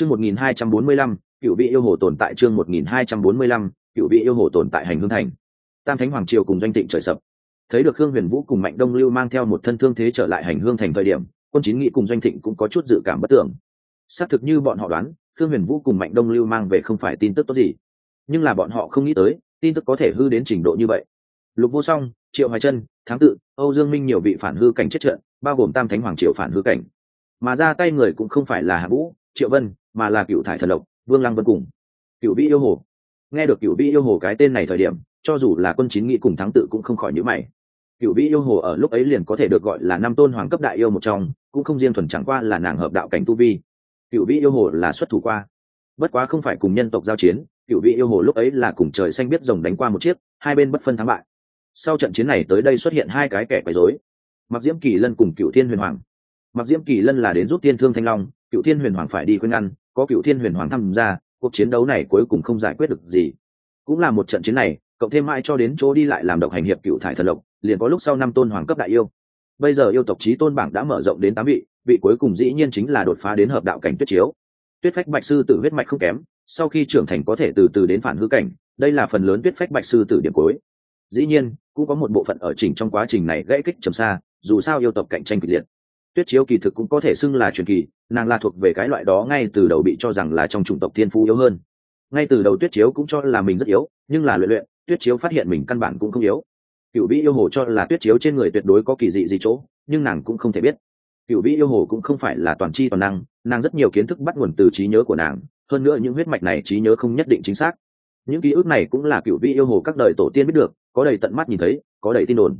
chương một nghìn hai trăm bốn mươi lăm, cựu vị yêu hồ tồn tại chương một nghìn hai trăm bốn mươi lăm, cựu vị yêu hồ tồn tại hành hương thành. Tam thánh hoàng triều cùng doanh tịnh trời sập. Thấy được khương huyền vũ cùng mạnh đông lưu mang theo một thân thương thế trở lại hành hương thành thời điểm, quân chín nghị cùng doanh thịnh cũng có chút dự cảm bất tưởng. Xác thực như bọn họ đoán, khương huyền vũ cùng mạnh đông lưu mang về không phải tin tức tốt gì. Nhưng là bọn họ không nghĩ tới, tin tức có thể hư đến trình độ như vậy. Lục vô song, triệu hoài chân tháng tự, âu dương minh nhiều vị phản hư cảnh chết trận, bao gồm tam thánh hoàng triệu phản hư cảnh. Mà ra tay người cũng không phải là hạ vũ, triệu vân mà là cựu thải thần lộc, vương lăng vân cùng. Cựu vĩ yêu hồ. Nghe được cựu vĩ yêu hồ cái tên này thời điểm, cho dù là quân chín nghị cùng thắng tự cũng không khỏi nhữ mày. Cựu vĩ yêu hồ ở lúc ấy liền có thể được gọi là năm tôn hoàng cấp đại yêu một trong, cũng không riêng thuần chẳng qua là nàng hợp đạo cảnh tu vi. Cựu vĩ yêu hồ là xuất thủ qua. Bất quá không phải cùng nhân tộc giao chiến, cựu vị yêu hồ lúc ấy là cùng trời xanh biết rồng đánh qua một chiếc, hai bên bất phân thắng bại. Sau trận chiến này tới đây xuất hiện hai cái kẻ quấy rối. Mặc diễm kỳ lân cùng cựu thiên huyền hoàng. Mặc diễm kỳ lân là đến giúp tiên thương thanh long, cựu thiên huyền hoàng phải đi khuyên ngăn có cựu thiên huyền hoàng tham gia, cuộc chiến đấu này cuối cùng không giải quyết được gì. Cũng là một trận chiến này, cộng thêm mãi cho đến chỗ đi lại làm độc hành hiệp cựu thải thần lộc, liền có lúc sau năm tôn hoàng cấp đại yêu. Bây giờ yêu tộc trí tôn bảng đã mở rộng đến tám vị vị cuối cùng dĩ nhiên chính là đột phá đến hợp đạo cảnh tuyết chiếu. Tuyết phách bạch sư tử huyết mạch không kém, sau khi trưởng thành có thể từ từ đến phản hư cảnh, đây là phần lớn tuyết phách bạch sư tử điểm cuối. Dĩ nhiên, cũng có một bộ phận ở chỉnh trong quá trình này gãy kích trầm xa, dù sao yêu tộc cạnh tranh kịch liệt tuyết chiếu kỳ thực cũng có thể xưng là truyền kỳ, nàng là thuộc về cái loại đó ngay từ đầu bị cho rằng là trong chủng tộc thiên phú yếu hơn. Ngay từ đầu tuyết chiếu cũng cho là mình rất yếu, nhưng là luyện luyện, tuyết chiếu phát hiện mình căn bản cũng không yếu. Cựu vĩ yêu hồ cho là tuyết chiếu trên người tuyệt đối có kỳ dị gì chỗ, nhưng nàng cũng không thể biết. Cựu vĩ yêu hồ cũng không phải là toàn c h i toàn năng, nàng rất nhiều kiến thức bắt nguồn từ trí nhớ của nàng, hơn nữa những huyết mạch này trí nhớ không nhất định chính xác. Những ký ức này cũng là cựu vĩ yêu hồ các đời tổ tiên biết được, có đầy tận mắt nhìn thấy, có đầy tin đồn.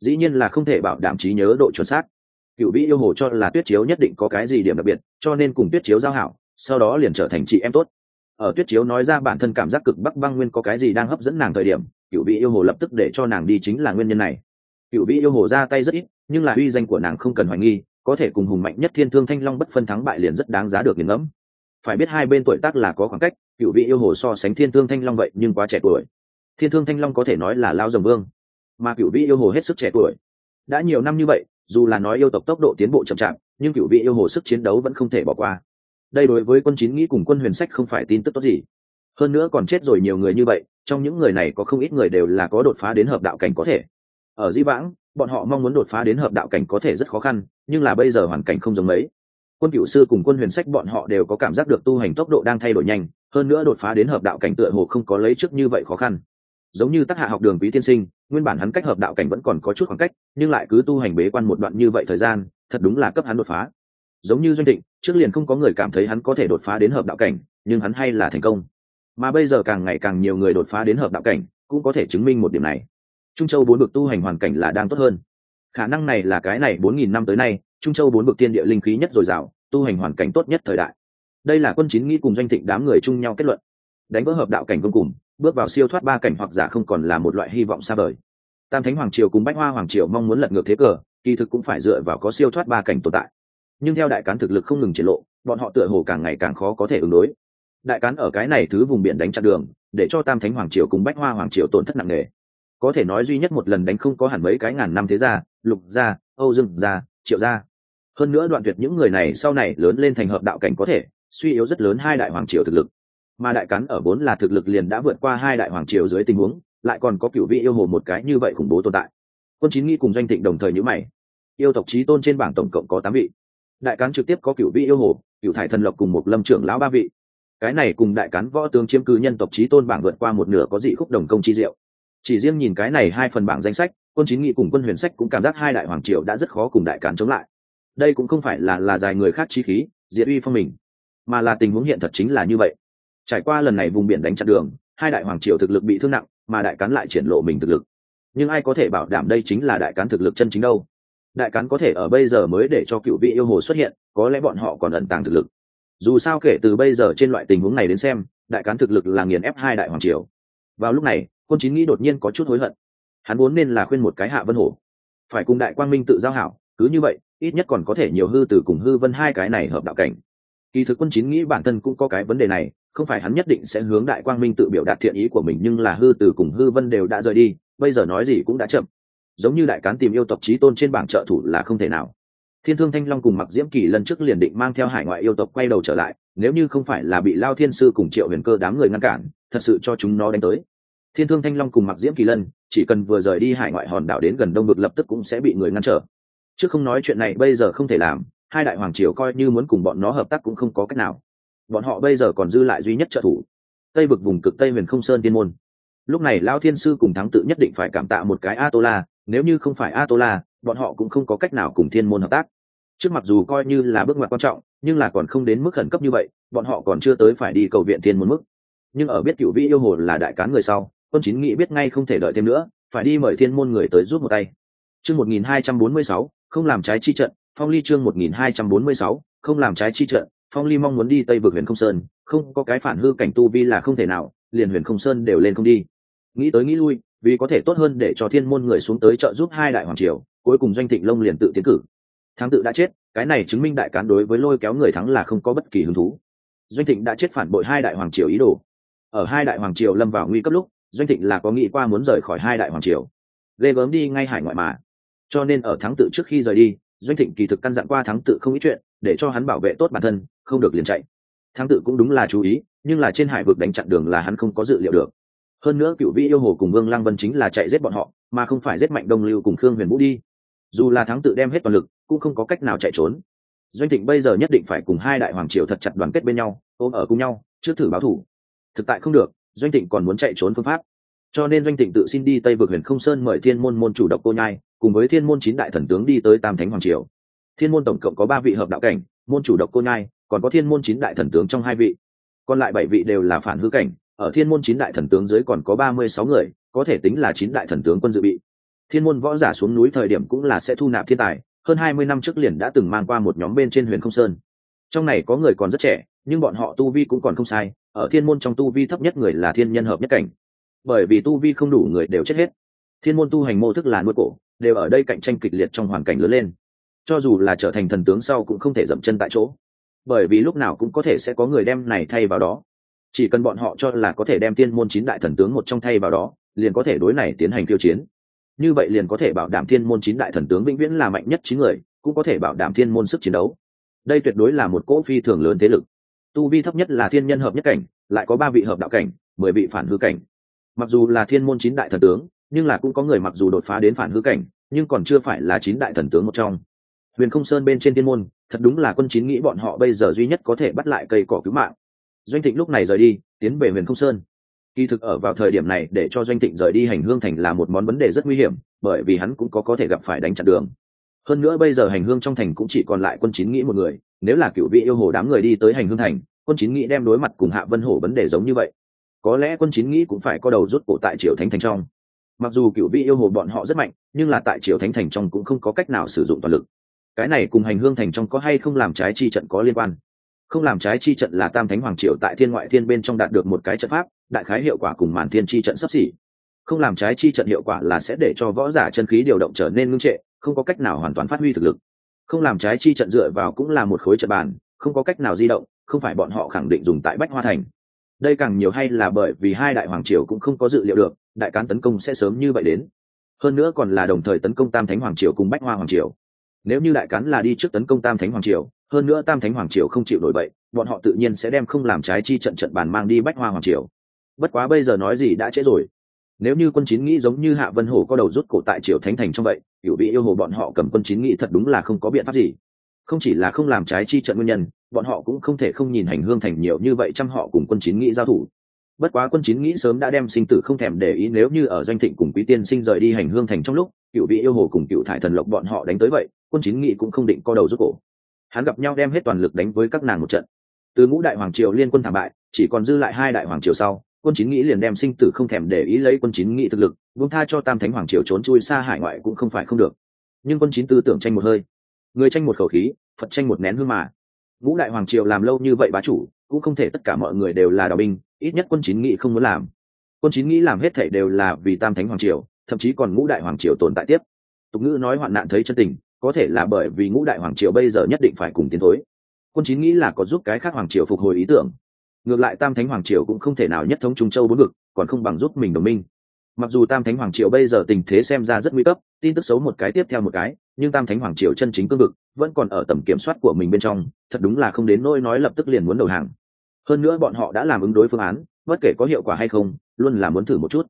Dĩ nhiên là không thể bảo đảm trí nhớ độ chuẩn xác cựu vĩ yêu hồ cho là tuyết chiếu nhất định có cái gì điểm đặc biệt, cho nên cùng tuyết chiếu giao hảo, sau đó liền trở thành chị em tốt. Ở tuyết chiếu nói ra bản thân cảm giác cực bắc băng nguyên có cái gì đang hấp dẫn nàng thời điểm, cựu vị yêu hồ lập tức để cho nàng đi chính là nguyên nhân này. Cựu vị yêu hồ ra tay rất ít, nhưng là uy danh của nàng không cần hoài nghi, có thể cùng hùng mạnh nhất thiên thương thanh long bất phân thắng bại liền rất đáng giá được nghiền ngẫm. Phải biết hai bên tuổi tác là có khoảng cách, cựu vị yêu hồ so sánh thiên thương thanh long vậy nhưng quá trẻ tuổi. Thiên thương thanh long có thể nói là lao rồng vương, mà cựu vị yêu hồ hết sức trẻ tuổi. Đã nhiều năm như vậy dù là nói yêu tộc tốc độ tiến bộ chậm chạp, nhưng cựu vị yêu hồ sức chiến đấu vẫn không thể bỏ qua. Đây đối với quân chín nghĩ cùng quân huyền sách không phải tin tức tốt gì. Hơn nữa còn chết rồi nhiều người như vậy, trong những người này có không ít người đều là có đột phá đến hợp đạo cảnh có thể. Ở di vãng, bọn họ mong muốn đột phá đến hợp đạo cảnh có thể rất khó khăn, nhưng là bây giờ hoàn cảnh không giống mấy. Quân cựu sư cùng quân huyền sách bọn họ đều có cảm giác được tu hành tốc độ đang thay đổi nhanh, hơn nữa đột phá đến hợp đạo cảnh tựa hồ không có lấy trước như vậy khó khăn giống như tác hạ học đường quý tiên sinh, nguyên bản hắn cách hợp đạo cảnh vẫn còn có chút khoảng cách, nhưng lại cứ tu hành bế quan một đoạn như vậy thời gian, thật đúng là cấp hắn đột phá. Giống như doanh thịnh, trước liền không có người cảm thấy hắn có thể đột phá đến hợp đạo cảnh, nhưng hắn hay là thành công. Mà bây giờ càng ngày càng nhiều người đột phá đến hợp đạo cảnh, cũng có thể chứng minh một điểm này. Trung châu bốn bực tu hành hoàn cảnh là đang tốt hơn. Khả năng này là cái này bốn nghìn năm tới nay, trung châu bốn bực tiên địa linh khí nhất dồi dào, tu hành hoàn cảnh tốt nhất thời đại. Đây là quân chín nghĩ cùng doanh thịnh đám người chung nhau kết luận. Đánh vỡ hợp đạo cảnh vô cùng bước vào siêu thoát ba cảnh hoặc giả không còn là một loại hy vọng xa vời. Tam thánh hoàng triều cùng bách hoa hoàng triều mong muốn lật ngược thế cờ, kỳ thực cũng phải dựa vào có siêu thoát ba cảnh tồn tại. Nhưng theo đại cán thực lực không ngừng triển lộ, bọn họ tựa hồ càng ngày càng khó có thể ứng đối. Đại cán ở cái này thứ vùng biển đánh chặn đường, để cho tam thánh hoàng triều cùng bách hoa hoàng triều tổn thất nặng nề. Có thể nói duy nhất một lần đánh không có hẳn mấy cái ngàn năm thế gia, lục gia, âu dương gia, triệu gia. Hơn nữa đoạn tuyệt những người này sau này lớn lên thành hợp đạo cảnh có thể, suy yếu rất lớn hai đại hoàng triều thực lực mà đại cắn ở vốn là thực lực liền đã vượt qua hai đại hoàng triều dưới tình huống, lại còn có cựu vị yêu hồ một cái như vậy khủng bố tồn tại. Quân chín nghi cùng doanh thịnh đồng thời nhữ mày. Yêu tộc trí tôn trên bảng tổng cộng có tám vị. Đại cán trực tiếp có cựu vị yêu hồ cựu thải thần lộc cùng một lâm trưởng lão ba vị. Cái này cùng đại cán võ tướng chiếm cứ nhân tộc trí tôn bảng vượt qua một nửa có dị khúc đồng công chi diệu. Chỉ riêng nhìn cái này hai phần bảng danh sách, quân chín nghị cùng quân huyền sách cũng cảm giác hai đại hoàng triều đã rất khó cùng đại cán chống lại. Đây cũng không phải là là dài người khác chi khí, diệt uy phong mình, mà là tình huống hiện thật chính là như vậy trải qua lần này vùng biển đánh chặn đường, hai đại hoàng triều thực lực bị thương nặng, mà đại cán lại triển lộ mình thực lực. Nhưng ai có thể bảo đảm đây chính là đại cán thực lực chân chính đâu? Đại cán có thể ở bây giờ mới để cho cựu vị yêu hồ xuất hiện, có lẽ bọn họ còn ẩn tàng thực lực. Dù sao kể từ bây giờ trên loại tình huống này đến xem, đại cán thực lực là nghiền ép hai đại hoàng triều. Vào lúc này, quân chín nghĩ đột nhiên có chút hối hận. Hắn vốn nên là khuyên một cái hạ vân hổ. Phải cùng đại quang minh tự giao hảo, cứ như vậy, ít nhất còn có thể nhiều hư từ cùng hư vân hai cái này hợp đạo cảnh. Kỳ thực quân chín nghĩ bản thân cũng có cái vấn đề này không phải hắn nhất định sẽ hướng đại quang minh tự biểu đạt thiện ý của mình, nhưng là hư từ cùng hư vân đều đã rời đi, bây giờ nói gì cũng đã chậm. Giống như đại cán tìm yêu tộc trí tôn trên bảng trợ thủ là không thể nào. Thiên thương thanh long cùng mặc diễm kỳ lần trước liền định mang theo hải ngoại yêu tộc quay đầu trở lại, nếu như không phải là bị lao thiên sư cùng triệu huyền cơ đám người ngăn cản, thật sự cho chúng nó đánh tới. Thiên thương thanh long cùng mặc diễm kỳ lân chỉ cần vừa rời đi hải ngoại hòn đảo đến gần đông được lập tức cũng sẽ bị người ngăn trở. Chứ không nói chuyện này, bây giờ không thể làm, hai đại hoàng triều coi như muốn cùng bọn nó hợp tác cũng không có cách nào bọn họ bây giờ còn dư lại duy nhất trợ thủ. Tây vực vùng cực tây huyền không sơn tiên môn. Lúc này lao thiên sư cùng thắng tự nhất định phải cảm tạ một cái a tô la nếu như không phải a tô la bọn họ cũng không có cách nào cùng thiên môn hợp tác. Trước mặc dù coi như là bước ngoặt quan trọng, nhưng là còn không đến mức khẩn cấp như vậy, bọn họ còn chưa tới phải đi cầu viện thiên môn mức. Nhưng ở biết cựu vĩ yêu hồ là đại cán người sau, quân chính nghĩ biết ngay không thể đợi thêm nữa, phải đi mời thiên môn người tới giúp một tay. Chương một nghìn hai trăm bốn mươi sáu, không làm trái chi trận, phong ly chương một nghìn hai trăm bốn mươi sáu, không làm trái chi trận phong ly mong muốn đi tây vực huyền không sơn, không có cái phản hư cảnh tu vi là không thể nào, liền huyền không sơn đều lên không đi. Nghĩ tới nghĩ lui, vì có thể tốt hơn để cho thiên môn người xuống tới trợ giúp hai đại hoàng triều, cuối cùng doanh thịnh lông liền tự tiến cử. Thắng tự đã chết, cái này chứng minh đại cán đối với lôi kéo người thắng là không có bất kỳ hứng thú. Doanh thịnh đã chết phản bội hai đại hoàng triều ý đồ. Ở hai đại hoàng triều lâm vào nguy cấp lúc, doanh thịnh là có nghĩ qua muốn rời khỏi hai đại hoàng triều. Ghê gớm đi ngay hải ngoại mà. Cho nên ở thắng tự trước khi rời đi, doanh thịnh kỳ thực căn dặn qua thắng tự không ít chuyện để cho hắn bảo vệ tốt bản thân, không được liền chạy. Thắng tự cũng đúng là chú ý, nhưng là trên hải vực đánh chặn đường là hắn không có dự liệu được. Hơn nữa cựu vĩ yêu hồ cùng vương lăng vân chính là chạy giết bọn họ, mà không phải giết mạnh đông lưu cùng khương huyền vũ đi. Dù là thắng tự đem hết toàn lực, cũng không có cách nào chạy trốn. Doanh thịnh bây giờ nhất định phải cùng hai đại hoàng triều thật chặt đoàn kết bên nhau, ôm ở cùng nhau, trước thử báo thủ. Thực tại không được, doanh thịnh còn muốn chạy trốn phương pháp. Cho nên doanh thịnh tự xin đi tây vực huyền không sơn mời thiên môn môn chủ độc cô nhai, cùng với thiên môn chín đại thần tướng đi tới tam thánh hoàng triều thiên môn tổng cộng có ba vị hợp đạo cảnh, môn chủ độc cô nhai, còn có thiên môn chín đại thần tướng trong hai vị. Còn lại bảy vị đều là phản hư cảnh, ở thiên môn chín đại thần tướng dưới còn có ba mươi sáu người, có thể tính là chín đại thần tướng quân dự bị. Thiên môn võ giả xuống núi thời điểm cũng là sẽ thu nạp thiên tài, hơn hai mươi năm trước liền đã từng mang qua một nhóm bên trên huyền không sơn. Trong này có người còn rất trẻ, nhưng bọn họ tu vi cũng còn không sai, ở thiên môn trong tu vi thấp nhất người là thiên nhân hợp nhất cảnh. Bởi vì tu vi không đủ người đều chết hết. Thiên môn tu hành mô thức là nuôi cổ, đều ở đây cạnh tranh kịch liệt trong hoàn cảnh lớn lên cho dù là trở thành thần tướng sau cũng không thể dậm chân tại chỗ. Bởi vì lúc nào cũng có thể sẽ có người đem này thay vào đó. Chỉ cần bọn họ cho là có thể đem tiên môn chín đại thần tướng một trong thay vào đó, liền có thể đối này tiến hành tiêu chiến. Như vậy liền có thể bảo đảm thiên môn chín đại thần tướng vĩnh viễn là mạnh nhất chín người, cũng có thể bảo đảm thiên môn sức chiến đấu. Đây tuyệt đối là một cỗ phi thường lớn thế lực. Tu vi thấp nhất là thiên nhân hợp nhất cảnh, lại có ba vị hợp đạo cảnh, mười vị phản hư cảnh. Mặc dù là thiên môn chín đại thần tướng, nhưng là cũng có người mặc dù đột phá đến phản hư cảnh, nhưng còn chưa phải là chín đại thần tướng một trong huyền không sơn bên trên thiên môn, thật đúng là quân chín nghĩ bọn họ bây giờ duy nhất có thể bắt lại cây cỏ cứu mạng. Doanh thịnh lúc này rời đi, tiến về huyền không sơn. Kỳ thực ở vào thời điểm này, để cho doanh thịnh rời đi hành hương thành là một món vấn đề rất nguy hiểm, bởi vì hắn cũng có có thể gặp phải đánh chặn đường. Hơn nữa bây giờ hành hương trong thành cũng chỉ còn lại quân chín nghĩ một người, nếu là cựu vị yêu hồ đám người đi tới hành hương thành, quân chín nghĩ đem đối mặt cùng hạ vân hổ vấn đề giống như vậy. Có lẽ quân chín nghĩ cũng phải có đầu rút cổ tại triều thánh thành trong. Mặc dù cựu vị yêu hồ bọn họ rất mạnh, nhưng là tại triều thánh thành trong cũng không có cách nào sử dụng toàn lực cái này cùng hành hương thành trong có hay không làm trái chi trận có liên quan? Không làm trái chi trận là tam thánh hoàng triều tại thiên ngoại thiên bên trong đạt được một cái trận pháp, đại khái hiệu quả cùng màn thiên chi trận sắp xỉ. Không làm trái chi trận hiệu quả là sẽ để cho võ giả chân khí điều động trở nên ngưng trệ, không có cách nào hoàn toàn phát huy thực lực. Không làm trái chi trận dựa vào cũng là một khối trận bàn, không có cách nào di động, không phải bọn họ khẳng định dùng tại bách hoa thành. Đây càng nhiều hay là bởi vì hai đại hoàng triều cũng không có dự liệu được, đại cán tấn công sẽ sớm như vậy đến. Hơn nữa còn là đồng thời tấn công tam thánh hoàng triều cùng bách hoa hoàng triều nếu như đại cán là đi trước tấn công tam thánh hoàng triều, hơn nữa tam thánh hoàng triều không chịu nổi bậy bọn họ tự nhiên sẽ đem không làm trái chi trận trận bàn mang đi bách hoa hoàng triều. Bất quá bây giờ nói gì đã trễ rồi. Nếu như quân chín nghĩ giống như hạ vân hổ có đầu rút cổ tại triều thánh thành trong vậy cựu bị yêu hồ bọn họ cầm quân chín nghĩ thật đúng là không có biện pháp gì. Không chỉ là không làm trái chi trận nguyên nhân, bọn họ cũng không thể không nhìn hành hương thành nhiều như vậy chăm họ cùng quân chín nghĩ giao thủ bất quá quân chín nghĩ sớm đã đem sinh tử không thèm để ý nếu như ở doanh thịnh cùng quý tiên sinh rời đi hành hương thành trong lúc, cựu bị yêu hồ cùng cựu thải thần lộc bọn họ đánh tới vậy, quân chín nghĩ cũng không định co đầu rút cổ. Hắn gặp nhau đem hết toàn lực đánh với các nàng một trận. Từ ngũ đại hoàng triều liên quân thảm bại, chỉ còn dư lại hai đại hoàng triều sau, quân chín nghĩ liền đem sinh tử không thèm để ý lấy quân chín nghĩ thực lực, buông tha cho tam thánh hoàng triều trốn chui xa hải ngoại cũng không phải không được. Nhưng quân chín tư tưởng tranh một hơi. Người tranh một khẩu khí, phật tranh một nén hương mà. Ngũ đại hoàng triều làm lâu như vậy bá chủ, cũng không thể tất cả mọi người đều là đạo binh ít nhất quân chín nghĩ không muốn làm. Quân chín nghĩ làm hết thể đều là vì tam thánh hoàng triều, thậm chí còn ngũ đại hoàng triều tồn tại tiếp. Tục ngữ nói hoạn nạn thấy chân tình, có thể là bởi vì ngũ đại hoàng triều bây giờ nhất định phải cùng tiến thối. Quân chín nghĩ là có giúp cái khác hoàng triều phục hồi ý tưởng. Ngược lại tam thánh hoàng triều cũng không thể nào nhất thống trung châu bốn vực, còn không bằng giúp mình đồng minh. Mặc dù tam thánh hoàng triều bây giờ tình thế xem ra rất nguy cấp, tin tức xấu một cái tiếp theo một cái, nhưng tam thánh hoàng triều chân chính cương vực vẫn còn ở tầm kiểm soát của mình bên trong, thật đúng là không đến nỗi nói lập tức liền muốn đầu hàng hơn nữa bọn họ đã làm ứng đối phương án, bất kể có hiệu quả hay không, luôn là muốn thử một chút.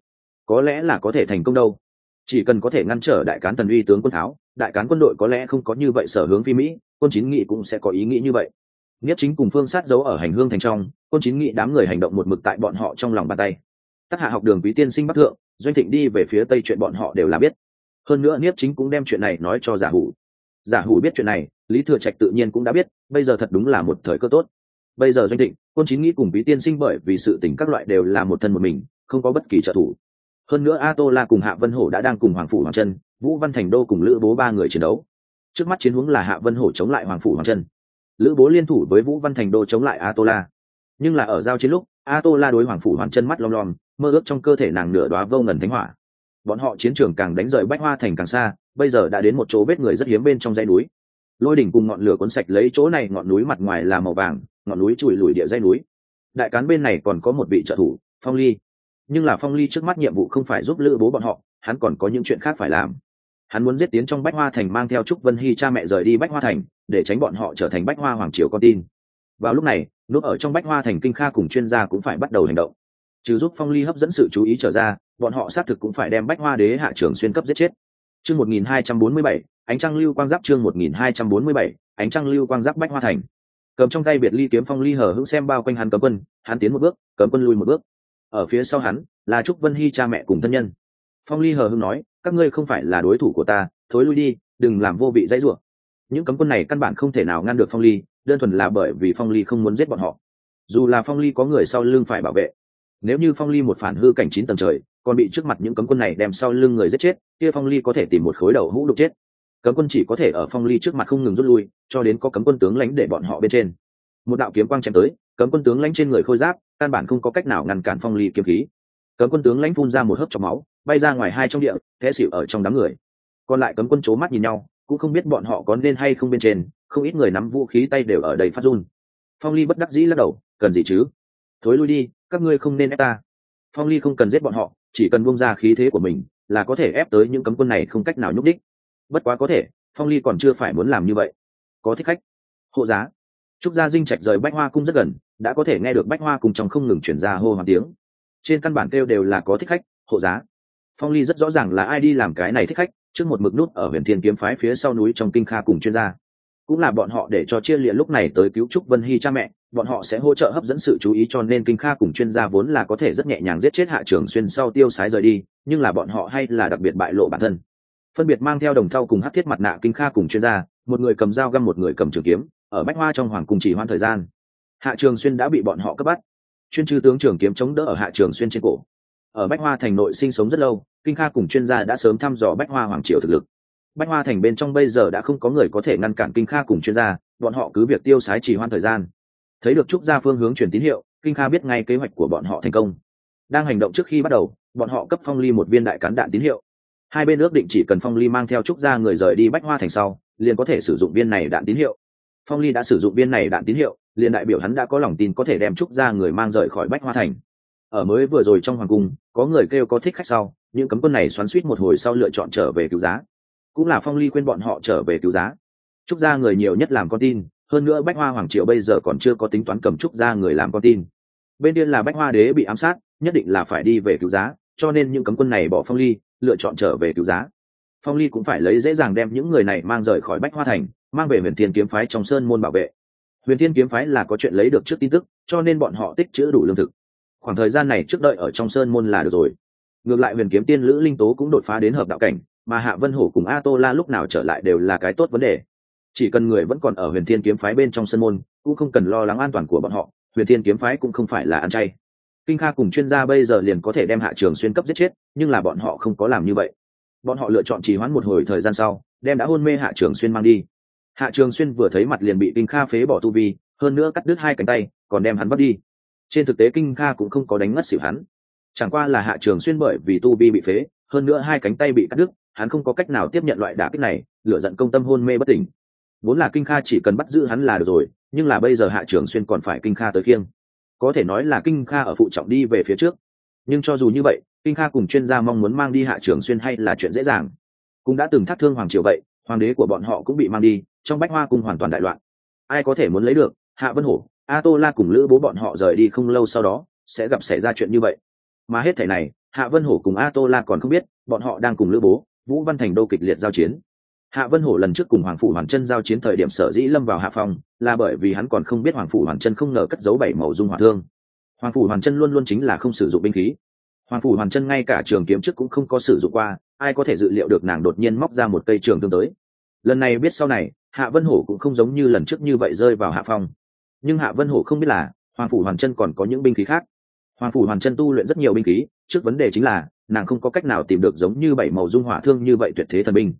Có lẽ là có thể thành công đâu. Chỉ cần có thể ngăn trở đại cán tần uy tướng quân tháo, đại cán quân đội có lẽ không có như vậy sở hướng phi mỹ, quân chính nghị cũng sẽ có ý nghĩ như vậy. Nhất chính cùng phương sát giấu ở hành hương thành trong, quân chính nghị đám người hành động một mực tại bọn họ trong lòng bàn tay. Tác hạ học đường quý tiên sinh bắc thượng, doanh thịnh đi về phía tây chuyện bọn họ đều là biết. Hơn nữa niếp chính cũng đem chuyện này nói cho giả hủ. Giả hủ biết chuyện này, lý thừa trạch tự nhiên cũng đã biết, bây giờ thật đúng là một thời cơ tốt bây giờ doanh thịnh quân chín nghĩ cùng quý tiên sinh bởi vì sự tình các loại đều là một thân một mình, không có bất kỳ trợ thủ. Hơn nữa a tô la cùng hạ vân hổ đã đang cùng hoàng phủ hoàng chân vũ văn thành đô cùng lữ bố ba người chiến đấu. Trước mắt chiến hướng là hạ vân hổ chống lại hoàng phủ hoàng chân lữ bố liên thủ với vũ văn thành đô chống lại a tô la nhưng là ở giao chiến lúc a tô la đối hoàng phủ hoàng chân mắt lom lom, mơ ước trong cơ thể nàng nửa đoá vô ngần thánh hỏa. Bọn họ chiến trường càng đánh rời bách hoa thành càng xa, bây giờ đã đến một chỗ vết người rất hiếm bên trong dãy núi. Lôi đỉnh cùng ngọn lửa cuốn sạch lấy chỗ này, ngọn núi mặt ngoài là màu vàng ngọn núi chùi lùi địa dây núi. Đại cán bên này còn có một vị trợ thủ, phong ly. Nhưng là phong ly trước mắt nhiệm vụ không phải giúp lữ bố bọn họ, hắn còn có những chuyện khác phải làm. Hắn muốn giết tiến trong bách hoa thành mang theo trúc vân hy cha mẹ rời đi bách hoa thành, để tránh bọn họ trở thành bách hoa hoàng triều con tin. Vào lúc này, núp ở trong bách hoa thành kinh kha cùng chuyên gia cũng phải bắt đầu hành động. Trừ giúp phong ly hấp dẫn sự chú ý trở ra, bọn họ xác thực cũng phải đem bách hoa đế hạ trường xuyên cấp giết chết. Chương một nghìn hai trăm bốn mươi bảy, ánh trăng lưu quang giáp chương một nghìn hai trăm bốn mươi bảy, ánh trăng lưu quang giáp bách hoa thành cầm trong tay biệt ly kiếm phong ly hở hững xem bao quanh hắn cấm quân, hắn tiến một bước, cấm quân lui một bước. Ở phía sau hắn, là trúc vân hy cha mẹ cùng thân nhân. Phong ly hờ hưng nói, các ngươi không phải là đối thủ của ta, thối lui đi, đừng làm vô vị dãy rủa. Những cấm quân này căn bản không thể nào ngăn được phong ly, đơn thuần là bởi vì phong ly không muốn giết bọn họ. Dù là phong ly có người sau lưng phải bảo vệ, nếu như phong ly một phản hư cảnh chín tầng trời, còn bị trước mặt những cấm quân này đem sau lưng người giết chết, kia phong ly có thể tìm một khối đầu hũ đục chết cấm quân chỉ có thể ở phong ly trước mặt không ngừng rút lui, cho đến có cấm quân tướng lãnh để bọn họ bên trên. Một đạo kiếm quang chém tới, cấm quân tướng lãnh trên người khôi giáp, căn bản không có cách nào ngăn cản phong ly kiếm khí. Cấm quân tướng lãnh phun ra một hớp trong máu, bay ra ngoài hai trong địa thế xỉu ở trong đám người. Còn lại cấm quân c mắt nhìn nhau, cũng không biết bọn họ có nên hay không bên trên, không ít người nắm vũ khí tay đều ở đầy phát run. Phong ly bất đắc dĩ lắc đầu, cần gì chứ? Thối lui đi, các ngươi không nên ép ta. Phong ly không cần giết bọn họ, chỉ cần bung ra khí thế của mình, là có thể ép tới những cấm quân này không cách nào nhúc đích bất quá có thể, phong ly còn chưa phải muốn làm như vậy. Có thích khách. Hộ giá. Trúc gia dinh trạch rời bách hoa cung rất gần, đã có thể nghe được bách hoa cung trong không ngừng chuyển ra hô hoàng tiếng. Trên căn bản kêu đều là có thích khách, hộ giá. Phong ly rất rõ ràng là ai đi làm cái này thích khách, trước một mực nút ở huyện thiên kiếm phái phía sau núi trong kinh kha cùng chuyên gia. Cũng là bọn họ để cho chia liệt lúc này tới cứu trúc vân hy cha mẹ, bọn họ sẽ hỗ trợ hấp dẫn sự chú ý cho nên kinh kha cùng chuyên gia vốn là có thể rất nhẹ nhàng giết chết hạ trường xuyên sau tiêu sái rời đi, nhưng là bọn họ hay là đặc biệt bại lộ bản thân phân biệt mang theo đồng thau cùng hát thiết mặt nạ kinh kha cùng chuyên gia, một người cầm dao găm, một người cầm trường kiếm, ở bách hoa trong hoàng cùng chỉ hoan thời gian. Hạ trường xuyên đã bị bọn họ cấp bắt. Chuyên chư tướng trường kiếm chống đỡ ở hạ trường xuyên trên cổ. Ở bách hoa thành nội sinh sống rất lâu, kinh kha cùng chuyên gia đã sớm thăm dò bách hoa hoàng triều thực lực. Bách hoa thành bên trong bây giờ đã không có người có thể ngăn cản kinh kha cùng chuyên gia, bọn họ cứ việc tiêu sái chỉ hoan thời gian. Thấy được trúc gia phương hướng truyền tín hiệu, kinh kha biết ngay kế hoạch của bọn họ thành công. Đang hành động trước khi bắt đầu, bọn họ cấp phong ly một viên đại cán đạn tín hiệu hai bên ước định chỉ cần phong ly mang theo trúc gia người rời đi bách hoa thành sau, liền có thể sử dụng viên này đạn tín hiệu. Phong ly đã sử dụng viên này đạn tín hiệu, liền đại biểu hắn đã có lòng tin có thể đem trúc gia người mang rời khỏi bách hoa thành. Ở mới vừa rồi trong hoàng cung, có người kêu có thích khách sau, những cấm quân này xoắn suýt một hồi sau lựa chọn trở về cứu giá. Cũng là phong ly khuyên bọn họ trở về cứu giá. Trúc gia người nhiều nhất làm con tin, hơn nữa bách hoa hoàng triệu bây giờ còn chưa có tính toán cầm trúc gia người làm con tin. Bên điên là bách hoa đế bị ám sát, nhất định là phải đi về cứu giá cho nên những cấm quân này bỏ phong ly, lựa chọn trở về cứu giá. Phong ly cũng phải lấy dễ dàng đem những người này mang rời khỏi bách hoa thành, mang về huyền thiên kiếm phái trong sơn môn bảo vệ. Huyền thiên kiếm phái là có chuyện lấy được trước tin tức, cho nên bọn họ tích chữ đủ lương thực. Khoảng thời gian này trước đợi ở trong sơn môn là được rồi. Ngược lại huyền kiếm tiên lữ linh tố cũng đột phá đến hợp đạo cảnh, mà hạ vân hổ cùng a tô la lúc nào trở lại đều là cái tốt vấn đề. Chỉ cần người vẫn còn ở huyền thiên kiếm phái bên trong sân môn, cũng không cần lo lắng an toàn của bọn họ, huyền thiên kiếm phái cũng không phải là ăn chay kinh kha cùng chuyên gia bây giờ liền có thể đem hạ trường xuyên cấp giết chết, nhưng là bọn họ không có làm như vậy. Bọn họ lựa chọn trì hoãn một hồi thời gian sau, đem đã hôn mê hạ trường xuyên mang đi. Hạ trường xuyên vừa thấy mặt liền bị kinh kha phế bỏ tu vi, hơn nữa cắt đứt hai cánh tay, còn đem hắn bắt đi. Trên thực tế kinh kha cũng không có đánh mất xỉu hắn. Chẳng qua là hạ trường xuyên bởi vì tu vi bị phế, hơn nữa hai cánh tay bị cắt đứt, hắn không có cách nào tiếp nhận loại đả kích này lựa giận công tâm hôn mê bất tỉnh. Vốn là kinh kha chỉ cần bắt giữ hắn là được rồi, nhưng là bây giờ hạ trường xuyên còn phải kinh kha tới khiêng có thể nói là kinh kha ở phụ trọng đi về phía trước. Nhưng cho dù như vậy, kinh kha cùng chuyên gia mong muốn mang đi hạ trường xuyên hay là chuyện dễ dàng. Cũng đã từng thác thương hoàng triều vậy, hoàng đế của bọn họ cũng bị mang đi, trong bách hoa cung hoàn toàn đại loạn. Ai có thể muốn lấy được, hạ vân hổ a tô la cùng lữ bố bọn họ rời đi không lâu sau đó, sẽ gặp xảy ra chuyện như vậy. Mà hết thể này, hạ vân hổ cùng a tô la còn không biết, bọn họ đang cùng lữ bố, vũ văn thành đô kịch liệt giao chiến hạ vân hổ lần trước cùng hoàng phủ hoàn chân giao chiến thời điểm sở dĩ lâm vào hạ Phòng là bởi vì hắn còn không biết hoàng phủ hoàn chân không ngờ cất giấu bảy màu dung hỏa thương. Hoàng phủ hoàn chân luôn luôn chính là không sử dụng binh khí. Hoàng phủ hoàn chân ngay cả trường kiếm trước cũng không có sử dụng qua, ai có thể dự liệu được nàng đột nhiên móc ra một cây trường thương tới. Lần này biết sau này, hạ vân hổ cũng không giống như lần trước như vậy rơi vào hạ phong. Nhưng hạ vân hổ không biết là, hoàng phủ hoàn chân còn có những binh khí khác. Hoàng phủ hoàn chân tu luyện rất nhiều binh khí, trước vấn đề chính là, nàng không có cách nào tìm được giống như bảy màu dung hỏa thương như vậy tuyệt thế thần binh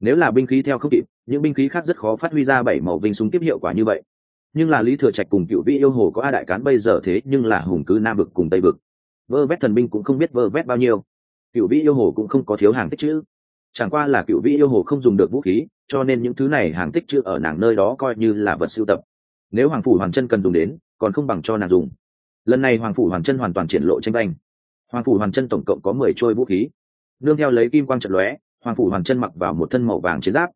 nếu là binh khí theo không kịp, những binh khí khác rất khó phát huy ra bảy màu vinh súng tiếp hiệu quả như vậy. Nhưng là lý thừa trạch cùng cựu vị yêu hồ có a đại cán bây giờ thế nhưng là hùng cứ nam vực cùng tây vực. Vơ vét thần binh cũng không biết vơ vét bao nhiêu. Cựu vị yêu hồ cũng không có thiếu hàng tích chữ. Chẳng qua là cựu vị yêu hồ không dùng được vũ khí, cho nên những thứ này hàng tích chữ ở nàng nơi đó coi như là vật sưu tập. Nếu hoàng phủ hoàng chân cần dùng đến, còn không bằng cho nàng dùng. Lần này hoàng phủ hoàng chân hoàn toàn triển lộ tranh banh hoàng phủ hoàng chân tổng cộng có mười trôi vũ khí. Nương theo lấy kim quang trận lóe hoàng phủ hoàng chân mặc vào một thân màu vàng chiến giáp.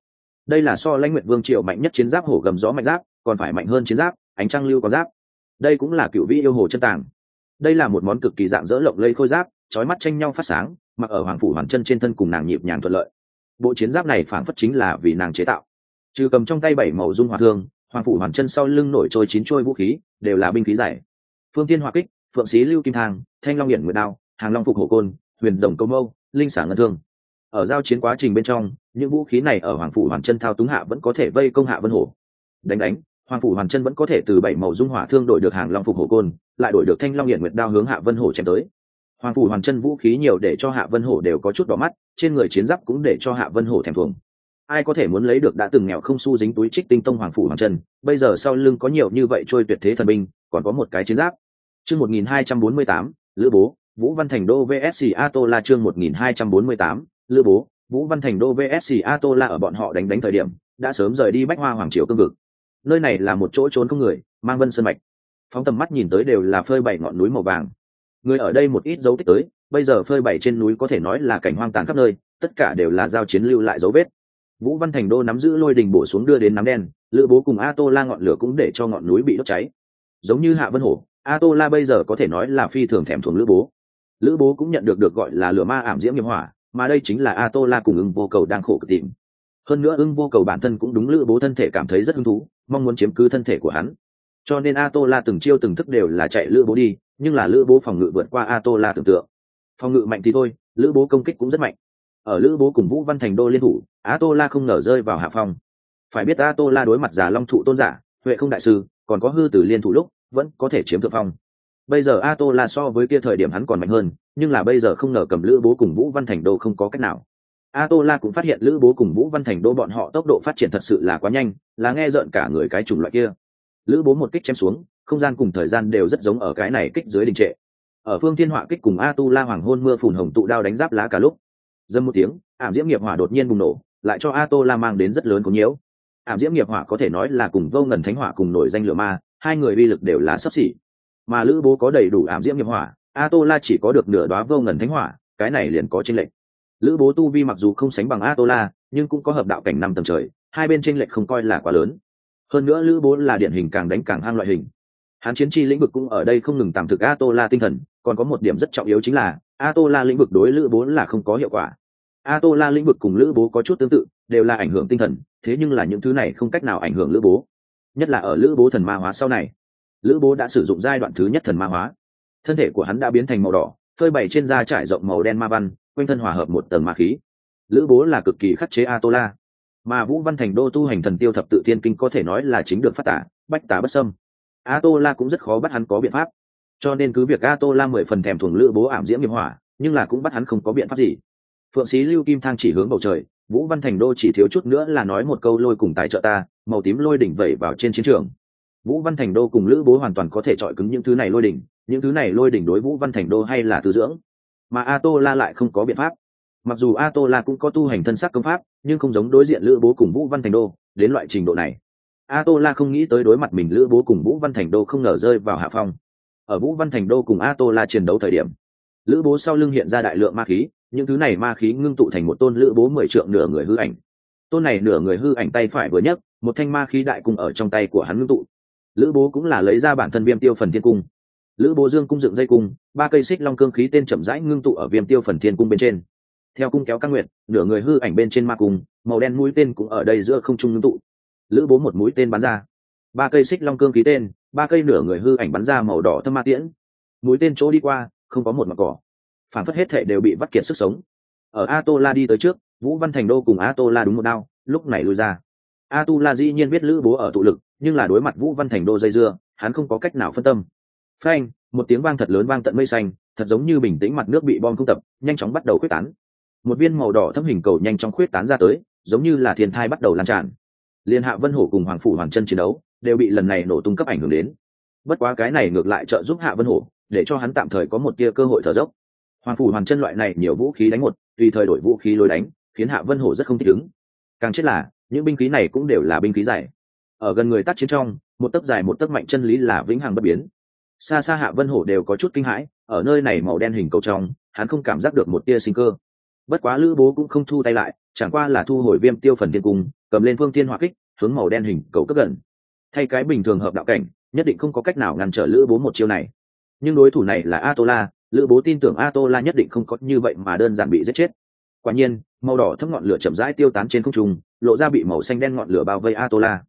Đây là so lãnh nguyệt vương triều mạnh nhất chiến giáp hổ gầm gió mạnh giáp, còn phải mạnh hơn chiến giáp, ánh trăng lưu có giáp. Đây cũng là cựu vĩ yêu hồ chân tàng. Đây là một món cực kỳ dạng dỡ lộng lây khôi giáp trói mắt tranh nhau phát sáng, mặc ở hoàng phủ hoàng chân trên thân cùng nàng nhịp nhàng thuận lợi. Bộ chiến giáp này phản phất chính là vì nàng chế tạo. Trừ cầm trong tay bảy màu dung hòa thương, hoàng phủ hoàn chân sau lưng nổi trôi chín trôi vũ khí, đều là binh khí giải phương tiên hòa kích, phượng sĩ lưu kim thang, thanh long hiển nguyệt đao, hàng long phục hổ côn, huyền rồng câu mâu, linh xả ngân thương ở giao chiến quá trình bên trong, những vũ khí này ở hoàng phủ hoàn chân thao túng hạ vẫn có thể vây công hạ vân hổ. Đánh đánh, hoàng phủ hoàn chân vẫn có thể từ bảy màu dung hỏa thương đổi được hàng long phục hổ côn, lại đổi được thanh long hiện nguyệt đao hướng hạ vân hổ chém tới. Hoàng phủ hoàn chân vũ khí nhiều để cho hạ vân hổ đều có chút đỏ mắt, trên người chiến giáp cũng để cho hạ vân hổ thèm thuồng. Ai có thể muốn lấy được đã từng nghèo không su dính túi trích tinh tông hoàng phủ hoàng chân, bây giờ sau lưng có nhiều như vậy trôi tuyệt thế thần binh, còn có một cái chiến giáp. Chương một nghìn hai trăm bốn mươi tám, lữ bố, vũ văn thành đô vsc a tô la chương một nghìn hai trăm bốn mươi tám lữ bố, vũ văn thành đô vsc a tô la ở bọn họ đánh đánh thời điểm, đã sớm rời đi bách hoa hoàng triều cương vực. Nơi này là một chỗ trốn không người, mang vân sơn mạch. Phóng tầm mắt nhìn tới đều là phơi bảy ngọn núi màu vàng. Người ở đây một ít dấu tích tới, bây giờ phơi bảy trên núi có thể nói là cảnh hoang tàn khắp nơi, tất cả đều là giao chiến lưu lại dấu vết. Vũ văn thành đô nắm giữ lôi đình bổ xuống đưa đến nắm đen, lữ bố cùng a tô la ngọn lửa cũng để cho ngọn núi bị đốt cháy. Giống như hạ vân hổ a tô la bây giờ có thể nói là phi thường thèm thuồng lữ bố. Lữ bố cũng nhận được được gọi là lửa ma ảm diễm nghiệp hỏa mà đây chính là a tô la cùng ưng vô cầu đang khổ cực tìm. Hơn nữa ưng vô cầu bản thân cũng đúng lữ bố thân thể cảm thấy rất hứng thú, mong muốn chiếm cứ thân thể của hắn. Cho nên a tô la từng chiêu từng thức đều là chạy lữ bố đi, nhưng là lữ bố phòng ngự vượt qua a tô la tưởng tượng. Phòng ngự mạnh thì thôi, lữ bố công kích cũng rất mạnh. Ở lữ bố cùng vũ văn thành đô liên thủ a tô la không ngờ rơi vào hạ phong. Phải biết a tô la đối mặt giả long thụ tôn giả, huệ không đại sư, còn có hư tử liên thủ lúc, vẫn có thể chiếm thượng phong bây giờ a tô la so với kia thời điểm hắn còn mạnh hơn, nhưng là bây giờ không ngờ cầm lữ bố cùng vũ văn thành đô không có cách nào. A tô la cũng phát hiện lữ bố cùng vũ văn thành đô bọn họ tốc độ phát triển thật sự là quá nhanh, là nghe rợn cả người cái chủng loại kia. Lữ bố một kích chém xuống, không gian cùng thời gian đều rất giống ở cái này kích dưới đình trệ. Ở phương thiên họa kích cùng a tu la hoàng hôn mưa phùn hồng tụ đao đánh giáp lá cả lúc, dâm một tiếng, ảm diễm nghiệp hỏa đột nhiên bùng nổ, lại cho a tô la mang đến rất lớn có nhiễu. Ảm diễm nghiệp hỏa có thể nói là cùng vô ngần thánh hỏa cùng nổi danh lửa ma, hai người uy lực đều là sấp xỉ mà lữ bố có đầy đủ ảm diễm nghiệp hỏa a tô la chỉ có được nửa đoá vô ngần thánh hỏa, cái này liền có tranh lệch. Lữ bố tu vi mặc dù không sánh bằng a tô la nhưng cũng có hợp đạo cảnh năm tầng trời, hai bên tranh lệch không coi là quá lớn. Hơn nữa lữ bố là điển hình càng đánh càng hang loại hình. Hắn chiến chi lĩnh vực cũng ở đây không ngừng tạm thực a tô la tinh thần, còn có một điểm rất trọng yếu chính là a tô la lĩnh vực đối lữ bố là không có hiệu quả. A tô la lĩnh vực cùng lữ bố có chút tương tự, đều là ảnh hưởng tinh thần, thế nhưng là những thứ này không cách nào ảnh hưởng lữ bố. Nhất là ở lữ bố thần ma hóa sau này lữ bố đã sử dụng giai đoạn thứ nhất thần ma hóa. Thân thể của hắn đã biến thành màu đỏ, phơi bày trên da trải rộng màu đen ma văn, quanh thân hòa hợp một tầng ma khí. Lữ bố là cực kỳ khắc chế a tô la mà vũ văn thành đô tu hành thần tiêu thập tự thiên kinh có thể nói là chính được phát tả, bách tả bất sâm a tô la cũng rất khó bắt hắn có biện pháp. Cho nên cứ việc a tô la mười phần thèm thuồng lữ bố ảm diễm nghiệp hỏa, nhưng là cũng bắt hắn không có biện pháp gì. Phượng sĩ lưu kim thang chỉ hướng bầu trời, vũ văn thành đô chỉ thiếu chút nữa là nói một câu lôi cùng tài trợ ta, màu tím lôi đỉnh vẩy vào trên chiến trường vũ văn thành đô cùng lữ bố hoàn toàn có thể chọi cứng những thứ này lôi đỉnh, những thứ này lôi đỉnh đối vũ văn thành đô hay là tư dưỡng. Mà a tô la lại không có biện pháp. Mặc dù a tô la cũng có tu hành thân sắc công pháp, nhưng không giống đối diện lữ bố cùng vũ văn thành đô, đến loại trình độ này. A tô la không nghĩ tới đối mặt mình lữ bố cùng vũ văn thành đô không ngờ rơi vào hạ phong. Ở vũ văn thành đô cùng a tô la chiến đấu thời điểm, lữ bố sau lưng hiện ra đại lượng ma khí, những thứ này ma khí ngưng tụ thành một tôn lữ bố mười trượng nửa người hư ảnh. Tôn này nửa người hư ảnh tay phải vừa nhấc, một thanh ma khí đại cung ở trong tay của hắn ngưng tụ lữ bố cũng là lấy ra bản thân viêm tiêu phần thiên cung. Lữ bố dương cung dựng dây cung, ba cây xích long cương khí tên chậm rãi ngưng tụ ở viêm tiêu phần thiên cung bên trên. Theo cung kéo các nguyện nửa người hư ảnh bên trên ma cung, màu đen mũi tên cũng ở đây giữa không trung ngưng tụ. Lữ bố một mũi tên bắn ra. Ba cây xích long cương khí tên, ba cây nửa người hư ảnh bắn ra màu đỏ thâm ma tiễn. Mũi tên chỗ đi qua, không có một mặt cỏ. Phản phất hết thệ đều bị vắt kiệt sức sống. Ở a tô la đi tới trước, vũ văn thành đô cùng a tô la đúng một đao, lúc này lui ra. A tu la dĩ nhiên biết lữ bố ở tụ lực nhưng là đối mặt vũ văn thành đô dây dưa, hắn không có cách nào phân tâm. Phanh, một tiếng vang thật lớn vang tận mây xanh, thật giống như bình tĩnh mặt nước bị bom không tập, nhanh chóng bắt đầu quyết tán. Một viên màu đỏ thâm hình cầu nhanh chóng khuyết tán ra tới, giống như là thiên thai bắt đầu lan tràn. Liên hạ vân hổ cùng hoàng phủ hoàng chân chiến đấu, đều bị lần này nổ tung cấp ảnh hưởng đến. Bất quá cái này ngược lại trợ giúp hạ vân hổ, để cho hắn tạm thời có một tia cơ hội thở dốc. Hoàng phủ hoàng chân loại này nhiều vũ khí đánh một, tùy thời đổi vũ khí lối đánh, khiến hạ vân hổ rất không thích ứng. Càng chết là, những binh khí này cũng đều là binh khí dày ở gần người tác chiến trong, một tấc dài một tấc mạnh chân lý là vĩnh hằng bất biến. Xa xa hạ vân hổ đều có chút kinh hãi, ở nơi này màu đen hình cầu trong, hắn không cảm giác được một tia sinh cơ. Bất quá lữ bố cũng không thu tay lại, chẳng qua là thu hồi viêm tiêu phần tiên cung, cầm lên phương tiên hỏa kích, hướng màu đen hình cầu cấp gần. Thay cái bình thường hợp đạo cảnh, nhất định không có cách nào ngăn trở lữ bố một chiêu này. Nhưng đối thủ này là atola, lữ bố tin tưởng atola nhất định không có như vậy mà đơn giản bị giết chết. Quả nhiên, màu đỏ thấp ngọn lửa chậm rãi tiêu tán trên không trung, lộ ra bị màu xanh đen ngọn lửa bao vây atola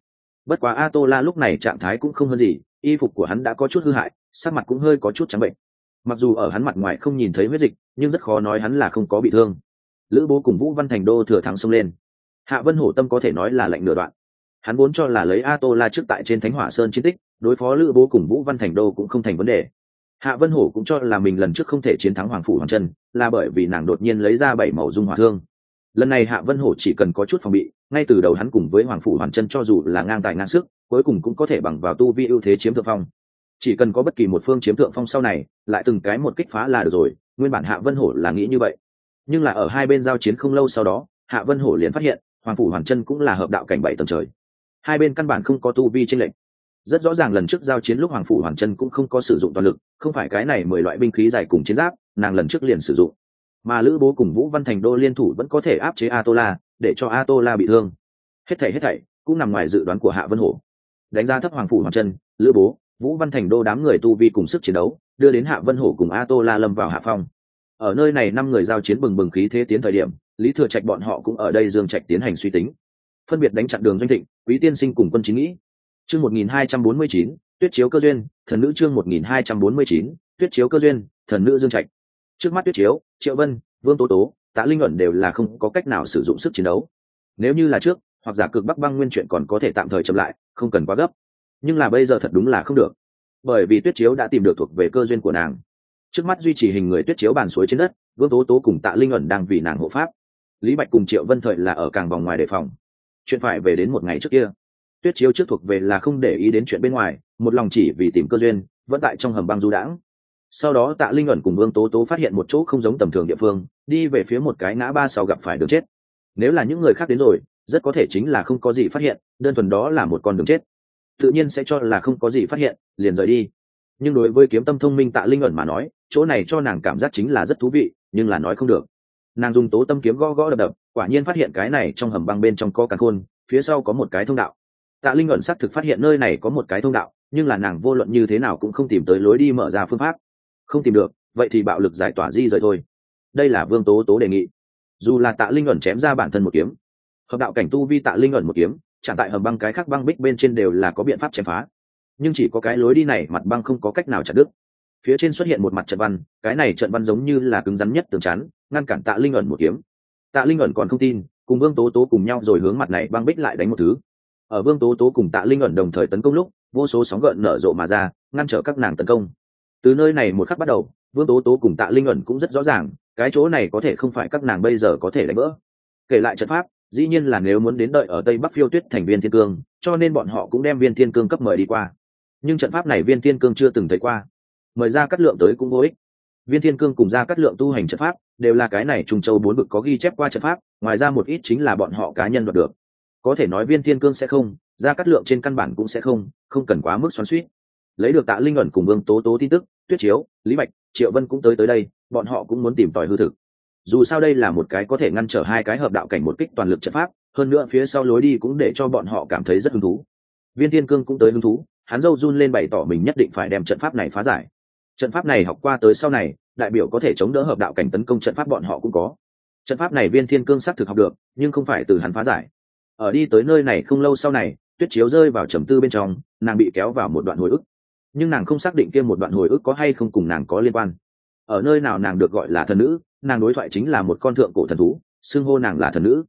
bất quá atola lúc này trạng thái cũng không hơn gì, y phục của hắn đã có chút hư hại, sắc mặt cũng hơi có chút trắng bệnh. Mặc dù ở hắn mặt ngoài không nhìn thấy huyết dịch, nhưng rất khó nói hắn là không có bị thương. Lữ bố cùng vũ văn thành đô thừa thắng xông lên. Hạ vân hổ tâm có thể nói là lệnh nửa đoạn. Hắn vốn cho là lấy a tô la trước tại trên thánh hỏa sơn chiến tích, đối phó lữ bố cùng vũ văn thành đô cũng không thành vấn đề. Hạ vân hổ cũng cho là mình lần trước không thể chiến thắng hoàng phủ hoàng chân là bởi vì nàng đột nhiên lấy ra bảy màu dung hỏa thương lần này hạ vân hổ chỉ cần có chút phòng bị, ngay từ đầu hắn cùng với hoàng phủ hoàng chân cho dù là ngang tài ngang sức, cuối cùng cũng có thể bằng vào tu vi ưu thế chiếm thượng phong. Chỉ cần có bất kỳ một phương chiếm thượng phong sau này, lại từng cái một kích phá là được rồi, nguyên bản hạ vân hổ là nghĩ như vậy. Nhưng là ở hai bên giao chiến không lâu sau đó, hạ vân hổ liền phát hiện, hoàng phủ hoàng chân cũng là hợp đạo cảnh bảy tầng trời. Hai bên căn bản không có tu vi tranh lệch. Rất rõ ràng lần trước giao chiến lúc hoàng phủ hoàng chân cũng không có sử dụng toàn lực, không phải cái này mười loại binh khí dài cùng chiến giáp, nàng lần trước liền sử dụng mà lữ bố cùng vũ văn thành đô liên thủ vẫn có thể áp chế a tô la để cho a tô la bị thương. Hết thảy hết thảy, cũng nằm ngoài dự đoán của hạ vân hổ. Đánh giá thấp hoàng phủ hoàng chân lữ bố, vũ văn thành đô đám người tu vi cùng sức chiến đấu, đưa đến hạ vân hổ cùng a tô la lâm vào hạ phong. Ở nơi này năm người giao chiến bừng bừng khí thế tiến thời điểm, lý thừa trạch bọn họ cũng ở đây dương trạch tiến hành suy tính. Phân biệt đánh chặn đường doanh thịnh, quý tiên sinh cùng quân chính nghĩ. Chương một nghìn hai trăm bốn mươi chín, tuyết chiếu cơ duyên, thần nữ chương một nghìn hai trăm bốn mươi chín, tuyết chiếu cơ duyên, thần nữ dương trạch trước mắt tuyết chiếu, triệu vân, vương tố tố, tạ linh ẩn đều là không có cách nào sử dụng sức chiến đấu. Nếu như là trước, hoặc giả cực bắc băng nguyên chuyện còn có thể tạm thời chậm lại, không cần quá gấp. Nhưng là bây giờ thật đúng là không được. Bởi vì tuyết chiếu đã tìm được thuộc về cơ duyên của nàng. Trước mắt duy trì hình người tuyết chiếu bàn suối trên đất, vương tố tố cùng tạ linh ẩn đang vì nàng hộ pháp. Lý bạch cùng triệu vân thời là ở càng vòng ngoài đề phòng. Chuyện phải về đến một ngày trước kia. Tuyết chiếu trước thuộc về là không để ý đến chuyện bên ngoài, một lòng chỉ vì tìm cơ duyên, vẫn tại trong hầm băng du đãng sau đó tạ linh ẩn cùng vương tố tố phát hiện một chỗ không giống tầm thường địa phương, đi về phía một cái ngã ba sau gặp phải đường chết. Nếu là những người khác đến rồi, rất có thể chính là không có gì phát hiện, đơn thuần đó là một con đường chết. Tự nhiên sẽ cho là không có gì phát hiện, liền rời đi. Nhưng đối với kiếm tâm thông minh tạ linh ẩn mà nói, chỗ này cho nàng cảm giác chính là rất thú vị, nhưng là nói không được. Nàng dùng tố tâm kiếm gõ gõ đập đập, quả nhiên phát hiện cái này trong hầm băng bên trong có cả khôn, phía sau có một cái thông đạo. Tạ linh ẩn xác thực phát hiện nơi này có một cái thông đạo, nhưng là nàng vô luận như thế nào cũng không tìm tới lối đi mở ra phương pháp không tìm được, vậy thì bạo lực giải tỏa di rời thôi. Đây là vương tố tố đề nghị. Dù là tạ linh ẩn chém ra bản thân một kiếm, hợp đạo cảnh tu vi tạ linh ẩn một kiếm chẳng tại hầm băng cái khác băng bích bên trên đều là có biện pháp chém phá. Nhưng chỉ có cái lối đi này mặt băng không có cách nào chặt đứt. Phía trên xuất hiện một mặt trận văn, cái này trận văn giống như là cứng rắn nhất tường chắn, ngăn cản tạ linh ẩn một kiếm. Tạ linh ẩn còn không tin, cùng vương tố tố cùng nhau rồi hướng mặt này băng bích lại đánh một thứ. Ở vương tố tố cùng tạ linh ẩn đồng thời tấn công lúc, vô số sóng gợn nở rộ mà ra, ngăn trở các nàng tấn công từ nơi này một khắc bắt đầu, vương tố tố cùng tạ linh ẩn cũng rất rõ ràng, cái chỗ này có thể không phải các nàng bây giờ có thể đánh vỡ. Kể lại trận pháp, dĩ nhiên là nếu muốn đến đợi ở tây bắc phiêu tuyết thành viên thiên cương, cho nên bọn họ cũng đem viên thiên cương cấp mời đi qua. Nhưng trận pháp này viên thiên cương chưa từng thấy qua. Mời ra cắt lượng tới cũng vô ích. Viên thiên cương cùng ra cắt lượng tu hành trận pháp, đều là cái này trùng châu bốn vực có ghi chép qua trận pháp, ngoài ra một ít chính là bọn họ cá nhân đoạt được. Có thể nói viên thiên cương sẽ không ra cắt lượng trên căn bản cũng sẽ không không cần quá mức xoắn suýt lấy được tạ linh ẩn cùng vương tố tố tin tức, tuyết chiếu, lý bạch, triệu vân cũng tới tới đây, bọn họ cũng muốn tìm tòi hư thực. Dù sao đây là một cái có thể ngăn trở hai cái hợp đạo cảnh một kích toàn lực trận pháp, hơn nữa phía sau lối đi cũng để cho bọn họ cảm thấy rất hứng thú. Viên thiên cương cũng tới hứng thú, hắn dâu run lên bày tỏ mình nhất định phải đem trận pháp này phá giải. Trận pháp này học qua tới sau này, đại biểu có thể chống đỡ hợp đạo cảnh tấn công trận pháp bọn họ cũng có. Trận pháp này viên thiên cương xác thực học được, nhưng không phải từ hắn phá giải. Ở đi tới nơi này không lâu sau này, tuyết chiếu rơi vào trầm tư bên trong, nàng bị kéo vào một đoạn hồi ức nhưng nàng không xác định kia một đoạn hồi ức có hay không cùng nàng có liên quan. Ở nơi nào nàng được gọi là thần nữ, nàng đối thoại chính là một con thượng cổ thần thú, xưng hô nàng là thần nữ.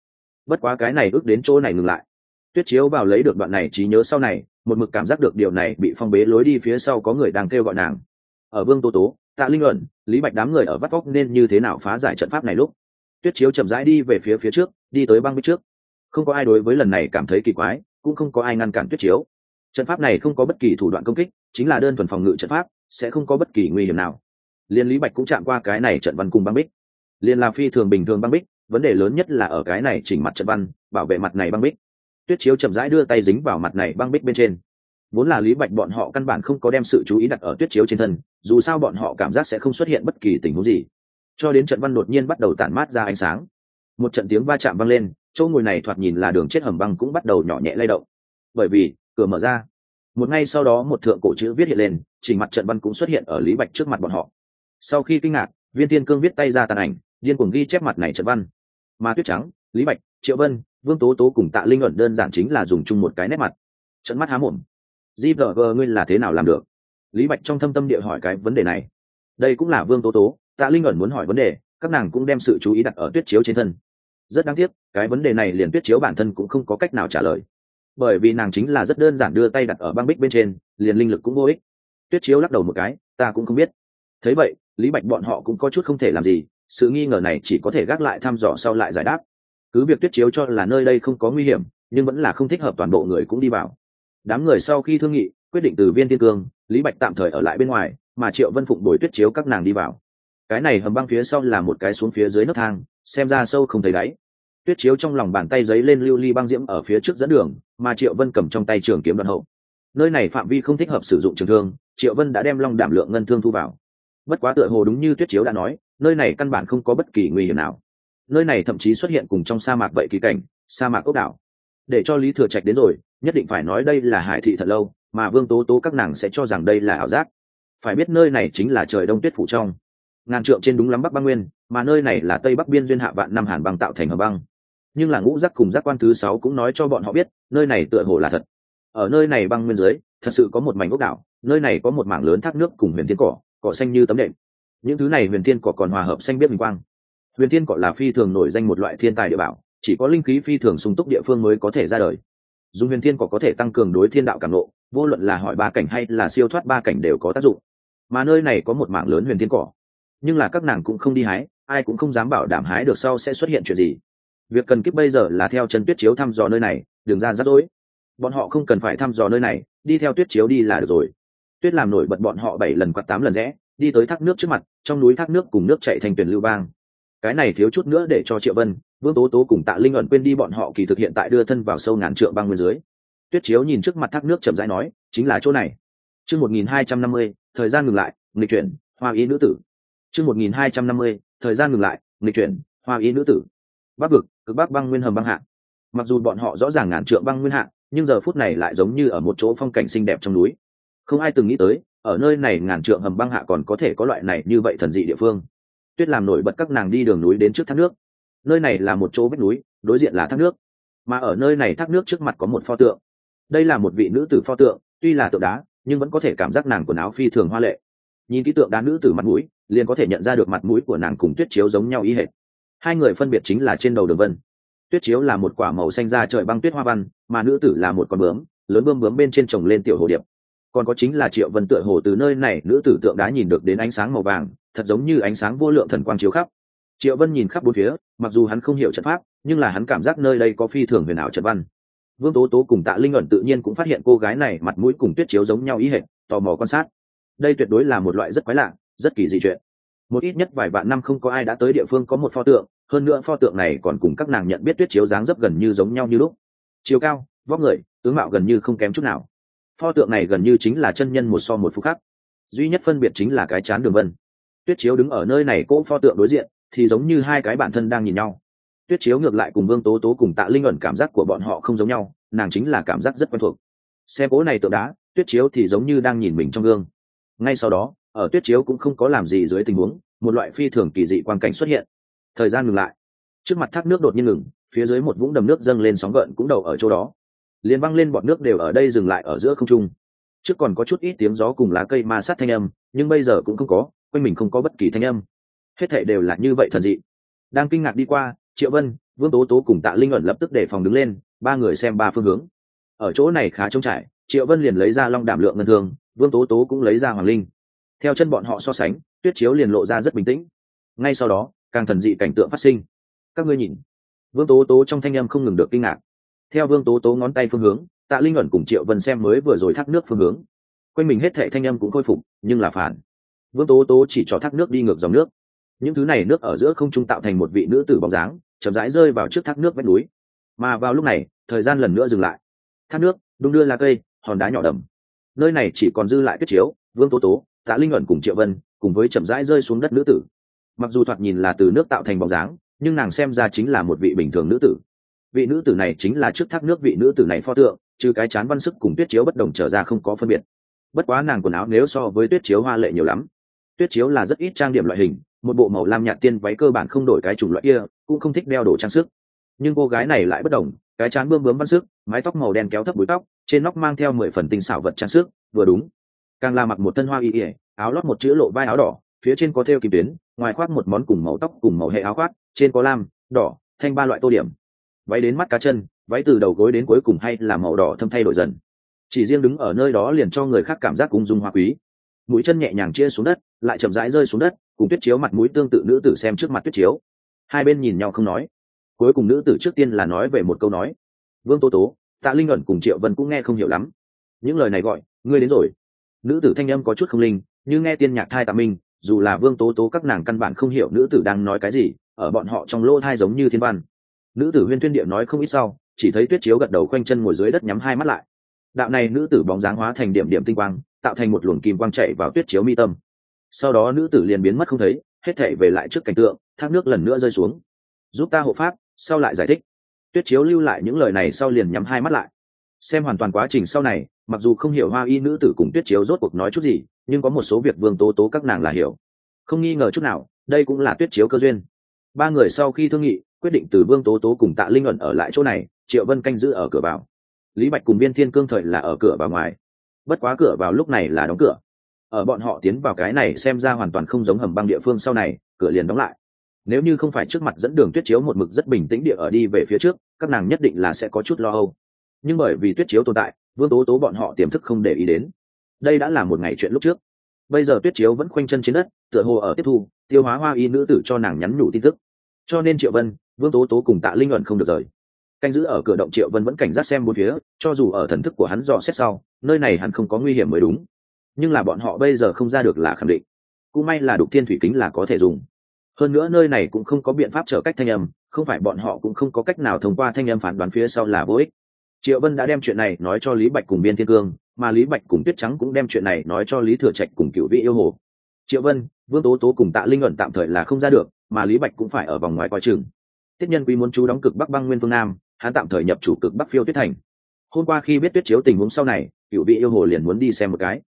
Bất quá cái này ước đến chỗ này ngừng lại. Tuyết chiếu vào lấy được đoạn này trí nhớ sau này, một mực cảm giác được điều này bị phong bế lối đi phía sau có người đang kêu gọi nàng. Ở vương tô tố, tạ linh luận, lý bạch đám người ở vắt vóc nên như thế nào phá giải trận pháp này lúc? Tuyết chiếu chậm rãi đi về phía phía trước, đi tới băng bích trước. Không có ai đối với lần này cảm thấy kỳ quái, cũng không có ai ngăn cản tuyết chiếu trận pháp này không có bất kỳ thủ đoạn công kích, chính là đơn thuần phòng ngự trận pháp, sẽ không có bất kỳ nguy hiểm nào. Liên lý bạch cũng chạm qua cái này trận văn cung băng bích. Liên là phi thường bình thường băng bích, vấn đề lớn nhất là ở cái này chỉnh mặt trận văn, bảo vệ mặt này băng bích. Tuyết chiếu chậm rãi đưa tay dính vào mặt này băng bích bên trên. Vốn là lý bạch bọn họ căn bản không có đem sự chú ý đặt ở tuyết chiếu trên thân, dù sao bọn họ cảm giác sẽ không xuất hiện bất kỳ tình huống gì. Cho đến trận văn đột nhiên bắt đầu tản mát ra ánh sáng. Một trận tiếng va chạm vang lên, chỗ ngồi này thoạt nhìn là đường chết hầm băng cũng bắt đầu nhỏ nhẹ lay động. Bởi vì cửa mở ra. Một ngay sau đó một thượng cổ chữ viết hiện lên, chỉnh mặt trận văn cũng xuất hiện ở lý bạch trước mặt bọn họ. Sau khi kinh ngạc, viên tiên cương viết tay ra tàn ảnh, điên cuồng ghi chép mặt này trận văn. Mà tuyết trắng, lý bạch, triệu vân, vương tố tố cùng tạ linh ẩn đơn giản chính là dùng chung một cái nét mặt. Trận mắt há mồm. Gvg ngươi là thế nào làm được? Lý bạch trong thâm tâm địa hỏi cái vấn đề này. Đây cũng là vương tố tố, tạ linh ẩn muốn hỏi vấn đề, các nàng cũng đem sự chú ý đặt ở tuyết chiếu trên thân. Rất đáng tiếc, cái vấn đề này liền tuyết chiếu bản thân cũng không có cách nào trả lời bởi vì nàng chính là rất đơn giản đưa tay đặt ở băng bích bên trên, liền linh lực cũng vô ích. Tuyết chiếu lắc đầu một cái, ta cũng không biết. Thấy vậy, lý bạch bọn họ cũng có chút không thể làm gì, sự nghi ngờ này chỉ có thể gác lại thăm dò sau lại giải đáp. Cứ việc tuyết chiếu cho là nơi đây không có nguy hiểm, nhưng vẫn là không thích hợp toàn bộ người cũng đi vào. Đám người sau khi thương nghị, quyết định từ viên tiên cương, lý bạch tạm thời ở lại bên ngoài, mà triệu vân phụng đổi tuyết chiếu các nàng đi vào. Cái này hầm băng phía sau là một cái xuống phía dưới nấc thang, xem ra sâu không thấy đáy tuyết chiếu trong lòng bàn tay giấy lên lưu ly băng diễm ở phía trước dẫn đường, mà triệu vân cầm trong tay trường kiếm đoạn hậu. Nơi này phạm vi không thích hợp sử dụng trường thương, triệu vân đã đem long đảm lượng ngân thương thu vào. Bất quá tựa hồ đúng như tuyết chiếu đã nói, nơi này căn bản không có bất kỳ nguy hiểm nào. Nơi này thậm chí xuất hiện cùng trong sa mạc vậy kỳ cảnh, sa mạc ốc đảo. Để cho lý thừa trạch đến rồi, nhất định phải nói đây là hải thị thật lâu, mà vương tố tố các nàng sẽ cho rằng đây là ảo giác. Phải biết nơi này chính là trời đông tuyết phủ trong. Ngàn trượng trên đúng lắm bắc băng nguyên, mà nơi này là tây bắc biên duyên hạ vạn năm hàn băng tạo thành hầm băng nhưng là ngũ giác cùng giác quan thứ sáu cũng nói cho bọn họ biết, nơi này tựa hồ là thật. Ở nơi này băng nguyên dưới, thật sự có một mảnh ốc đảo, nơi này có một mảng lớn thác nước cùng huyền thiên cỏ cỏ xanh như tấm đệm. Những thứ này huyền thiên cỏ còn hòa hợp xanh biết bình quang. Huyền thiên cỏ là phi thường nổi danh một loại thiên tài địa bảo, chỉ có linh khí phi thường sung túc địa phương mới có thể ra đời. Dùng huyền thiên cỏ có thể tăng cường đối thiên đạo cảm nộ, vô luận là hỏi ba cảnh hay là siêu thoát ba cảnh đều có tác dụng. Mà nơi này có một mảng lớn huyền thiên cỏ. Nhưng là các nàng cũng không đi hái, ai cũng không dám bảo đảm hái được sau sẽ xuất hiện chuyện gì việc cần kiếp bây giờ là theo chân tuyết chiếu thăm dò nơi này đường ra rắc rối. Bọn họ không cần phải thăm dò nơi này, đi theo tuyết chiếu đi là được rồi. Tuyết làm nổi bật bọn họ bảy lần quạt tám lần rẽ, đi tới thác nước trước mặt, trong núi thác nước cùng nước chạy thành tuyển lưu bang. Cái này thiếu chút nữa để cho triệu vân, vương tố tố cùng tạ linh ẩn quên đi bọn họ kỳ thực hiện tại đưa thân vào sâu ngàn trượng băng nguyên dưới. Tuyết chiếu nhìn trước mặt thác nước chậm rãi nói, chính là chỗ này. Chương một nghìn hai trăm năm mươi, thời gian ngừng lại, nghịch chuyển, hoa ý nữ tử. Chương một nghìn hai trăm năm mươi, thời gian ngừng lại, nghịch chuyển, hoa ý nữ tử bắc vực, cực bắc băng nguyên hầm băng hạ. Mặc dù bọn họ rõ ràng ngàn trượng băng nguyên hạ, nhưng giờ phút này lại giống như ở một chỗ phong cảnh xinh đẹp trong núi. Không ai từng nghĩ tới, ở nơi này ngàn trượng hầm băng hạ còn có thể có loại này như vậy thần dị địa phương. Tuyết làm nổi bật các nàng đi đường núi đến trước thác nước. Nơi này là một chỗ vách núi, đối diện là thác nước. Mà ở nơi này thác nước trước mặt có một pho tượng. Đây là một vị nữ tử pho tượng, tuy là tượng đá, nhưng vẫn có thể cảm giác nàng quần áo phi thường hoa lệ. Nhìn ký tượng đá nữ tử mặt mũi, liền có thể nhận ra được mặt mũi của nàng cùng tuyết chiếu giống nhau ý hệt hai người phân biệt chính là trên đầu đường vân. Tuyết chiếu là một quả màu xanh da trời băng tuyết hoa văn, mà nữ tử là một con bướm, lớn bướm bướm bên trên trồng lên tiểu hồ điệp. Còn có chính là triệu vân tựa hồ từ nơi này, nữ tử tượng đá nhìn được đến ánh sáng màu vàng, thật giống như ánh sáng vô lượng thần quang chiếu khắp. Triệu vân nhìn khắp bốn phía, mặc dù hắn không hiểu trận pháp, nhưng là hắn cảm giác nơi đây có phi thường huyền ảo trận văn. Vương tố tố cùng tạ linh ẩn tự nhiên cũng phát hiện cô gái này mặt mũi cùng tuyết chiếu giống nhau ý hệt, tò mò quan sát. Đây tuyệt đối là một loại rất quái lạ, rất kỳ dị chuyện một ít nhất vài vạn năm không có ai đã tới địa phương có một pho tượng, hơn nữa pho tượng này còn cùng các nàng nhận biết tuyết chiếu dáng dấp gần như giống nhau như lúc. Chiều cao, vóc người, tướng mạo gần như không kém chút nào. Pho tượng này gần như chính là chân nhân một so một phút khác duy nhất phân biệt chính là cái chán đường vân. Tuyết chiếu đứng ở nơi này cỗ pho tượng đối diện, thì giống như hai cái bản thân đang nhìn nhau. Tuyết chiếu ngược lại cùng vương tố tố cùng tạ linh ẩn cảm giác của bọn họ không giống nhau, nàng chính là cảm giác rất quen thuộc. Xe cỗ này tượng đá, tuyết chiếu thì giống như đang nhìn mình trong gương. Ngay sau đó ở tuyết chiếu cũng không có làm gì dưới tình huống, một loại phi thường kỳ dị quan cảnh xuất hiện. Thời gian ngừng lại. Trước mặt thác nước đột nhiên ngừng, phía dưới một vũng đầm nước dâng lên sóng gợn cũng đầu ở chỗ đó. Liền văng lên bọn nước đều ở đây dừng lại ở giữa không trung. Trước còn có chút ít tiếng gió cùng lá cây ma sát thanh âm, nhưng bây giờ cũng không có, quanh mình không có bất kỳ thanh âm. Hết thệ đều là như vậy thần dị. Đang kinh ngạc đi qua, triệu vân, vương tố tố cùng tạ linh ẩn lập tức để phòng đứng lên, ba người xem ba phương hướng. Ở chỗ này khá trống trải, triệu vân liền lấy ra long đảm lượng ngân thương, vương tố tố cũng lấy ra hoàng linh theo chân bọn họ so sánh, tuyết chiếu liền lộ ra rất bình tĩnh. Ngay sau đó, càng thần dị cảnh tượng phát sinh. Các ngươi nhìn. Vương tố tố trong thanh â m không ngừng được kinh ngạc. Theo vương tố tố ngón tay phương hướng, tạ linh ẩn cùng triệu vân xem mới vừa rồi thác nước phương hướng. Quanh mình hết thệ thanh â m cũng khôi phục, nhưng là phản. Vương tố tố chỉ cho thác nước đi ngược dòng nước. Những thứ này nước ở giữa không trung tạo thành một vị nữ tử bóng dáng, chậm rãi rơi vào trước thác nước vách núi. Mà vào lúc này, thời gian lần nữa dừng lại. Thác nước, đung đưa lá cây, hòn đá nhỏ đầm. Nơi này chỉ còn dư lại tuyết chiếu, vương tố tố tạ linh ẩn cùng triệu vân cùng với chậm rãi rơi xuống đất nữ tử. Mặc dù thoạt nhìn là từ nước tạo thành bóng dáng, nhưng nàng xem ra chính là một vị bình thường nữ tử. Vị nữ tử này chính là trước thác nước vị nữ tử này pho tượng, trừ cái chán văn sức cùng tuyết chiếu bất đồng trở ra không có phân biệt. Bất quá nàng quần áo nếu so với tuyết chiếu hoa lệ nhiều lắm. Tuyết chiếu là rất ít trang điểm loại hình, một bộ màu lam nhạt tiên váy cơ bản không đổi cái chủng loại kia, cũng không thích đeo đồ trang sức. Nhưng cô gái này lại bất đồng, cái chán bươm bướm văn sức, mái tóc màu đen kéo thấp búi tóc, trên nóc mang theo mười phần tinh xảo vật trang sức, vừa đúng càng là mặc một thân hoa y ỉa áo lót một chữ lộ vai áo đỏ, phía trên có thêu kim tuyến, ngoài khoác một món cùng màu tóc cùng màu hệ áo khoác, trên có lam, đỏ, thanh ba loại tô điểm. Váy đến mắt cá chân, váy từ đầu gối đến cuối cùng hay là màu đỏ thâm thay đổi dần. Chỉ riêng đứng ở nơi đó liền cho người khác cảm giác cung dung hoa quý. Mũi chân nhẹ nhàng chia xuống đất, lại chậm rãi rơi xuống đất, cùng tuyết chiếu mặt mũi tương tự nữ tử xem trước mặt tuyết chiếu. Hai bên nhìn nhau không nói. Cuối cùng nữ tử trước tiên là nói về một câu nói. Vương tố tố, tạ linh ẩn cùng triệu vân cũng nghe không hiểu lắm. Những lời này gọi, ngươi đến rồi nữ tử thanh âm có chút không linh, như nghe tiên nhạc thai tạ minh, dù là vương tố tố các nàng căn bản không hiểu nữ tử đang nói cái gì, ở bọn họ trong lỗ thai giống như thiên văn. Nữ tử huyên tuyên điệu nói không ít sau, chỉ thấy tuyết chiếu gật đầu khoanh chân ngồi dưới đất nhắm hai mắt lại. Đạo này nữ tử bóng dáng hóa thành điểm điểm tinh quang, tạo thành một luồng kim quang chạy vào tuyết chiếu mi tâm. Sau đó nữ tử liền biến mất không thấy, hết thể về lại trước cảnh tượng, thác nước lần nữa rơi xuống. Giúp ta hộ pháp, sau lại giải thích. Tuyết chiếu lưu lại những lời này sau liền nhắm hai mắt lại. Xem hoàn toàn quá trình sau này mặc dù không hiểu hoa y nữ tử cùng tuyết chiếu rốt cuộc nói chút gì, nhưng có một số việc vương tố tố các nàng là hiểu. Không nghi ngờ chút nào, đây cũng là tuyết chiếu cơ duyên. Ba người sau khi thương nghị, quyết định từ vương tố tố cùng tạ linh ẩn ở lại chỗ này, triệu vân canh giữ ở cửa vào. Lý bạch cùng viên thiên cương thời là ở cửa vào ngoài. Bất quá cửa vào lúc này là đóng cửa. Ở bọn họ tiến vào cái này xem ra hoàn toàn không giống hầm băng địa phương sau này, cửa liền đóng lại. Nếu như không phải trước mặt dẫn đường tuyết chiếu một mực rất bình tĩnh địa ở đi về phía trước, các nàng nhất định là sẽ có chút lo âu. Nhưng bởi vì tuyết chiếu tồn tại vương tố tố bọn họ tiềm thức không để ý đến. Đây đã là một ngày chuyện lúc trước. Bây giờ tuyết chiếu vẫn khoanh chân trên đất, tựa hồ ở tiếp thu, tiêu hóa hoa y nữ tử cho nàng nhắn nhủ tin tức. Cho nên triệu vân, vương tố tố cùng tạ linh luận không được rời. Canh giữ ở cửa động triệu vân vẫn cảnh giác xem bốn phía, cho dù ở thần thức của hắn dò xét sau, nơi này hắn không có nguy hiểm mới đúng. Nhưng là bọn họ bây giờ không ra được là khẳng định. Cũng may là đục thiên thủy kính là có thể dùng. Hơn nữa nơi này cũng không có biện pháp trở cách thanh âm, không phải bọn họ cũng không có cách nào thông qua thanh âm phán đoán phía sau là vô ích triệu vân đã đem chuyện này nói cho lý bạch cùng biên thiên cương, mà lý bạch cùng tuyết trắng cũng đem chuyện này nói cho lý thừa trạch cùng cựu vị yêu hồ. Triệu vân, vương tố tố cùng tạ linh ẩn tạm thời là không ra được, mà lý bạch cũng phải ở vòng ngoài coi chừng. Tiết nhân quý muốn chú đóng cực bắc băng nguyên phương nam, hắn tạm thời nhập chủ cực bắc phiêu tuyết thành. Hôm qua khi biết tuyết chiếu tình huống sau này cựu vị yêu hồ liền muốn đi xem một cái.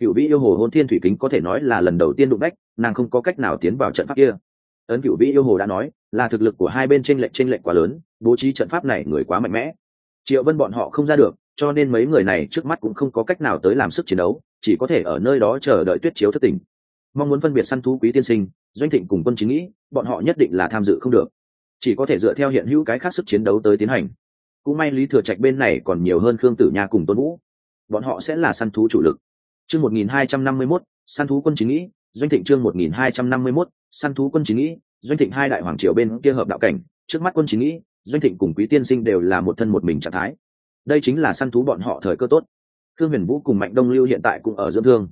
Cựu vị yêu hồ hôn thiên thủy kính có thể nói là lần đầu tiên đụng bách, nàng không có cách nào tiến vào trận pháp kia. Ấn cựu vị yêu hồ đã nói, là thực lực của hai bên tranh lệch tranh lệch quá lớn, bố trí trận pháp này người quá mạnh mẽ triệu vân bọn họ không ra được, cho nên mấy người này trước mắt cũng không có cách nào tới làm sức chiến đấu, chỉ có thể ở nơi đó chờ đợi tuyết chiếu thất tình. Mong muốn phân biệt săn thú quý tiên sinh, doanh thịnh cùng quân chính nghĩ, bọn họ nhất định là tham dự không được. Chỉ có thể dựa theo hiện hữu cái khác sức chiến đấu tới tiến hành. Cũng may lý thừa trạch bên này còn nhiều hơn khương tử nha cùng tôn vũ. Bọn họ sẽ là săn thú chủ lực. Chương một nghìn hai trăm năm mươi mốt, săn thú quân chính nghĩ, doanh thịnh chương một nghìn hai trăm năm mươi mốt, săn thú quân chính nghĩ, doanh thịnh hai đại hoàng triều bên kia hợp đạo cảnh. Trước mắt quân chính nghĩ doanh thịnh cùng quý tiên sinh đều là một thân một mình trạng thái. Đây chính là săn thú bọn họ thời cơ tốt. Thương huyền vũ cùng mạnh đông lưu hiện tại cũng ở dưỡng thương.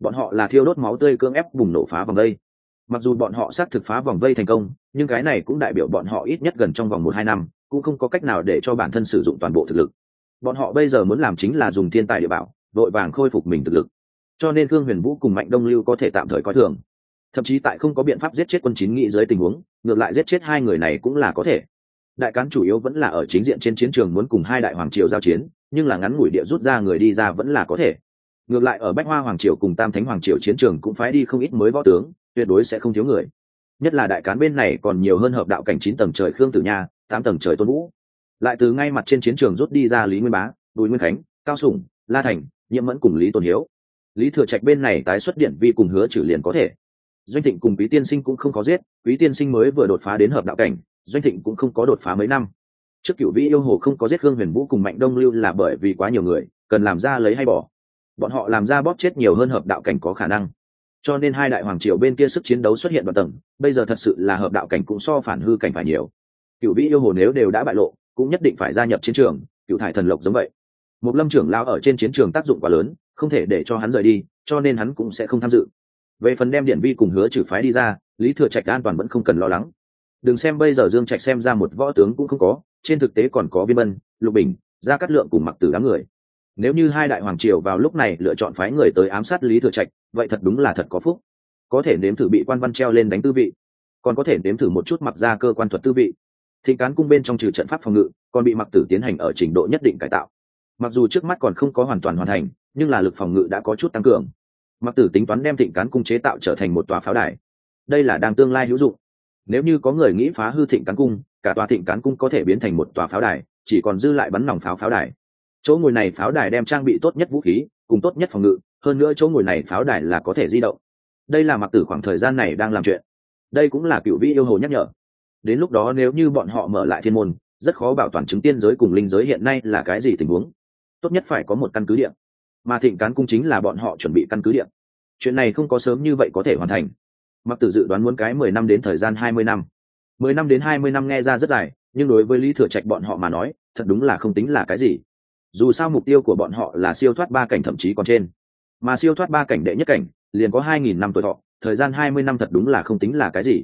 Bọn họ là thiêu đốt máu tươi cưỡng ép bùng nổ phá vòng vây. Mặc dù bọn họ xác thực phá vòng vây thành công, nhưng cái này cũng đại biểu bọn họ ít nhất gần trong vòng một hai năm, cũng không có cách nào để cho bản thân sử dụng toàn bộ thực lực. Bọn họ bây giờ muốn làm chính là dùng thiên tài địa bảo vội vàng khôi phục mình thực lực. Cho nên thương huyền vũ cùng mạnh đông lưu có thể tạm thời coi thường. Thậm chí tại không có biện pháp giết chết quân chín nghị dưới tình huống, ngược lại giết chết hai người này cũng là có thể đại cán chủ yếu vẫn là ở chính diện trên chiến trường muốn cùng hai đại hoàng triều giao chiến, nhưng là ngắn ngủi địa rút ra người đi ra vẫn là có thể. Ngược lại ở bách hoa hoàng triều cùng tam thánh hoàng triều chiến trường cũng phái đi không ít mới võ tướng, tuyệt đối sẽ không thiếu người. Nhất là đại cán bên này còn nhiều hơn hợp đạo cảnh chín tầng trời khương tử nha, tám tầng trời tôn vũ. Lại từ ngay mặt trên chiến trường rút đi ra lý nguyên bá, bùi nguyên khánh, cao sủng la thành nhiễm mẫn cùng lý tôn hiếu. Lý thừa trạch bên này tái xuất điện vi cùng hứa trừ liền có thể. Doanh thịnh cùng quý tiên sinh cũng không có giết, quý tiên sinh mới vừa đột phá đến hợp đạo cảnh doanh thịnh cũng không có đột phá mấy năm. Trước cựu vĩ yêu hồ không có giết khương huyền vũ cùng mạnh đông lưu là bởi vì quá nhiều người, cần làm ra lấy hay bỏ. Bọn họ làm ra bóp chết nhiều hơn hợp đạo cảnh có khả năng. Cho nên hai đại hoàng triều bên kia sức chiến đấu xuất hiện đoạn tầng, bây giờ thật sự là hợp đạo cảnh cũng so phản hư cảnh phải nhiều. Cựu vĩ yêu hồ nếu đều đã bại lộ, cũng nhất định phải gia nhập chiến trường cựu thải thần lộc giống vậy. Một lâm trưởng lao ở trên chiến trường tác dụng quá lớn, không thể để cho hắn rời đi, cho nên hắn cũng sẽ không tham dự. Về phần đem điện vi cùng hứa trừ phái đi ra, lý thừa trạch an toàn vẫn không cần lo lắng đừng xem bây giờ dương trạch xem ra một võ tướng cũng không có, trên thực tế còn có viên bân lục bình, gia cát lượng cùng mặc tử đám người. Nếu như hai đại hoàng triều vào lúc này lựa chọn phái người tới ám sát lý thừa trạch, vậy thật đúng là thật có phúc. Có thể nếm thử bị quan văn treo lên đánh tư vị, còn có thể nếm thử một chút mặc ra cơ quan thuật tư vị. Thịnh cán cung bên trong trừ trận pháp phòng ngự, còn bị mặc tử tiến hành ở trình độ nhất định cải tạo. Mặc dù trước mắt còn không có hoàn toàn hoàn thành, nhưng là lực phòng ngự đã có chút tăng cường. Mặc tử tính toán đem thịnh cán cung chế tạo trở thành một tòa pháo đài. Đây là đang tương lai hữu dụng nếu như có người nghĩ phá hư thịnh cán cung, cả tòa thịnh cán cung có thể biến thành một tòa pháo đài, chỉ còn dư lại bắn nòng pháo pháo đài. Chỗ ngồi này pháo đài đem trang bị tốt nhất vũ khí, cùng tốt nhất phòng ngự, hơn nữa chỗ ngồi này pháo đài là có thể di động. Đây là mặc tử khoảng thời gian này đang làm chuyện. Đây cũng là cựu vĩ yêu hồ nhắc nhở. Đến lúc đó nếu như bọn họ mở lại thiên môn, rất khó bảo toàn chứng tiên giới cùng linh giới hiện nay là cái gì tình huống. Tốt nhất phải có một căn cứ điện. Mà thịnh cán cung chính là bọn họ chuẩn bị căn cứ điện. Chuyện này không có sớm như vậy có thể hoàn thành mặc tử dự đoán muốn cái mười năm đến thời gian hai mươi năm. Mười năm đến hai mươi năm nghe ra rất dài, nhưng đối với lý thừa trạch bọn họ mà nói, thật đúng là không tính là cái gì. Dù sao mục tiêu của bọn họ là siêu thoát ba cảnh thậm chí còn trên. Mà siêu thoát ba cảnh đệ nhất cảnh, liền có hai nghìn năm tuổi thọ, thời gian hai mươi năm thật đúng là không tính là cái gì.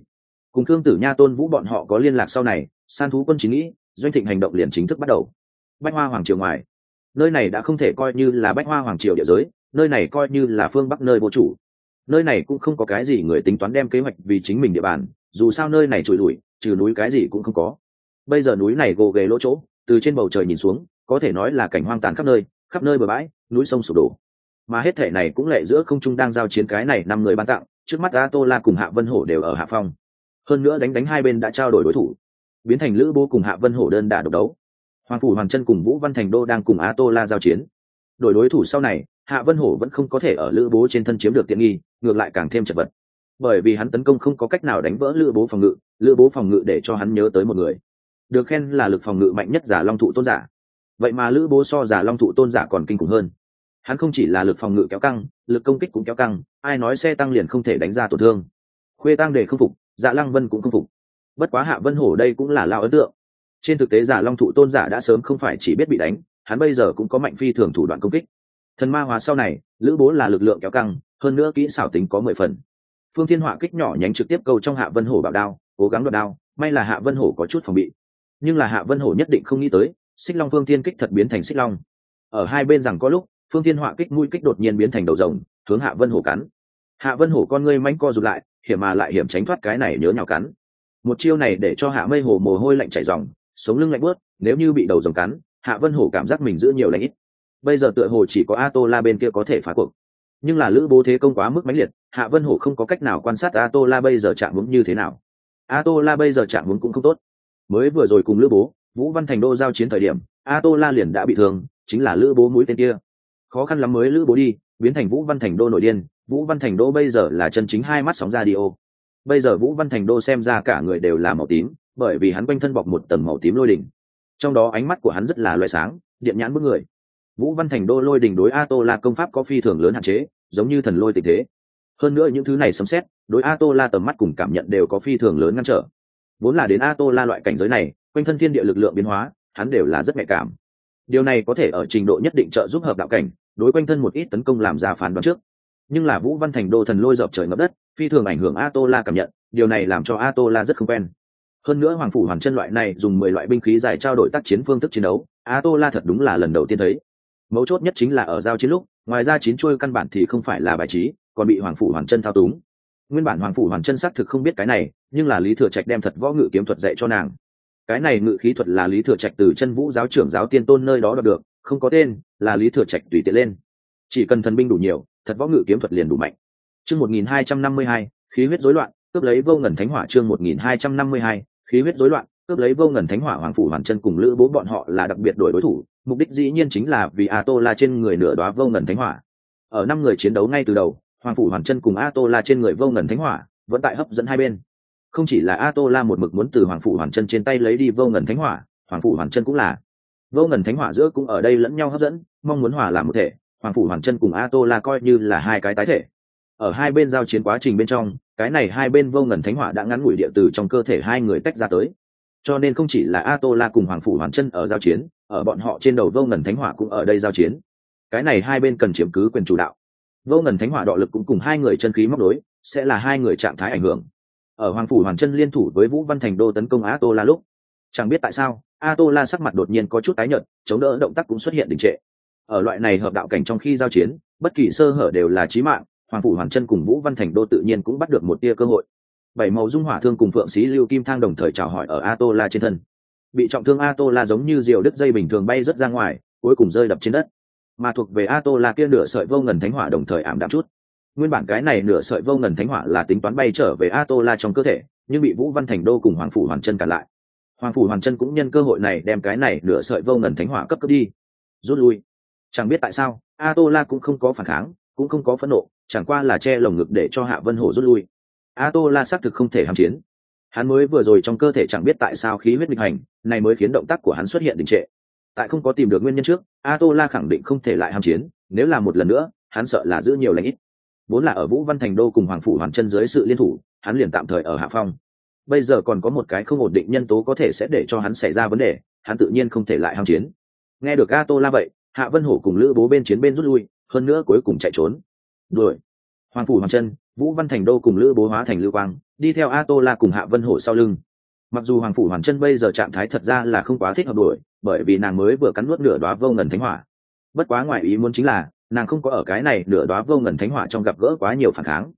Cùng thương tử nha, tôn vũ bọn họ có liên lạc sau này, san thú quân chính nghĩ, doanh thịnh hành động liền chính thức bắt đầu. Bách hoa hoàng triều ngoài. Nơi này đã không thể coi như là bách hoa hoàng triều địa giới, nơi này coi như là phương bắc nơi vô chủ nơi này cũng không có cái gì người tính toán đem kế hoạch vì chính mình địa bàn, dù sao nơi này trụi lùi, trừ núi cái gì cũng không có. Bây giờ núi này gồ ghề lỗ chỗ, từ trên bầu trời nhìn xuống, có thể nói là cảnh hoang tàn khắp nơi khắp nơi bờ bãi, núi sông sụp đổ. Mà hết thể này cũng lệ giữa không trung đang giao chiến cái này năm người ban tặng, trước mắt a tô la cùng hạ vân hổ đều ở hạ phong. Hơn nữa đánh đánh hai bên đã trao đổi đối thủ. Biến thành lữ bố cùng hạ vân hổ đơn đả độc đấu. Hoàng phủ hoàng chân cùng vũ văn thành đô đang cùng a tô la giao chiến. Đổi đối thủ sau này hạ vân hổ vẫn không có thể ở lữ bố trên thân chiếm được tiện nghi, ngược lại càng thêm chật vật. Bởi vì hắn tấn công không có cách nào đánh vỡ lữ bố phòng ngự, lữ bố phòng ngự để cho hắn nhớ tới một người. Được khen là lực phòng ngự mạnh nhất giả long thụ tôn giả. Vậy mà lữ bố so giả long thụ tôn giả còn kinh khủng hơn. Hắn không chỉ là lực phòng ngự kéo căng, lực công kích cũng kéo căng, ai nói xe tăng liền không thể đánh ra tổn thương. Khuê tăng để không phục dạ lăng vân cũng không phục. Bất quá hạ vân hổ đây cũng là lao ấn tượng. Trên thực tế giả long thụ tôn giả đã sớm không phải chỉ biết bị đánh, hắn bây giờ cũng có mạnh phi thường thủ đoạn công kích thần ma hóa sau này, lữ bố là lực lượng kéo căng, hơn nữa kỹ xảo tính có mười phần. Phương thiên họa kích nhỏ nhánh trực tiếp câu trong hạ vân hổ bảo đao, cố gắng đoạt đao, may là hạ vân hổ có chút phòng bị. Nhưng là hạ vân hổ nhất định không nghĩ tới, xích long phương thiên kích thật biến thành xích long. Ở hai bên rằng có lúc, phương thiên họa kích mũi kích đột nhiên biến thành đầu rồng, hướng hạ vân hổ cắn. Hạ vân hổ con ngươi manh co rụt lại, hiểm mà lại hiểm tránh thoát cái này nhớ nhào cắn. Một chiêu này để cho hạ mây hồ mồ hôi lạnh chảy dòng sống lưng lạnh bớt nếu như bị đầu rồng cắn, hạ vân hổ cảm giác mình giữ nhiều lãnh ít bây giờ tựa hồ chỉ có a tô la bên kia có thể phá cuộc. Nhưng là lữ bố thế công quá mức mãnh liệt, hạ vân hổ không có cách nào quan sát a tô la bây giờ chạm vững như thế nào. A tô la bây giờ chạm vững cũng không tốt. Mới vừa rồi cùng lữ bố, vũ văn thành đô giao chiến thời điểm a tô la liền đã bị thương, chính là lữ bố mũi tên kia. Khó khăn lắm mới lữ bố đi, biến thành vũ văn thành đô nội điên. Vũ văn thành đô bây giờ là chân chính hai mắt sóng ra đi ô. Bây giờ vũ văn thành đô xem ra cả người đều là màu tím, bởi vì hắn quanh thân bọc một tầng màu tím lôi đỉnh. Trong đó ánh mắt của hắn rất là loại sáng, điện nhãn bức người vũ văn thành đô lôi đỉnh đối a tô la công pháp có phi thường lớn hạn chế, giống như thần lôi tình thế. Hơn nữa những thứ này sấm xét đối a tô la tầm mắt cùng cảm nhận đều có phi thường lớn ngăn trở. Vốn là đến a tô la loại cảnh giới này, quanh thân thiên địa lực lượng biến hóa, hắn đều là rất nhạy cảm. Điều này có thể ở trình độ nhất định trợ giúp hợp đạo cảnh, đối quanh thân một ít tấn công làm ra phán đoán trước. Nhưng là vũ văn thành đô thần lôi dọc trời ngập đất, phi thường ảnh hưởng a tô la cảm nhận, điều này làm cho a tô la rất không quen. Hơn nữa hoàng phủ hoàn chân loại này dùng mười loại binh khí dài trao đổi tác chiến phương thức chiến đấu a tô la thật đúng là lần đầu tiên thấy mấu chốt nhất chính là ở giao chiến lúc, ngoài ra chín chuôi căn bản thì không phải là bài trí, còn bị hoàng phủ hoàn chân thao túng. Nguyên bản hoàng phủ hoàn chân xác thực không biết cái này, nhưng là lý thừa trạch đem thật võ ngự kiếm thuật dạy cho nàng. Cái này ngự khí thuật là lý thừa trạch từ chân vũ giáo trưởng giáo tiên tôn nơi đó đọc được, không có tên, là lý thừa trạch tùy tiện lên. Chỉ cần thần binh đủ nhiều thật võ ngự kiếm thuật liền đủ mạnh. Chương một nghìn hai trăm năm mươi hai, khí huyết rối loạn, cướp lấy vô ngần thánh hỏa chương một nghìn hai trăm năm mươi hai, khí huyết rối loạn, cướp lấy vô ngần thánh hỏa hoàng phủ hoàn chân cùng lữ bố bọn họ là đặc biệt đổi đối thủ mục đích dĩ nhiên chính là vì a tô la trên người nửa đoá vô ngần thánh hỏa. Ở năm người chiến đấu ngay từ đầu, hoàng phủ hoàn chân cùng a tô la trên người vô ngần thánh hỏa vẫn tại hấp dẫn hai bên. Không chỉ là a tô la một mực muốn từ hoàng phủ hoàn chân trên tay lấy đi vô ngần thánh hỏa, hoàng phủ hoàn chân cũng là. Vô ngần thánh hỏa giữa cũng ở đây lẫn nhau hấp dẫn, mong muốn hòa làm một thể, hoàng phủ hoàn chân cùng a tô la coi như là hai cái tái thể. Ở hai bên giao chiến quá trình bên trong, cái này hai bên vô ngần thánh hỏa đã ngắn ngủi địa từ trong cơ thể hai người tách ra tới cho nên không chỉ là a tô la cùng hoàng phủ hoàn chân ở giao chiến, ở bọn họ trên đầu vô ngần thánh hỏa cũng ở đây giao chiến. Cái này hai bên cần chiếm cứ quyền chủ đạo. Vô ngần thánh hỏa đọ lực cũng cùng hai người chân khí móc đối, sẽ là hai người trạng thái ảnh hưởng. Ở hoàng phủ hoàn chân liên thủ với vũ văn thành đô tấn công a tô la lúc, chẳng biết tại sao a tô la sắc mặt đột nhiên có chút tái nhợt, chống đỡ động tác cũng xuất hiện đình trệ. Ở loại này hợp đạo cảnh trong khi giao chiến, bất kỳ sơ hở đều là chí mạng, hoàng phủ hoàn chân cùng vũ văn thành đô tự nhiên cũng bắt được một tia cơ hội bảy màu dung hỏa thương cùng phượng sĩ lưu kim thang đồng thời chào hỏi ở a tô la trên thân. Bị trọng thương a tô la giống như diều đứt dây bình thường bay rớt ra ngoài, cuối cùng rơi đập trên đất. Mà thuộc về a tô la kia nửa sợi vô ngần thánh hỏa đồng thời ảm đạm chút. Nguyên bản cái này nửa sợi vô ngần thánh hỏa là tính toán bay trở về a tô la trong cơ thể, nhưng bị vũ văn thành đô cùng hoàng phủ hoàn chân cản lại. Hoàng phủ hoàn chân cũng nhân cơ hội này đem cái này nửa sợi vô ngần thánh hỏa cấp cấp đi. Rút lui. Chẳng biết tại sao a tô la cũng không có phản kháng, cũng không có phẫn nộ, chẳng qua là che lồng ngực để cho hạ vân hổ rút lui a tô la xác thực không thể hàm chiến. Hắn mới vừa rồi trong cơ thể chẳng biết tại sao khí huyết nghịch hành, này mới khiến động tác của hắn xuất hiện đình trệ. Tại không có tìm được nguyên nhân trước a tô la khẳng định không thể lại hàm chiến, nếu là một lần nữa, hắn sợ là giữ nhiều lãnh ít. Vốn là ở vũ văn thành đô cùng hoàng phủ hoàn chân dưới sự liên thủ, hắn liền tạm thời ở hạ phong. Bây giờ còn có một cái không ổn định nhân tố có thể sẽ để cho hắn xảy ra vấn đề, hắn tự nhiên không thể lại hàm chiến. Nghe được a tô la vậy, hạ vân hổ cùng lữ bố bên chiến bên rút lui, hơn nữa cuối cùng chạy trốn. Đuổi. Hoàng phủ hoàng chân vũ văn thành đô cùng lữ bố hóa thành lưu quang, đi theo a tô la cùng hạ vân hổ sau lưng. Mặc dù hoàng phủ hoàng chân bây giờ trạng thái thật ra là không quá thích hợp đuổi, bởi vì nàng mới vừa cắn nuốt nửa đoá vô ngần thánh hỏa. Bất quá ngoài ý muốn chính là, nàng không có ở cái này nửa đoá vô ngần thánh hỏa trong gặp gỡ quá nhiều phản kháng.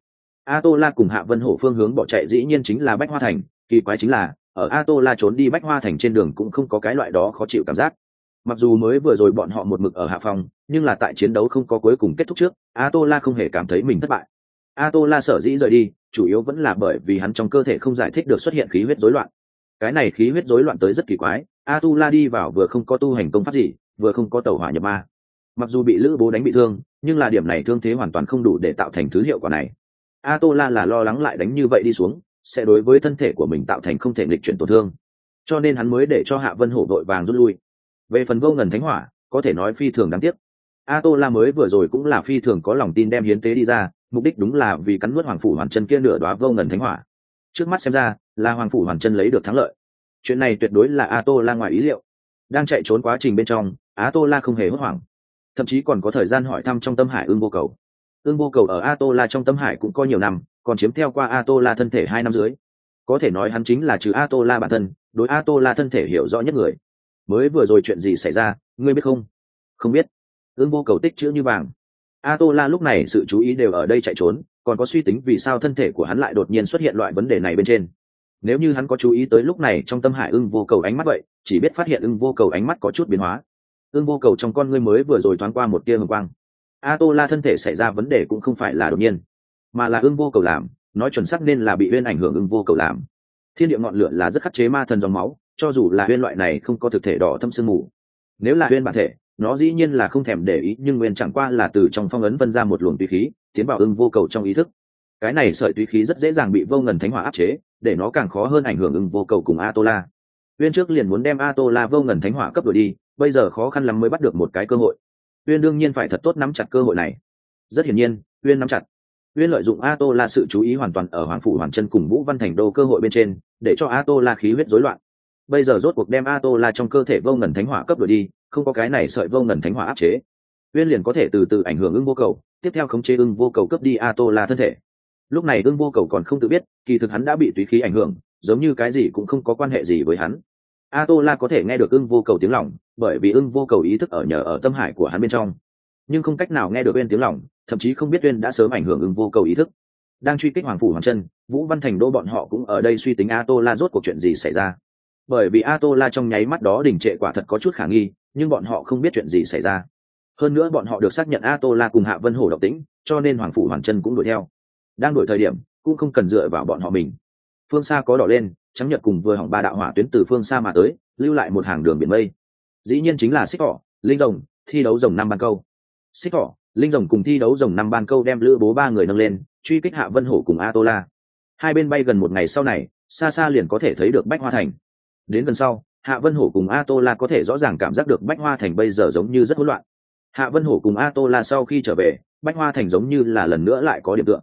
A tô la cùng hạ vân hổ phương hướng bỏ chạy dĩ nhiên chính là bách hoa thành, kỳ quái chính là, ở a tô la trốn đi bách hoa thành trên đường cũng không có cái loại đó khó chịu cảm giác. Mặc dù mới vừa rồi bọn họ một mực ở hạ phòng, nhưng là tại chiến đấu không có cuối cùng kết thúc trước a tô la không hề cảm thấy mình thất bại a tô la sở dĩ rời đi, chủ yếu vẫn là bởi vì hắn trong cơ thể không giải thích được xuất hiện khí huyết rối loạn. Cái này khí huyết rối loạn tới rất kỳ quái a tu la đi vào vừa không có tu hành công pháp gì, vừa không có tàu hỏa nhập ma. Mặc dù bị lữ bố đánh bị thương, nhưng là điểm này thương thế hoàn toàn không đủ để tạo thành thứ hiệu quả này. A tô la là lo lắng lại đánh như vậy đi xuống, sẽ đối với thân thể của mình tạo thành không thể nghịch chuyển tổn thương. Cho nên hắn mới để cho hạ vân hổ vội vàng rút lui. Về phần vô ngần thánh hỏa, có thể nói phi thường đáng tiếc. A tô la mới vừa rồi cũng là phi thường có lòng tin đem hiến tế đi ra mục đích đúng là vì cắn nuốt hoàng phủ hoàn chân kia nửa đoá vô ngần thánh hỏa. Trước mắt xem ra, là hoàng phủ hoàn chân lấy được thắng lợi. Chuyện này tuyệt đối là a tô la ngoài ý liệu. Đang chạy trốn quá trình bên trong a tô la không hề hốt hoảng. Thậm chí còn có thời gian hỏi thăm trong tâm hải ương vô cầu. Ương vô cầu ở a tô la trong tâm hải cũng có nhiều năm, còn chiếm theo qua a tô la thân thể hai năm dưới. Có thể nói hắn chính là trừ a tô la bản thân, đối a tô la thân thể hiểu rõ nhất người. Mới vừa rồi chuyện gì xảy ra, ngươi biết không? Không biết. Ương vô cầu tích chữ như vàng a tô la lúc này sự chú ý đều ở đây chạy trốn, còn có suy tính vì sao thân thể của hắn lại đột nhiên xuất hiện loại vấn đề này bên trên. Nếu như hắn có chú ý tới lúc này trong tâm hải ưng vô cầu ánh mắt vậy, chỉ biết phát hiện ưng vô cầu ánh mắt có chút biến hóa. Ưng vô cầu trong con ngươi mới vừa rồi thoáng qua một tia hồng quang. A tô la thân thể xảy ra vấn đề cũng không phải là đột nhiên, mà là ưng vô cầu làm, nói chuẩn xác nên là bị uyên ảnh hưởng ưng vô cầu làm. Thiên địa ngọn lửa là rất khắc chế ma thần dòng máu, cho dù là uyên loại này không có thực thể đỏ thâm sương mù. Nếu là uyên bản thể nó dĩ nhiên là không thèm để ý, nhưng nguyên chẳng qua là từ trong phong ấn vân ra một luồng tùy khí, tiến vào ưng vô cầu trong ý thức. Cái này sợi tùy khí rất dễ dàng bị vô ngần thánh hỏa áp chế, để nó càng khó hơn ảnh hưởng ưng vô cầu cùng a tô la uyên trước liền muốn đem a tô la vô ngần thánh hỏa cấp đổi đi, bây giờ khó khăn lắm mới bắt được một cái cơ hội. Uyên đương nhiên phải thật tốt nắm chặt cơ hội này. Rất hiển nhiên, uyên nắm chặt. Uyên lợi dụng a tô la sự chú ý hoàn toàn ở hoàng phủ hoàn chân cùng vũ văn thành đô cơ hội bên trên, để cho a tô la khí huyết rối loạn. Bây giờ rốt cuộc đem a tô la trong cơ thể vô ngần thánh hỏa cấp đổi đi không có cái này sợi vô ngần thánh hỏa áp chế. Uyên liền có thể từ từ ảnh hưởng ưng vô cầu, tiếp theo khống chế ưng vô cầu cấp đi a tô la thân thể. Lúc này ưng vô cầu còn không tự biết, kỳ thực hắn đã bị tùy khí ảnh hưởng, giống như cái gì cũng không có quan hệ gì với hắn. A tô la có thể nghe được ưng vô cầu tiếng lỏng bởi vì ưng vô cầu ý thức ở nhờ ở tâm hải của hắn bên trong. Nhưng không cách nào nghe được uyên tiếng lỏng thậm chí không biết uyên đã sớm ảnh hưởng ưng vô cầu ý thức. Đang truy kích hoàng phủ hoàng chân vũ văn thành đô bọn họ cũng ở đây suy tính a tô la rốt cuộc chuyện gì xảy ra. Bởi vì a tô la trong nháy mắt đó đình trệ quả thật có chút khả nghi nhưng bọn họ không biết chuyện gì xảy ra. Hơn nữa bọn họ được xác nhận a tô la cùng hạ vân hổ độc tính, cho nên hoàng phủ hoàng chân cũng đuổi theo. Đang đuổi thời điểm, cũng không cần dựa vào bọn họ mình. Phương xa có đỏ lên, trắng nhật cùng vừa hỏng ba đạo hỏa tuyến từ phương xa mà tới, lưu lại một hàng đường biển mây. Dĩ nhiên chính là xích thỏ linh rồng, thi đấu rồng năm ban câu. Xích thỏ linh rồng cùng thi đấu rồng năm ban câu đem lữ bố ba người nâng lên, truy kích hạ vân hổ cùng a tô la hai bên bay gần một ngày sau này, xa xa liền có thể thấy được bách hoa thành. Đến gần sau hạ vân hổ cùng a tô la có thể rõ ràng cảm giác được bách hoa thành bây giờ giống như rất hỗn loạn. Hạ vân hổ cùng a tô la sau khi trở về, bách hoa thành giống như là lần nữa lại có điểm tượng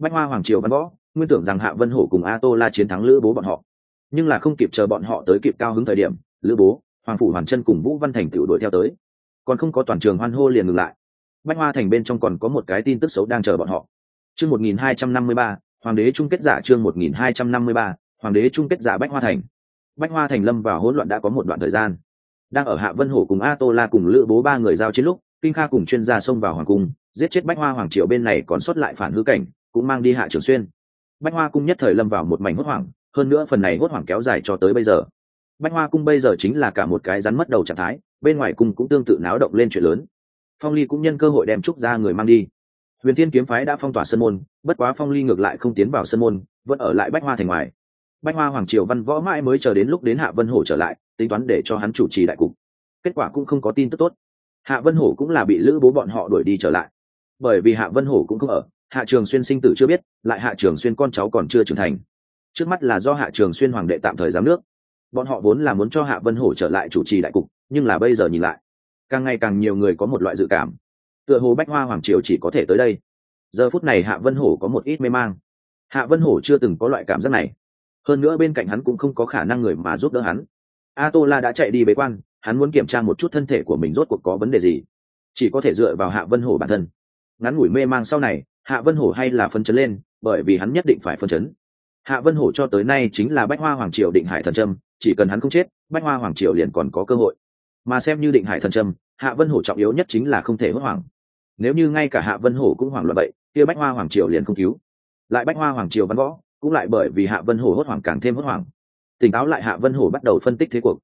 bách hoa hoàng triều văn võ, nguyên tưởng rằng hạ vân hổ cùng a tô la chiến thắng lữ bố bọn họ. Nhưng là không kịp chờ bọn họ tới kịp cao hứng thời điểm, lữ bố, hoàng phủ hoàn chân cùng vũ văn thành tựu đuổi theo tới. Còn không có toàn trường hoan hô liền ngừng lại. Bách hoa thành bên trong còn có một cái tin tức xấu đang chờ bọn họ. Chương một nghìn hai trăm năm mươi ba, hoàng đế chung kết giả chương một nghìn hai trăm năm mươi ba, hoàng đế chung kết giả bách hoa thành bách hoa thành lâm vào hỗn loạn đã có một đoạn thời gian. Đang ở hạ vân hổ cùng a tô la cùng lữ bố ba người giao chiến lúc, kinh kha cùng chuyên gia xông vào hoàng cung, giết chết bách hoa hoàng triều bên này còn xuất lại phản hư cảnh, cũng mang đi hạ trường xuyên. Bách hoa cung nhất thời lâm vào một mảnh hốt hoảng, hơn nữa phần này hốt hoảng kéo dài cho tới bây giờ. Bách hoa cung bây giờ chính là cả một cái rắn mất đầu trạng thái, bên ngoài cung cũng tương tự náo động lên chuyện lớn. Phong ly cũng nhân cơ hội đem trúc ra người mang đi. Huyền thiên kiếm phái đã phong tỏa sân môn, bất quá phong ly ngược lại không tiến vào sân môn, vẫn ở lại bách hoa thành ngoài bách hoa hoàng triều văn võ mãi mới chờ đến lúc đến hạ vân hổ trở lại, tính toán để cho hắn chủ trì đại cục. Kết quả cũng không có tin tức tốt. Hạ vân hổ cũng là bị lữ bố bọn họ đuổi đi trở lại. Bởi vì hạ vân hổ cũng không ở, hạ trường xuyên sinh tử chưa biết, lại hạ trường xuyên con cháu còn chưa trưởng thành. Trước mắt là do hạ trường xuyên hoàng đệ tạm thời giám nước. Bọn họ vốn là muốn cho hạ vân hổ trở lại chủ trì đại cục, nhưng là bây giờ nhìn lại, càng ngày càng nhiều người có một loại dự cảm. Tựa hồ bách hoa hoàng triều chỉ có thể tới đây. Giờ phút này hạ vân hổ có một ít mê mang. Hạ vân hổ chưa từng có loại cảm giác này hơn nữa bên cạnh hắn cũng không có khả năng người mà giúp đỡ hắn. A tô la đã chạy đi bế quan, hắn muốn kiểm tra một chút thân thể của mình rốt cuộc có vấn đề gì. Chỉ có thể dựa vào hạ vân hổ bản thân. Ngắn ngủi mê mang sau này, hạ vân hổ hay là phân chấn lên, bởi vì hắn nhất định phải phân chấn. Hạ vân hổ cho tới nay chính là bách hoa hoàng triều định hải thần trâm, chỉ cần hắn không chết, bách hoa hoàng triều liền còn có cơ hội. Mà xem như định hải thần trâm, hạ vân hổ trọng yếu nhất chính là không thể hốt hoảng. Nếu như ngay cả hạ vân hổ cũng hoảng loạn vậy, kia bách hoa hoàng triều liền không cứu. Lại bách hoa hoàng triều văn võ cũng lại bởi vì hạ vân hổ hốt hoảng càng thêm hốt hoảng. Tỉnh táo lại hạ vân hổ bắt đầu phân tích thế cuộc.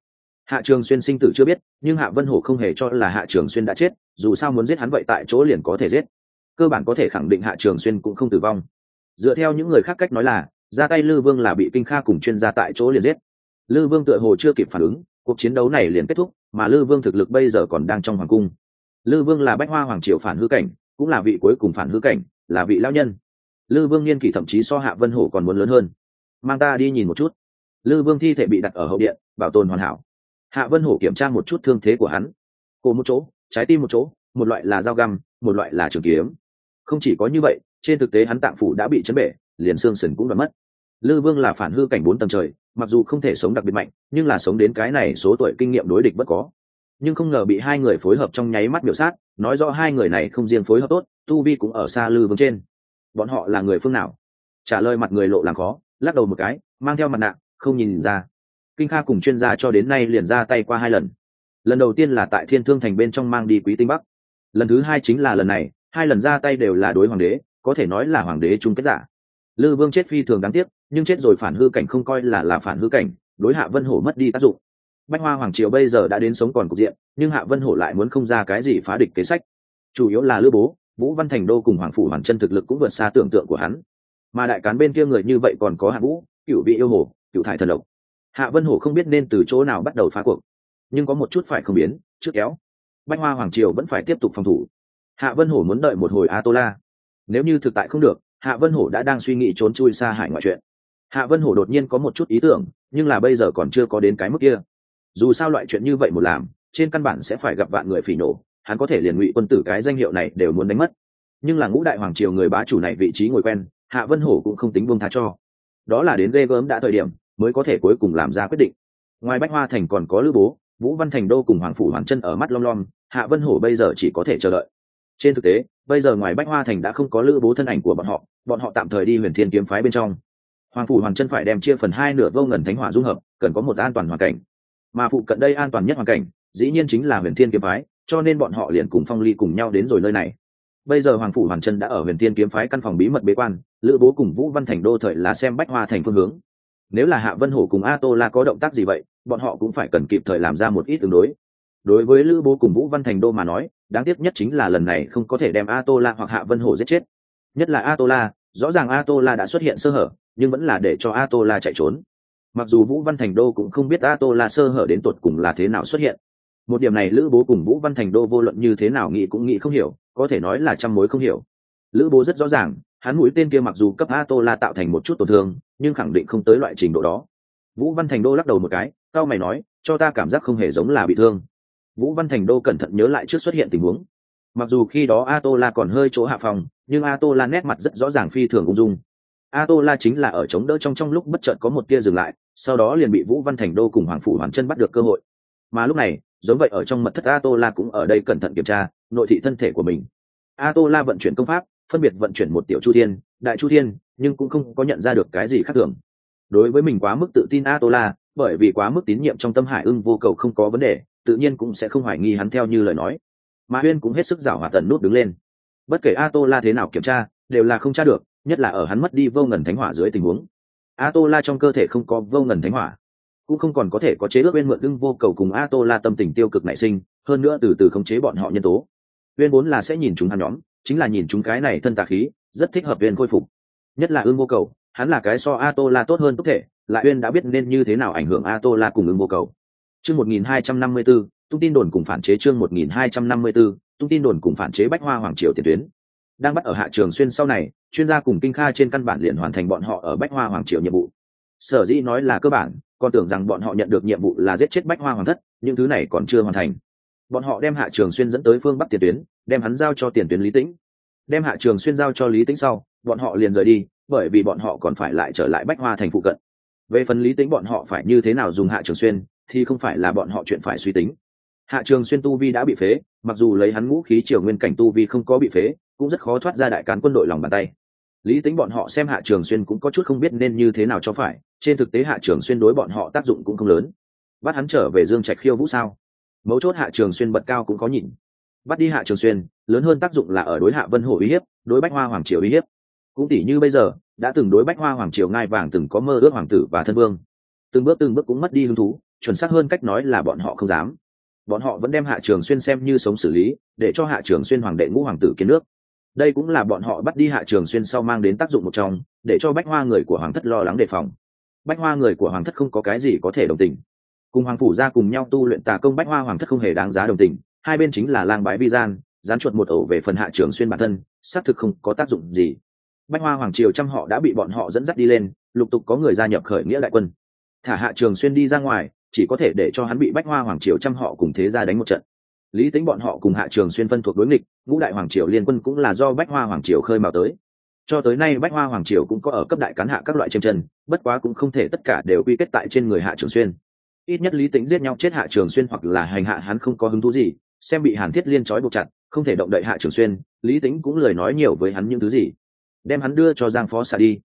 Hạ trường xuyên sinh tử chưa biết, nhưng hạ vân hổ không hề cho là hạ trường xuyên đã chết, dù sao muốn giết hắn vậy tại chỗ liền có thể giết. Cơ bản có thể khẳng định hạ trường xuyên cũng không tử vong. Dựa theo những người khác cách nói là, ra tay lư vương là bị kinh kha cùng chuyên gia tại chỗ liền giết. Lư vương tựa hồ chưa kịp phản ứng, cuộc chiến đấu này liền kết thúc, mà lư vương thực lực bây giờ còn đang trong hoàng cung. Lư vương là bách hoa hoàng triều phản hư cảnh, cũng là vị cuối cùng phản hư cảnh, là vị lao nhân lư vương niên kỷ thậm chí so hạ vân hổ còn muốn lớn hơn. Mang ta đi nhìn một chút. Lư vương thi thể bị đặt ở hậu điện, bảo tồn hoàn hảo. Hạ vân hổ kiểm tra một chút thương thế của hắn. Cổ một chỗ, trái tim một chỗ, một loại là dao găm, một loại là trường kiếm. Không chỉ có như vậy, trên thực tế hắn tạng phủ đã bị chấn bể, liền xương sừng cũng đã mất. Lư vương là phản hư cảnh bốn tầng trời, mặc dù không thể sống đặc biệt mạnh, nhưng là sống đến cái này số tuổi kinh nghiệm đối địch bất có. Nhưng không ngờ bị hai người phối hợp trong nháy mắt biểu sát, nói rõ hai người này không riêng phối hợp tốt, tu vi cũng ở xa lư vương trên bọn họ là người phương nào? Trả lời mặt người lộ làm khó, lắc đầu một cái, mang theo mặt nạ, không nhìn ra. Kinh kha cùng chuyên gia cho đến nay liền ra tay qua hai lần. Lần đầu tiên là tại thiên thương thành bên trong mang đi quý tinh bắc. Lần thứ hai chính là lần này, hai lần ra tay đều là đối hoàng đế, có thể nói là hoàng đế chung kết giả. Lư vương chết phi thường đáng tiếc, nhưng chết rồi phản hư cảnh không coi là là phản hư cảnh, đối hạ vân hổ mất đi tác dụng. Bách hoa hoàng triều bây giờ đã đến sống còn cục diện, nhưng hạ vân hổ lại muốn không ra cái gì phá địch kế sách. Chủ yếu là lữ bố vũ văn thành đô cùng hoàng phủ hoàng chân thực lực cũng vượt xa tưởng tượng của hắn. Mà đại cán bên kia người như vậy còn có hạ vũ cựu vị yêu hồ cựu thải thần lộc. Hạ vân Hồ không biết nên từ chỗ nào bắt đầu phá cuộc. Nhưng có một chút phải không biến, trước kéo. Bách hoa hoàng triều vẫn phải tiếp tục phòng thủ. Hạ vân hổ muốn đợi một hồi a tô la nếu như thực tại không được, hạ vân hổ đã đang suy nghĩ trốn chui xa hải ngoại chuyện. Hạ vân hổ đột nhiên có một chút ý tưởng, nhưng là bây giờ còn chưa có đến cái mức kia. Dù sao loại chuyện như vậy một làm, trên căn bản sẽ phải gặp vạn người phỉ nổ hắn có thể liền ngụy quân tử cái danh hiệu này đều muốn đánh mất. Nhưng là ngũ đại hoàng triều người bá chủ này vị trí ngồi quen, hạ vân hổ cũng không tính buông tha cho. Đó là đến ghê gớm đã thời điểm, mới có thể cuối cùng làm ra quyết định. Ngoài bách hoa thành còn có lữ bố, vũ văn thành đô cùng hoàng phủ hoàng chân ở mắt lom lom, hạ vân hổ bây giờ chỉ có thể chờ đợi. Trên thực tế, bây giờ ngoài bách hoa thành đã không có lữ bố thân ảnh của bọn họ bọn họ tạm thời đi huyền thiên kiếm phái bên trong. Hoàng phủ hoàng chân phải đem chia phần hai nửa vô ngần thánh hỏa dung hợp, cần có một an toàn hoàn cảnh. Mà phụ cận đây an toàn nhất hoàn cảnh, dĩ nhiên chính là huyền thiên kiếm phái cho nên bọn họ liền cùng phong ly cùng nhau đến rồi nơi này. Bây giờ hoàng phủ hoàng chân đã ở huyền tiên kiếm phái căn phòng bí mật bế quan, lữ bố cùng vũ văn thành đô thời là xem bách hoa thành phương hướng. Nếu là hạ vân hổ cùng a tô la có động tác gì vậy, bọn họ cũng phải cần kịp thời làm ra một ít tương đối. Đối với lữ bố cùng vũ văn thành đô mà nói, đáng tiếc nhất chính là lần này không có thể đem a tô la hoặc hạ vân hổ giết chết. Nhất là a tô la rõ ràng a tô la đã xuất hiện sơ hở, nhưng vẫn là để cho a tô la chạy trốn. Mặc dù vũ văn thành đô cũng không biết a tô la sơ hở đến tột cùng là thế nào xuất hiện một điểm này lữ bố cùng vũ văn thành đô vô luận như thế nào nghĩ cũng nghĩ không hiểu, có thể nói là trăm mối không hiểu. Lữ bố rất rõ ràng, hắn mũi tên kia mặc dù cấp a tô la tạo thành một chút tổn thương, nhưng khẳng định không tới loại trình độ đó. Vũ văn thành đô lắc đầu một cái, cao mày nói, cho ta cảm giác không hề giống là bị thương. Vũ văn thành đô cẩn thận nhớ lại trước xuất hiện tình huống. Mặc dù khi đó a tô la còn hơi chỗ hạ phòng, nhưng a tô la nét mặt rất rõ ràng phi thường ung dung. A tô la chính là ở chống đỡ trong trong lúc bất chợt có một tia dừng lại, sau đó liền bị vũ văn thành đô cùng hoàng phủ hoàn chân bắt được cơ hội mà lúc này, giống vậy ở trong mật thất a tô la cũng ở đây cẩn thận kiểm tra, nội thị thân thể của mình. A tô la vận chuyển công pháp, phân biệt vận chuyển một tiểu chu thiên, đại chu thiên, nhưng cũng không có nhận ra được cái gì khác thường. Đối với mình quá mức tự tin a tô la bởi vì quá mức tín nhiệm trong tâm hải ưng vô cầu không có vấn đề, tự nhiên cũng sẽ không hoài nghi hắn theo như lời nói. Mà huyên cũng hết sức giảo hòa tần nút đứng lên. Bất kể a tô la thế nào kiểm tra, đều là không tra được, nhất là ở hắn mất đi vô ngần thánh hỏa dưới tình huống. A tô la trong cơ thể không có vô ngần thánh hỏa cũng không còn có thể có chế ước bên mượn đương vô cầu cùng a tô la tâm tình tiêu cực nảy sinh, hơn nữa từ từ khống chế bọn họ nhân tố. Uyên vốn là sẽ nhìn chúng hắn nhóm, chính là nhìn chúng cái này thân tà khí, rất thích hợp uyên khôi phục. Nhất là ương vô cầu, hắn là cái so a tô la tốt hơn tốt thể, lại uyên đã biết nên như thế nào ảnh hưởng a tô la cùng ương vô cầu. Chương một nghìn hai trăm năm mươi b ố tung tin đồn cùng phản chế chương một nghìn hai trăm năm mươi b ố tung tin đồn cùng phản chế bách hoa hoàng triều tiền tuyến. Đang bắt ở hạ trường xuyên sau này, chuyên gia cùng kinh kha trên căn bản liền hoàn thành bọn họ ở bách hoa hoàng triều nhiệm vụ. Sở dĩ nói là cơ bản còn tưởng rằng bọn họ nhận được nhiệm vụ là giết chết bách hoa hoàng thất, những thứ này còn chưa hoàn thành. Bọn họ đem hạ trường xuyên dẫn tới phương bắc tiền tuyến, đem hắn giao cho tiền tuyến lý tĩnh. Đem hạ trường xuyên giao cho lý tĩnh sau, bọn họ liền rời đi, bởi vì bọn họ còn phải lại trở lại bách hoa thành phụ cận. Về phần lý tĩnh bọn họ phải như thế nào dùng hạ trường xuyên, thì không phải là bọn họ chuyện phải suy tính. Hạ trường xuyên tu vi đã bị phế, mặc dù lấy hắn ngũ khí triều nguyên cảnh tu vi không có bị phế, cũng rất khó thoát ra đại cán quân đội lòng bàn tay lý tính bọn họ xem hạ trường xuyên cũng có chút không biết nên như thế nào cho phải, trên thực tế hạ trường xuyên đối bọn họ tác dụng cũng không lớn. Bắt hắn trở về dương trạch khiêu vũ sao? Mấu chốt hạ trường xuyên bật cao cũng có nhìn bắt đi hạ trường xuyên, lớn hơn tác dụng là ở đối hạ vân hổ uy hiếp, đối bách hoa hoàng triều uy hiếp. Cũng tỷ như bây giờ, đã từng đối bách hoa hoàng triều ngai vàng từng có mơ ước hoàng tử và thân vương. Từng bước từng bước cũng mất đi hứng thú, chuẩn xác hơn cách nói là bọn họ không dám. Bọn họ vẫn đem hạ trường xuyên xem như sống xử lý, để cho hạ trường xuyên hoàng đệ ngũ hoàng tử kiến nước đây cũng là bọn họ bắt đi hạ trường xuyên sau mang đến tác dụng một trong, để cho bách hoa người của hoàng thất lo lắng đề phòng. Bách hoa người của hoàng thất không có cái gì có thể đồng tình. Cùng hoàng phủ ra cùng nhau tu luyện tà công, bách hoa hoàng thất không hề đáng giá đồng tình. Hai bên chính là lang bái vi gian, dán chuột một ổ về phần hạ trường xuyên bản thân, xác thực không có tác dụng gì. Bách hoa hoàng triều trăm họ đã bị bọn họ dẫn dắt đi lên, lục tục có người gia nhập khởi nghĩa đại quân. Thả hạ trường xuyên đi ra ngoài, chỉ có thể để cho hắn bị bách hoa hoàng triều trăm họ cùng thế gia đánh một trận lý tính bọn họ cùng hạ trường xuyên phân thuộc đối nghịch, ngũ đại hoàng triều liên quân cũng là do bách hoa hoàng triều khơi mào tới. Cho tới nay bách hoa hoàng triều cũng có ở cấp đại cán hạ các loại chiêm chân bất quá cũng không thể tất cả đều quy kết tại trên người hạ trường xuyên. Ít nhất lý tính giết nhau chết hạ trường xuyên hoặc là hành hạ hắn không có hứng thú gì, xem bị hàn thiết liên trói buộc chặt, không thể động đậy hạ trường xuyên, lý tính cũng lời nói nhiều với hắn những thứ gì. Đem hắn đưa cho giang phó xạ đi.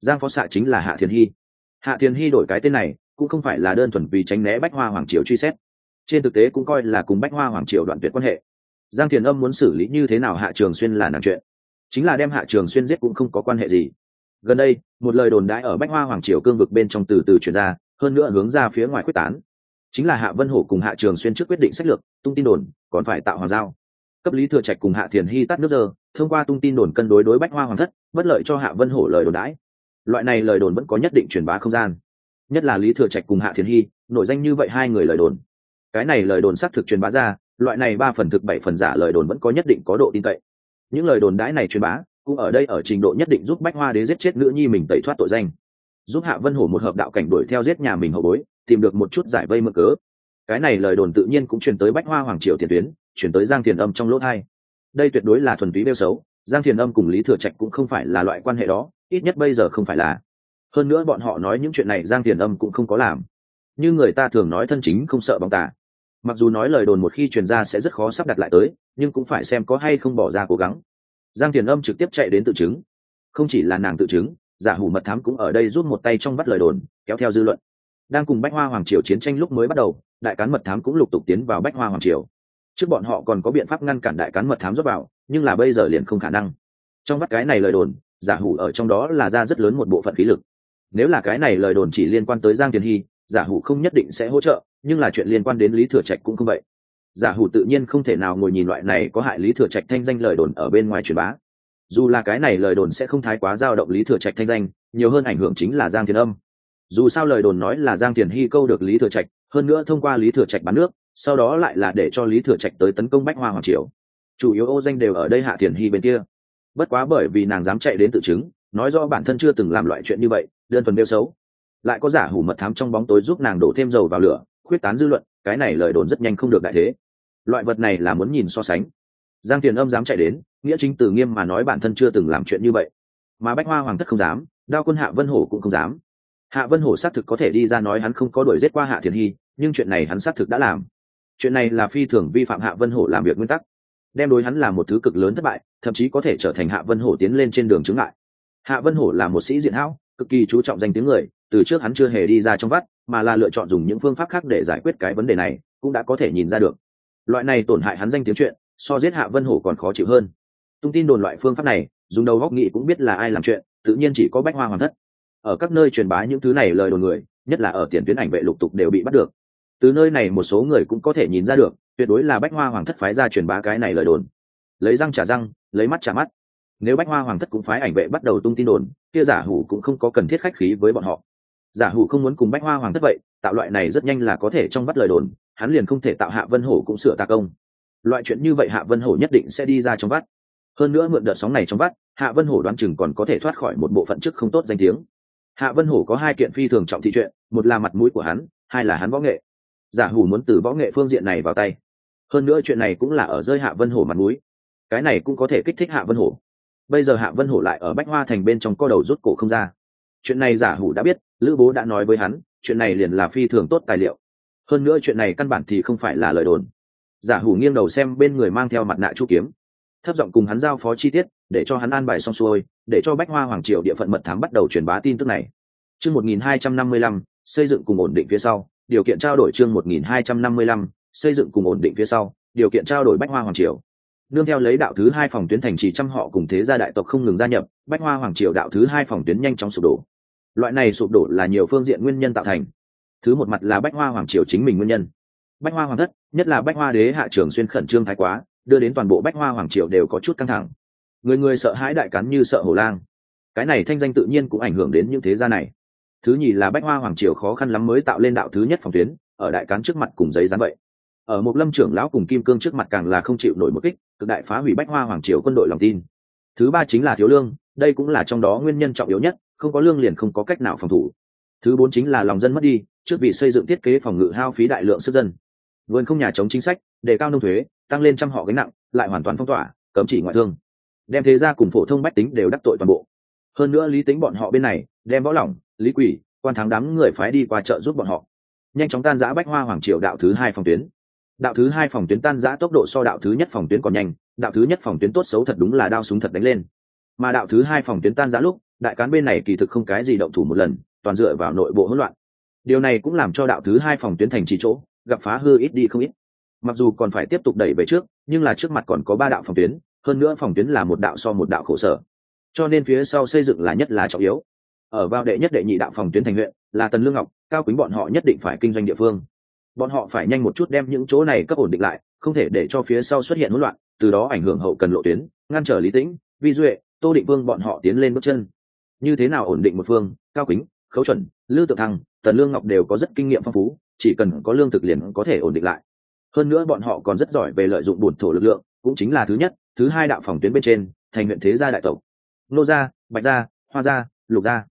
Giang phó xạ chính là hạ thiền hy. Hạ thiền hy đổi cái tên này, cũng không phải là đơn thuần vì tránh né bách hoa hoàng triều truy xét trên thực tế cũng coi là cùng bách hoa hoàng triều đoạn tuyệt quan hệ. Giang thiền âm muốn xử lý như thế nào hạ trường xuyên là nàng chuyện. Chính là đem hạ trường xuyên giết cũng không có quan hệ gì. Gần đây, một lời đồn đãi ở bách hoa hoàng triều cương vực bên trong từ từ chuyển ra, hơn nữa hướng ra phía ngoài quyết tán. Chính là hạ vân hổ cùng hạ trường xuyên trước quyết định sách lược, tung tin đồn, còn phải tạo hoàng giao. Cấp lý thừa trạch cùng hạ thiền hy tắt nước giờ thông qua tung tin đồn cân đối đối bách hoa hoàng thất, bất lợi cho hạ vân hổ lời đồn đãi. Loại này lời đồn vẫn có nhất định truyền bá không gian. Nhất là lý thừa trạch cùng hạ thiền hy, nổi danh như vậy hai người lời đồn cái này lời đồn xác thực truyền bá ra, loại này ba phần thực bảy phần giả lời đồn vẫn có nhất định có độ tin cậy. Những lời đồn đãi này truyền bá, cũng ở đây ở trình độ nhất định giúp bách hoa đế giết chết nữ nhi mình tẩy thoát tội danh. Giúp hạ vân hổ một hợp đạo cảnh đuổi theo giết nhà mình hậu bối, tìm được một chút giải vây mơ cớ. Cái này lời đồn tự nhiên cũng truyền tới bách hoa hoàng triều tiền tuyến chuyển tới giang thiền âm trong lỗ thai. Đây tuyệt đối là thuần túy đeo xấu, giang thiền âm cùng lý thừa trạch cũng không phải là loại quan hệ đó, ít nhất bây giờ không phải là. Hơn nữa bọn họ nói những chuyện này giang thiền âm cũng không có làm. Như người ta thường nói thân chính không sợ bóng tả mặc dù nói lời đồn một khi truyền ra sẽ rất khó sắp đặt lại tới, nhưng cũng phải xem có hay không bỏ ra cố gắng. Giang thiền âm trực tiếp chạy đến tự chứng. Không chỉ là nàng tự chứng, giả hủ mật thám cũng ở đây rút một tay trong bắt lời đồn, kéo theo dư luận. Đang cùng bách hoa hoàng triều chiến tranh lúc mới bắt đầu, đại cán mật thám cũng lục tục tiến vào bách hoa hoàng triều. Trước bọn họ còn có biện pháp ngăn cản đại cán mật thám rút vào, nhưng là bây giờ liền không khả năng. Trong bắt cái này lời đồn, giả hủ ở trong đó là ra rất lớn một bộ phận khí lực. Nếu là cái này lời đồn chỉ liên quan tới giang thiền hy, giả hủ không nhất định sẽ hỗ trợ nhưng là chuyện liên quan đến lý thừa trạch cũng không vậy. Giả hủ tự nhiên không thể nào ngồi nhìn loại này có hại lý thừa trạch thanh danh lời đồn ở bên ngoài truyền bá. Dù là cái này lời đồn sẽ không thái quá dao động lý thừa trạch thanh danh, nhiều hơn ảnh hưởng chính là giang thiền âm. Dù sao lời đồn nói là giang thiền hy câu được lý thừa trạch, hơn nữa thông qua lý thừa trạch bán nước, sau đó lại là để cho lý thừa trạch tới tấn công bách hoa hoàng triều. Chủ yếu ô danh đều ở đây hạ thiền hy bên kia. Bất quá bởi vì nàng dám chạy đến tự chứng, nói do bản thân chưa từng làm loại chuyện như vậy, đơn thuần nêu xấu. Lại có giả hủ mật thám trong bóng tối giúp nàng đổ thêm dầu vào lửa khuyết tán dư luận, cái này lời đồn rất nhanh không được đại thế. Loại vật này là muốn nhìn so sánh. Giang tiền âm dám chạy đến, nghĩa chính từ nghiêm mà nói bản thân chưa từng làm chuyện như vậy. Mà bách hoa hoàng thất không dám, đao quân hạ vân hổ cũng không dám. Hạ vân hổ xác thực có thể đi ra nói hắn không có đuổi giết qua hạ thiền hy, nhưng chuyện này hắn xác thực đã làm. Chuyện này là phi thường vi phạm hạ vân hổ làm việc nguyên tắc. Đem đối hắn là một thứ cực lớn thất bại, thậm chí có thể trở thành hạ vân hổ tiến lên trên đường chứng lại hạ vân hổ là một sĩ diện hão, cực kỳ chú trọng danh tiếng người, từ trước hắn chưa hề đi ra trong vắt mà là lựa chọn dùng những phương pháp khác để giải quyết cái vấn đề này, cũng đã có thể nhìn ra được. Loại này tổn hại hắn danh tiếng chuyện, so giết hạ vân hổ còn khó chịu hơn. Tung tin đồn loại phương pháp này, dùng đầu góc nghị cũng biết là ai làm chuyện, tự nhiên chỉ có bách hoa hoàng thất. Ở các nơi truyền bá những thứ này lời đồn người, nhất là ở tiền tuyến ảnh vệ lục tục đều bị bắt được. Từ nơi này một số người cũng có thể nhìn ra được, tuyệt đối là bách hoa hoàng thất phái ra truyền bá cái này lời đồn. Lấy răng trả răng, lấy mắt trả mắt. Nếu bách hoa hoàng thất cũng phái ảnh vệ bắt đầu tung tin đồn, kia giả hủ cũng không có cần thiết khách khí với bọn họ giả hủ không muốn cùng bách hoa hoàng thất vậy, tạo loại này rất nhanh là có thể trong bắt lời đồn, hắn liền không thể tạo hạ vân hổ cũng sửa tạ công loại chuyện như vậy hạ vân hổ nhất định sẽ đi ra trong vắt. Hơn nữa mượn đợt sóng này trong vắt, hạ vân hổ đoán chừng còn có thể thoát khỏi một bộ phận chức không tốt danh tiếng. Hạ vân hổ có hai kiện phi thường trọng thị chuyện, một là mặt mũi của hắn, hai là hắn võ nghệ. Giả hủ muốn từ võ nghệ phương diện này vào tay. Hơn nữa chuyện này cũng là ở rơi hạ vân hổ mặt mũi. Cái này cũng có thể kích thích hạ vân hổ. Bây giờ hạ vân hổ lại ở bách hoa thành bên trong co đầu rút cổ không ra chuyện này giả hủ đã biết, lữ bố đã nói với hắn, chuyện này liền là phi thường tốt tài liệu. Hơn nữa chuyện này căn bản thì không phải là lời đồn. Giả hủ nghiêng đầu xem bên người mang theo mặt nạ chu kiếm. Thấp giọng cùng hắn giao phó chi tiết, để cho hắn an bài xong xuôi, để cho bách hoa hoàng triều địa phận mật thám bắt đầu truyền bá tin tức này. Chương một nghìn hai trăm năm mươi lăm, xây dựng cùng ổn định phía sau, điều kiện trao đổi chương một nghìn hai trăm năm mươi lăm, xây dựng cùng ổn định phía sau, điều kiện trao đổi bách hoa hoàng triều. Nương theo lấy đạo thứ hai phòng tuyến thành trì trăm họ cùng thế gia đại tộc không ngừng gia nhập, bách hoa hoàng triều đạo thứ hai phòng tuyến nhanh chóng sụp đổ loại này sụp đổ là nhiều phương diện nguyên nhân tạo thành. Thứ một mặt là bách hoa hoàng triều chính mình nguyên nhân. Bách hoa hoàng thất, nhất là bách hoa đế hạ trường xuyên khẩn trương thái quá, đưa đến toàn bộ bách hoa hoàng triều đều có chút căng thẳng. Người người sợ hãi đại cắn như sợ hổ lang. Cái này thanh danh tự nhiên cũng ảnh hưởng đến những thế gia này. Thứ nhì là bách hoa hoàng triều khó khăn lắm mới tạo lên đạo thứ nhất phòng tuyến, ở đại cán trước mặt cùng giấy dán vậy. Ở một lâm trưởng lão cùng kim cương trước mặt càng là không chịu nổi một kích, cực đại phá hủy bách hoa hoàng triều quân đội lòng tin. Thứ ba chính là thiếu lương, đây cũng là trong đó nguyên nhân trọng yếu nhất không có lương liền không có cách nào phòng thủ. Thứ bốn chính là lòng dân mất đi, trước vì xây dựng thiết kế phòng ngự hao phí đại lượng sức dân. Vườn không nhà chống chính sách, đề cao nông thuế, tăng lên trăm họ gánh nặng, lại hoàn toàn phong tỏa, cấm chỉ ngoại thương. Đem thế ra cùng phổ thông bách tính đều đắc tội toàn bộ. Hơn nữa lý tính bọn họ bên này, đem võ lỏng, lý quỷ, quan thắng đám người phái đi qua chợ giúp bọn họ. Nhanh chóng tan giã bách hoa hoàng triều đạo thứ hai phòng tuyến. Đạo thứ hai phòng tuyến tan giã tốc độ so đạo thứ nhất phòng tuyến còn nhanh, đạo thứ nhất phòng tuyến tốt xấu thật đúng là đao súng thật đánh lên. Mà đạo thứ hai phòng tuyến tan giã lúc đại cán bên này kỳ thực không cái gì động thủ một lần, toàn dựa vào nội bộ hỗn loạn. Điều này cũng làm cho đạo thứ hai phòng tuyến thành trì chỗ, gặp phá hư ít đi không ít. Mặc dù còn phải tiếp tục đẩy về trước, nhưng là trước mặt còn có ba đạo phòng tuyến, hơn nữa phòng tuyến là một đạo so một đạo khổ sở. Cho nên phía sau xây dựng là nhất là trọng yếu. Ở vào đệ nhất đệ nhị đạo phòng tuyến thành huyện, là tần lương ngọc, cao quý bọn họ nhất định phải kinh doanh địa phương. Bọn họ phải nhanh một chút đem những chỗ này cấp ổn định lại, không thể để cho phía sau xuất hiện hỗn loạn, từ đó ảnh hưởng hậu cần lộ tuyến, ngăn trở lý tĩnh, vi duệ, tô định vương bọn họ tiến lên bước chân như thế nào ổn định một phương, cao kính, khấu chuẩn, lư tự thăng, tần lương ngọc đều có rất kinh nghiệm phong phú, chỉ cần có lương thực liền có thể ổn định lại. Hơn nữa bọn họ còn rất giỏi về lợi dụng bổn thổ lực lượng, cũng chính là thứ nhất, thứ hai đạo phòng tuyến bên trên, thành huyện thế gia đại tộc. Nô gia, bạch gia, hoa gia, lục gia.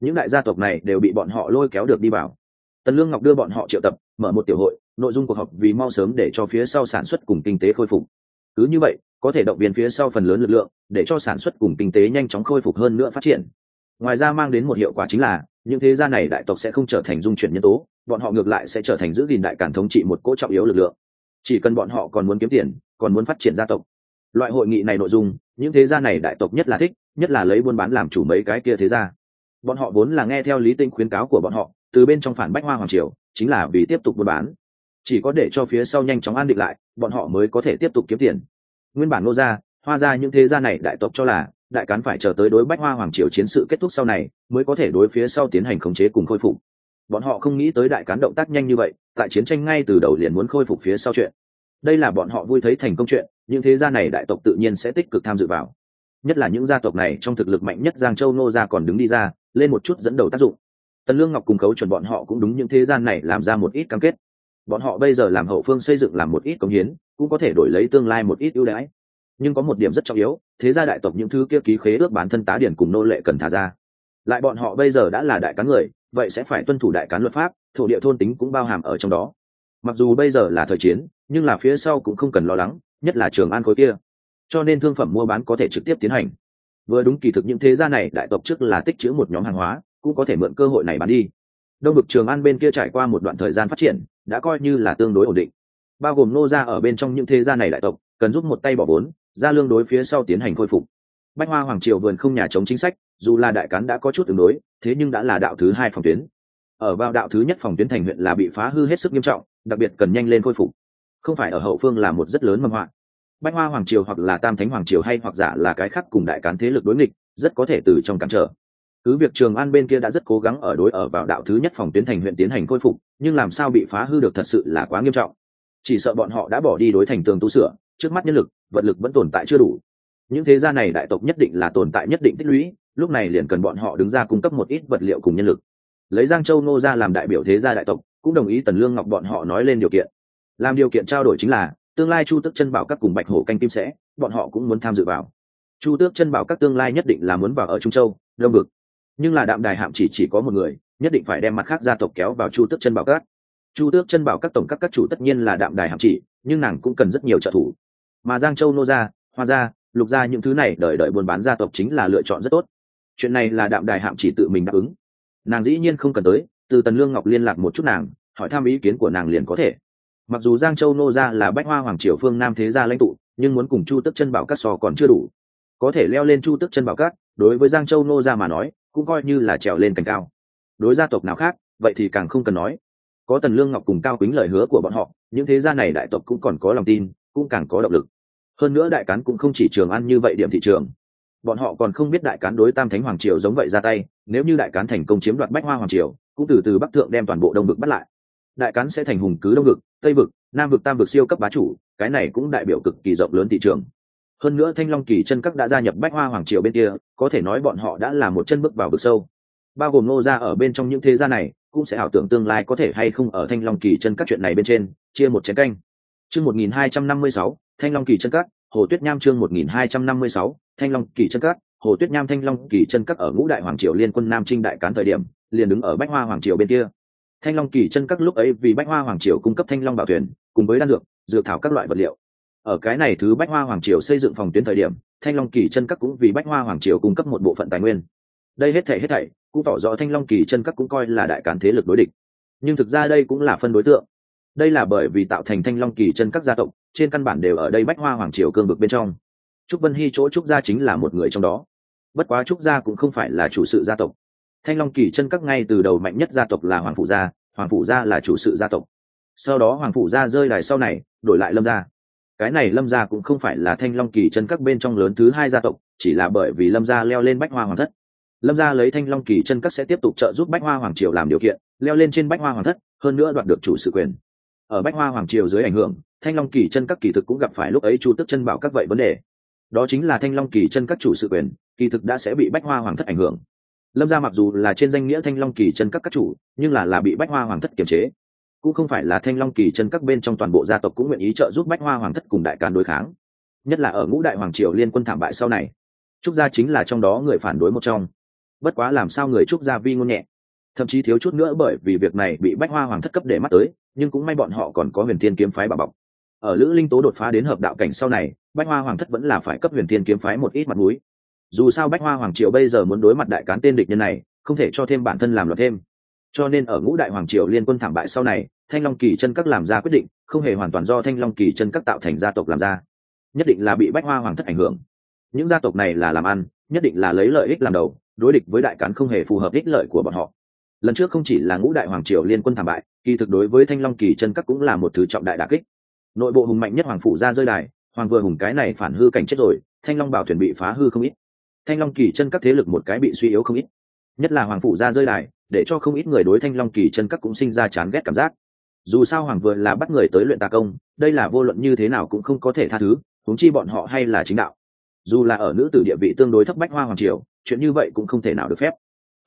Những đại gia tộc này đều bị bọn họ lôi kéo được đi vào. Tần lương ngọc đưa bọn họ triệu tập, mở một tiểu hội, nội dung cuộc họp vì mau sớm để cho phía sau sản xuất cùng kinh tế khôi phục. Cứ như vậy, có thể động viên phía sau phần lớn lực lượng, để cho sản xuất cùng kinh tế nhanh chóng khôi phục hơn nữa phát triển ngoài ra mang đến một hiệu quả chính là, những thế gia này đại tộc sẽ không trở thành dung chuyển nhân tố, bọn họ ngược lại sẽ trở thành giữ gìn đại cản thống trị một cỗ trọng yếu lực lượng. Chỉ cần bọn họ còn muốn kiếm tiền, còn muốn phát triển gia tộc. Loại hội nghị này nội dung, những thế gia này đại tộc nhất là thích, nhất là lấy buôn bán làm chủ mấy cái kia thế gia. Bọn họ vốn là nghe theo lý tinh khuyến cáo của bọn họ, từ bên trong phản bách hoa hoàng triều, chính là vì tiếp tục buôn bán. Chỉ có để cho phía sau nhanh chóng an định lại, bọn họ mới có thể tiếp tục kiếm tiền. Nguyên bản nô gia, hoa gia những thế gia này đại tộc cho là đại cán phải chờ tới đối bách hoa hoàng triều chiến sự kết thúc sau này, mới có thể đối phía sau tiến hành khống chế cùng khôi phục. Bọn họ không nghĩ tới đại cán động tác nhanh như vậy, tại chiến tranh ngay từ đầu liền muốn khôi phục phía sau chuyện. Đây là bọn họ vui thấy thành công chuyện, những thế gia này đại tộc tự nhiên sẽ tích cực tham dự vào. Nhất là những gia tộc này trong thực lực mạnh nhất giang châu nô gia còn đứng đi ra, lên một chút dẫn đầu tác dụng. Tần lương ngọc cùng khấu chuẩn bọn họ cũng đúng những thế gian này làm ra một ít cam kết. Bọn họ bây giờ làm hậu phương xây dựng làm một ít công hiến, cũng có thể đổi lấy tương lai một ít ưu đãi nhưng có một điểm rất trọng yếu, thế gia đại tộc những thứ kia ký khế ước bản thân tá điển cùng nô lệ cần thả ra. Lại bọn họ bây giờ đã là đại cán người, vậy sẽ phải tuân thủ đại cán luật pháp, thổ địa thôn tính cũng bao hàm ở trong đó. Mặc dù bây giờ là thời chiến, nhưng là phía sau cũng không cần lo lắng, nhất là trường an khối kia. Cho nên thương phẩm mua bán có thể trực tiếp tiến hành. Vừa đúng kỳ thực những thế gia này, đại tộc trước là tích chữ một nhóm hàng hóa, cũng có thể mượn cơ hội này bán đi. Đông bực trường an bên kia trải qua một đoạn thời gian phát triển, đã coi như là tương đối ổn định. Bao gồm nô gia ở bên trong những thế gia này đại tộc, cần giúp một tay bỏ vốn ra lương đối phía sau tiến hành khôi phục. Bách hoa hoàng triều vườn không nhà chống chính sách, dù là đại cán đã có chút tương đối, thế nhưng đã là đạo thứ hai phòng tuyến. Ở vào đạo thứ nhất phòng tuyến thành huyện là bị phá hư hết sức nghiêm trọng, đặc biệt cần nhanh lên khôi phục. Không phải ở hậu phương là một rất lớn mầm họa. Bách hoa hoàng triều hoặc là tam thánh hoàng triều hay hoặc giả là cái khác cùng đại cán thế lực đối nghịch, rất có thể từ trong cản trở. Cứ việc trường an bên kia đã rất cố gắng ở đối ở vào đạo thứ nhất phòng tuyến thành huyện tiến hành khôi phục, nhưng làm sao bị phá hư được thật sự là quá nghiêm trọng. Chỉ sợ bọn họ đã bỏ đi đối thành tường tu sửa trước mắt nhân lực, vật lực vẫn tồn tại chưa đủ. Những thế gia này đại tộc nhất định là tồn tại nhất định tích lũy, lúc này liền cần bọn họ đứng ra cung cấp một ít vật liệu cùng nhân lực. Lấy giang châu nô ra làm đại biểu thế gia đại tộc, cũng đồng ý tần lương ngọc bọn họ nói lên điều kiện. Làm điều kiện trao đổi chính là, tương lai chu tước chân bảo các cùng bạch hổ canh kim sẽ, bọn họ cũng muốn tham dự vào. Chu tước chân bảo các tương lai nhất định là muốn vào ở trung châu, đông vực. Nhưng là đạm đài hạm chỉ chỉ có một người, nhất định phải đem mặt khác gia tộc kéo vào chu tước chân bảo các. Chu tước chân bảo các tổng các các chủ tất nhiên là đạm đài hạm chỉ, nhưng nàng cũng cần rất nhiều trợ thủ mà giang châu nô gia, hoa gia, lục gia những thứ này đợi đợi buôn bán gia tộc chính là lựa chọn rất tốt. Chuyện này là đạm đài hạm chỉ tự mình đáp ứng. Nàng dĩ nhiên không cần tới, từ tần lương ngọc liên lạc một chút nàng, hỏi thăm ý kiến của nàng liền có thể. Mặc dù giang châu nô gia là bách hoa hoàng triều phương nam thế gia lãnh tụ, nhưng muốn cùng chu tức chân bảo các sò còn chưa đủ. Có thể leo lên chu tức chân bảo các, đối với giang châu nô gia mà nói, cũng coi như là trèo lên cành cao. Đối gia tộc nào khác, vậy thì càng không cần nói. Có tần lương ngọc cùng cao quýnh lời hứa của bọn họ, những thế gia này đại tộc cũng còn có lòng tin cũng càng có động lực. Hơn nữa đại cán cũng không chỉ trường ăn như vậy điểm thị trường. Bọn họ còn không biết đại cán đối tam thánh hoàng triều giống vậy ra tay, nếu như đại cán thành công chiếm đoạt bách hoa hoàng triều, cũng từ từ bắc thượng đem toàn bộ đông vực bắt lại. Đại cán sẽ thành hùng cứ đông vực, tây vực, nam vực, tam vực siêu cấp bá chủ, cái này cũng đại biểu cực kỳ rộng lớn thị trường. Hơn nữa thanh long kỳ chân các đã gia nhập bách hoa hoàng triều bên kia, có thể nói bọn họ đã là một chân bước vào vực sâu. Bao gồm nô gia ở bên trong những thế gia này, cũng sẽ ảo tưởng tương lai có thể hay không ở thanh long kỳ chân các chuyện này bên trên, chia một chén canh chương một nghìn hai trăm năm mươi sáu, thanh long kỳ chân các, hồ tuyết nham chương một nghìn hai trăm năm mươi sáu, thanh long kỳ chân các, hồ tuyết nham thanh long kỳ chân các ở ngũ đại hoàng triều liên quân nam trinh đại cán thời điểm, liền đứng ở bách hoa hoàng triều bên kia. Thanh long kỳ chân các lúc ấy vì bách hoa hoàng triều cung cấp thanh long bảo thuyền, cùng với đan dược dược thảo các loại vật liệu. Ở cái này thứ bách hoa hoàng triều xây dựng phòng tuyến thời điểm, thanh long kỳ chân các cũng vì bách hoa hoàng triều cung cấp một bộ phận tài nguyên. Đây hết thảy hết thảy, cũng tỏ rõ thanh long kỳ chân các cũng coi là đại cán thế lực đối địch. Nhưng thực ra đây cũng là phân đối tượng đây là bởi vì tạo thành thanh long kỳ chân các gia tộc, trên căn bản đều ở đây bách hoa hoàng triều cương vực bên trong. Trúc vân hy chỗ trúc gia chính là một người trong đó. Bất quá trúc gia cũng không phải là chủ sự gia tộc. Thanh long kỳ chân các ngay từ đầu mạnh nhất gia tộc là hoàng phủ gia, hoàng phủ gia là chủ sự gia tộc. Sau đó hoàng phủ gia rơi đài sau này, đổi lại lâm gia. Cái này lâm gia cũng không phải là thanh long kỳ chân các bên trong lớn thứ hai gia tộc, chỉ là bởi vì lâm gia leo lên bách hoa hoàng thất. Lâm gia lấy thanh long kỳ chân các sẽ tiếp tục trợ giúp bách hoa hoàng triều làm điều kiện, leo lên trên bách hoa hoàng thất, hơn nữa đoạt được chủ sự quyền ở bách hoa hoàng triều dưới ảnh hưởng, thanh long kỳ chân các kỳ thực cũng gặp phải lúc ấy chu tức chân bảo các vậy vấn đề. Đó chính là thanh long kỳ chân các chủ sự quyền, kỳ thực đã sẽ bị bách hoa hoàng thất ảnh hưởng. Lâm gia mặc dù là trên danh nghĩa thanh long kỳ chân các các chủ, nhưng là là bị bách hoa hoàng thất kiềm chế. Cũng không phải là thanh long kỳ chân các bên trong toàn bộ gia tộc cũng nguyện ý trợ giúp bách hoa hoàng thất cùng đại can đối kháng. Nhất là ở ngũ đại hoàng triều liên quân thảm bại sau này, trúc gia chính là trong đó người phản đối một trong. Bất quá làm sao người trúc gia vi ngôn nhẹ. Thậm chí thiếu chút nữa bởi vì việc này bị bách hoa hoàng thất cấp để mắt tới nhưng cũng may bọn họ còn có huyền thiên kiếm phái bà bọc. Ở lữ linh tố đột phá đến hợp đạo cảnh sau này, bách hoa hoàng thất vẫn là phải cấp huyền thiên kiếm phái một ít mặt mũi. Dù sao bách hoa hoàng triều bây giờ muốn đối mặt đại cán tên địch nhân này, không thể cho thêm bản thân làm luật thêm. Cho nên ở ngũ đại hoàng triều liên quân thảm bại sau này, thanh long kỳ chân các làm ra quyết định, không hề hoàn toàn do thanh long kỳ chân các tạo thành gia tộc làm ra. Nhất định là bị bách hoa hoàng thất ảnh hưởng. Những gia tộc này là làm ăn, nhất định là lấy lợi ích làm đầu, đối địch với đại cán không hề phù hợp ích lợi của bọn họ lần trước không chỉ là ngũ đại hoàng triều liên quân thảm bại, kỳ thực đối với thanh long kỳ chân các cũng là một thứ trọng đại đà kích. Nội bộ hùng mạnh nhất hoàng phủ ra rơi đài, hoàng vừa hùng cái này phản hư cảnh chết rồi, thanh long bảo thuyền bị phá hư không ít. Thanh long kỳ chân các thế lực một cái bị suy yếu không ít. Nhất là hoàng phụ ra rơi đài, để cho không ít người đối thanh long kỳ chân các cũng sinh ra chán ghét cảm giác. Dù sao hoàng vừa là bắt người tới luyện tà công, đây là vô luận như thế nào cũng không có thể tha thứ, huống chi bọn họ hay là chính đạo. Dù là ở nữ tử địa vị tương đối thấp bách hoa hoàng triều, chuyện như vậy cũng không thể nào được phép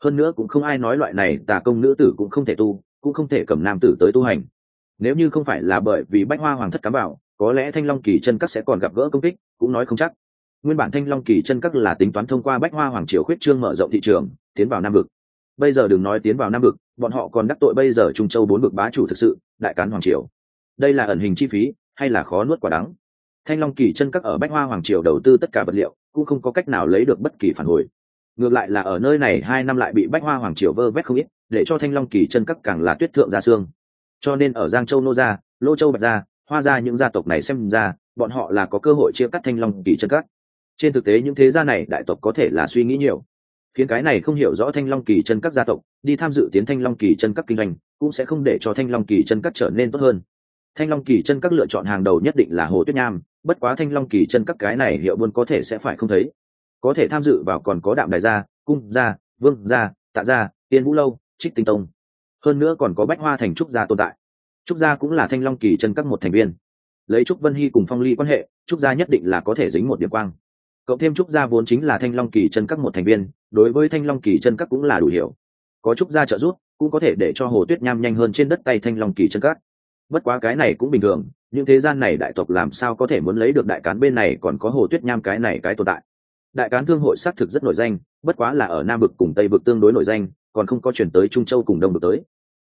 hơn nữa cũng không ai nói loại này tà công nữ tử cũng không thể tu, cũng không thể cầm nam tử tới tu hành. Nếu như không phải là bởi vì bách hoa hoàng thất cám bảo, có lẽ thanh long kỳ chân các sẽ còn gặp gỡ công kích, cũng nói không chắc. Nguyên bản thanh long kỳ chân các là tính toán thông qua bách hoa hoàng triều khuyết trương mở rộng thị trường, tiến vào nam vực. Bây giờ đừng nói tiến vào nam vực, bọn họ còn đắc tội bây giờ trung châu bốn vực bá chủ thực sự, đại cán hoàng triều. Đây là ẩn hình chi phí, hay là khó nuốt quả đắng? Thanh long kỳ chân các ở bách hoa hoàng triều đầu tư tất cả vật liệu, cũng không có cách nào lấy được bất kỳ phản hồi ngược lại là ở nơi này hai năm lại bị bách hoa hoàng triều vơ vét không ít, để cho thanh long kỳ chân các càng là tuyết thượng gia xương. Cho nên ở giang châu nô gia, lô châu bạch gia, hoa gia những gia tộc này xem ra, bọn họ là có cơ hội chia cắt thanh long kỳ chân các. Trên thực tế những thế gia này đại tộc có thể là suy nghĩ nhiều. Khiến cái này không hiểu rõ thanh long kỳ chân các gia tộc, đi tham dự tiến thanh long kỳ chân các kinh doanh, cũng sẽ không để cho thanh long kỳ chân các trở nên tốt hơn. Thanh long kỳ chân các lựa chọn hàng đầu nhất định là hồ tuyết nham, bất quá thanh long kỳ chân các cái này hiệu buôn có thể sẽ phải không thấy có thể tham dự vào còn có đạm đại gia, cung gia, vương gia, tạ gia tiên vũ lâu, trích tinh tông. Hơn nữa còn có bách hoa thành trúc gia tồn tại. Trúc gia cũng là thanh long kỳ chân các một thành viên. Lấy trúc vân hy cùng phong ly quan hệ, trúc gia nhất định là có thể dính một điểm quang. Cộng thêm trúc gia vốn chính là thanh long kỳ chân các một thành viên, đối với thanh long kỳ chân các cũng là đủ hiểu. Có trúc gia trợ giúp, cũng có thể để cho hồ tuyết nham nhanh hơn trên đất tay thanh long kỳ chân các. Bất quá cái này cũng bình thường, những thế gian này đại tộc làm sao có thể muốn lấy được đại cán bên này còn có hồ tuyết nham cái này cái tồn tại đại cán thương hội xác thực rất nổi danh, bất quá là ở nam vực cùng tây vực tương đối nổi danh, còn không có chuyển tới trung châu cùng đông vực tới.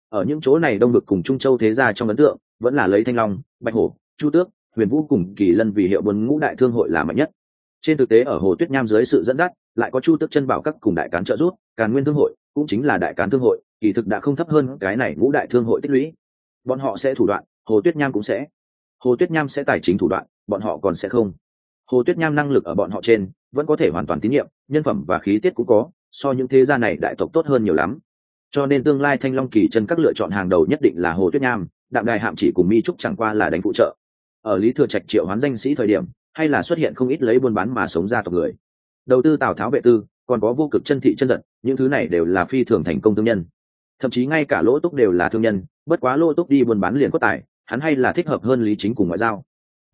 Ở những chỗ này đông vực cùng trung châu thế gia trong ấn tượng, vẫn là lấy thanh long, bạch hổ, chu tước, huyền vũ cùng kỳ lân vì hiệu buôn ngũ đại thương hội là mạnh nhất. Trên thực tế ở hồ tuyết nham dưới sự dẫn dắt, lại có chu tước chân bảo các cùng đại cán trợ giúp, càn nguyên thương hội cũng chính là đại cán thương hội, kỳ thực đã không thấp hơn cái này ngũ đại thương hội tích lũy. Bọn họ sẽ thủ đoạn, hồ tuyết nham cũng sẽ. Hồ tuyết nham sẽ tài chính thủ đoạn, bọn họ còn sẽ không. Hồ tuyết nham năng lực ở bọn họ trên vẫn có thể hoàn toàn tín nhiệm, nhân phẩm và khí tiết cũng có, so những thế gia này đại tộc tốt hơn nhiều lắm. Cho nên tương lai thanh long kỳ chân các lựa chọn hàng đầu nhất định là hồ tuyết nham, đạm đài hạm chỉ cùng mi trúc chẳng qua là đánh phụ trợ. Ở lý thừa trạch triệu hoán danh sĩ thời điểm, hay là xuất hiện không ít lấy buôn bán mà sống ra tộc người. Đầu tư tào tháo vệ tư, còn có vô cực chân thị chân giật, những thứ này đều là phi thường thành công thương nhân. Thậm chí ngay cả lỗ túc đều là thương nhân, bất quá lỗ túc đi buôn bán liền có tài, hắn hay là thích hợp hơn lý chính cùng ngoại giao.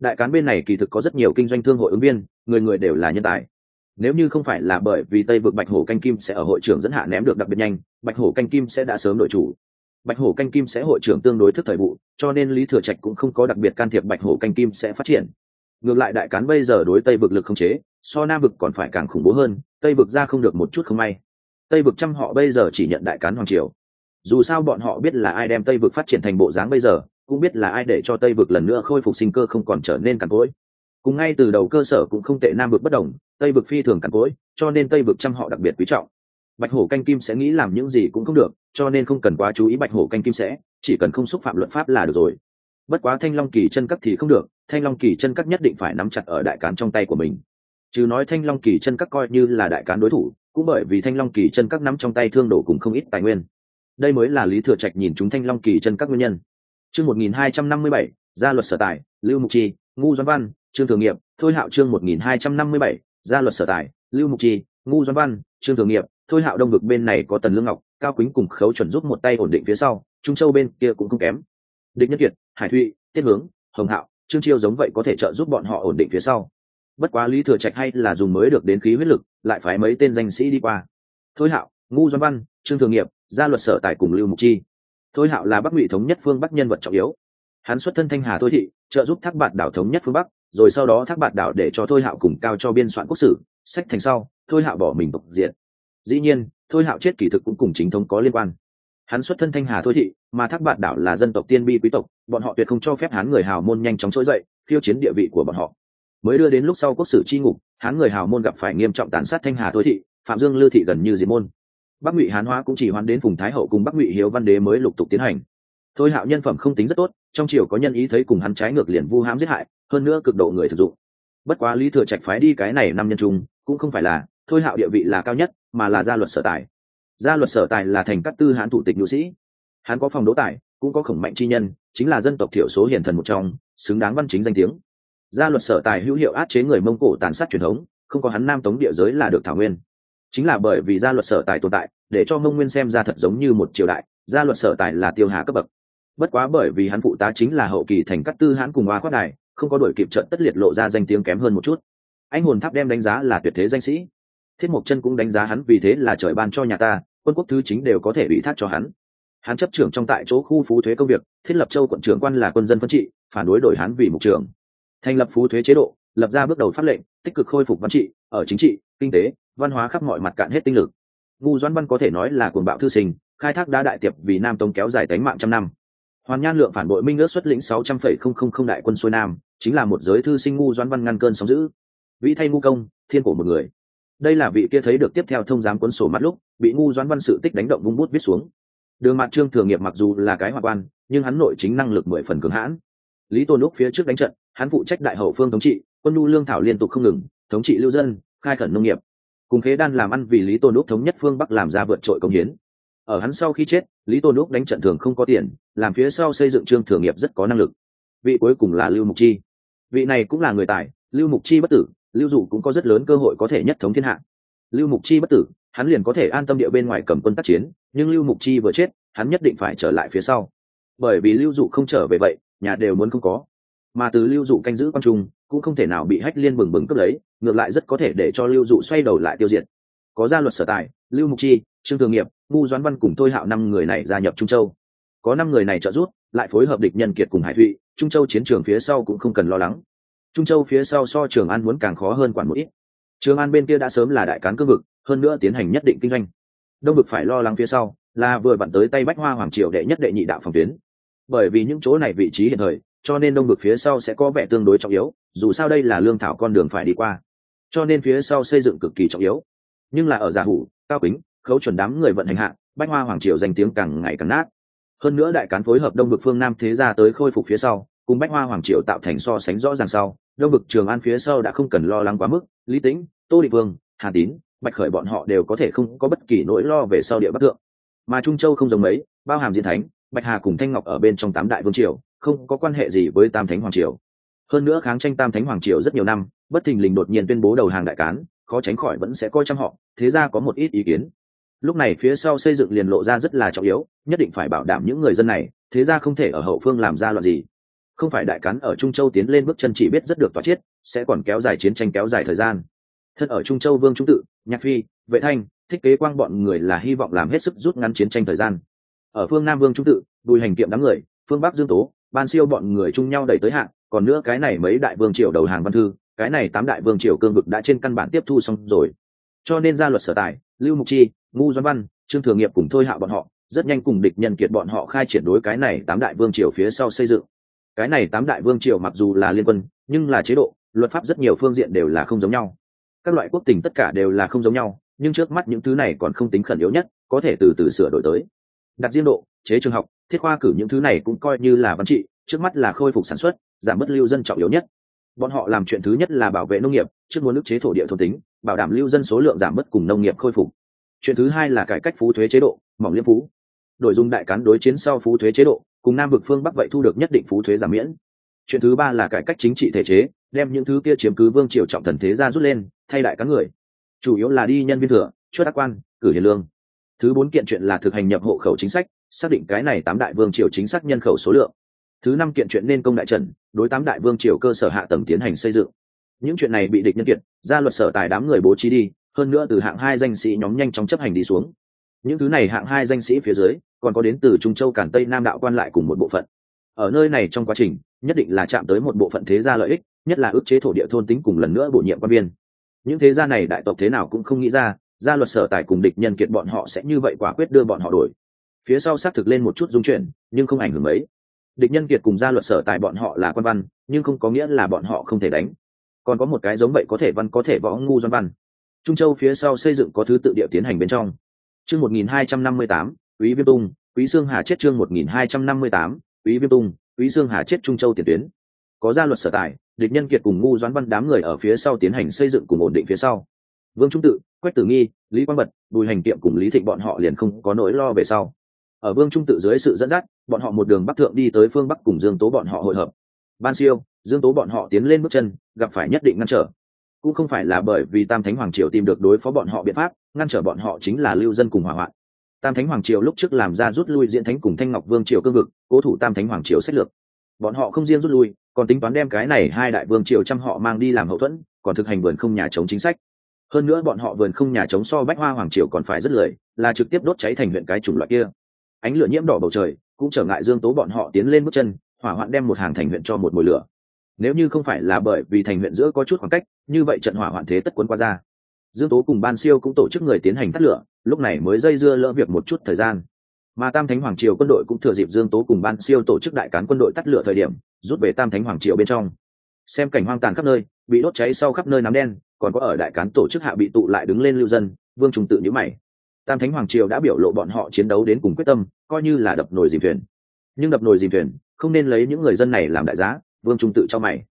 Đại cán bên này kỳ thực có rất nhiều kinh doanh thương hội ứng viên người người đều là nhân tài. Nếu như không phải là bởi vì tây vực bạch hổ canh kim sẽ ở hội trưởng dẫn hạ ném được đặc biệt nhanh, bạch hổ canh kim sẽ đã sớm đội chủ. Bạch hổ canh kim sẽ hội trưởng tương đối thức thời vụ, cho nên lý thừa trạch cũng không có đặc biệt can thiệp bạch hổ canh kim sẽ phát triển. Ngược lại đại cán bây giờ đối tây vực lực không chế, so nam vực còn phải càng khủng bố hơn, tây vực ra không được một chút không may. Tây vực trăm họ bây giờ chỉ nhận đại cán hoàng triều. Dù sao bọn họ biết là ai đem tây vực phát triển thành bộ dáng bây giờ, cũng biết là ai để cho tây vực lần nữa khôi phục sinh cơ không còn trở nên cằn cỗi cùng ngay từ đầu cơ sở cũng không tệ, nam vực bất đồng, tây vực phi thường cằn cỗi, cho nên tây vực trăm họ đặc biệt quý trọng. Bạch hổ canh kim sẽ nghĩ làm những gì cũng không được, cho nên không cần quá chú ý bạch hổ canh kim sẽ, chỉ cần không xúc phạm luật pháp là được rồi. Bất quá thanh long kỳ chân cắt thì không được, thanh long kỳ chân cắt nhất định phải nắm chặt ở đại cán trong tay của mình. Chứ nói thanh long kỳ chân cắt coi như là đại cán đối thủ, cũng bởi vì thanh long kỳ chân cắt nắm trong tay thương đổ cùng không ít tài nguyên. Đây mới là lý thừa trạch nhìn chúng thanh long kỳ chân các nguyên nhân. Chương một nghìn hai trăm năm mươi bảy, gia luật sở tài, lưu mục chi, ngu doan văn trương thường nghiệp, thôi hạo chương một nghìn hai trăm năm mươi bảy, gia luật sở tài, lưu mục chi ngu doan văn, trương thường nghiệp, thôi hạo đông ngực bên này có tần lương ngọc, cao quýnh cùng khấu chuẩn giúp một tay ổn định phía sau, trung châu bên kia cũng không kém. Địch nhất kiệt, hải thụy, tiết hướng, hồng hạo, trương chiêu giống vậy có thể trợ giúp bọn họ ổn định phía sau. Bất quá lý thừa trạch hay là dùng mới được đến khí huyết lực, lại phải mấy tên danh sĩ đi qua. Thôi hạo, ngu doan văn, trương thường nghiệp, gia luật sở tài cùng lưu mục chi thôi hạo là bắc ngụy thống nhất phương bắc nhân vật trọng yếu. Hắn xuất thân thanh hà thôi thị, trợ giúp thác bạt đảo thống nhất phương bắc rồi sau đó thác bạt đảo để cho thôi hạo cùng cao cho biên soạn quốc sử, sách thành sau, thôi hạo bỏ mình tộc diện dĩ nhiên, thôi hạo chết kỳ thực cũng cùng chính thống có liên quan. Hắn xuất thân thanh hà thôi thị, mà thác bạt đảo là dân tộc tiên bi quý tộc, bọn họ tuyệt không cho phép hắn người hào môn nhanh chóng trỗi dậy, khiêu chiến địa vị của bọn họ. Mới đưa đến lúc sau quốc sử chi ngục hắn người hào môn gặp phải nghiêm trọng tàn sát thanh hà thôi thị, phạm dương lưu thị gần như diệt môn. Bắc ngụy hán hóa cũng chỉ hoán đến phùng thái hậu cùng bắc ngụy hiếu văn đế mới lục tục tiến hành. Thôi hạo nhân phẩm không tính rất tốt, trong triều có nhân ý thấy cùng hắn trái ngược liền vu hãm giết hại hơn nữa cực độ người thực dụng. Bất quá lý thừa trạch phái đi cái này năm nhân trung, cũng không phải là, thôi hạo địa vị là cao nhất, mà là gia luật sở tài. Gia luật sở tài là thành các tư hán thủ tịch nhu sĩ. Hắn có phòng đỗ tài, cũng có khổng mạnh chi nhân, chính là dân tộc thiểu số hiền thần một trong, xứng đáng văn chính danh tiếng. Gia luật sở tài hữu hiệu át chế người mông cổ tàn sát truyền thống, không có hắn nam tống địa giới là được thảo nguyên. Chính là bởi vì gia luật sở tài tồn tại, để cho mông nguyên xem ra thật giống như một triều đại, gia luật sở tài là tiêu hà cấp bậc. Bất quá bởi vì hắn phụ tá chính là hậu kỳ thành các tư hãn cùng hoa khoát đài không có đổi kịp trận tất liệt lộ ra danh tiếng kém hơn một chút. Anh hồn tháp đem đánh giá là tuyệt thế danh sĩ. Thiết mộc chân cũng đánh giá hắn vì thế là trời ban cho nhà ta, quân quốc thứ chính đều có thể bị thác cho hắn. Hắn chấp trưởng trong tại chỗ khu phú thuế công việc, thiết lập châu quận trưởng quan là quân dân phân trị, phản đối đổi hắn vì mục trưởng. Thành lập phú thuế chế độ, lập ra bước đầu pháp lệnh, tích cực khôi phục văn trị, ở chính trị, kinh tế, văn hóa khắp mọi mặt cạn hết tinh lực. Ngu doãn văn có thể nói là cuồng bạo thư sinh, khai thác đá đại tiệp vì nam tông kéo dài tánh mạng trăm năm. Hoàn nhan lượng phản bội minh ước xuất lĩnh sáu trăm phẩy không không không đại quân xuôi nam chính là một giới thư sinh ngu doãn văn ngăn cơn sóng giữ vĩ thay ngu công, thiên cổ một người. Đây là vị kia thấy được tiếp theo thông giám cuốn sổ mắt lúc, bị ngu doãn văn sự tích đánh động vung bút viết xuống. Đường mặt trương thường nghiệp mặc dù là cái hoa quan, nhưng hắn nội chính năng lực mười phần cường hãn. Lý tôn lúc phía trước đánh trận, hắn phụ trách đại hậu phương thống trị, quân nhu lương thảo liên tục không ngừng, thống trị lưu dân, khai khẩn nông nghiệp. Cùng khế đan làm ăn vì lý tôn lúc thống nhất phương bắc làm ra vượt trội công hiến. Ở hắn sau khi chết, lý tôn lúc đánh trận thường không có tiền, làm phía sau xây dựng trương thường nghiệp rất có năng lực. Vị cuối cùng là lưu mục chi vị này cũng là người tài, lưu mục chi bất tử, lưu dụ cũng có rất lớn cơ hội có thể nhất thống thiên hạ. Lưu mục chi bất tử, hắn liền có thể an tâm địa bên ngoài cầm quân tác chiến, nhưng lưu mục chi vừa chết, hắn nhất định phải trở lại phía sau. Bởi vì lưu dụ không trở về vậy, nhà đều muốn không có. Mà từ lưu dụ canh giữ quan trung, cũng không thể nào bị hách liên bừng bừng cướp lấy, ngược lại rất có thể để cho lưu dụ xoay đầu lại tiêu diệt. Có gia luật sở tài, lưu mục chi, trương thường nghiệp ngu doãn văn cùng thôi hạo năm người này gia nhập trung châu. Có năm người này trợ giúp lại phối hợp địch nhân kiệt cùng hải thụy, trung châu chiến trường phía sau cũng không cần lo lắng. Trung châu phía sau so trường an muốn càng khó hơn quản một ít. Trường an bên kia đã sớm là đại cán cương vực, hơn nữa tiến hành nhất định kinh doanh. Đông vực phải lo lắng phía sau là vừa vặn tới tay bách hoa hoàng triều đệ nhất đệ nhị đạo phòng tuyến. Bởi vì những chỗ này vị trí hiện thời, cho nên đông vực phía sau sẽ có vẻ tương đối trọng yếu, dù sao đây là lương thảo con đường phải đi qua. Cho nên phía sau xây dựng cực kỳ trọng yếu. Nhưng là ở giả hủ, cao kính, khấu chuẩn đám người vận hành hạ, bách hoa hoàng triều danh tiếng càng ngày càng nát hơn nữa đại cán phối hợp đông vực phương nam thế gia tới khôi phục phía sau, cùng bách hoa hoàng triều tạo thành so sánh rõ ràng sau, đông vực trường an phía sau đã không cần lo lắng quá mức, lý tĩnh, tô định vương, hà tín, bạch khởi bọn họ đều có thể không có bất kỳ nỗi lo về sau địa bắc thượng. Mà trung châu không giống mấy, bao hàm diễn thánh, bạch hà cùng thanh ngọc ở bên trong tám đại vương triều, không có quan hệ gì với tam thánh hoàng triều. Hơn nữa kháng tranh tam thánh hoàng triều rất nhiều năm, bất thình lình đột nhiên tuyên bố đầu hàng đại cán, khó tránh khỏi vẫn sẽ coi chăm họ, thế ra có một ít ý kiến lúc này phía sau xây dựng liền lộ ra rất là trọng yếu, nhất định phải bảo đảm những người dân này, thế ra không thể ở hậu phương làm ra loạn gì. Không phải đại cán ở trung châu tiến lên bước chân chỉ biết rất được tỏa chiết, sẽ còn kéo dài chiến tranh kéo dài thời gian. Thân ở trung châu vương trung tự, nhạc phi, vệ thanh, thích kế quang bọn người là hy vọng làm hết sức rút ngắn chiến tranh thời gian. Ở phương nam vương trung tự, bùi hành kiệm đám người, phương bắc dương tố, ban siêu bọn người chung nhau đẩy tới hạn còn nữa cái này mấy đại vương triều đầu hàng văn thư, cái này tám đại vương triều cương vực đã trên căn bản tiếp thu xong rồi. Cho nên ra luật sở tài, lưu mục chi ngu doan văn, trương thừa nghiệp cùng thôi hạ bọn họ, rất nhanh cùng địch nhân kiệt bọn họ khai triển đối cái này tám đại vương triều phía sau xây dựng. Cái này tám đại vương triều mặc dù là liên quân, nhưng là chế độ, luật pháp rất nhiều phương diện đều là không giống nhau. Các loại quốc tình tất cả đều là không giống nhau, nhưng trước mắt những thứ này còn không tính khẩn yếu nhất, có thể từ từ sửa đổi tới. Đặt riêng độ, chế trường học, thiết khoa cử những thứ này cũng coi như là văn trị, trước mắt là khôi phục sản xuất, giảm bất lưu dân trọng yếu nhất. Bọn họ làm chuyện thứ nhất là bảo vệ nông nghiệp, trước muốn nước chế thổ địa thôn tính, bảo đảm lưu dân số lượng giảm mất cùng nông nghiệp khôi phục chuyện thứ hai là cải cách phú thuế chế độ, mỏng liêm phú. Đổi dung đại cán đối chiến sau phú thuế chế độ, cùng nam vực phương bắc vậy thu được nhất định phú thuế giảm miễn. Chuyện thứ ba là cải cách chính trị thể chế, đem những thứ kia chiếm cứ vương triều trọng thần thế ra rút lên, thay đại cán người. Chủ yếu là đi nhân viên thừa chuất ác quan, cử hiền lương. Thứ bốn kiện chuyện là thực hành nhập hộ khẩu chính sách, xác định cái này tám đại vương triều chính xác nhân khẩu số lượng. Thứ năm kiện chuyện nên công đại trần, đối tám đại vương triều cơ sở hạ tầng tiến hành xây dựng. Những chuyện này bị địch nhân kiện, ra luật sở tài đám người bố trí đi hơn nữa từ hạng hai danh sĩ nhóm nhanh chóng chấp hành đi xuống. Những thứ này hạng hai danh sĩ phía dưới, còn có đến từ trung châu, cản tây, nam đạo quan lại cùng một bộ phận. Ở nơi này trong quá trình, nhất định là chạm tới một bộ phận thế gia lợi ích, nhất là ước chế thổ địa thôn tính cùng lần nữa bổ nhiệm quan viên. Những thế gia này đại tộc thế nào cũng không nghĩ ra, gia luật sở tài cùng địch nhân kiệt bọn họ sẽ như vậy quả quyết đưa bọn họ đổi. Phía sau xác thực lên một chút dung chuyển, nhưng không ảnh hưởng mấy. Địch nhân kiệt cùng gia luật sở tài bọn họ là quan văn, nhưng không có nghĩa là bọn họ không thể đánh. Còn có một cái giống vậy có thể văn, có thể võ ngu doan văn trung châu phía sau xây dựng có thứ tự địa tiến hành bên trong. Chương một nghìn hai trăm năm mươi tám, quý viêm tung, quý sương hà chết chương một nghìn hai trăm năm mươi tám, quý viêm tung, quý sương hà chết trung châu tiền tuyến. Có gia luật sở tài địch nhân kiệt cùng ngu doãn văn đám người ở phía sau tiến hành xây dựng cùng ổn định phía sau. Vương trung tự, quách tử nghi, lý quang bật, bùi hành kiệm cùng lý thịnh bọn họ liền không có nỗi lo về sau. Ở vương trung tự dưới sự dẫn dắt, bọn họ một đường bắc thượng đi tới phương bắc cùng dương tố bọn họ hội hợp. Ban siêu, dương tố bọn họ tiến lên bước chân, gặp phải nhất định ngăn trở cũng không phải là bởi vì tam thánh hoàng triều tìm được đối phó bọn họ biện pháp, ngăn trở bọn họ chính là lưu dân cùng hỏa hoạn. Tam thánh hoàng triều lúc trước làm ra rút lui diễn thánh cùng thanh ngọc vương triều cương vực, cố thủ tam thánh hoàng triều xét lược. Bọn họ không riêng rút lui, còn tính toán đem cái này hai đại vương triều trăm họ mang đi làm hậu thuẫn, còn thực hành vườn không nhà chống chính sách. Hơn nữa bọn họ vườn không nhà chống so bách hoa hoàng triều còn phải rất lười, là trực tiếp đốt cháy thành huyện cái chủng loại kia. Ánh lửa nhiễm đỏ bầu trời, cũng trở ngại dương tố bọn họ tiến lên bước chân, hỏa hoạn đem một hàng thành huyện cho một mùi lửa nếu như không phải là bởi vì thành huyện giữa có chút khoảng cách, như vậy trận hỏa hoạn thế tất quấn qua ra. Dương tố cùng ban siêu cũng tổ chức người tiến hành tắt lửa, lúc này mới dây dưa lỡ việc một chút thời gian. Mà tam thánh hoàng triều quân đội cũng thừa dịp dương tố cùng ban siêu tổ chức đại cán quân đội tắt lửa thời điểm, rút về tam thánh hoàng triều bên trong. Xem cảnh hoang tàn khắp nơi, bị đốt cháy sau khắp nơi nắm đen, còn có ở đại cán tổ chức hạ bị tụ lại đứng lên lưu dân, vương trùng tự nhữ mày. Tam thánh hoàng triều đã biểu lộ bọn họ chiến đấu đến cùng quyết tâm, coi như là đập nồi dìm thuyền. Nhưng đập nồi dìm thuyền, không nên lấy những người dân này làm đại giá vương trung tự cho mày.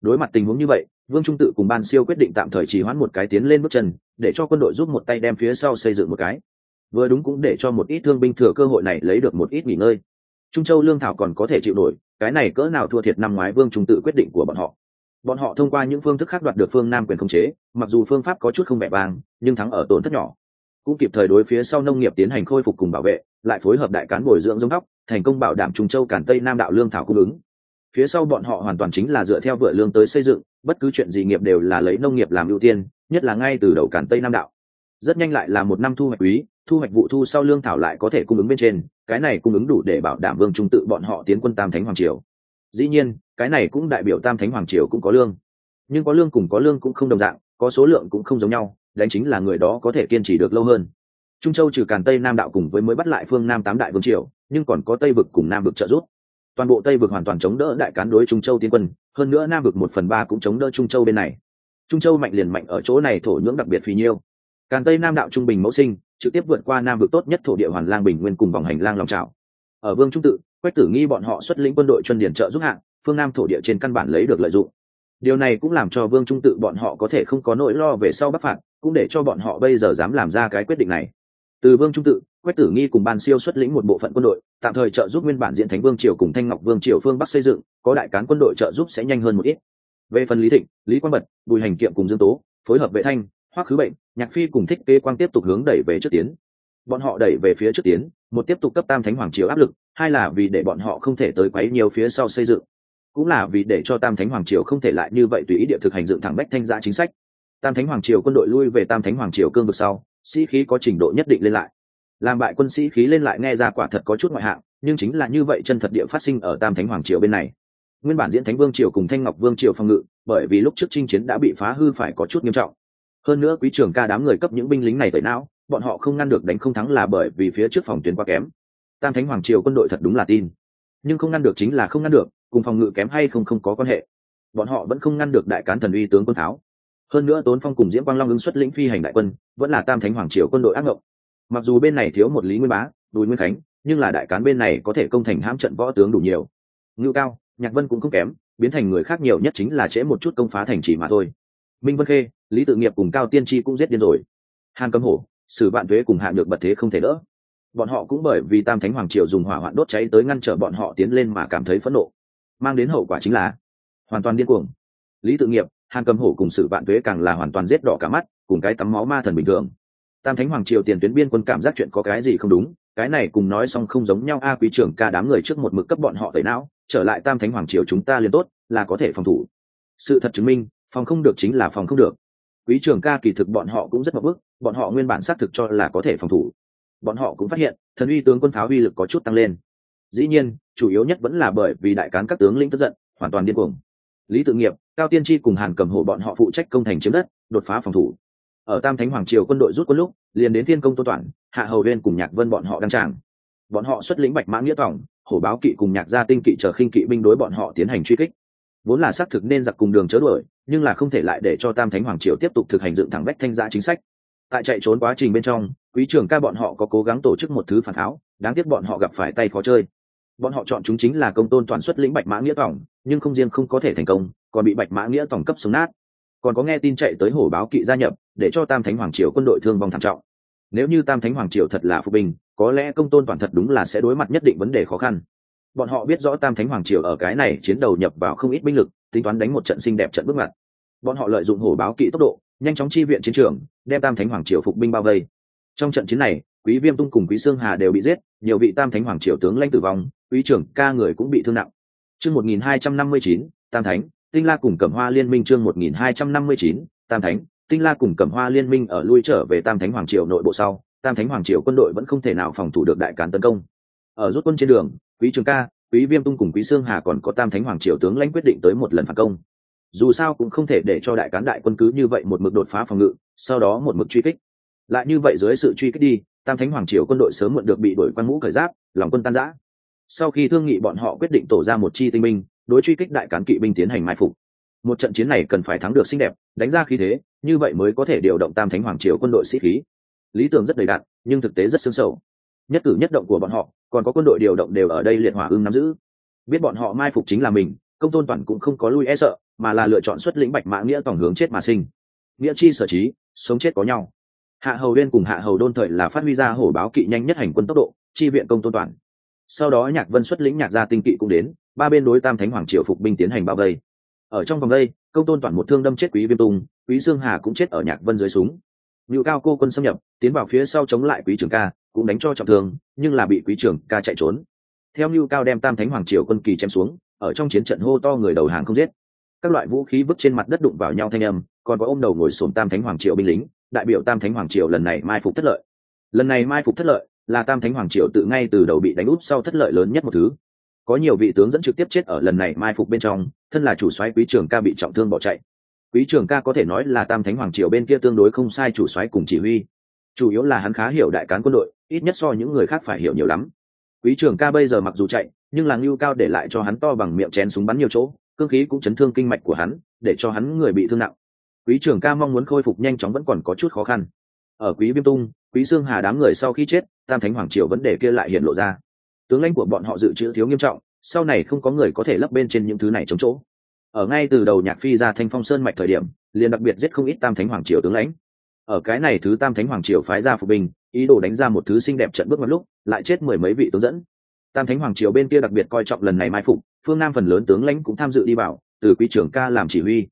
Đối mặt tình huống như vậy, vương trung tự cùng ban siêu quyết định tạm thời trì hoãn một cái tiến lên bước chân, để cho quân đội giúp một tay đem phía sau xây dựng một cái. Vừa đúng cũng để cho một ít thương binh thừa cơ hội này lấy được một ít nghỉ ngơi. Trung châu lương thảo còn có thể chịu nổi, cái này cỡ nào thua thiệt năm ngoái vương trung tự quyết định của bọn họ. Bọn họ thông qua những phương thức khác đoạt được phương nam quyền khống chế, mặc dù phương pháp có chút không vẻ vang, nhưng thắng ở tổn thất nhỏ. Cũng kịp thời đối phía sau nông nghiệp tiến hành khôi phục cùng bảo vệ, lại phối hợp đại cán bồi dưỡng giống tóc thành công bảo đảm trung châu cản tây nam đạo lương thảo cung ứng phía sau bọn họ hoàn toàn chính là dựa theo vựa lương tới xây dựng, bất cứ chuyện gì nghiệp đều là lấy nông nghiệp làm ưu tiên, nhất là ngay từ đầu cản tây nam đạo. Rất nhanh lại là một năm thu hoạch quý, thu hoạch vụ thu sau lương thảo lại có thể cung ứng bên trên, cái này cung ứng đủ để bảo đảm vương trung tự bọn họ tiến quân tam thánh hoàng triều. Dĩ nhiên, cái này cũng đại biểu tam thánh hoàng triều cũng có lương. Nhưng có lương cùng có lương cũng không đồng dạng, có số lượng cũng không giống nhau, đánh chính là người đó có thể kiên trì được lâu hơn. Trung châu trừ càn tây nam đạo cùng với mới bắt lại phương nam tám đại vương triều, nhưng còn có tây vực cùng nam vực trợ giúp toàn bộ tây vực hoàn toàn chống đỡ đại cán đối trung châu tiến quân, hơn nữa nam vực một phần ba cũng chống đỡ trung châu bên này. Trung châu mạnh liền mạnh ở chỗ này thổ nhưỡng đặc biệt phì nhiêu. Càn tây nam đạo trung bình mẫu sinh, trực tiếp vượt qua nam vực tốt nhất thổ địa hoàn lang bình nguyên cùng vòng hành lang lòng trào ở vương trung tự, quách tử nghi bọn họ xuất lĩnh quân đội chuyên điển trợ giúp hạng, phương nam thổ địa trên căn bản lấy được lợi dụng. Điều này cũng làm cho vương trung tự bọn họ có thể không có nỗi lo về sau bắc phạt, cũng để cho bọn họ bây giờ dám làm ra cái quyết định này. Từ vương trung tự, quách tử nghi cùng ban siêu xuất lĩnh một bộ phận quân đội tạm thời trợ giúp nguyên bản diễn thánh vương triều cùng thanh ngọc vương triều phương bắc xây dựng, có đại cán quân đội trợ giúp sẽ nhanh hơn một ít. Về phần lý thịnh, lý quang bật, bùi hành kiệm cùng dương tố, phối hợp vệ thanh, hoắc khứ bệnh, nhạc phi cùng thích kê quang tiếp tục hướng đẩy về trước tiến. Bọn họ đẩy về phía trước tiến, một tiếp tục cấp tam thánh hoàng triều áp lực, hai là vì để bọn họ không thể tới quấy nhiều phía sau xây dựng, cũng là vì để cho tam thánh hoàng triều không thể lại như vậy tùy ý địa thực hành dựng thẳng bách thanh giã chính sách. Tam thánh hoàng triều quân đội lui về tam thánh hoàng triều cương vực sau, sĩ khí có trình độ nhất định lên lại làm bại quân sĩ khí lên lại nghe ra quả thật có chút ngoại hạng, nhưng chính là như vậy chân thật địa phát sinh ở tam thánh hoàng triều bên này. Nguyên bản diễn thánh vương triều cùng thanh ngọc vương triều phòng ngự, bởi vì lúc trước chinh chiến đã bị phá hư phải có chút nghiêm trọng. Hơn nữa quý trưởng ca đám người cấp những binh lính này tẩy não, bọn họ không ngăn được đánh không thắng là bởi vì phía trước phòng tuyến quá kém. Tam thánh hoàng triều quân đội thật đúng là tin. Nhưng không ngăn được chính là không ngăn được, cùng phòng ngự kém hay không không có quan hệ. Bọn họ vẫn không ngăn được đại cán thần uy tướng quân tháo. Hơn nữa tốn phong cùng diễm quang long ứng xuất lĩnh phi hành đại quân, vẫn là tam thánh hoàng triều quân đội ác ngộng mặc dù bên này thiếu một lý nguyên bá, đùi nguyên khánh, nhưng là đại cán bên này có thể công thành hãm trận võ tướng đủ nhiều. Ngưu cao, nhạc vân cũng không kém, biến thành người khác nhiều nhất chính là trễ một chút công phá thành chỉ mà thôi. Minh vân khê, lý tự nghiệp cùng cao tiên tri cũng giết điên rồi. Hàn cấm hổ, sử Vạn thuế cùng hạ được bật thế không thể đỡ. Bọn họ cũng bởi vì tam thánh hoàng triều dùng hỏa hoạn đốt cháy tới ngăn trở bọn họ tiến lên mà cảm thấy phẫn nộ. Mang đến hậu quả chính là hoàn toàn điên cuồng. Lý tự nghiệp, hàn cầm hổ cùng sự Vạn tuế càng là hoàn toàn giết đỏ cả mắt, cùng cái tắm máu ma thần bình thường tam thánh hoàng triều tiền tuyến biên quân cảm giác chuyện có cái gì không đúng, cái này cùng nói xong không giống nhau, a quý trưởng ca đám người trước một mực cấp bọn họ tẩy não, trở lại tam thánh hoàng triều chúng ta liền tốt, là có thể phòng thủ. Sự thật chứng minh, phòng không được chính là phòng không được. Quý trưởng ca kỳ thực bọn họ cũng rất mập bức, bọn họ nguyên bản xác thực cho là có thể phòng thủ. Bọn họ cũng phát hiện, thần uy tướng quân pháo uy lực có chút tăng lên. Dĩ nhiên, chủ yếu nhất vẫn là bởi vì đại cán các tướng lĩnh tức giận, hoàn toàn điên cuồng. Lý tự nghiệp, cao tiên tri cùng hàn cầm hộ bọn họ phụ trách công thành chiếm đất, đột phá phòng thủ ở tam thánh hoàng triều quân đội rút quân lúc, liền đến thiên công tô toản, hạ hầu viên cùng nhạc vân bọn họ đăng tràng. Bọn họ xuất lĩnh bạch mã nghĩa tỏng hổ báo kỵ cùng nhạc gia tinh kỵ chờ khinh kỵ binh đối bọn họ tiến hành truy kích. Vốn là xác thực nên giặc cùng đường chớ đuổi, nhưng là không thể lại để cho tam thánh hoàng triều tiếp tục thực hành dựng thẳng bách thanh giã chính sách. Tại chạy trốn quá trình bên trong, quý trưởng ca bọn họ có cố gắng tổ chức một thứ phản tháo đáng tiếc bọn họ gặp phải tay khó chơi. Bọn họ chọn chúng chính là công tôn toàn xuất lĩnh bạch mã nghĩa tổng nhưng không riêng không có thể thành công, còn bị bạch mã nghĩa tổng cấp xuống nát. Còn có nghe tin chạy tới hổ báo kỵ gia nhập để cho tam thánh hoàng triều quân đội thương vong thảm trọng. Nếu như tam thánh hoàng triều thật là phục binh, có lẽ công tôn toàn thật đúng là sẽ đối mặt nhất định vấn đề khó khăn. Bọn họ biết rõ tam thánh hoàng triều ở cái này chiến đầu nhập vào không ít binh lực tính toán đánh một trận xinh đẹp trận bước mặt bọn họ lợi dụng hổ báo kỵ tốc độ nhanh chóng chi viện chiến trường đem tam thánh hoàng triều phục binh bao vây. Trong trận chiến này quý viêm tung cùng quý sương hà đều bị giết nhiều vị tam thánh hoàng triều tướng lãnh tử vong quý trưởng ca người cũng bị thương nặng. Chương một nghìn hai trăm năm mươi chín tam thánh tinh la cùng cẩm hoa liên minh chương một nghìn hai trăm năm mươi chín tam thánh tinh la cùng cẩm hoa liên minh ở lui trở về tam thánh hoàng triều nội bộ sau, tam thánh hoàng triều quân đội vẫn không thể nào phòng thủ được đại cán tấn công. Ở rút quân trên đường, quý trường ca, quý viêm tung cùng quý sương hà còn có tam thánh hoàng triều tướng lãnh quyết định tới một lần phản công. Dù sao cũng không thể để cho đại cán đại quân cứ như vậy một mực đột phá phòng ngự, sau đó một mực truy kích. Lại như vậy dưới sự truy kích đi, tam thánh hoàng triều quân đội sớm muộn được bị đổi quan mũ khởi giáp, lòng quân tan giã sau khi thương nghị bọn họ quyết định tổ ra một chi tinh binh, đối truy kích đại cán kỵ binh tiến hành mai phục một trận chiến này cần phải thắng được xinh đẹp, đánh ra khí thế, như vậy mới có thể điều động tam thánh hoàng triều quân đội sĩ khí. Lý tưởng rất đầy đặn, nhưng thực tế rất xương sầu. Nhất cử nhất động của bọn họ, còn có quân đội điều động đều ở đây liệt hỏa ưng nắm giữ. Biết bọn họ mai phục chính là mình, công tôn toàn cũng không có lui e sợ, mà là lựa chọn xuất lĩnh bạch mã nghĩa tổng hướng chết mà sinh. Nghĩa chi sở trí, sống chết có nhau. Hạ hầu uyên cùng hạ hầu đôn thời là phát huy ra hổ báo kỵ nhanh nhất hành quân tốc độ, chi viện công tôn toàn. Sau đó nhạc vân xuất lĩnh nhạc gia tinh kỵ cũng đến, ba bên đối tam thánh hoàng triều phục binh tiến hành bao vây ở trong vòng đây công tôn toàn một thương đâm chết quý viêm tùng, quý dương hà cũng chết ở nhạc vân dưới súng. Ngự cao cô quân xâm nhập tiến vào phía sau chống lại quý trường ca cũng đánh cho trọng thương nhưng là bị quý trường ca chạy trốn. Theo ngưu cao đem tam thánh hoàng triều quân kỳ chém xuống ở trong chiến trận hô to người đầu hàng không giết. Các loại vũ khí vứt trên mặt đất đụng vào nhau thanh âm còn có ôm đầu ngồi xổm tam thánh hoàng triều binh lính đại biểu tam thánh hoàng triều lần này mai phục thất lợi. Lần này mai phục thất lợi là tam thánh hoàng triều tự ngay từ đầu bị đánh úp sau thất lợi lớn nhất một thứ có nhiều vị tướng dẫn trực tiếp chết ở lần này mai phục bên trong, thân là chủ soái quý trường ca bị trọng thương bỏ chạy. Quý trường ca có thể nói là tam thánh hoàng triều bên kia tương đối không sai chủ soái cùng chỉ huy. Chủ yếu là hắn khá hiểu đại cán quân đội, ít nhất so những người khác phải hiểu nhiều lắm. Quý trường ca bây giờ mặc dù chạy, nhưng làng lưu cao để lại cho hắn to bằng miệng chén súng bắn nhiều chỗ, cương khí cũng chấn thương kinh mạch của hắn, để cho hắn người bị thương nặng. Quý trường ca mong muốn khôi phục nhanh chóng vẫn còn có chút khó khăn. Ở quý viêm tung, quý sương hà đám người sau khi chết, tam thánh hoàng triều vấn đề kia lại hiện lộ ra tướng lãnh của bọn họ dự trữ thiếu nghiêm trọng, sau này không có người có thể lấp bên trên những thứ này chống chỗ. Ở ngay từ đầu nhạc phi ra thanh phong sơn mạch thời điểm, liền đặc biệt giết không ít tam thánh hoàng triều tướng lãnh. Ở cái này thứ tam thánh hoàng triều phái ra phục binh ý đồ đánh ra một thứ xinh đẹp trận bước một lúc, lại chết mười mấy vị tướng dẫn. Tam thánh hoàng triều bên kia đặc biệt coi trọng lần này mai phục, phương nam phần lớn tướng lãnh cũng tham dự đi vào, từ quy trưởng ca làm chỉ huy.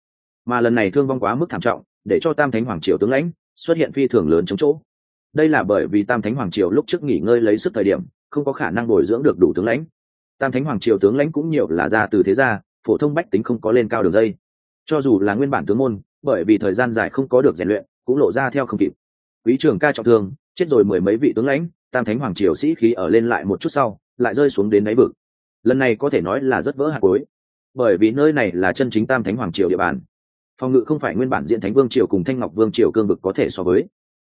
Mà lần này thương vong quá mức thảm trọng, để cho tam thánh hoàng triều tướng lãnh xuất hiện phi thường lớn chống chỗ. Đây là bởi vì tam thánh hoàng triều lúc trước nghỉ ngơi lấy sức thời điểm không có khả năng bồi dưỡng được đủ tướng lãnh. Tam thánh hoàng triều tướng lãnh cũng nhiều là ra từ thế gia, phổ thông bách tính không có lên cao đường dây. Cho dù là nguyên bản tướng môn, bởi vì thời gian dài không có được rèn luyện, cũng lộ ra theo không kịp. Quý trưởng ca trọng thương, chết rồi mười mấy vị tướng lãnh, tam thánh hoàng triều sĩ khí ở lên lại một chút sau, lại rơi xuống đến đáy vực. Lần này có thể nói là rất vỡ hạt cối bởi vì nơi này là chân chính tam thánh hoàng triều địa bàn. Phòng ngự không phải nguyên bản diện thánh vương triều cùng thanh ngọc vương triều cương vực có thể so với.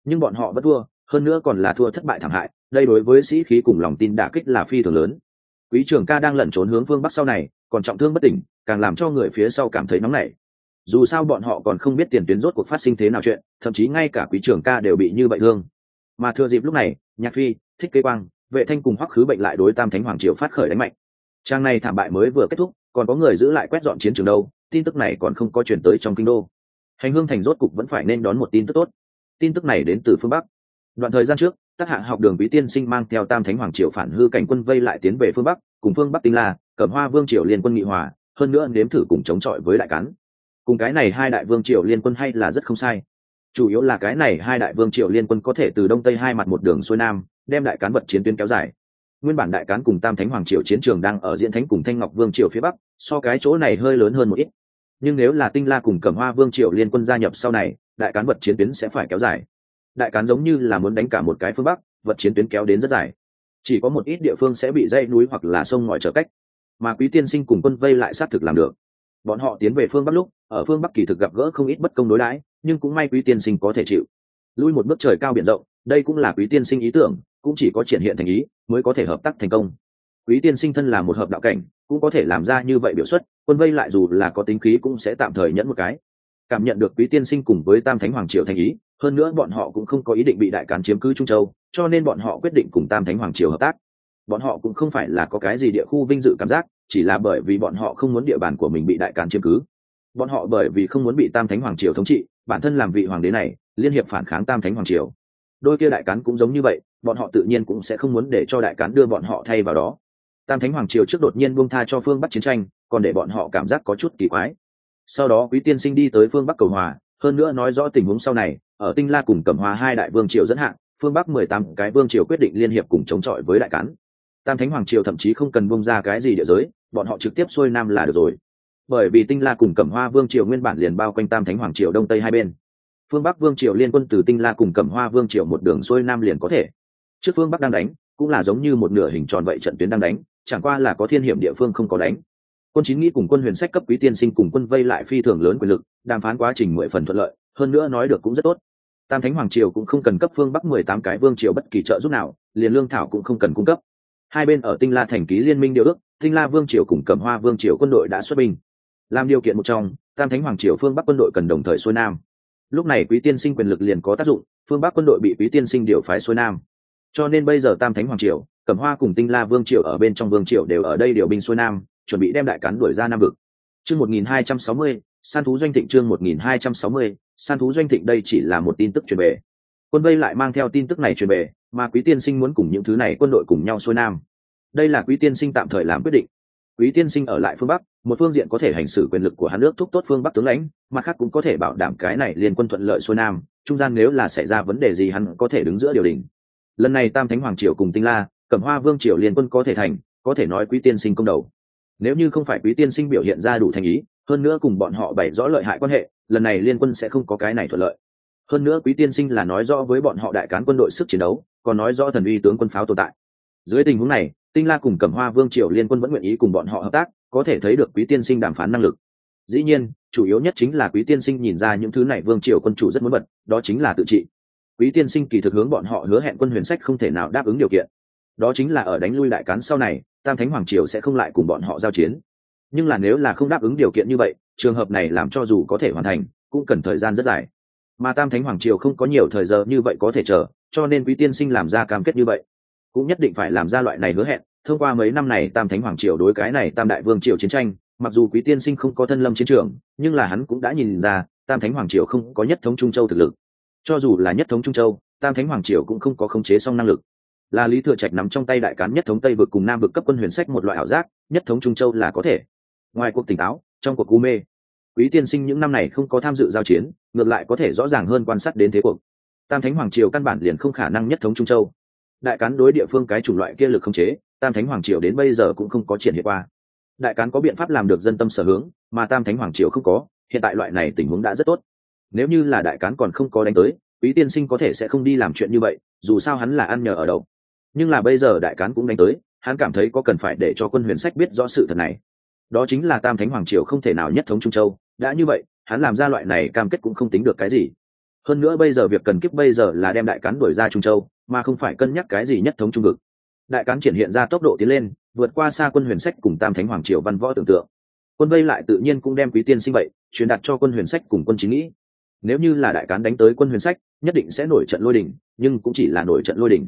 Nhưng bọn họ vẫn thua, hơn nữa còn là thua thất bại thảm hại đây đối với sĩ khí cùng lòng tin đả kích là phi thường lớn. Quý trưởng ca đang lẩn trốn hướng phương bắc sau này, còn trọng thương bất tỉnh, càng làm cho người phía sau cảm thấy nóng nảy. Dù sao bọn họ còn không biết tiền tuyến rốt cuộc phát sinh thế nào chuyện, thậm chí ngay cả quý trưởng ca đều bị như vậy thương. Mà thừa dịp lúc này, nhạc phi, thích kế quang, vệ thanh cùng hoắc khứ bệnh lại đối tam thánh hoàng triều phát khởi đánh mạnh. Trang này thảm bại mới vừa kết thúc, còn có người giữ lại quét dọn chiến trường đâu, tin tức này còn không có chuyển tới trong kinh đô. Hành hương thành rốt cục vẫn phải nên đón một tin tức tốt. Tin tức này đến từ phương bắc. Đoạn thời gian trước tác hạ học đường bí tiên sinh mang theo tam thánh hoàng triều phản hư cảnh quân vây lại tiến về phương bắc, cùng phương bắc tinh la, cẩm hoa vương triều liên quân nghị hòa, hơn nữa nếm thử cùng chống chọi với đại cán. Cùng cái này hai đại vương triều liên quân hay là rất không sai. Chủ yếu là cái này hai đại vương triều liên quân có thể từ đông tây hai mặt một đường xuôi nam, đem đại cán vật chiến tuyến kéo dài. Nguyên bản đại cán cùng tam thánh hoàng triều chiến trường đang ở diễn thánh cùng thanh ngọc vương triều phía bắc, so cái chỗ này hơi lớn hơn một ít. Nhưng nếu là tinh la cùng cẩm hoa vương triều liên quân gia nhập sau này, đại cán vật chiến tuyến sẽ phải kéo dài đại cán giống như là muốn đánh cả một cái phương bắc, vật chiến tuyến kéo đến rất dài. Chỉ có một ít địa phương sẽ bị dây núi hoặc là sông ngòi trở cách, mà quý tiên sinh cùng quân vây lại xác thực làm được. Bọn họ tiến về phương bắc lúc, ở phương bắc kỳ thực gặp gỡ không ít bất công đối đãi, nhưng cũng may quý tiên sinh có thể chịu. Lui một bước trời cao biển rộng, đây cũng là quý tiên sinh ý tưởng, cũng chỉ có triển hiện thành ý, mới có thể hợp tác thành công. Quý tiên sinh thân là một hợp đạo cảnh, cũng có thể làm ra như vậy biểu xuất, quân vây lại dù là có tính khí cũng sẽ tạm thời nhẫn một cái. Cảm nhận được quý tiên sinh cùng với tam thánh hoàng triều thành ý hơn nữa bọn họ cũng không có ý định bị đại cán chiếm cứ trung châu, cho nên bọn họ quyết định cùng tam thánh hoàng triều hợp tác. Bọn họ cũng không phải là có cái gì địa khu vinh dự cảm giác, chỉ là bởi vì bọn họ không muốn địa bàn của mình bị đại càn chiếm cứ. Bọn họ bởi vì không muốn bị tam thánh hoàng triều thống trị, bản thân làm vị hoàng đế này, liên hiệp phản kháng tam thánh hoàng triều. Đôi kia đại cán cũng giống như vậy, bọn họ tự nhiên cũng sẽ không muốn để cho đại cán đưa bọn họ thay vào đó. Tam thánh hoàng triều trước đột nhiên buông tha cho phương bắc chiến tranh, còn để bọn họ cảm giác có chút kỳ quái. Sau đó quý tiên sinh đi tới phương bắc cầu hòa, hơn nữa nói rõ tình huống sau này ở tinh la cùng cẩm hòa hai đại vương triều dẫn hạng, phương bắc mười tám cái vương triều quyết định liên hiệp cùng chống chọi với đại cán. Tam thánh hoàng triều thậm chí không cần bông ra cái gì địa giới, bọn họ trực tiếp xuôi nam là được rồi. Bởi vì tinh la cùng cẩm hoa vương triều nguyên bản liền bao quanh tam thánh hoàng triều đông tây hai bên. Phương bắc vương triều liên quân từ tinh la cùng cẩm hoa vương triều một đường xuôi nam liền có thể. Trước phương bắc đang đánh, cũng là giống như một nửa hình tròn vậy trận tuyến đang đánh, chẳng qua là có thiên hiểm địa phương không có đánh quân chín nghĩ cùng quân huyền sách cấp quý tiên sinh cùng quân vây lại phi thường lớn quyền lực, đàm phán quá trình mười phần thuận lợi, hơn nữa nói được cũng rất tốt. Tam thánh hoàng triều cũng không cần cấp phương bắc mười tám cái vương triều bất kỳ trợ giúp nào, liền lương thảo cũng không cần cung cấp. Hai bên ở tinh la thành ký liên minh điều ước, tinh la vương triều cùng cẩm hoa vương triều quân đội đã xuất binh. Làm điều kiện một trong, tam thánh hoàng triều phương bắc quân đội cần đồng thời xuôi nam. Lúc này quý tiên sinh quyền lực liền có tác dụng, phương bắc quân đội bị quý tiên sinh điều phái xuôi nam. Cho nên bây giờ tam thánh hoàng triều, cẩm hoa cùng tinh la vương triều ở bên trong vương triều đều ở đây điều binh xuôi nam chuẩn bị đem đại cán đuổi ra nam vực. Chương một nghìn hai trăm sáu mươi, san thú doanh thịnh chương một nghìn hai trăm sáu mươi, san thú doanh thịnh đây chỉ là một tin tức truyền về. Quân vây lại mang theo tin tức này truyền về, mà quý tiên sinh muốn cùng những thứ này quân đội cùng nhau xuôi nam. Đây là quý tiên sinh tạm thời làm quyết định. Quý tiên sinh ở lại phương bắc, một phương diện có thể hành xử quyền lực của hắn nước thúc tốt phương bắc tướng lãnh, mặt khác cũng có thể bảo đảm cái này liên quân thuận lợi xuôi nam, trung gian nếu là xảy ra vấn đề gì hắn có thể đứng giữa điều đình. Lần này tam thánh hoàng triều cùng tinh la, cẩm hoa vương triều liên quân có thể thành, có thể nói quý tiên sinh công đầu nếu như không phải quý tiên sinh biểu hiện ra đủ thành ý, hơn nữa cùng bọn họ bày rõ lợi hại quan hệ, lần này liên quân sẽ không có cái này thuận lợi. Hơn nữa quý tiên sinh là nói rõ với bọn họ đại cán quân đội sức chiến đấu, còn nói rõ thần uy tướng quân pháo tồn tại. Dưới tình huống này, tinh la cùng cẩm hoa vương triều liên quân vẫn nguyện ý cùng bọn họ hợp tác, có thể thấy được quý tiên sinh đàm phán năng lực. Dĩ nhiên, chủ yếu nhất chính là quý tiên sinh nhìn ra những thứ này vương triều quân chủ rất muốn bật đó chính là tự trị. Quý tiên sinh kỳ thực hướng bọn họ hứa hẹn quân huyền sách không thể nào đáp ứng điều kiện. Đó chính là ở đánh lui đại cán sau này tam thánh hoàng triều sẽ không lại cùng bọn họ giao chiến. Nhưng là nếu là không đáp ứng điều kiện như vậy, trường hợp này làm cho dù có thể hoàn thành, cũng cần thời gian rất dài. Mà tam thánh hoàng triều không có nhiều thời giờ như vậy có thể chờ, cho nên quý tiên sinh làm ra cam kết như vậy. Cũng nhất định phải làm ra loại này hứa hẹn, thông qua mấy năm này tam thánh hoàng triều đối cái này tam đại vương triều chiến tranh, mặc dù quý tiên sinh không có thân lâm chiến trường, nhưng là hắn cũng đã nhìn ra, tam thánh hoàng triều không có nhất thống trung châu thực lực. Cho dù là nhất thống trung châu, tam thánh hoàng triều cũng không có khống chế song năng lực là lý thừa trạch nắm trong tay đại cán nhất thống tây vực cùng nam vực cấp quân huyền sách một loại ảo giác, nhất thống trung châu là có thể. Ngoài cuộc tỉnh táo, trong cuộc u mê, quý tiên sinh những năm này không có tham dự giao chiến, ngược lại có thể rõ ràng hơn quan sát đến thế cuộc. Tam thánh hoàng triều căn bản liền không khả năng nhất thống trung châu. Đại cán đối địa phương cái chủng loại kia lực không chế, tam thánh hoàng triều đến bây giờ cũng không có triển hiện qua. Đại cán có biện pháp làm được dân tâm sở hướng, mà tam thánh hoàng triều không có, hiện tại loại này tình huống đã rất tốt. Nếu như là đại cán còn không có đánh tới, quý tiên sinh có thể sẽ không đi làm chuyện như vậy, dù sao hắn là ăn nhờ ở đậu nhưng là bây giờ đại cán cũng đánh tới, hắn cảm thấy có cần phải để cho quân huyền sách biết rõ sự thật này. Đó chính là tam thánh hoàng triều không thể nào nhất thống trung châu. Đã như vậy, hắn làm ra loại này cam kết cũng không tính được cái gì. Hơn nữa bây giờ việc cần kiếp bây giờ là đem đại cán đuổi ra trung châu, mà không phải cân nhắc cái gì nhất thống trung vực đại cán triển hiện ra tốc độ tiến lên, vượt qua xa quân huyền sách cùng tam thánh hoàng triều văn võ tưởng tượng. Quân vây lại tự nhiên cũng đem quý tiên sinh vậy, truyền đặt cho quân huyền sách cùng quân chính nghĩ. Nếu như là đại cán đánh tới quân huyền sách, nhất định sẽ nổi trận lôi đình, nhưng cũng chỉ là nổi trận lôi đình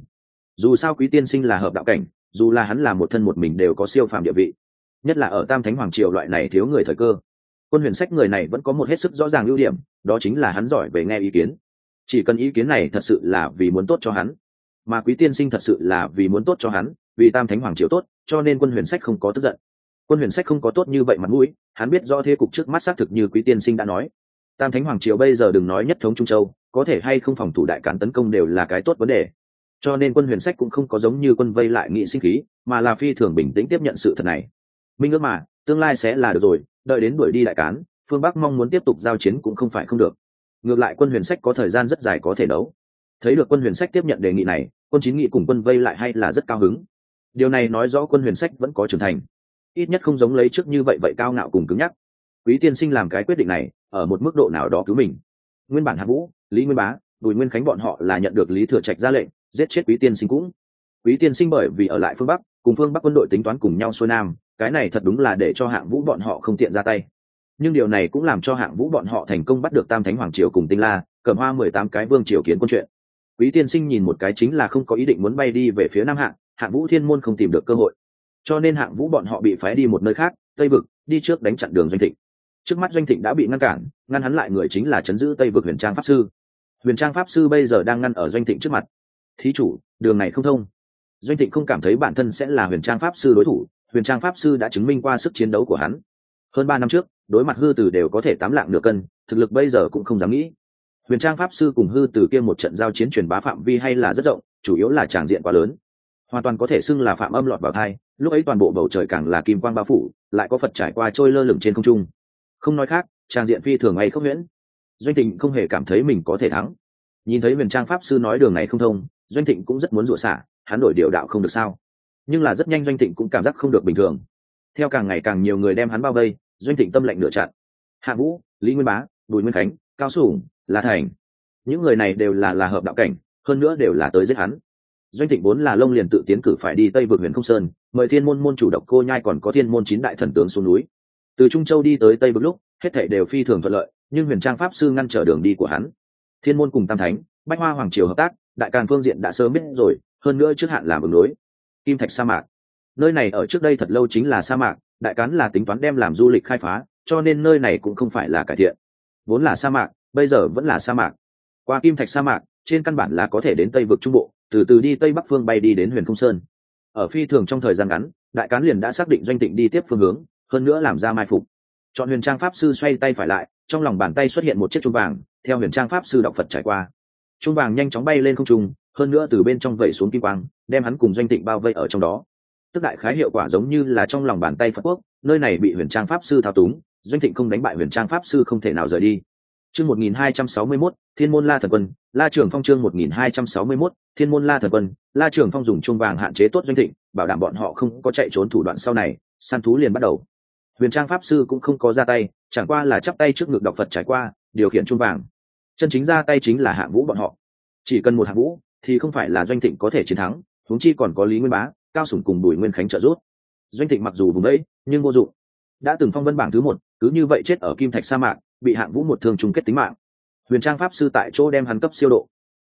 dù sao quý tiên sinh là hợp đạo cảnh, dù là hắn là một thân một mình đều có siêu phàm địa vị. Nhất là ở tam thánh hoàng triều loại này thiếu người thời cơ. Quân huyền sách người này vẫn có một hết sức rõ ràng ưu điểm, đó chính là hắn giỏi về nghe ý kiến. Chỉ cần ý kiến này thật sự là vì muốn tốt cho hắn, mà quý tiên sinh thật sự là vì muốn tốt cho hắn, vì tam thánh hoàng triều tốt, cho nên quân huyền sách không có tức giận. Quân huyền sách không có tốt như vậy mặt mũi, hắn biết do thế cục trước mắt xác thực như quý tiên sinh đã nói. Tam thánh hoàng triều bây giờ đừng nói nhất thống trung châu, có thể hay không phòng thủ đại cán tấn công đều là cái tốt vấn đề cho nên quân huyền sách cũng không có giống như quân vây lại nghị sinh khí, mà là phi thường bình tĩnh tiếp nhận sự thật này. Minh ước mà, tương lai sẽ là được rồi, đợi đến đuổi đi đại cán, phương bắc mong muốn tiếp tục giao chiến cũng không phải không được. Ngược lại quân huyền sách có thời gian rất dài có thể đấu. Thấy được quân huyền sách tiếp nhận đề nghị này, quân chín nghị cùng quân vây lại hay là rất cao hứng. Điều này nói rõ quân huyền sách vẫn có trưởng thành. Ít nhất không giống lấy trước như vậy vậy cao ngạo cùng cứng nhắc. Quý tiên sinh làm cái quyết định này, ở một mức độ nào đó cứu mình. Nguyên bản hạ vũ, lý nguyên bá, bùi nguyên khánh bọn họ là nhận được lý thừa trạch ra lệnh giết chết quý tiên sinh cũng. Quý tiên sinh bởi vì ở lại phương bắc, cùng phương bắc quân đội tính toán cùng nhau xuôi nam, cái này thật đúng là để cho hạng vũ bọn họ không tiện ra tay. Nhưng điều này cũng làm cho hạng vũ bọn họ thành công bắt được tam thánh hoàng triều cùng tinh la, cầm hoa mười tám cái vương triều kiến quân chuyện. Quý tiên sinh nhìn một cái chính là không có ý định muốn bay đi về phía nam hạng hạng vũ thiên môn không tìm được cơ hội. Cho nên hạng vũ bọn họ bị phái đi một nơi khác, tây vực, đi trước đánh chặn đường doanh thịnh. Trước mắt doanh thịnh đã bị ngăn cản, ngăn hắn lại người chính là chấn giữ tây vực huyền trang pháp sư. Huyền trang pháp sư bây giờ đang ngăn ở doanh thịnh trước mặt thí chủ, đường này không thông. Doanh thịnh không cảm thấy bản thân sẽ là huyền trang pháp sư đối thủ, huyền trang pháp sư đã chứng minh qua sức chiến đấu của hắn. Hơn ba năm trước, đối mặt hư tử đều có thể tám lạng nửa cân, thực lực bây giờ cũng không dám nghĩ. Huyền trang pháp sư cùng hư tử kia một trận giao chiến truyền bá phạm vi hay là rất rộng, chủ yếu là tràng diện quá lớn. Hoàn toàn có thể xưng là phạm âm lọt vào thai, lúc ấy toàn bộ bầu trời càng là kim quang bao phủ, lại có phật trải qua trôi lơ lửng trên không trung. Không nói khác, tràng diện phi thường hay không nguyễn. doanh thịnh không hề cảm thấy mình có thể thắng. Nhìn thấy huyền trang pháp sư nói đường này không thông doanh thịnh cũng rất muốn rủa xả, hắn đổi điều đạo không được sao? Nhưng là rất nhanh doanh thịnh cũng cảm giác không được bình thường. Theo càng ngày càng nhiều người đem hắn bao vây, doanh thịnh tâm lệnh nửa chặn. Hạ vũ, lý nguyên bá, bùi nguyên khánh, cao sủng, la thành. Những người này đều là là hợp đạo cảnh, hơn nữa đều là tới giết hắn. Doanh thịnh vốn là lông liền tự tiến cử phải đi tây vượt huyền không sơn, mời thiên môn môn chủ độc cô nhai còn có thiên môn chín đại thần tướng xuống núi. Từ trung châu đi tới tây vượt lúc, hết thảy đều phi thường thuận lợi, nhưng huyền trang pháp sư ngăn trở đường đi của hắn. Thiên môn cùng tam thánh, bách hoa hoàng triều hợp tác đại càn phương diện đã sớm biết rồi, hơn nữa trước hạn làm ứng đối. Kim thạch sa mạc. Nơi này ở trước đây thật lâu chính là sa mạc, đại cán là tính toán đem làm du lịch khai phá, cho nên nơi này cũng không phải là cải thiện. Vốn là sa mạc, bây giờ vẫn là sa mạc. Qua kim thạch sa mạc, trên căn bản là có thể đến tây vực trung bộ, từ từ đi tây bắc phương bay đi đến huyền không sơn. Ở phi thường trong thời gian ngắn, đại cán liền đã xác định doanh tịnh đi tiếp phương hướng, hơn nữa làm ra mai phục. Chọn huyền trang pháp sư xoay tay phải lại, trong lòng bàn tay xuất hiện một chiếc chuông vàng, theo huyền trang pháp sư đọc phật trải qua chuông vàng nhanh chóng bay lên không trung, hơn nữa từ bên trong vẩy xuống kim quang, đem hắn cùng doanh tịnh bao vây ở trong đó. Tức đại khái hiệu quả giống như là trong lòng bàn tay phật quốc, nơi này bị huyền trang pháp sư thao túng, doanh thịnh không đánh bại huyền trang pháp sư không thể nào rời đi. Chương một nghìn hai trăm sáu mươi mốt, thiên môn la thần quân, la trưởng phong chương một nghìn hai trăm sáu mươi mốt, thiên môn la thần quân, la trưởng phong dùng chuông vàng hạn chế tốt doanh thịnh bảo đảm bọn họ không có chạy trốn thủ đoạn sau này, săn thú liền bắt đầu. Huyền trang pháp sư cũng không có ra tay, chẳng qua là chắp tay trước ngực đọc phật trải qua, điều khiển chuông vàng chân chính ra tay chính là hạng vũ bọn họ. Chỉ cần một hạng vũ thì không phải là doanh thịnh có thể chiến thắng, huống chi còn có lý nguyên bá, cao sủng cùng bùi nguyên khánh trợ giúp. Doanh thịnh mặc dù vùng đấy, nhưng vô dụng. Đã từng phong vân bảng thứ một, cứ như vậy chết ở kim thạch sa mạc, bị hạng vũ một thương chung kết tính mạng. Huyền trang pháp sư tại chỗ đem hắn cấp siêu độ.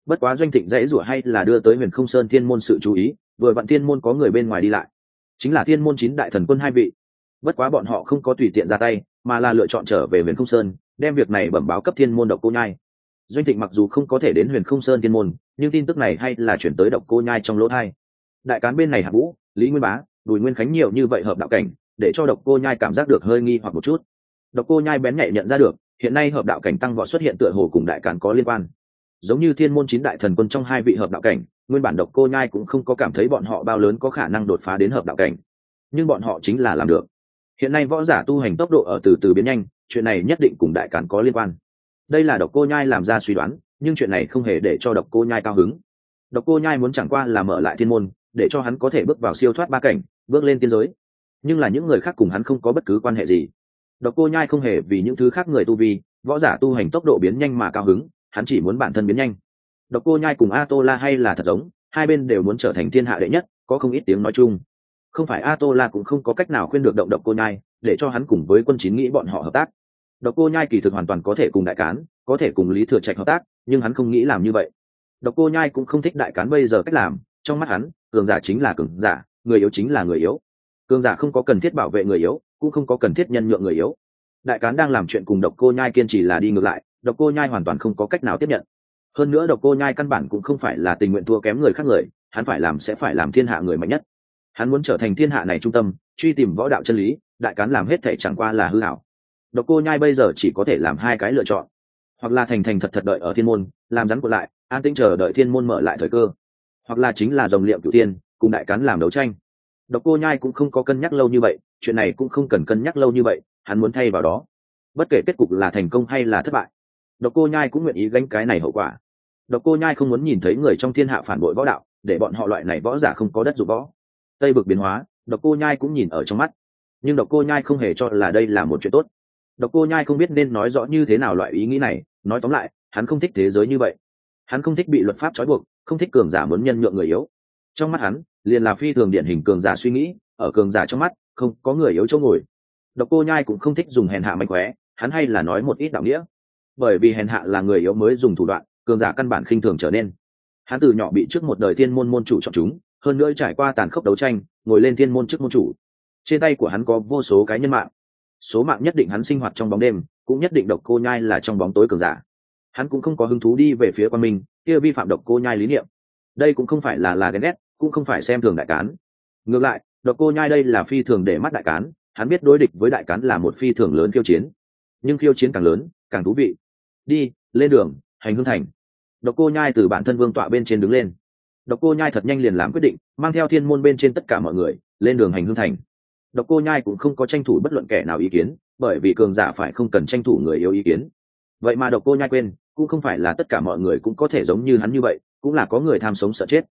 Bất quá doanh thịnh dãy rủa hay là đưa tới huyền không sơn thiên môn sự chú ý, vừa vặn thiên môn có người bên ngoài đi lại. Chính là thiên môn chín đại thần quân hai vị. Bất quá bọn họ không có tùy tiện ra tay, mà là lựa chọn trở về huyền không sơn, đem việc này bẩm báo cấp thiên môn độc cô nhai doanh thịnh mặc dù không có thể đến huyền không sơn thiên môn, nhưng tin tức này hay là chuyển tới độc cô nhai trong lỗ thai. Đại cán bên này hạ vũ, lý nguyên bá, bùi nguyên khánh nhiều như vậy hợp đạo cảnh, để cho độc cô nhai cảm giác được hơi nghi hoặc một chút. Độc cô nhai bén nhạy nhận ra được, hiện nay hợp đạo cảnh tăng vọt xuất hiện tựa hồ cùng đại cán có liên quan. Giống như thiên môn chín đại thần quân trong hai vị hợp đạo cảnh, nguyên bản độc cô nhai cũng không có cảm thấy bọn họ bao lớn có khả năng đột phá đến hợp đạo cảnh. Nhưng bọn họ chính là làm được. Hiện nay võ giả tu hành tốc độ ở từ từ biến nhanh, chuyện này nhất định cùng đại cán có liên quan đây là độc cô nhai làm ra suy đoán, nhưng chuyện này không hề để cho độc cô nhai cao hứng. Độc cô nhai muốn chẳng qua là mở lại thiên môn, để cho hắn có thể bước vào siêu thoát ba cảnh, bước lên tiên giới. Nhưng là những người khác cùng hắn không có bất cứ quan hệ gì. Độc cô nhai không hề vì những thứ khác người tu vi, võ giả tu hành tốc độ biến nhanh mà cao hứng, hắn chỉ muốn bản thân biến nhanh. Độc cô nhai cùng a tô la hay là thật giống, hai bên đều muốn trở thành thiên hạ đệ nhất, có không ít tiếng nói chung. Không phải a tô la cũng không có cách nào khuyên được động độc cô nhai, để cho hắn cùng với quân chín nghĩ bọn họ hợp tác độc cô nhai kỳ thực hoàn toàn có thể cùng đại cán, có thể cùng lý thừa trạch hợp tác, nhưng hắn không nghĩ làm như vậy. Độc cô nhai cũng không thích đại cán bây giờ cách làm, trong mắt hắn, cường giả chính là cường giả, người yếu chính là người yếu. Cường giả không có cần thiết bảo vệ người yếu, cũng không có cần thiết nhân nhượng người yếu. Đại cán đang làm chuyện cùng độc cô nhai kiên trì là đi ngược lại, độc cô nhai hoàn toàn không có cách nào tiếp nhận. Hơn nữa độc cô nhai căn bản cũng không phải là tình nguyện thua kém người khác người, hắn phải làm sẽ phải làm thiên hạ người mạnh nhất. Hắn muốn trở thành thiên hạ này trung tâm, truy tìm võ đạo chân lý, đại cán làm hết thể chẳng qua là hư hảo độc cô nhai bây giờ chỉ có thể làm hai cái lựa chọn. Hoặc là thành thành thật thật đợi ở thiên môn, làm rắn cuộn lại, an tĩnh chờ đợi thiên môn mở lại thời cơ. Hoặc là chính là dòng liệm cửu tiên, cùng đại cán làm đấu tranh. Độc cô nhai cũng không có cân nhắc lâu như vậy, chuyện này cũng không cần cân nhắc lâu như vậy, hắn muốn thay vào đó. Bất kể kết cục là thành công hay là thất bại, độc cô nhai cũng nguyện ý gánh cái này hậu quả. Độc cô nhai không muốn nhìn thấy người trong thiên hạ phản bội võ đạo, để bọn họ loại này võ giả không có đất dụng võ. Tây bực biến hóa, độc cô nhai cũng nhìn ở trong mắt. Nhưng độc cô nhai không hề cho là đây là một chuyện tốt độc cô nhai không biết nên nói rõ như thế nào loại ý nghĩ này, nói tóm lại, hắn không thích thế giới như vậy. Hắn không thích bị luật pháp trói buộc, không thích cường giả muốn nhân nhượng người yếu. Trong mắt hắn, liền là phi thường điển hình cường giả suy nghĩ, ở cường giả trong mắt, không có người yếu chỗ ngồi. Độc cô nhai cũng không thích dùng hèn hạ mạnh khóe hắn hay là nói một ít đạo nghĩa. Bởi vì hèn hạ là người yếu mới dùng thủ đoạn, cường giả căn bản khinh thường trở nên. Hắn từ nhỏ bị trước một đời thiên môn môn chủ chọn chúng, hơn nữa trải qua tàn khốc đấu tranh, ngồi lên thiên môn trước môn chủ. Trên tay của hắn có vô số cái nhân mạng số mạng nhất định hắn sinh hoạt trong bóng đêm, cũng nhất định độc cô nhai là trong bóng tối cường giả. Hắn cũng không có hứng thú đi về phía quan minh, kia vi phạm độc cô nhai lý niệm. Đây cũng không phải là là ghen ghét, cũng không phải xem thường đại cán. Ngược lại, độc cô nhai đây là phi thường để mắt đại cán, hắn biết đối địch với đại cán là một phi thường lớn khiêu chiến. Nhưng khiêu chiến càng lớn, càng thú vị. Đi, lên đường, hành hương thành. Độc cô nhai từ bản thân vương tọa bên trên đứng lên. Độc cô nhai thật nhanh liền làm quyết định, mang theo thiên môn bên trên tất cả mọi người, lên đường hành hương thành độc cô nhai cũng không có tranh thủ bất luận kẻ nào ý kiến, bởi vì cường giả phải không cần tranh thủ người yếu ý kiến. Vậy mà độc cô nhai quên, cũng không phải là tất cả mọi người cũng có thể giống như hắn như vậy, cũng là có người tham sống sợ chết.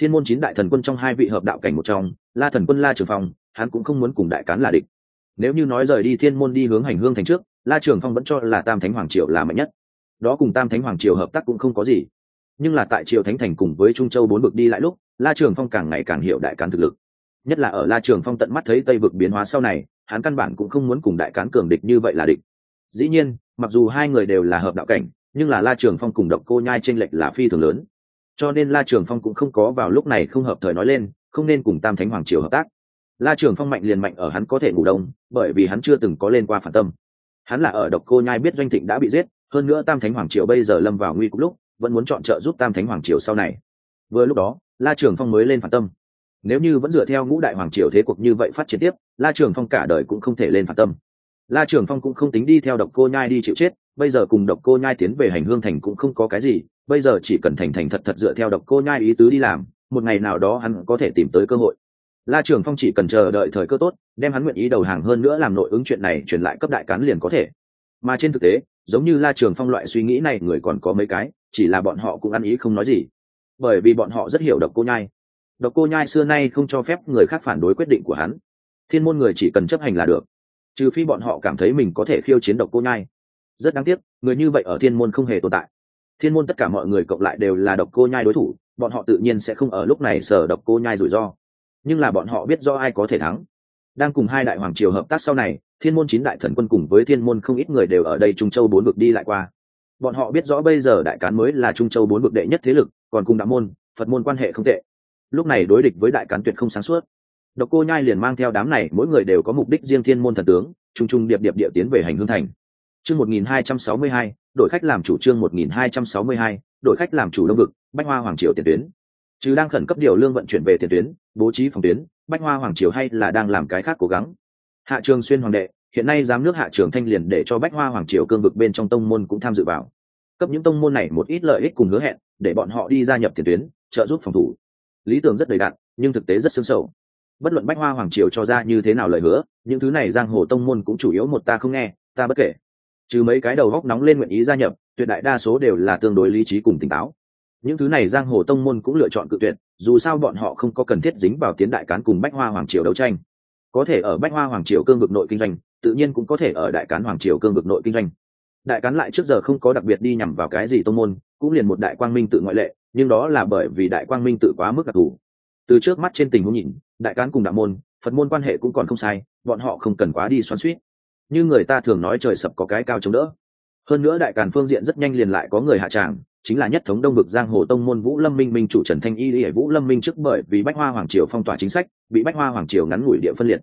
Thiên môn chín đại thần quân trong hai vị hợp đạo cảnh một trong, la thần quân la trường phong, hắn cũng không muốn cùng đại cán là địch. Nếu như nói rời đi thiên môn đi hướng hành hương thành trước, la trường phong vẫn cho là tam thánh hoàng triều là mạnh nhất. Đó cùng tam thánh hoàng triều hợp tác cũng không có gì. Nhưng là tại triều thánh thành cùng với trung châu bốn bực đi lại lúc, la trường phong càng ngày càng hiểu đại cán thực lực nhất là ở la trường phong tận mắt thấy tây vực biến hóa sau này, hắn căn bản cũng không muốn cùng đại cán cường địch như vậy là địch. Dĩ nhiên, mặc dù hai người đều là hợp đạo cảnh, nhưng là la trường phong cùng độc cô nhai t r ê n lệch là phi thường lớn. Cho nên la trường phong cũng không có vào lúc này không hợp thời nói lên, không nên cùng tam thánh hoàng triều hợp tác. La trường phong mạnh liền mạnh ở hắn có thể ngủ đông, bởi vì hắn chưa từng có lên qua phản tâm. Hắn là ở độc cô nhai biết doanh thịnh đã bị giết, hơn nữa tam thánh hoàng triều bây giờ lâm vào nguy cục lúc, vẫn muốn chọn trợ giúp tam thánh hoàng triều sau này. Vừa lúc đó, la trường phong mới lên phản tâm nếu như vẫn dựa theo ngũ đại hoàng triều thế cuộc như vậy phát triển tiếp, la trường phong cả đời cũng không thể lên phản tâm. La trường phong cũng không tính đi theo độc cô nhai đi chịu chết, bây giờ cùng độc cô nhai tiến về hành hương thành cũng không có cái gì, bây giờ chỉ cần thành thành thật thật dựa theo độc cô nhai ý tứ đi làm, một ngày nào đó hắn có thể tìm tới cơ hội. La trường phong chỉ cần chờ đợi thời cơ tốt, đem hắn nguyện ý đầu hàng hơn nữa làm nội ứng chuyện này truyền lại cấp đại cán liền có thể. Mà trên thực tế, giống như la trường phong loại suy nghĩ này người còn có mấy cái, chỉ là bọn họ cũng ăn ý không nói gì. Bởi vì bọn họ rất hiểu độc cô nhai độc cô nhai xưa nay không cho phép người khác phản đối quyết định của hắn. Thiên môn người chỉ cần chấp hành là được. Trừ phi bọn họ cảm thấy mình có thể khiêu chiến độc cô nhai. Rất đáng tiếc, người như vậy ở thiên môn không hề tồn tại. Thiên môn tất cả mọi người cộng lại đều là độc cô nhai đối thủ, bọn họ tự nhiên sẽ không ở lúc này sở độc cô nhai rủi ro. Nhưng là bọn họ biết do ai có thể thắng. Đang cùng hai đại hoàng triều hợp tác sau này, thiên môn chín đại thần quân cùng với thiên môn không ít người đều ở đây trung châu bốn vực đi lại qua. Bọn họ biết rõ bây giờ đại cán mới là trung châu bốn vực đệ nhất thế lực, còn cùng đạo môn, phật môn quan hệ không tệ lúc này đối địch với đại cán tuyệt không sáng suốt. Độc cô nhai liền mang theo đám này, mỗi người đều có mục đích riêng thiên môn thần tướng t r u n g t r u n g điệp điệp địa tiến về hành hương thành. Chương một nghìn hai trăm sáu mươi hai đội khách làm chủ trương một nghìn hai trăm sáu mươi hai đội khách làm chủ đông vực, bách hoa hoàng triều tiền tuyến. Chứ đang khẩn cấp điều lương vận chuyển về tiền tuyến, bố trí phòng tuyến, bách hoa hoàng triều hay là đang làm cái khác cố gắng. Hạ trường xuyên hoàng đệ, hiện nay giám nước hạ trường thanh liền để cho bách hoa hoàng triều cương vực bên trong tông môn cũng tham dự vào. Cấp những tông môn này một ít lợi ích cùng hứa hẹn, để bọn họ đi gia nhập tiền tuyến, trợ giúp phòng thủ lý tưởng rất đầy đặn, nhưng thực tế rất sương sầu. Bất luận bách hoa hoàng triều cho ra như thế nào lời hứa, những thứ này giang hồ tông môn cũng chủ yếu một ta không nghe, ta bất kể. Trừ mấy cái đầu góc nóng lên nguyện ý gia nhập, tuyệt đại đa số đều là tương đối lý trí cùng tỉnh táo. Những thứ này giang hồ tông môn cũng lựa chọn cự tuyệt, dù sao bọn họ không có cần thiết dính vào tiến đại cán cùng bách hoa hoàng triều đấu tranh. Có thể ở bách hoa hoàng triều cương vực nội kinh doanh, tự nhiên cũng có thể ở đại cán hoàng triều cương vực nội kinh doanh. Đại cán lại trước giờ không có đặc biệt đi nhằm vào cái gì tông môn, cũng liền một đại quang minh tự ngoại lệ nhưng đó là bởi vì đại quang minh tự quá mức đặc thù. Từ trước mắt trên tình huống nhìn, đại cán cùng đạo môn, phật môn quan hệ cũng còn không sai, bọn họ không cần quá đi xoắn suýt như người ta thường nói trời sập có cái cao chống đỡ. Hơn nữa đại càn phương diện rất nhanh liền lại có người hạ tràng, chính là nhất thống đông vực giang hồ tông môn vũ lâm minh minh chủ trần thanh y lý vũ lâm minh trước bởi vì bách hoa hoàng triều phong tỏa chính sách, bị bách hoa hoàng triều ngắn ngủi địa phân liệt.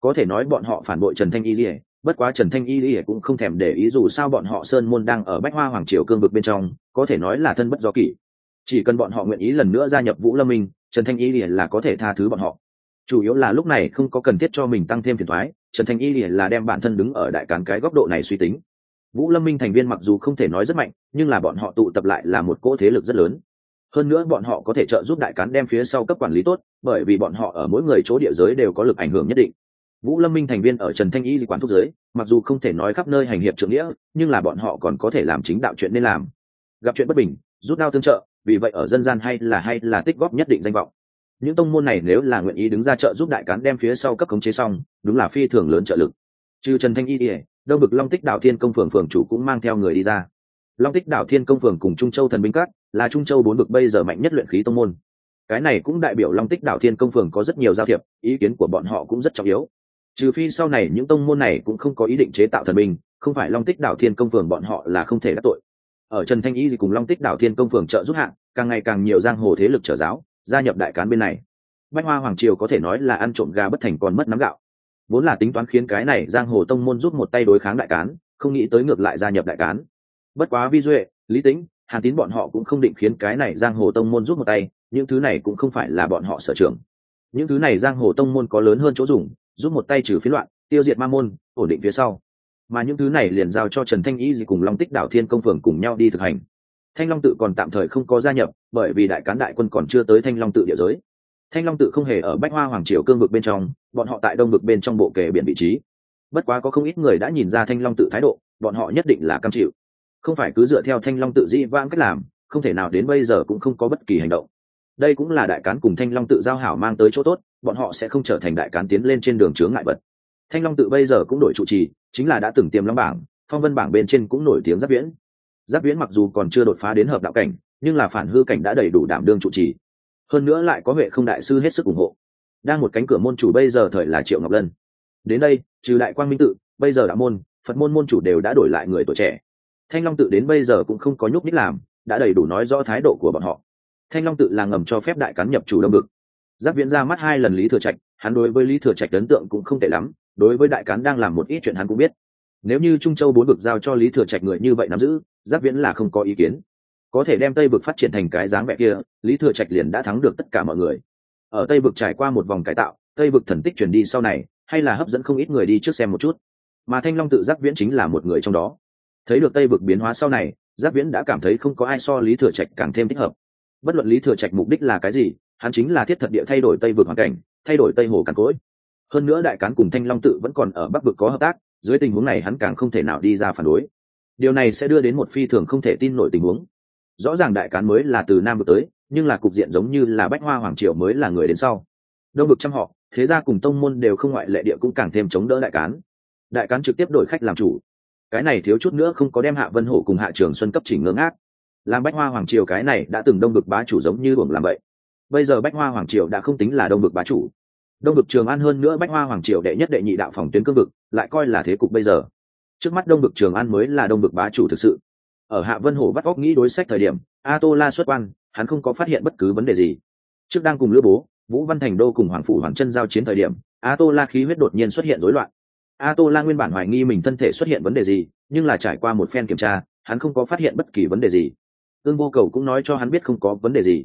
Có thể nói bọn họ phản bội trần thanh y lý bất quá trần thanh y lý cũng không thèm để ý dù sao bọn họ sơn môn đang ở bách hoa hoàng triều cương vực bên trong, có thể nói là thân bất do kỷ chỉ cần bọn họ nguyện ý lần nữa gia nhập vũ lâm minh, trần thanh y Lìa là có thể tha thứ bọn họ. Chủ yếu là lúc này không có cần thiết cho mình tăng thêm phiền thoái trần thanh y Lìa là đem bản thân đứng ở đại cán cái góc độ này suy tính. Vũ lâm minh thành viên mặc dù không thể nói rất mạnh, nhưng là bọn họ tụ tập lại là một cỗ thế lực rất lớn. Hơn nữa bọn họ có thể trợ giúp đại cán đem phía sau cấp quản lý tốt, bởi vì bọn họ ở mỗi người chỗ địa giới đều có lực ảnh hưởng nhất định. Vũ lâm minh thành viên ở trần thanh y di quản thúc giới, mặc dù không thể nói khắp nơi hành hiệp trưởng nghĩa, nhưng là bọn họ còn có thể làm chính đạo chuyện nên làm. Gặp chuyện bất bình, rút đao tương trợ vì vậy ở dân gian hay là hay là tích góp nhất định danh vọng. Những tông môn này nếu là nguyện ý đứng ra trợ giúp đại cán đem phía sau cấp khống chế xong, đúng là phi thường lớn trợ lực. Trừ trần thanh y ỉa đâu bực long tích đạo thiên công phường phường chủ cũng mang theo người đi ra. Long tích đạo thiên công phường cùng trung châu thần binh cát là trung châu bốn bực bây giờ mạnh nhất luyện khí tông môn. Cái này cũng đại biểu long tích đạo thiên công phường có rất nhiều giao thiệp, ý kiến của bọn họ cũng rất trọng yếu. Trừ phi sau này những tông môn này cũng không có ý định chế tạo thần binh, không phải long tích đạo thiên công phường bọn họ là không thể đắc tội ở trần thanh y thì cùng long tích đảo thiên công phường trợ giúp hạng, càng ngày càng nhiều giang hồ thế lực trở giáo, gia nhập đại cán bên này. Bách hoa hoàng triều có thể nói là ăn trộm gà bất thành còn mất nắm gạo. Vốn là tính toán khiến cái này giang hồ tông môn giúp một tay đối kháng đại cán, không nghĩ tới ngược lại gia nhập đại cán. Bất quá vi duệ, lý tính hàn tín bọn họ cũng không định khiến cái này giang hồ tông môn giúp một tay, những thứ này cũng không phải là bọn họ sở trường. Những thứ này giang hồ tông môn có lớn hơn chỗ dùng, giúp một tay trừ phiến loạn, tiêu diệt ma môn, ổn định phía sau mà những thứ này liền giao cho trần thanh ý gì cùng long tích đảo thiên công phường cùng nhau đi thực hành. Thanh long tự còn tạm thời không có gia nhập, bởi vì đại cán đại quân còn chưa tới thanh long tự địa giới. Thanh long tự không hề ở bách hoa hoàng triều cương vực bên trong, bọn họ tại đông vực bên trong bộ kề biển vị trí. Bất quá có không ít người đã nhìn ra thanh long tự thái độ, bọn họ nhất định là cam chịu. Không phải cứ dựa theo thanh long tự dĩ vãng cách làm, không thể nào đến bây giờ cũng không có bất kỳ hành động. Đây cũng là đại cán cùng thanh long tự giao hảo mang tới chỗ tốt, bọn họ sẽ không trở thành đại cán tiến lên trên đường chướng ngại vật. Thanh long tự bây giờ cũng đổi trụ trì chính là đã từng tiềm long bảng, phong vân bảng bên trên cũng nổi tiếng giáp viễn. Giáp viễn mặc dù còn chưa đột phá đến hợp đạo cảnh, nhưng là phản hư cảnh đã đầy đủ đảm đương trụ trì. Hơn nữa lại có huệ không đại sư hết sức ủng hộ. Đang một cánh cửa môn chủ bây giờ thời là triệu ngọc lân. Đến đây, trừ đại quang minh tự, bây giờ đã môn, phật môn môn chủ đều đã đổi lại người tuổi trẻ. Thanh long tự đến bây giờ cũng không có nhúc nhích làm, đã đầy đủ nói rõ thái độ của bọn họ. Thanh long tự là ngầm cho phép đại cán nhập chủ đông vực. Giáp viễn ra mắt hai lần lý thừa trạch, hắn đối với lý thừa trạch ấn tượng cũng không tệ lắm đối với đại cán đang làm một ít chuyện hắn cũng biết. Nếu như trung châu bốn vực giao cho lý thừa trạch người như vậy nắm giữ, giáp viễn là không có ý kiến. Có thể đem tây vực phát triển thành cái dáng vẻ kia, lý thừa trạch liền đã thắng được tất cả mọi người. Ở tây vực trải qua một vòng cải tạo, tây vực thần tích truyền đi sau này, hay là hấp dẫn không ít người đi trước xem một chút. Mà thanh long tự giáp viễn chính là một người trong đó. Thấy được tây vực biến hóa sau này, giáp viễn đã cảm thấy không có ai so lý thừa trạch càng thêm thích hợp. Bất luận lý thừa trạch mục đích là cái gì, hắn chính là thiết thật địa thay đổi tây vực hoàn cảnh, thay đổi tây hồ càn cỗi hơn nữa đại cán cùng thanh long tự vẫn còn ở bắc vực có hợp tác, dưới tình huống này hắn càng không thể nào đi ra phản đối. Điều này sẽ đưa đến một phi thường không thể tin nổi tình huống. Rõ ràng đại cán mới là từ nam vực tới, nhưng là cục diện giống như là bách hoa hoàng triều mới là người đến sau. Đông vực trăm họ, thế gia cùng tông môn đều không ngoại lệ địa cũng càng thêm chống đỡ đại cán. Đại cán trực tiếp đổi khách làm chủ. Cái này thiếu chút nữa không có đem hạ vân hổ cùng hạ trường xuân cấp chỉnh ngưỡng ác. Làm bách hoa hoàng triều cái này đã từng đông vực bá chủ giống như buồng làm vậy. Bây giờ bách hoa hoàng triều đã không tính là đông vực bá chủ đông vực trường an hơn nữa bách hoa hoàng triều đệ nhất đệ nhị đạo phòng tuyến cương vực, lại coi là thế cục bây giờ. Trước mắt đông vực trường an mới là đông vực bá chủ thực sự. Ở hạ vân Hồ vắt óc nghĩ đối sách thời điểm a tô la xuất quan, hắn không có phát hiện bất cứ vấn đề gì. Trước đang cùng lữ bố, vũ văn thành đô cùng hoàng phủ hoàng chân giao chiến thời điểm a tô la khí huyết đột nhiên xuất hiện rối loạn. A tô la nguyên bản hoài nghi mình thân thể xuất hiện vấn đề gì, nhưng là trải qua một phen kiểm tra, hắn không có phát hiện bất kỳ vấn đề gì. Ương vô cầu cũng nói cho hắn biết không có vấn đề gì.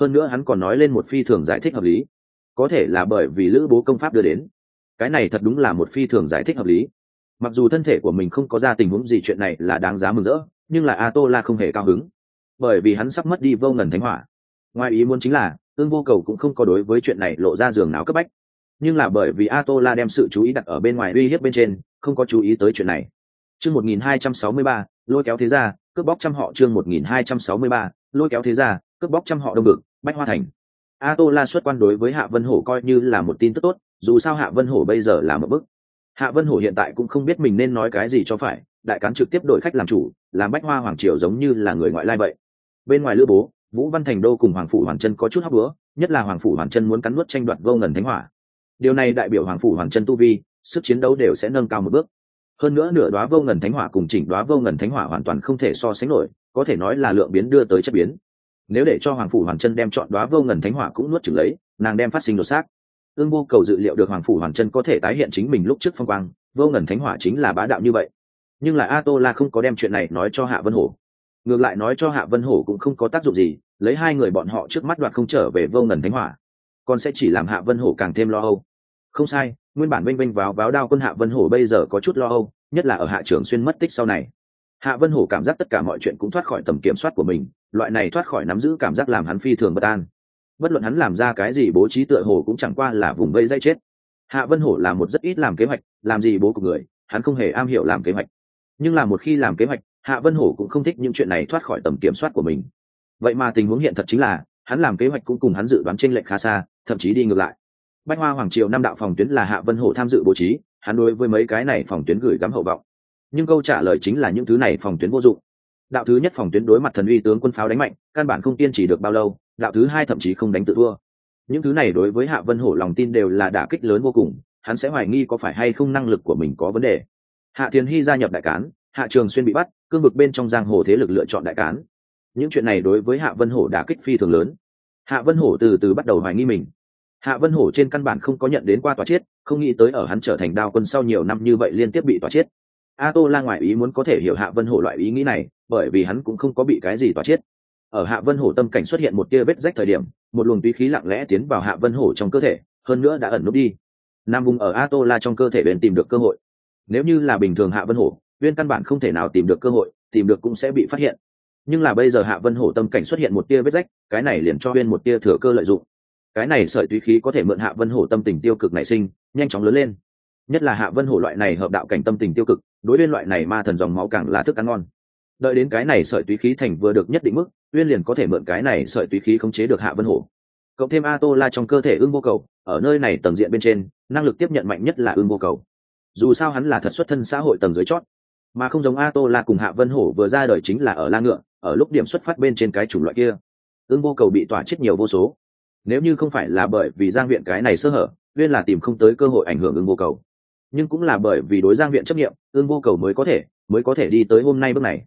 Hơn nữa hắn còn nói lên một phi thường giải thích hợp lý có thể là bởi vì lữ bố công pháp đưa đến. Cái này thật đúng là một phi thường giải thích hợp lý. Mặc dù thân thể của mình không có ra tình huống gì chuyện này là đáng giá mừng rỡ, nhưng là a tô la không hề cao hứng. Bởi vì hắn sắp mất đi vô ngần thánh hỏa. Ngoài ý muốn chính là ương vô cầu cũng không có đối với chuyện này lộ ra giường nào cấp bách. Nhưng là bởi vì a tô la đem sự chú ý đặt ở bên ngoài uy hiếp bên trên, không có chú ý tới chuyện này. Chương một nghìn hai trăm sáu mươi ba, lôi kéo thế gia, cướp bóc trăm họ. Chương một nghìn hai trăm sáu mươi ba, lôi kéo thế gia, cướp bóc trăm họ đông bực bách hoa thành a tô la xuất quan đối với hạ vân hổ coi như là một tin tức tốt, dù sao hạ vân hổ bây giờ là một bức. Hạ vân hổ hiện tại cũng không biết mình nên nói cái gì cho phải, đại cán trực tiếp đổi khách làm chủ, làm bách hoa hoàng triều giống như là người ngoại lai vậy. Bên ngoài lữ bố, vũ văn thành đô cùng hoàng phủ hoàn chân có chút hóc bữa nhất là hoàng phủ hoàn chân muốn cắn nuốt tranh đoạt vô ngần thánh hỏa. Điều này đại biểu hoàng phủ hoàn chân tu vi, sức chiến đấu đều sẽ nâng cao một bước. Hơn nữa nửa đoá vô ngần thánh hỏa cùng chỉnh đoá vô ngần thánh hỏa hoàn toàn không thể so sánh nổi, có thể nói là lượng biến đưa tới chất biến nếu để cho hoàng phủ hoàn chân đem chọn đoá vô ngần thánh hỏa cũng nuốt chửng lấy, nàng đem phát sinh đột xác. Ương vô cầu dự liệu được hoàng phủ hoàn chân có thể tái hiện chính mình lúc trước phong quang, vô ngần thánh hỏa chính là bá đạo như vậy. Nhưng lại a tô la không có đem chuyện này nói cho hạ vân hổ. Ngược lại nói cho hạ vân hổ cũng không có tác dụng gì, lấy hai người bọn họ trước mắt đoạt không trở về vô ngần thánh hỏa, còn sẽ chỉ làm hạ vân hổ càng thêm lo âu. Không sai, nguyên bản vinh vinh vào báo đao quân hạ vân hổ bây giờ có chút lo âu, nhất là ở hạ trường xuyên mất tích sau này. Hạ vân hổ cảm giác tất cả mọi chuyện cũng thoát khỏi tầm kiểm soát của mình loại này thoát khỏi nắm giữ cảm giác làm hắn phi thường bất an. Bất luận hắn làm ra cái gì bố trí tựa hồ cũng chẳng qua là vùng vây dây chết. Hạ vân hổ là một rất ít làm kế hoạch, làm gì bố của người, hắn không hề am hiểu làm kế hoạch. Nhưng là một khi làm kế hoạch, hạ vân hổ cũng không thích những chuyện này thoát khỏi tầm kiểm soát của mình. Vậy mà tình huống hiện thật chính là, hắn làm kế hoạch cũng cùng hắn dự đoán t r ê n lệch khá xa, thậm chí đi ngược lại. Bách hoa hoàng triều năm đạo phòng tuyến là hạ vân hổ tham dự bố trí, hắn đối với mấy cái này phòng tuyến gửi gắm hậu vọng. Nhưng câu trả lời chính là những thứ này phòng tuyến vô dụng đạo thứ nhất phòng tuyến đối mặt thần uy tướng quân pháo đánh mạnh, căn bản không kiên trì được bao lâu, đạo thứ hai thậm chí không đánh tự thua. Những thứ này đối với hạ vân hổ lòng tin đều là đả kích lớn vô cùng, hắn sẽ hoài nghi có phải hay không năng lực của mình có vấn đề. Hạ thiền hy gia nhập đại cán, hạ trường xuyên bị bắt, cương vực bên trong giang hồ thế lực lựa chọn đại cán. Những chuyện này đối với hạ vân hổ đả kích phi thường lớn. Hạ vân hổ từ từ bắt đầu hoài nghi mình. Hạ vân hổ trên căn bản không có nhận đến qua tòa chết, không nghĩ tới ở hắn trở thành đao quân sau nhiều năm như vậy liên tiếp bị tòa chết. A tô la ngoại ý muốn có thể hiểu hạ vân hổ loại ý nghĩ này bởi vì hắn cũng không có bị cái gì tỏa chết ở hạ vân hổ tâm cảnh xuất hiện một tia vết rách thời điểm, một luồng túy khí lặng lẽ tiến vào hạ vân hổ trong cơ thể, hơn nữa đã ẩn núp đi. Nam vùng ở a tô la trong cơ thể bên tìm được cơ hội. Nếu như là bình thường hạ vân hổ, Viên căn bản không thể nào tìm được cơ hội, tìm được cũng sẽ bị phát hiện. Nhưng là bây giờ hạ vân hổ tâm cảnh xuất hiện một tia vết rách, cái này liền cho Viên một tia thừa cơ lợi dụng. Cái này sợi túy khí có thể mượn hạ vân hổ tâm tình tiêu cực nảy sinh, nhanh chóng lớn lên. Nhất là hạ vân hổ loại này hợp đạo cảnh tâm tình tiêu cực, đối với loại này ma thần dòng máu càng là thức ăn ngon đợi đến cái này sợi túy khí thành vừa được nhất định mức, uyên liền có thể mượn cái này sợi túy khí khống chế được hạ vân hổ. Cộng thêm a tô la trong cơ thể ưng vô cầu, ở nơi này tầng diện bên trên, năng lực tiếp nhận mạnh nhất là ưng vô cầu. Dù sao hắn là thật xuất thân xã hội tầng dưới chót, mà không giống a tô la cùng hạ vân hổ vừa ra đời chính là ở la ngựa, ở lúc điểm xuất phát bên trên cái chủng loại kia. Ưng vô cầu bị tỏa chết nhiều vô số. Nếu như không phải là bởi vì giang viện cái này sơ hở, uyên là tìm không tới cơ hội ảnh hưởng ưng vô cầu. Nhưng cũng là bởi vì đối giang viện chấp nghiệm, ưng vô cầu mới có thể, mới có thể đi tới hôm nay bước này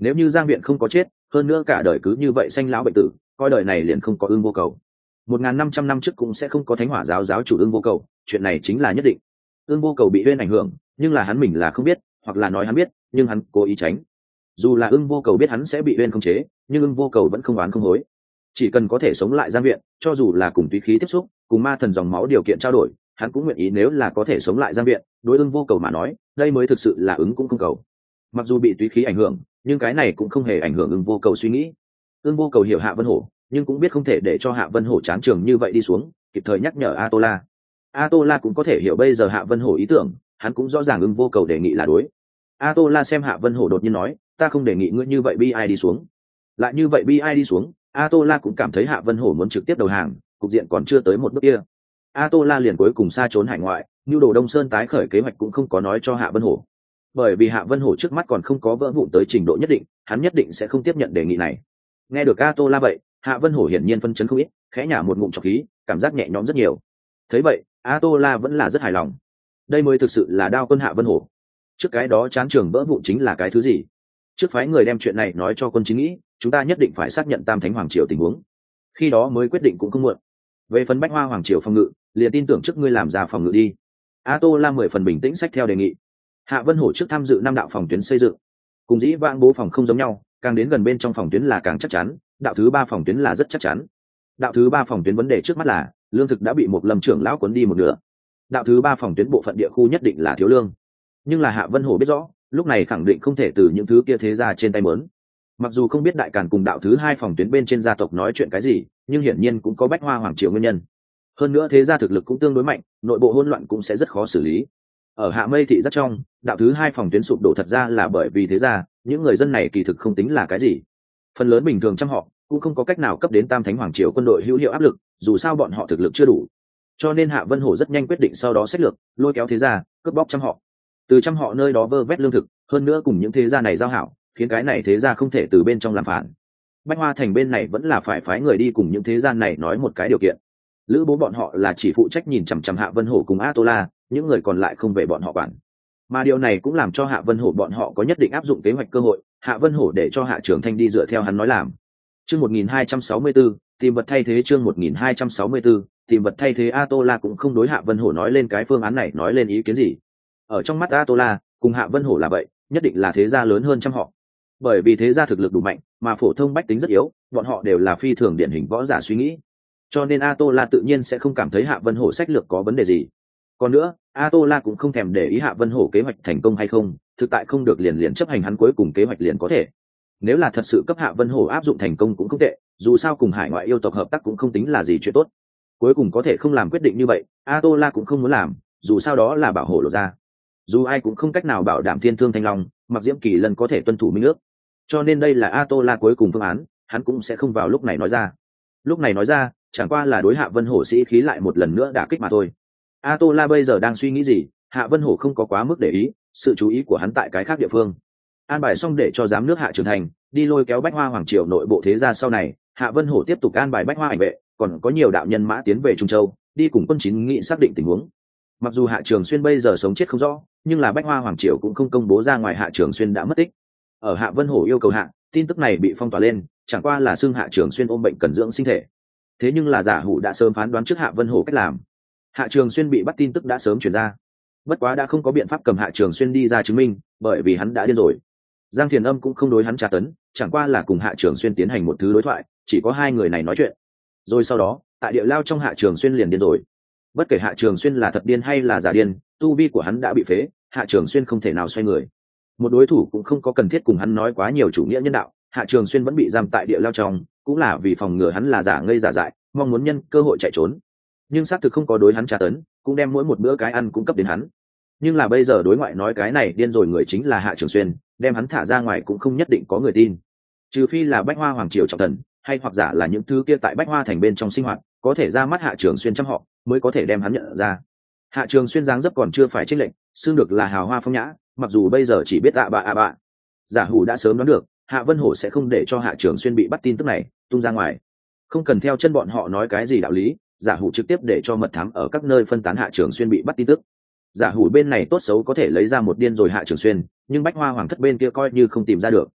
nếu như giang viện không có chết, hơn nữa cả đời cứ như vậy sanh lão bệnh tử, coi đời này liền không có ưng vô cầu. Một n g h n năm trăm năm trước cũng sẽ không có thánh hỏa giáo giáo chủ ưng vô cầu, chuyện này chính là nhất định. Ưng vô cầu bị huyên ảnh hưởng, nhưng là hắn mình là không biết, hoặc là nói hắn biết, nhưng hắn cố ý tránh. Dù là ưng vô cầu biết hắn sẽ bị huyên khống chế, nhưng ưng vô cầu vẫn không oán không hối. Chỉ cần có thể sống lại giang viện, cho dù là cùng tùy khí tiếp xúc, cùng ma thần dòng máu điều kiện trao đổi, hắn cũng nguyện ý nếu là có thể sống lại giang viện, đối ưng vô cầu mà nói, đây mới thực sự là ứng cũng không cầu. Mặc dù bị tùy khí ảnh hưởng nhưng cái này cũng không hề ảnh hưởng ưng vô cầu suy nghĩ. Ưng vô cầu hiểu hạ vân hổ, nhưng cũng biết không thể để cho hạ vân hổ chán trường như vậy đi xuống, kịp thời nhắc nhở a tô la a tô la cũng có thể hiểu bây giờ hạ vân hổ ý tưởng, hắn cũng rõ ràng ưng vô cầu đề nghị là đối. A tô la xem hạ vân hổ đột nhiên nói, ta không đề nghị ngươi như vậy bi ai đi xuống. Lại như vậy bi ai đi xuống a tô la cũng cảm thấy hạ vân hổ muốn trực tiếp đầu hàng, cục diện còn chưa tới một bước kia. A tô la liền cuối cùng xa trốn hải ngoại như đồ đông sơn tái khởi kế hoạch cũng không có nói cho hạ vân hổ bởi vì hạ vân hổ trước mắt còn không có vỡ vụn tới trình độ nhất định, hắn nhất định sẽ không tiếp nhận đề nghị này. Nghe được a tô la vậy, hạ vân hổ hiển nhiên phân chấn không ít, khẽ nhả một ngụm trọc khí, cảm giác nhẹ nhõm rất nhiều. Thấy vậy a tô la vẫn là rất hài lòng. Đây mới thực sự là đao quân hạ vân hổ. Trước cái đó chán trường vỡ vụn chính là cái thứ gì? Trước phái người đem chuyện này nói cho quân chính nghĩ, chúng ta nhất định phải xác nhận tam thánh hoàng triều tình huống. Khi đó mới quyết định cũng không muộn. Về phần bách hoa hoàng triều phòng ngự, liền tin tưởng trước ngươi làm ra phòng ngự đi. A tô la mười phần bình tĩnh sách theo đề nghị hạ vân hổ trước tham dự năm đạo phòng tuyến xây dựng. Cùng dĩ vãng bố phòng không giống nhau, càng đến gần bên trong phòng tuyến là càng chắc chắn, đạo thứ ba phòng tuyến là rất chắc chắn. Đạo thứ ba phòng tuyến vấn đề trước mắt là, lương thực đã bị một lâm trưởng lão cuốn đi một nửa. Đạo thứ ba phòng tuyến bộ phận địa khu nhất định là thiếu lương. Nhưng là hạ vân hổ biết rõ, lúc này khẳng định không thể từ những thứ kia thế ra trên tay mớn. Mặc dù không biết đại càn cùng đạo thứ hai phòng tuyến bên trên gia tộc nói chuyện cái gì, nhưng hiển nhiên cũng có bách hoa hoàng triều nguyên nhân. Hơn nữa thế gia thực lực cũng tương đối mạnh, nội bộ hỗn loạn cũng sẽ rất khó xử lý ở hạ mây thị rất trong, đạo thứ hai phòng tuyến sụp đổ thật ra là bởi vì thế ra, những người dân này kỳ thực không tính là cái gì. Phần lớn bình thường trong họ, cũng không có cách nào cấp đến tam thánh hoàng triều quân đội hữu hiệu áp lực, dù sao bọn họ thực lực chưa đủ. Cho nên hạ vân hổ rất nhanh quyết định sau đó sách lược, lôi kéo thế gia, cướp bóc trăm họ. Từ trăm họ nơi đó vơ vét lương thực, hơn nữa cùng những thế gia này giao hảo, khiến cái này thế gia không thể từ bên trong làm phản. Bách hoa thành bên này vẫn là phải phái người đi cùng những thế gia này nói một cái điều kiện. Lữ bố bọn họ là chỉ phụ trách nhìn chằm chằm hạ vân hổ cùng a tô la những người còn lại không về bọn họ quản. Mà điều này cũng làm cho hạ vân hổ bọn họ có nhất định áp dụng kế hoạch cơ hội, hạ vân hổ để cho hạ trường thanh đi dựa theo hắn nói làm. Chương một nghìn hai trăm sáu mươi b tìm vật thay thế chương một nghìn hai trăm sáu mươi b tìm vật thay thế a tô la cũng không đối hạ vân hổ nói lên cái phương án này nói lên ý kiến gì. Ở trong mắt a tô la cùng hạ vân hổ là vậy, nhất định là thế gia lớn hơn trăm họ. Bởi vì thế gia thực lực đủ mạnh, mà phổ thông bách tính rất yếu, bọn họ đều là phi thường điển hình võ giả suy nghĩ. Cho nên a tô la tự nhiên sẽ không cảm thấy hạ vân hổ sách lược có vấn đề gì còn nữa a tô la cũng không thèm để ý hạ vân hổ kế hoạch thành công hay không, thực tại không được liền liền chấp hành hắn cuối cùng kế hoạch liền có thể. Nếu là thật sự cấp hạ vân hổ áp dụng thành công cũng không tệ, dù sao cùng hải ngoại yêu tộc hợp tác cũng không tính là gì chuyện tốt. Cuối cùng có thể không làm quyết định như vậy a tô la cũng không muốn làm, dù sao đó là bảo hộ lộ ra. Dù ai cũng không cách nào bảo đảm thiên thương thanh long, mặc diễm kỳ lần có thể tuân thủ minh ước. Cho nên đây là a tô la cuối cùng phương án, hắn cũng sẽ không vào lúc này nói ra. Lúc này nói ra, chẳng qua là đối hạ vân hổ sĩ khí lại một lần nữa đả kích mà thôi a tô la bây giờ đang suy nghĩ gì? Hạ vân hổ không có quá mức để ý, sự chú ý của hắn tại cái khác địa phương. An bài xong để cho giám nước hạ trưởng thành, đi lôi kéo bách hoa hoàng triều nội bộ thế gia sau này, hạ vân hổ tiếp tục an bài bách hoa ảnh vệ, còn có nhiều đạo nhân mã tiến về trung châu, đi cùng quân chính nghị xác định tình huống. Mặc dù hạ trường xuyên bây giờ sống chết không rõ, nhưng là bách hoa hoàng triều cũng không công bố ra ngoài hạ trường xuyên đã mất tích. Ở hạ vân hổ yêu cầu hạ, tin tức này bị phong tỏa lên, chẳng qua là xương hạ trường xuyên ôm bệnh cần dưỡng sinh thể. Thế nhưng là giả hủ đã sớm phán đoán trước hạ vân hổ cách làm hạ trường xuyên bị bắt tin tức đã sớm chuyển ra. Bất quá đã không có biện pháp cầm hạ trường xuyên đi ra chứng minh, bởi vì hắn đã điên rồi. Giang thiền âm cũng không đối hắn tra tấn, chẳng qua là cùng hạ trường xuyên tiến hành một thứ đối thoại, chỉ có hai người này nói chuyện. Rồi sau đó, tại địa lao trong hạ trường xuyên liền điên rồi. Bất kể hạ trường xuyên là thật điên hay là giả điên, tu vi của hắn đã bị phế, hạ trường xuyên không thể nào xoay người. Một đối thủ cũng không có cần thiết cùng hắn nói quá nhiều chủ nghĩa nhân đạo, hạ trường xuyên vẫn bị giam tại địa lao trong, cũng là vì phòng ngừa hắn là giả ngây giả dại, mong muốn nhân cơ hội chạy trốn nhưng xác thực không có đối hắn tra tấn, cũng đem mỗi một bữa cái ăn cung cấp đến hắn. Nhưng là bây giờ đối ngoại nói cái này điên rồi người chính là hạ trường xuyên, đem hắn thả ra ngoài cũng không nhất định có người tin. Trừ phi là bách hoa hoàng triều trọng thần, hay hoặc giả là những thứ kia tại bách hoa thành bên trong sinh hoạt, có thể ra mắt hạ trường xuyên chăm họ, mới có thể đem hắn nhận ra. Hạ trường xuyên dáng dấp còn chưa phải trích lệnh xưng được là hào hoa phong nhã, mặc dù bây giờ chỉ biết ạ bạ ạ bạ. Giả hủ đã sớm đoán được, hạ vân hổ sẽ không để cho hạ trường xuyên bị bắt tin tức này, tung ra ngoài. Không cần theo chân bọn họ nói cái gì đạo lý giả hủ trực tiếp để cho mật thám ở các nơi phân tán hạ trường xuyên bị bắt tin tức. Giả hủ bên này tốt xấu có thể lấy ra một điên rồi hạ trường xuyên, nhưng bách hoa hoàng thất bên kia coi như không tìm ra được.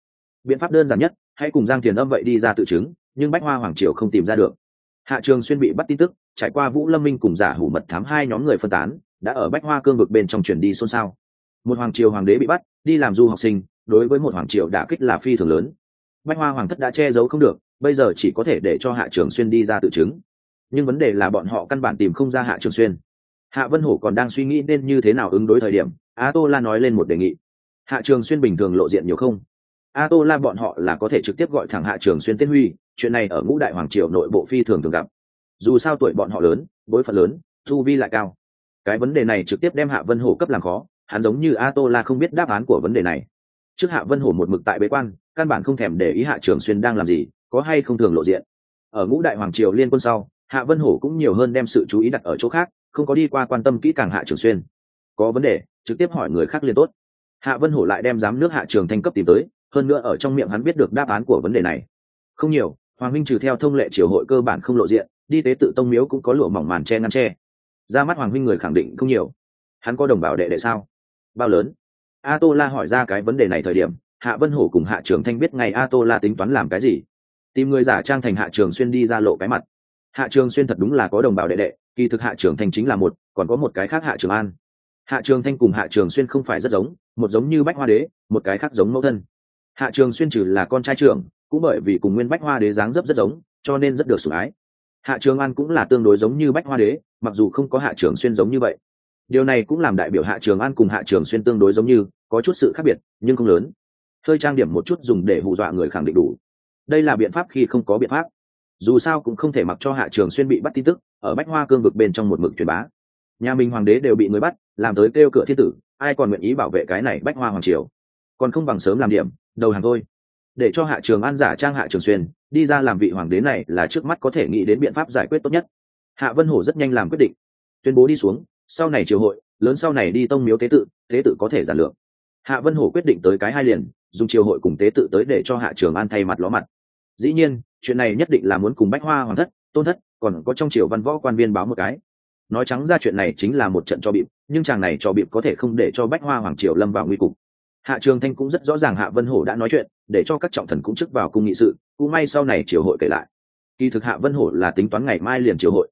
Biện pháp đơn giản nhất, hãy cùng giang thiền âm vậy đi ra tự chứng, nhưng bách hoa hoàng triều không tìm ra được. Hạ trường xuyên bị bắt tin tức, trải qua vũ lâm minh cùng giả hủ mật thám hai nhóm người phân tán, đã ở bách hoa cương vực bên trong chuyển đi xôn xao. Một hoàng triều hoàng đế bị bắt, đi làm du học sinh, đối với một hoàng triều đã kích là phi thường lớn. Bách hoa hoàng thất đã che giấu không được, bây giờ chỉ có thể để cho hạ trường xuyên đi ra tự chứng nhưng vấn đề là bọn họ căn bản tìm không ra hạ trường xuyên. Hạ vân hổ còn đang suy nghĩ nên như thế nào ứng đối thời điểm a tô la nói lên một đề nghị. Hạ trường xuyên bình thường lộ diện nhiều không? A tô la bọn họ là có thể trực tiếp gọi thẳng hạ trường xuyên tên huy, chuyện này ở ngũ đại hoàng triều nội bộ phi thường thường gặp. Dù sao tuổi bọn họ lớn, bối phận lớn thu vi lại cao. Cái vấn đề này trực tiếp đem hạ vân hổ cấp làm khó, hắn giống như a tô la không biết đáp án của vấn đề này. Trước hạ vân hổ một mực tại bế quan, căn bản không thèm để ý hạ trường xuyên đang làm gì, có hay không thường lộ diện. Ở ngũ đại hoàng triều liên quân sau hạ vân hổ cũng nhiều hơn đem sự chú ý đặt ở chỗ khác, không có đi qua quan tâm kỹ càng hạ trường xuyên. Có vấn đề, trực tiếp hỏi người khác liên tốt. Hạ vân hổ lại đem giám nước hạ trường thanh cấp tìm tới, hơn nữa ở trong miệng hắn biết được đáp án của vấn đề này. Không nhiều, hoàng minh trừ theo thông lệ triều hội cơ bản không lộ diện, đi tế tự tông miếu cũng có lụa mỏng màn che ngăn che. Ra mắt hoàng minh người khẳng định không nhiều. Hắn có đồng bào đệ đệ sao? Bao lớn? A tô la hỏi ra cái vấn đề này thời điểm, hạ vân hổ cùng hạ trường thanh biết ngày a tô la tính toán làm cái gì. Tìm người giả trang thành hạ trường xuyên đi ra lộ cái mặt hạ trường xuyên thật đúng là có đồng bào đệ đệ kỳ thực hạ trường thanh chính là một còn có một cái khác hạ trường an hạ trường thanh cùng hạ trường xuyên không phải rất giống một giống như bách hoa đế một cái khác giống mẫu thân hạ trường xuyên trừ là con trai trưởng cũng bởi vì cùng nguyên bách hoa đế dáng dấp rất giống cho nên rất được sủng ái hạ trường an cũng là tương đối giống như bách hoa đế mặc dù không có hạ trường xuyên giống như vậy điều này cũng làm đại biểu hạ trường an cùng hạ trường xuyên tương đối giống như có chút sự khác biệt nhưng không lớn hơi trang điểm một chút dùng để hù dọa người khẳng định đủ đây là biện pháp khi không có biện pháp dù sao cũng không thể mặc cho hạ trường xuyên bị bắt tin tức, ở bách hoa cương vực bên trong một mực truyền bá. Nhà mình hoàng đế đều bị người bắt, làm tới kêu cửa thiên tử, ai còn nguyện ý bảo vệ cái này bách hoa hoàng triều? Còn không bằng sớm làm điểm, đầu hàng thôi. Để cho hạ trường an giả trang hạ trường xuyên, đi ra làm vị hoàng đế này là trước mắt có thể nghĩ đến biện pháp giải quyết tốt nhất. Hạ vân hổ rất nhanh làm quyết định. Tuyên bố đi xuống, sau này triều hội, lớn sau này đi tông miếu tế tự tế tự có thể giản lượng hạ vân hổ quyết định tới cái hai liền, dùng triều hội cùng tế tự tới để cho hạ trường an thay mặt ló mặt dĩ nhiên, chuyện này nhất định là muốn cùng bách hoa hoàng thất, tôn thất, còn có trong triều văn võ quan viên báo một cái. Nói trắng ra chuyện này chính là một trận cho bịp, nhưng chàng này cho bịp có thể không để cho bách hoa hoàng triều lâm vào nguy cục. Hạ trường thanh cũng rất rõ ràng hạ vân hổ đã nói chuyện, để cho các trọng thần cũng chức vào cung nghị sự, cũng may sau này triều hội kể lại. Kỳ thực hạ vân hổ là tính toán ngày mai liền triều hội.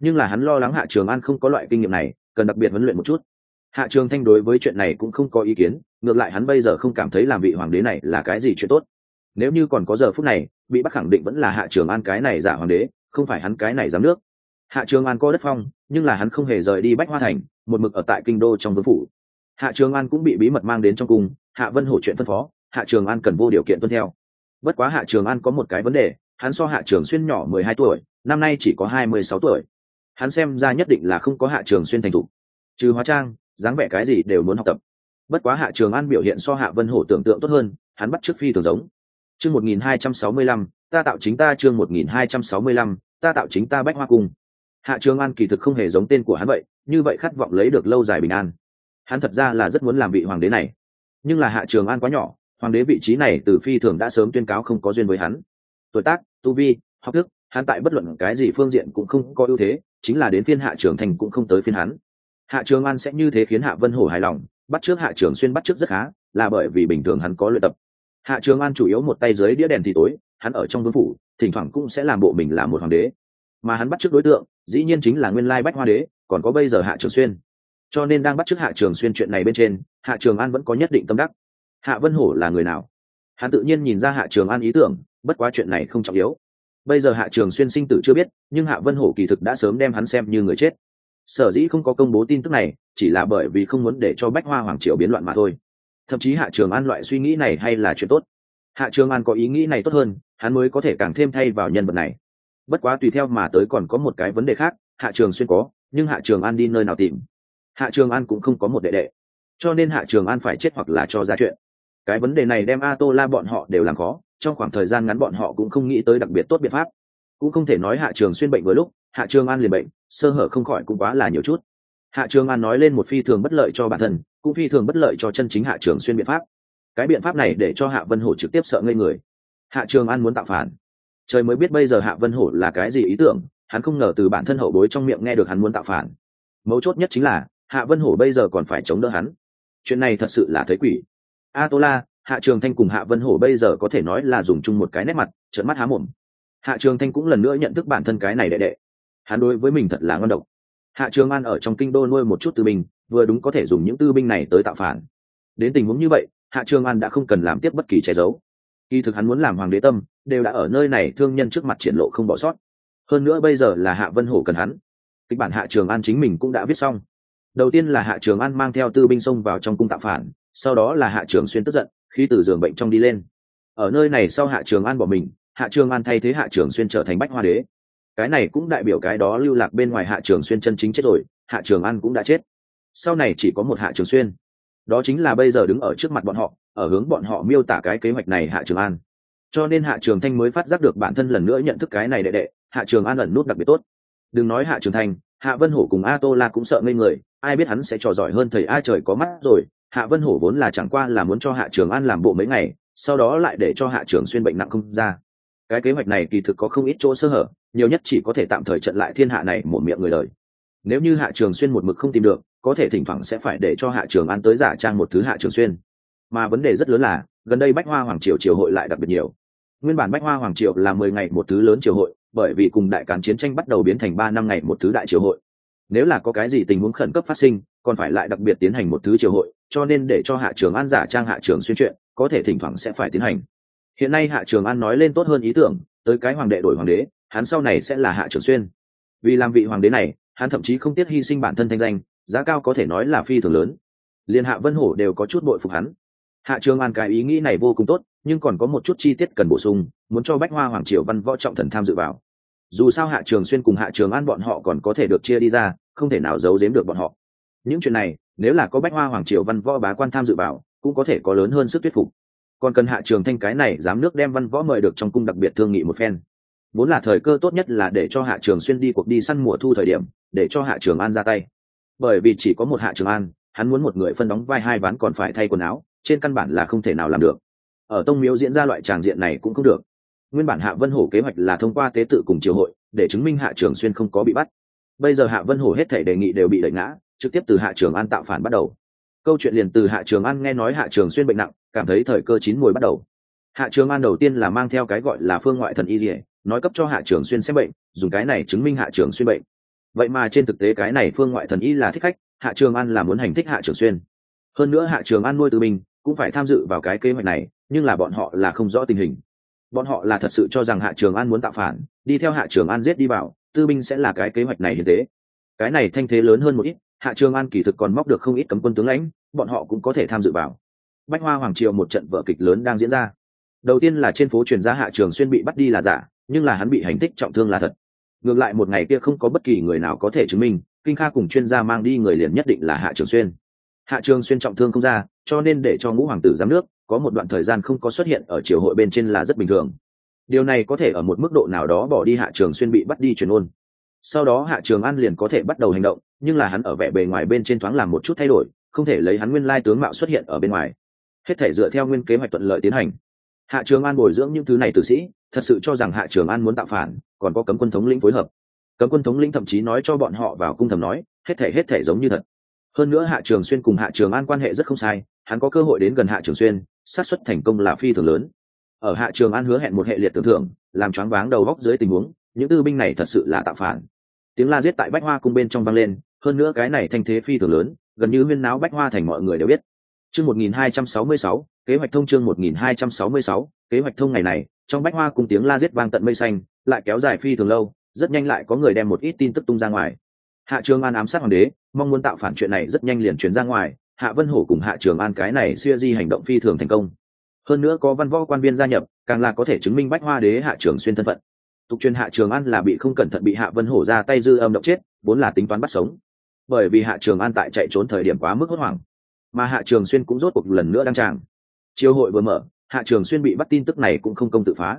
Nhưng là hắn lo lắng hạ trường an không có loại kinh nghiệm này, cần đặc biệt huấn luyện một chút. Hạ trường thanh đối với chuyện này cũng không có ý kiến, ngược lại hắn bây giờ không cảm thấy làm vị hoàng đế này là cái gì chuyện tốt nếu như còn có giờ phút này, bị bắt khẳng định vẫn là hạ trường an cái này giả hoàng đế, không phải hắn cái này giám nước. Hạ trường an có đất phong, nhưng là hắn không hề rời đi bách hoa thành, một mực ở tại kinh đô trong vương phủ. Hạ trường an cũng bị bí mật mang đến trong cung, hạ vân hổ chuyện phân phó, hạ trường an cần vô điều kiện tuân theo. Bất quá hạ trường an có một cái vấn đề, hắn so hạ trường xuyên nhỏ mười hai tuổi, năm nay chỉ có hai mươi sáu tuổi. Hắn xem ra nhất định là không có hạ trường xuyên thành thục. Trừ hóa trang, dáng vẻ cái gì đều muốn học tập. Bất quá hạ trường an biểu hiện so hạ vân hổ tưởng tượng tốt hơn, hắn bắt trước phi thường giống chương một nghìn hai trăm sáu mươi lăm, ta tạo chính ta chương một nghìn hai trăm sáu mươi lăm, ta tạo chính ta bách hoa cung. Hạ trường an kỳ thực không hề giống tên của hắn vậy, như vậy khát vọng lấy được lâu dài bình an. Hắn thật ra là rất muốn làm vị hoàng đế này. Nhưng là hạ trường an quá nhỏ, hoàng đế vị trí này từ phi thường đã sớm tuyên cáo không có duyên với hắn. Tuổi tác, tu vi, học thức, hắn tại bất luận cái gì phương diện cũng không có ưu thế, chính là đến phiên hạ trường thành cũng không tới phiên hắn. Hạ trường an sẽ như thế khiến hạ vân hổ hài lòng, bắt trước hạ trường xuyên bắt trước rất khá, là bởi vì bình thường hắn có luyện tập hạ trường an chủ yếu một tay dưới đĩa đèn thì tối, hắn ở trong vương phủ, thỉnh thoảng cũng sẽ làm bộ mình là một hoàng đế. Mà hắn bắt trước đối tượng, dĩ nhiên chính là nguyên lai bách hoa đế, còn có bây giờ hạ trường xuyên. Cho nên đang bắt trước hạ trường xuyên chuyện này bên trên, hạ trường an vẫn có nhất định tâm đắc. Hạ vân hổ là người nào? Hắn tự nhiên nhìn ra hạ trường an ý tưởng, bất quá chuyện này không trọng yếu. Bây giờ hạ trường xuyên sinh tử chưa biết, nhưng hạ vân hổ kỳ thực đã sớm đem hắn xem như người chết. Sở dĩ không có công bố tin tức này, chỉ là bởi vì không muốn để cho bách hoa hoàng triều biến loạn mà thôi thậm chí hạ trường an loại suy nghĩ này hay là chuyện tốt. Hạ trường an có ý nghĩ này tốt hơn, hắn mới có thể càng thêm thay vào nhân vật này. Bất quá tùy theo mà tới còn có một cái vấn đề khác, hạ trường xuyên có, nhưng hạ trường an đi nơi nào tìm? Hạ trường an cũng không có một đệ đệ. Cho nên hạ trường an phải chết hoặc là cho ra chuyện. Cái vấn đề này đem a tô la bọn họ đều làm khó, trong khoảng thời gian ngắn bọn họ cũng không nghĩ tới đặc biệt tốt biện pháp. Cũng không thể nói hạ trường xuyên bệnh với lúc, hạ trường an liền bệnh, sơ hở không khỏi cũng quá là nhiều chút hạ trường an nói lên một phi thường bất lợi cho bản thân, cũng phi thường bất lợi cho chân chính hạ trường xuyên biện pháp. Cái biện pháp này để cho hạ vân hổ trực tiếp sợ ngây người. Hạ trường an muốn tạo phản. Trời mới biết bây giờ hạ vân hổ là cái gì ý tưởng, hắn không ngờ từ bản thân hậu bối trong miệng nghe được hắn muốn tạo phản. Mấu chốt nhất chính là, hạ vân hổ bây giờ còn phải chống đỡ hắn. Chuyện này thật sự là thấy quỷ. A tô la hạ trường thanh cùng hạ vân hổ bây giờ có thể nói là dùng chung một cái nét mặt, trợn mắt há mồm. Hạ trường thanh cũng lần nữa nhận thức bản thân cái này đệ đệ. Hắn đối với mình thật là ngon độc hạ trường an ở trong kinh đô nuôi một chút tư binh, vừa đúng có thể dùng những tư binh này tới tạo phản. Đến tình huống như vậy, hạ trường an đã không cần làm tiếp bất kỳ che giấu. Kỳ thực hắn muốn làm hoàng đế tâm, đều đã ở nơi này thương nhân trước mặt triển lộ không bỏ sót. Hơn nữa bây giờ là hạ vân hổ cần hắn. Kịch bản hạ trường an chính mình cũng đã viết xong. Đầu tiên là hạ trường an mang theo tư binh xông vào trong cung tạo phản, sau đó là hạ trường xuyên tức giận khi từ giường bệnh trong đi lên. Ở nơi này sau hạ trường an bỏ mình, hạ trường an thay thế hạ trường xuyên trở thành bách hoa đế cái này cũng đại biểu cái đó lưu lạc bên ngoài hạ trường xuyên chân chính chết rồi, hạ trường an cũng đã chết. Sau này chỉ có một hạ trường xuyên. Đó chính là bây giờ đứng ở trước mặt bọn họ, ở hướng bọn họ miêu tả cái kế hoạch này hạ trường an. Cho nên hạ trường thanh mới phát giác được bản thân lần nữa nhận thức cái này đệ đệ, hạ trường an ẩn nút đặc biệt tốt. Đừng nói hạ trường thanh, hạ vân hổ cùng a tô la cũng sợ ngây người, ai biết hắn sẽ trò giỏi hơn thầy a trời có mắt rồi. Hạ vân hổ vốn là chẳng qua là muốn cho hạ trường an làm bộ mấy ngày, sau đó lại để cho hạ trường xuyên bệnh nặng không ra cái kế hoạch này kỳ thực có không ít chỗ sơ hở, nhiều nhất chỉ có thể tạm thời trận lại thiên hạ này một miệng người đời nếu như hạ trường xuyên một mực không tìm được, có thể thỉnh thoảng sẽ phải để cho hạ trường an tới giả trang một thứ hạ trường xuyên. Mà vấn đề rất lớn là, gần đây bách hoa hoàng triều triều hội lại đặc biệt nhiều. Nguyên bản bách hoa hoàng triều là mười ngày một thứ lớn triều hội, bởi vì cùng đại càn chiến tranh bắt đầu biến thành ba năm ngày một thứ đại triều hội. Nếu là có cái gì tình huống khẩn cấp phát sinh, còn phải lại đặc biệt tiến hành một thứ triều hội, cho nên để cho hạ trường an giả trang hạ trường xuyên chuyện, có thể thỉnh thoảng sẽ phải tiến hành hiện nay hạ trường an nói lên tốt hơn ý tưởng, tới cái hoàng đệ đổi hoàng đế, hắn sau này sẽ là hạ trường xuyên. Vì làm vị hoàng đế này, hắn thậm chí không tiếc hy sinh bản thân thanh danh, giá cao có thể nói là phi thường lớn. Liên hạ vân hổ đều có chút bội phục hắn. Hạ trường an cái ý nghĩ này vô cùng tốt, nhưng còn có một chút chi tiết cần bổ sung, muốn cho bách hoa hoàng triều văn võ trọng thần tham dự vào. Dù sao hạ trường xuyên cùng hạ trường an bọn họ còn có thể được chia đi ra, không thể nào giấu giếm được bọn họ. Những chuyện này, nếu là có bách hoa hoàng triều văn võ bá quan tham dự vào, cũng có thể có lớn hơn sức thuyết phục còn cần hạ trường thanh cái này dám nước đem văn võ mời được trong cung đặc biệt thương nghị một phen. Vốn là thời cơ tốt nhất là để cho hạ trường xuyên đi cuộc đi săn mùa thu thời điểm, để cho hạ trường an ra tay. Bởi vì chỉ có một hạ trường an, hắn muốn một người phân đóng vai hai ván còn phải thay quần áo, trên căn bản là không thể nào làm được. Ở tông miếu diễn ra loại tràng diện này cũng không được. Nguyên bản hạ vân hổ kế hoạch là thông qua tế tự cùng triều hội, để chứng minh hạ trường xuyên không có bị bắt. Bây giờ hạ vân hổ hết thể đề nghị đều bị đẩy ngã, trực tiếp từ hạ trường an tạo phản bắt đầu câu chuyện liền từ hạ trường an nghe nói hạ trường xuyên bệnh nặng cảm thấy thời cơ chín mùi bắt đầu hạ trường an đầu tiên là mang theo cái gọi là phương ngoại thần y dỉa nói cấp cho hạ trường xuyên xem bệnh dùng cái này chứng minh hạ trường xuyên bệnh vậy mà trên thực tế cái này phương ngoại thần y là thích khách hạ trường an là muốn hành thích hạ trường xuyên hơn nữa hạ trường an nuôi từ mình cũng phải tham dự vào cái kế hoạch này nhưng là bọn họ là không rõ tình hình bọn họ là thật sự cho rằng hạ trường an muốn tạo phản đi theo hạ trường an giết đi vào tư binh sẽ là cái kế hoạch này như thế cái này thanh thế lớn hơn một ít hạ trường an kỳ thực còn móc được không ít cấm quân tướng lãnh, bọn họ cũng có thể tham dự vào. Bách hoa hoàng triều một trận vở kịch lớn đang diễn ra. Đầu tiên là trên phố truyền ra hạ trường xuyên bị bắt đi là giả, nhưng là hắn bị hành tích trọng thương là thật. Ngược lại một ngày kia không có bất kỳ người nào có thể chứng minh, kinh kha cùng chuyên gia mang đi người liền nhất định là hạ trường xuyên. Hạ trường xuyên trọng thương không ra, cho nên để cho ngũ hoàng tử giám nước, có một đoạn thời gian không có xuất hiện ở triều hội bên trên là rất bình thường. Điều này có thể ở một mức độ nào đó bỏ đi hạ trường xuyên bị bắt đi truyền ôn. Sau đó hạ trường an liền có thể bắt đầu hành động nhưng là hắn ở vẻ bề ngoài bên trên thoáng làm một chút thay đổi, không thể lấy hắn nguyên lai tướng mạo xuất hiện ở bên ngoài. Hết thể dựa theo nguyên kế hoạch thuận lợi tiến hành. Hạ trường an bồi dưỡng những thứ này tử sĩ, thật sự cho rằng hạ trường an muốn tạo phản, còn có cấm quân thống lĩnh phối hợp. Cấm quân thống lĩnh thậm chí nói cho bọn họ vào cung thầm nói, hết thể hết thể giống như thật. Hơn nữa hạ trường xuyên cùng hạ trường an quan hệ rất không sai, hắn có cơ hội đến gần hạ trường xuyên sát xuất thành công là phi thường lớn. Ở hạ trường an hứa hẹn một hệ liệt tưởng thưởng, làm choáng váng đầu góc dưới tình huống, những tư binh này thật sự là tạo phản. Tiếng la giết tại bách hoa cung bên trong vang lên hơn nữa cái này thanh thế phi thường lớn, gần như huyên náo bách hoa thành mọi người đều biết. Chương một nghìn hai trăm sáu mươi sáu, kế hoạch thông chương một nghìn hai trăm sáu mươi sáu, kế hoạch thông ngày này, trong bách hoa cùng tiếng la giết vang tận mây xanh, lại kéo dài phi thường lâu, rất nhanh lại có người đem một ít tin tức tung ra ngoài. Hạ trường an ám sát hoàng đế, mong muốn tạo phản chuyện này rất nhanh liền chuyển ra ngoài, hạ vân hổ cùng hạ trường an cái này xuya di hành động phi thường thành công. Hơn nữa có văn võ quan viên gia nhập, càng là có thể chứng minh bách hoa đế hạ trường xuyên thân phận. Tục truyền hạ trường an là bị không cẩn thận bị hạ vân hổ ra tay dư âm động chết, vốn là tính toán bắt sống bởi vì hạ trường an tại chạy trốn thời điểm quá mức hốt hoảng. Mà hạ trường xuyên cũng rốt cuộc lần nữa đăng tràng. Chiều hội vừa mở, hạ trường xuyên bị bắt tin tức này cũng không công tự phá.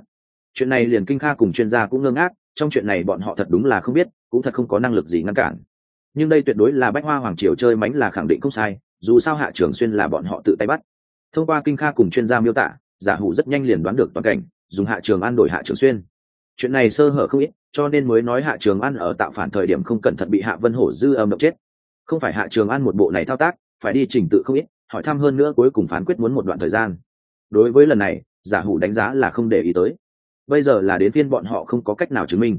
Chuyện này liền kinh kha cùng chuyên gia cũng ngơ ngác, trong chuyện này bọn họ thật đúng là không biết, cũng thật không có năng lực gì ngăn cản. Nhưng đây tuyệt đối là bách hoa hoàng triều chơi mánh là khẳng định không sai, dù sao hạ trường xuyên là bọn họ tự tay bắt. Thông qua kinh kha cùng chuyên gia miêu tả, giả hủ rất nhanh liền đoán được toàn cảnh, dùng hạ trường an đổi hạ trường xuyên. Chuyện này sơ hở không ít cho nên mới nói hạ trường an ở tạo phản thời điểm không cẩn thận bị hạ vân hổ dư âm độc chết. Không phải hạ trường an một bộ này thao tác, phải đi trình tự không ít, hỏi thăm hơn nữa cuối cùng phán quyết muốn một đoạn thời gian. Đối với lần này, giả hủ đánh giá là không để ý tới. Bây giờ là đến phiên bọn họ không có cách nào chứng minh.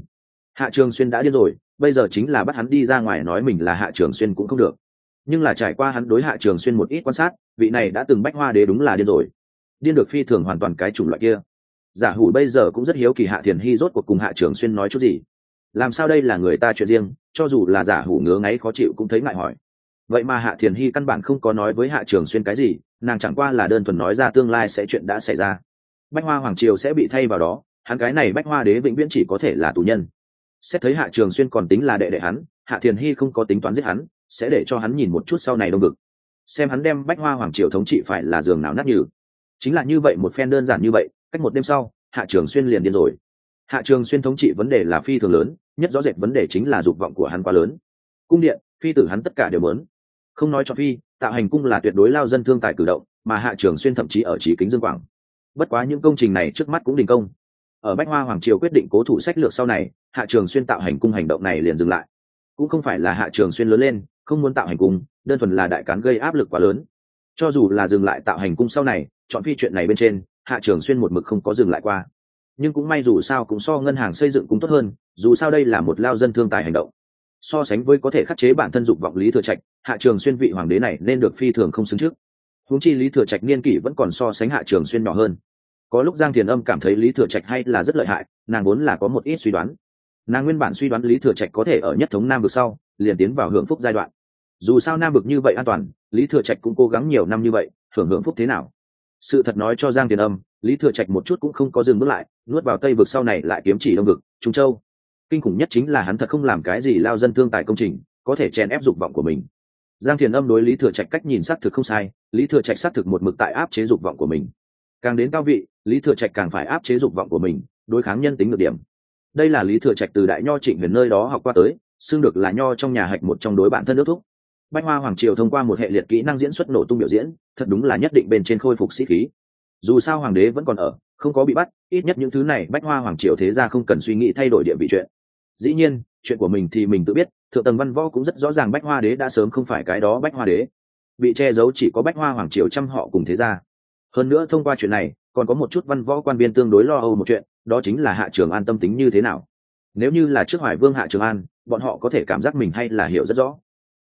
Hạ trường xuyên đã điên rồi, bây giờ chính là bắt hắn đi ra ngoài nói mình là hạ trường xuyên cũng không được. Nhưng là trải qua hắn đối hạ trường xuyên một ít quan sát, vị này đã từng bách hoa đế đúng là điên rồi. Điên được phi thường hoàn toàn cái chủng loại kia giả hủ bây giờ cũng rất hiếu kỳ hạ thiền hy rốt cuộc cùng hạ trường xuyên nói chút gì. Làm sao đây là người ta chuyện riêng, cho dù là giả hủ ngứa ngáy khó chịu cũng thấy ngại hỏi. Vậy mà hạ thiền hy căn bản không có nói với hạ trường xuyên cái gì, nàng chẳng qua là đơn thuần nói ra tương lai sẽ chuyện đã xảy ra. Bách hoa hoàng triều sẽ bị thay vào đó, hắn cái này bách hoa đế vĩnh viễn chỉ có thể là tù nhân. Xét thấy hạ trường xuyên còn tính là đệ đệ hắn, hạ thiền hy không có tính toán giết hắn, sẽ để cho hắn nhìn một chút sau này đông ngực xem hắn đem bách hoa hoàng triều thống trị phải là giường nào nát như chính là như vậy một phen đơn giản như vậy cách một đêm sau, hạ trường xuyên liền điên rồi. Hạ trường xuyên thống trị vấn đề là phi thường lớn, nhất rõ rệt vấn đề chính là dục vọng của hắn quá lớn. Cung điện, phi tử hắn tất cả đều lớn không nói cho phi, tạo hành cung là tuyệt đối lao dân thương tài cử động, mà hạ trường xuyên thậm chí ở trí kính dương quảng. Bất quá những công trình này trước mắt cũng đình công. Ở bách hoa hoàng triều quyết định cố thủ sách lược sau này, hạ trường xuyên tạo hành cung hành động này liền dừng lại. Cũng không phải là hạ trường xuyên lớn lên, không muốn tạo hành cung, đơn thuần là đại cán gây áp lực quá lớn. Cho dù là dừng lại tạo hành cung sau này, chọn phi chuyện này bên trên hạ trường xuyên một mực không có dừng lại qua. Nhưng cũng may dù sao cũng so ngân hàng xây dựng cũng tốt hơn, dù sao đây là một lao dân thương tài hành động. So sánh với có thể khắc chế bản thân dục vọng lý thừa trạch, hạ trường xuyên vị hoàng đế này nên được phi thường không xứng trước. Huống chi lý thừa trạch niên kỷ vẫn còn so sánh hạ trường xuyên nhỏ hơn. Có lúc giang thiền âm cảm thấy lý thừa trạch hay là rất lợi hại, nàng vốn là có một ít suy đoán. Nàng nguyên bản suy đoán lý thừa trạch có thể ở nhất thống nam vực sau, liền tiến vào hưởng phúc giai đoạn. Dù sao nam vực như vậy an toàn, lý thừa trạch cũng cố gắng nhiều năm như vậy, hưởng hưởng phúc thế nào? Sự thật nói cho giang tiền âm, lý thừa trạch một chút cũng không có dừng bước lại, nuốt vào tây vực sau này lại kiếm chỉ đông vực, trung châu. Kinh khủng nhất chính là hắn thật không làm cái gì lao dân thương tại công trình, có thể chèn ép dục vọng của mình. Giang thiền âm đối lý thừa trạch cách nhìn xác thực không sai, lý thừa trạch xác thực một mực tại áp chế dục vọng của mình. Càng đến cao vị, lý thừa trạch càng phải áp chế dục vọng của mình, đối kháng nhân tính ngược điểm. Đây là lý thừa trạch từ đại nho trịnh huyền nơi đó học qua tới, xưng được là nho trong nhà hạch một trong đối bản thân nước thúc bách hoa hoàng triều thông qua một hệ liệt kỹ năng diễn xuất nổ tung biểu diễn, thật đúng là nhất định bên trên khôi phục sĩ khí. Dù sao hoàng đế vẫn còn ở, không có bị bắt, ít nhất những thứ này bách hoa hoàng triều thế ra không cần suy nghĩ thay đổi địa vị chuyện. Dĩ nhiên, chuyện của mình thì mình tự biết, thượng tầng văn võ cũng rất rõ ràng bách hoa đế đã sớm không phải cái đó bách hoa đế. Bị che giấu chỉ có bách hoa hoàng triều trăm họ cùng thế gia. Hơn nữa thông qua chuyện này, còn có một chút văn võ quan biên tương đối lo âu một chuyện, đó chính là hạ trường an tâm tính như thế nào. Nếu như là trước hoài vương hạ trường an, bọn họ có thể cảm giác mình hay là hiểu rất rõ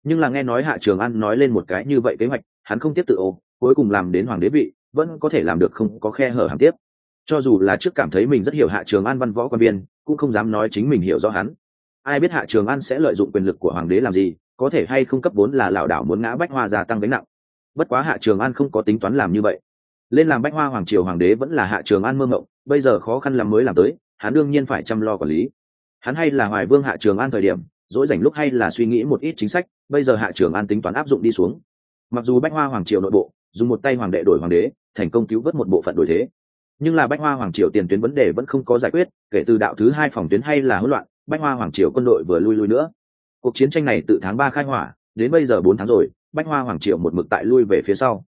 nhưng là nghe nói hạ trường an nói lên một cái như vậy kế hoạch, hắn không tiếp tự ô cuối cùng làm đến hoàng đế vị, vẫn có thể làm được không có khe hở hàng tiếp. Cho dù là trước cảm thấy mình rất hiểu hạ trường an văn võ quan biên cũng không dám nói chính mình hiểu rõ hắn. Ai biết hạ trường an sẽ lợi dụng quyền lực của hoàng đế làm gì, có thể hay không cấp vốn là lảo đảo muốn ngã bách hoa gia tăng gánh nặng. Bất quá hạ trường an không có tính toán làm như vậy. Lên làm bách hoa hoàng triều hoàng đế vẫn là hạ trường an mơ mộng, bây giờ khó khăn lắm mới làm tới, hắn đương nhiên phải chăm lo quản lý. Hắn hay là hoài vương hạ trường an thời điểm dỗi dành lúc hay là suy nghĩ một ít chính sách, bây giờ hạ trường an tính toán áp dụng đi xuống. Mặc dù bách hoa hoàng triều nội bộ, dùng một tay hoàng đệ đổi hoàng đế, thành công cứu vớt một bộ phận đổi thế. Nhưng là bách hoa hoàng triều tiền tuyến vấn đề vẫn không có giải quyết, kể từ đạo thứ hai phòng tuyến hay là hỗn loạn, bách hoa hoàng triều quân đội vừa lui lui nữa. Cuộc chiến tranh này từ tháng ba khai hỏa, đến bây giờ bốn tháng rồi, bách hoa hoàng triều một mực tại lui về phía sau.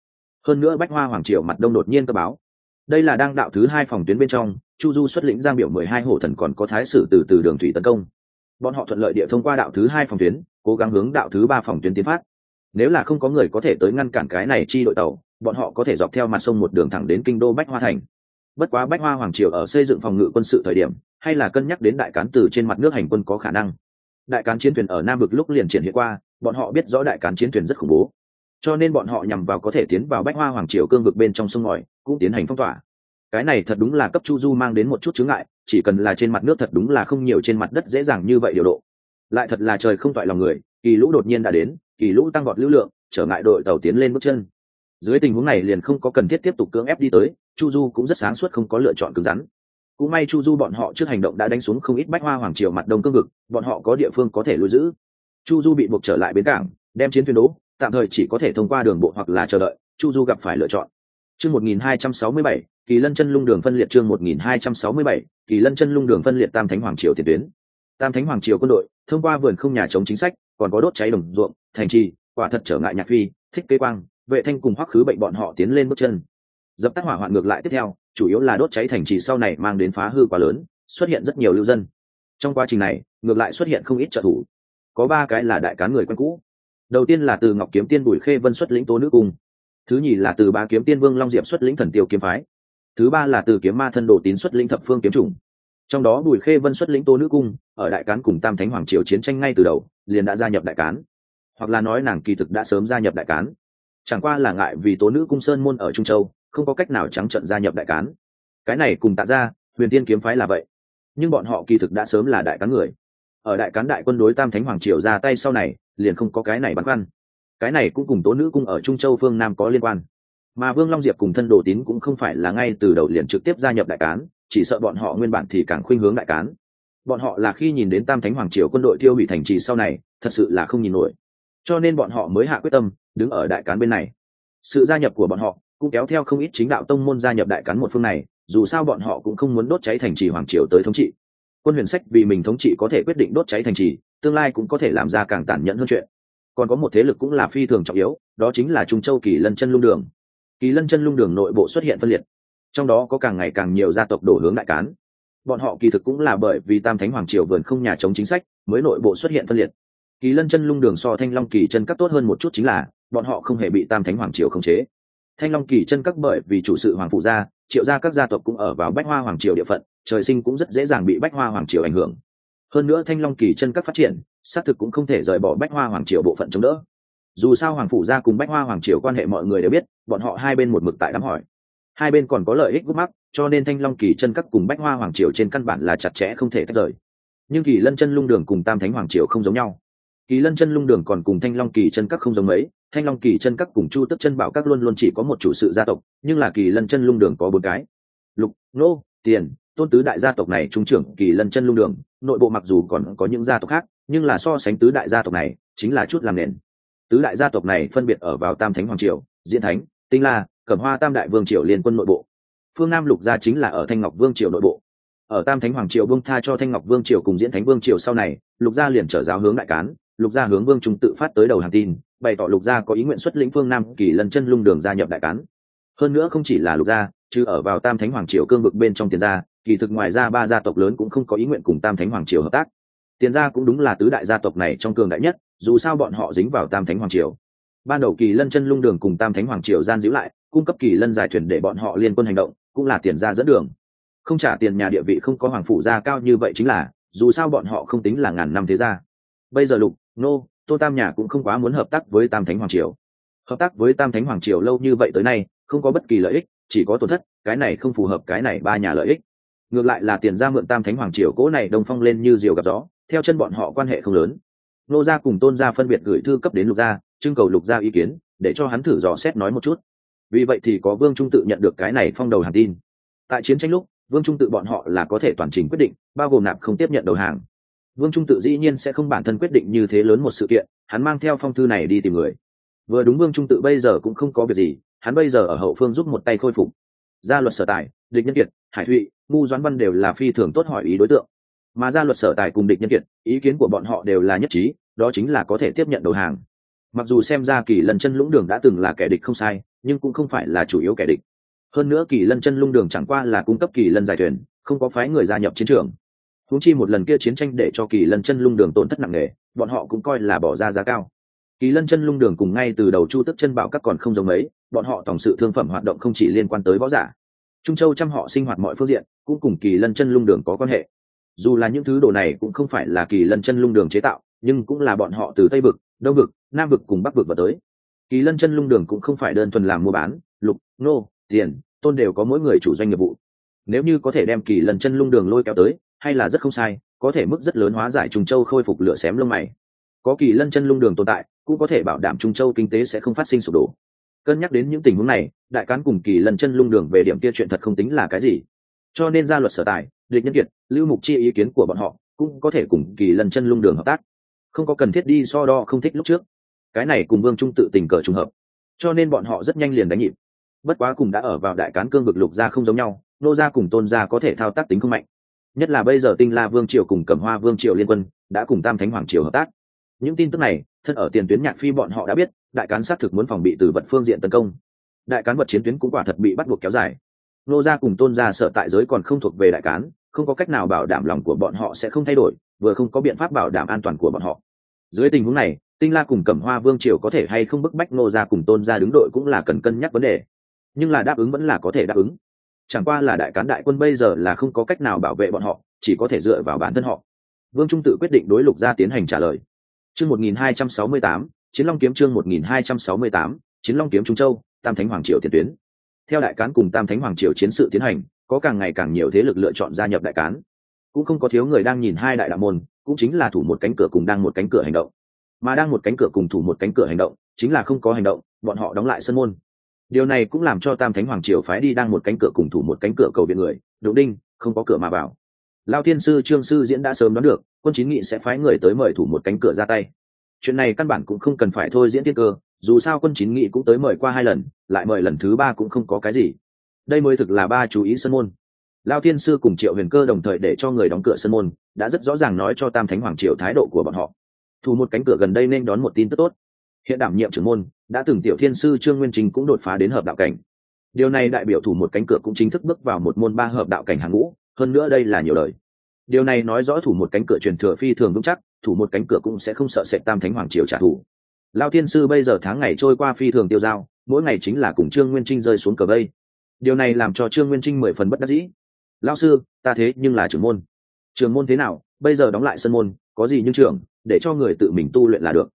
Hơn nữa bách hoa hoàng triều mặt đông đột nhiên cơ báo. Đây là đang đạo thứ hai phòng tuyến bên trong, chu du xuất lĩnh giang biểu mười hai hổ thần còn có thái sử từ từ đường thủy tấn công bọn họ thuận lợi địa thông qua đạo thứ hai phòng tuyến, cố gắng hướng đạo thứ ba phòng tuyến tiến phát. Nếu là không có người có thể tới ngăn cản cái này chi đội tàu, bọn họ có thể dọc theo mặt sông một đường thẳng đến kinh đô bách hoa thành. Bất quá bách hoa hoàng triều ở xây dựng phòng ngự quân sự thời điểm, hay là cân nhắc đến đại cán từ trên mặt nước hành quân có khả năng. Đại cán chiến thuyền ở nam vực lúc liền triển hiện qua, bọn họ biết rõ đại cán chiến thuyền rất khủng bố. Cho nên bọn họ nhằm vào có thể tiến vào bách hoa hoàng triều cương vực bên trong sông ngòi, cũng tiến hành phong tỏa cái này thật đúng là cấp chu du mang đến một chút chướng ngại chỉ cần là trên mặt nước thật đúng là không nhiều trên mặt đất dễ dàng như vậy điều độ. Lại thật là trời không toại lòng người kỳ lũ đột nhiên đã đến kỳ lũ tăng vọt lưu lượng trở ngại đội tàu tiến lên bước chân. Dưới tình huống này liền không có cần thiết tiếp tục cưỡng ép đi tới chu du cũng rất sáng suốt không có lựa chọn cứng rắn. Cũng may chu du bọn họ trước hành động đã đánh xuống không ít bách hoa hoàng triều mặt đông cương vực bọn họ có địa phương có thể lưu giữ. Chu du bị buộc trở lại bến cảng đem chiến thuyền đỗ tạm thời chỉ có thể thông qua đường bộ hoặc là chờ đợi chu du gặp phải lựa chọn. Chương 1267, kỳ lân chân lung đường phân liệt chương 1267, kỳ lân chân lung đường phân liệt tam thánh hoàng triều tiền tuyến. Tam thánh hoàng triều quân đội thông qua vườn không nhà chống chính sách còn có đốt cháy đồng ruộng thành trì quả thật trở ngại nhạc phi thích kế quang vệ thanh cùng hoắc khứ bệnh bọn họ tiến lên bước chân. Dập tắt hỏa hoạn ngược lại tiếp theo chủ yếu là đốt cháy thành trì sau này mang đến phá hư quá lớn xuất hiện rất nhiều lưu dân. Trong quá trình này ngược lại xuất hiện không ít trợ thủ. Có ba cái là đại cán người quen cũ. Đầu tiên là từ ngọc kiếm tiên bùi khê vân xuất lĩnh tố nữ cung. Thứ nhì là từ ba kiếm tiên vương long diệp xuất lĩnh thần tiêu kiếm phái thứ ba là từ kiếm ma thân đồ tín xuất lĩnh thập phương kiếm chủng. Trong đó bùi khê vân xuất lĩnh tố nữ cung, ở đại cán cùng tam thánh hoàng triều chiến tranh ngay từ đầu, liền đã gia nhập đại cán. Hoặc là nói nàng kỳ thực đã sớm gia nhập đại cán. Chẳng qua là ngại vì tố nữ cung sơn môn ở trung châu, không có cách nào trắng trận gia nhập đại cán. Cái này cùng tạ ra, huyền tiên kiếm phái là vậy. Nhưng bọn họ kỳ thực đã sớm là đại cán người. Ở đại cán đại quân đối tam thánh hoàng triều ra tay sau này, liền không có cái này băn khoăn. Cái này cũng cùng tố nữ cung ở trung châu phương nam có liên quan mà vương long diệp cùng thân đồ tín cũng không phải là ngay từ đầu liền trực tiếp gia nhập đại cán, chỉ sợ bọn họ nguyên bản thì càng khuynh hướng đại cán. Bọn họ là khi nhìn đến tam thánh hoàng triều quân đội tiêu hủy thành trì sau này, thật sự là không nhìn nổi. Cho nên bọn họ mới hạ quyết tâm, đứng ở đại cán bên này. Sự gia nhập của bọn họ cũng kéo theo không ít chính đạo tông môn gia nhập đại cán một phương này, dù sao bọn họ cũng không muốn đốt cháy thành trì hoàng triều tới thống trị. Quân huyền sách vì mình thống trị có thể quyết định đốt cháy thành trì, tương lai cũng có thể làm ra càng tàn nhẫn hơn chuyện. Còn có một thế lực cũng là phi thường trọng yếu, đó chính là trung châu kỳ lân chân lung đường kỳ lân chân lung đường nội bộ xuất hiện phân liệt. Trong đó có càng ngày càng nhiều gia tộc đổ hướng đại cán. Bọn họ kỳ thực cũng là bởi vì tam thánh hoàng triều vườn không nhà chống chính sách, mới nội bộ xuất hiện phân liệt. Kỳ lân chân lung đường so thanh long kỳ chân cắt tốt hơn một chút chính là, bọn họ không hề bị tam thánh hoàng triều khống chế. Thanh long kỳ chân các bởi vì chủ sự hoàng phụ gia, triệu gia các gia tộc cũng ở vào bách hoa hoàng triều địa phận, trời sinh cũng rất dễ dàng bị bách hoa hoàng triều ảnh hưởng. Hơn nữa thanh long kỳ chân các phát triển, xác thực cũng không thể rời bỏ bách hoa hoàng triều bộ phận chống đỡ dù sao hoàng phủ gia cùng bách hoa hoàng triều quan hệ mọi người đều biết, bọn họ hai bên một mực tại đám hỏi. Hai bên còn có lợi ích gút mắc, cho nên thanh long, kỳ chân các cùng bách hoa hoàng triều trên căn bản là chặt chẽ không thể tách rời. Nhưng kỳ lân chân lung đường cùng tam thánh hoàng triều không giống nhau. Kỳ lân chân lung đường còn cùng thanh long, kỳ chân các không giống mấy, thanh long, kỳ chân các cùng chu tức chân bảo các luôn luôn chỉ có một chủ sự gia tộc, nhưng là kỳ lân chân lung đường có bốn cái. Lục, nô, tiền, tôn tứ đại gia tộc này trung trưởng kỳ lân chân lung đường, nội bộ mặc dù còn có những gia tộc khác, nhưng là so sánh tứ đại gia tộc này, chính là chút làm nền tứ đại gia tộc này phân biệt ở vào tam thánh hoàng triều, diễn thánh, tinh la, cẩm hoa tam đại vương triều liên quân nội bộ. Phương nam lục gia chính là ở thanh ngọc vương triều nội bộ. Ở tam thánh hoàng triều vương tha cho thanh ngọc vương triều cùng diễn thánh vương triều sau này, lục gia liền trở giáo hướng đại cán, lục gia hướng vương trung tự phát tới đầu hàng tin, bày tỏ lục gia có ý nguyện xuất lĩnh phương nam kỳ lần chân lung đường gia nhập đại cán. Hơn nữa không chỉ là lục gia, chứ ở vào tam thánh hoàng triều cương vực bên trong tiền gia, kỳ thực ngoài ra ba gia tộc lớn cũng không có ý nguyện cùng tam thánh hoàng triều hợp tác. Tiền gia cũng đúng là tứ đại gia tộc này trong cường đại nhất dù sao bọn họ dính vào tam thánh hoàng triều. Ban đầu kỳ lân chân lung đường cùng tam thánh hoàng triều gian giữ lại, cung cấp kỳ lân giải thuyền để bọn họ liên quân hành động, cũng là tiền gia dẫn đường. Không trả tiền nhà địa vị không có hoàng phủ gia cao như vậy chính là, dù sao bọn họ không tính là ngàn năm thế gia. Bây giờ lục, nô, tô tam nhà cũng không quá muốn hợp tác với tam thánh hoàng triều. Hợp tác với tam thánh hoàng triều lâu như vậy tới nay, không có bất kỳ lợi ích, chỉ có tổn thất, cái này không phù hợp cái này ba nhà lợi ích. Ngược lại là tiền ra mượn tam thánh hoàng triều cố này đông phong lên như diều gặp gió, theo chân bọn họ quan hệ không lớn nô gia cùng tôn gia phân biệt gửi thư cấp đến lục gia, trưng cầu lục gia ý kiến, để cho hắn thử dò xét nói một chút. Vì vậy thì có vương trung tự nhận được cái này phong đầu hàng tin. Tại chiến tranh lúc, vương trung tự bọn họ là có thể toàn trình quyết định, bao gồm nạp không tiếp nhận đầu hàng. Vương trung tự dĩ nhiên sẽ không bản thân quyết định như thế lớn một sự kiện, hắn mang theo phong thư này đi tìm người. Vừa đúng vương trung tự bây giờ cũng không có việc gì, hắn bây giờ ở hậu phương giúp một tay khôi phục. Gia luật sở tài, địch nhân kiệt, hải thụy, ngu doãn văn đều là phi thường tốt hỏi ý đối tượng mà ra luật sở tài cùng địch nhân kiệt ý kiến của bọn họ đều là nhất trí, đó chính là có thể tiếp nhận đầu hàng. Mặc dù xem ra kỳ lân chân lũng đường đã từng là kẻ địch không sai, nhưng cũng không phải là chủ yếu kẻ địch. Hơn nữa kỳ lân chân lung đường chẳng qua là cung cấp kỳ lân giải thuyền, không có phái người gia nhập chiến trường. Húng chi một lần kia chiến tranh để cho kỳ lân chân lung đường tổn thất nặng nề, bọn họ cũng coi là bỏ ra giá cao. Kỳ lân chân lung đường cùng ngay từ đầu chu tức chân bảo các còn không giống mấy, bọn họ tổng sự thương phẩm hoạt động không chỉ liên quan tới võ giả. Trung châu chăm họ sinh hoạt mọi phương diện, cũng cùng kỳ lân chân lung đường có quan hệ dù là những thứ đồ này cũng không phải là kỳ lân chân lung đường chế tạo, nhưng cũng là bọn họ từ tây vực, đông vực, nam vực cùng bắc vực vào tới. Kỳ lân chân lung đường cũng không phải đơn thuần làm mua bán, lục, nô, tiền, tôn đều có mỗi người chủ doanh nghiệp vụ. Nếu như có thể đem kỳ lân chân lung đường lôi kéo tới, hay là rất không sai, có thể mức rất lớn hóa giải trùng châu khôi phục lửa xém lông mày. Có kỳ lân chân lung đường tồn tại, cũng có thể bảo đảm trung châu kinh tế sẽ không phát sinh sụp đổ. Cân nhắc đến những tình huống này, đại cán cùng kỳ lần chân lung đường về điểm kia chuyện thật không tính là cái gì. Cho nên ra luật sở tài địch nhân kiệt, lưu mục chi ý kiến của bọn họ cũng có thể cùng kỳ lần chân lung đường hợp tác. Không có cần thiết đi so đo không thích lúc trước. Cái này cùng vương trung tự tình cờ trùng hợp. Cho nên bọn họ rất nhanh liền đánh nhịp. Bất quá cùng đã ở vào đại cán cương vực lục gia không giống nhau, nô gia cùng tôn gia có thể thao tác tính không mạnh. Nhất là bây giờ tinh la vương triều cùng cẩm hoa vương triều liên quân đã cùng tam thánh hoàng triều hợp tác. Những tin tức này thân ở tiền tuyến nhạc phi bọn họ đã biết, đại cán xác thực muốn phòng bị từ vật phương diện tấn công. Đại cán vật chiến tuyến cũng quả thật bị bắt buộc kéo dài nô gia cùng tôn gia sở tại giới còn không thuộc về đại cán, không có cách nào bảo đảm lòng của bọn họ sẽ không thay đổi, vừa không có biện pháp bảo đảm an toàn của bọn họ. Dưới tình huống này, tinh la cùng cẩm hoa vương triều có thể hay không bức bách nô gia cùng tôn gia đứng đội cũng là cần cân nhắc vấn đề. Nhưng là đáp ứng vẫn là có thể đáp ứng. Chẳng qua là đại cán đại quân bây giờ là không có cách nào bảo vệ bọn họ, chỉ có thể dựa vào bản thân họ. Vương trung tự quyết định đối lục gia tiến hành trả lời. Chương một nghìn hai trăm sáu mươi tám, chiến long kiếm chương một nghìn hai trăm sáu mươi tám, chiến long kiếm trung châu, tam thánh hoàng triều tiền tuyến theo đại cán cùng tam thánh hoàng triều chiến sự tiến hành, có càng ngày càng nhiều thế lực lựa chọn gia nhập đại cán. Cũng không có thiếu người đang nhìn hai đại đạo môn, cũng chính là thủ một cánh cửa cùng đang một cánh cửa hành động. Mà đang một cánh cửa cùng thủ một cánh cửa hành động, chính là không có hành động, bọn họ đóng lại sân môn. Điều này cũng làm cho tam thánh hoàng triều phái đi đang một cánh cửa cùng thủ một cánh cửa cầu viện người, đỗ đinh, không có cửa mà vào. Lao thiên sư, trương sư diễn đã sớm đoán được, quân chính nghị sẽ phái người tới mời thủ một cánh cửa ra tay. Chuyện này căn bản cũng không cần phải thôi diễn tiên cơ dù sao quân chính nghị cũng tới mời qua hai lần, lại mời lần thứ ba cũng không có cái gì. Đây mới thực là ba chú ý sân môn. Lao thiên sư cùng triệu huyền cơ đồng thời để cho người đóng cửa sân môn, đã rất rõ ràng nói cho tam thánh hoàng triều thái độ của bọn họ. Thủ một cánh cửa gần đây nên đón một tin tức tốt. Hiện đảm nhiệm trưởng môn, đã từng tiểu thiên sư trương nguyên trình cũng đột phá đến hợp đạo cảnh. Điều này đại biểu thủ một cánh cửa cũng chính thức bước vào một môn ba hợp đạo cảnh hàng ngũ, hơn nữa đây là nhiều lời điều này nói rõ thủ một cánh cửa truyền thừa phi thường vững chắc thủ một cánh cửa cũng sẽ không sợ sệt tam thánh hoàng triều trả thù lao thiên sư bây giờ tháng ngày trôi qua phi thường tiêu dao, mỗi ngày chính là cùng trương nguyên trinh rơi xuống cờ bây điều này làm cho trương nguyên trinh mười phần bất đắc dĩ. Lao sư, ta thế nhưng là trưởng môn. Trường môn thế nào? Bây giờ đóng lại sân môn, có gì nhưng trưởng, để cho người tự mình tu luyện là được.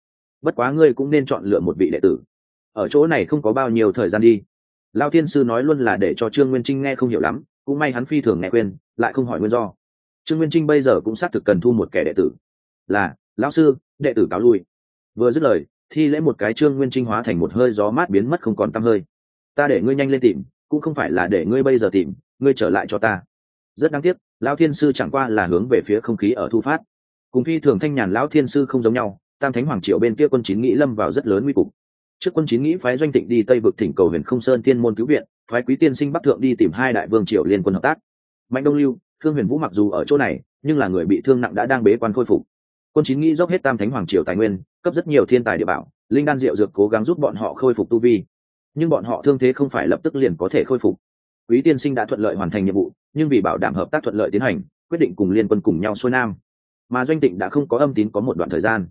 Bất quá ngươi cũng nên chọn lựa một vị đệ tử. Ở chỗ này không có bao nhiêu thời gian đi. Lao thiên sư nói luôn là để cho trương nguyên trinh nghe không hiểu lắm, cũng may hắn phi thường nghe quên, lại không hỏi nguyên do. Trương nguyên trinh bây giờ cũng xác thực cần thu một kẻ đệ tử. Là, lão sư, đệ tử cáo lui. Vừa dứt lời thi lễ một cái trương nguyên trinh hóa thành một hơi gió mát biến mất không còn t hơi. Ta để ngươi nhanh lên tìm, cũng không phải là để ngươi bây giờ tìm, ngươi trở lại cho ta. Rất đáng tiếc, lão thiên sư chẳng qua là hướng về phía không khí ở thu phát. Cùng phi thường thanh nhàn lão thiên sư không giống nhau, tam thánh hoàng triệu bên kia quân chín nghĩ lâm vào rất lớn nguy cục. Trước quân chín nghĩ phái doanh tịnh đi tây vực thỉnh cầu huyền không sơn thiên môn cứu viện, phái quý tiên sinh bắc thượng đi tìm hai đại vương triều liên quân hợp tác. Mạnh đông lưu thương huyền vũ mặc dù ở chỗ này, nhưng là người bị thương nặng đã đang bế quan khôi phục quân chín nghĩ dốc hết tam thánh hoàng triều tài nguyên, cấp rất nhiều thiên tài địa bảo, linh đan diệu dược cố gắng giúp bọn họ khôi phục tu vi. Nhưng bọn họ thương thế không phải lập tức liền có thể khôi phục. Quý tiên sinh đã thuận lợi hoàn thành nhiệm vụ, nhưng vì bảo đảm hợp tác thuận lợi tiến hành, quyết định cùng liên quân cùng nhau xuôi nam. Mà doanh tịnh đã không có âm tín có một đoạn thời gian.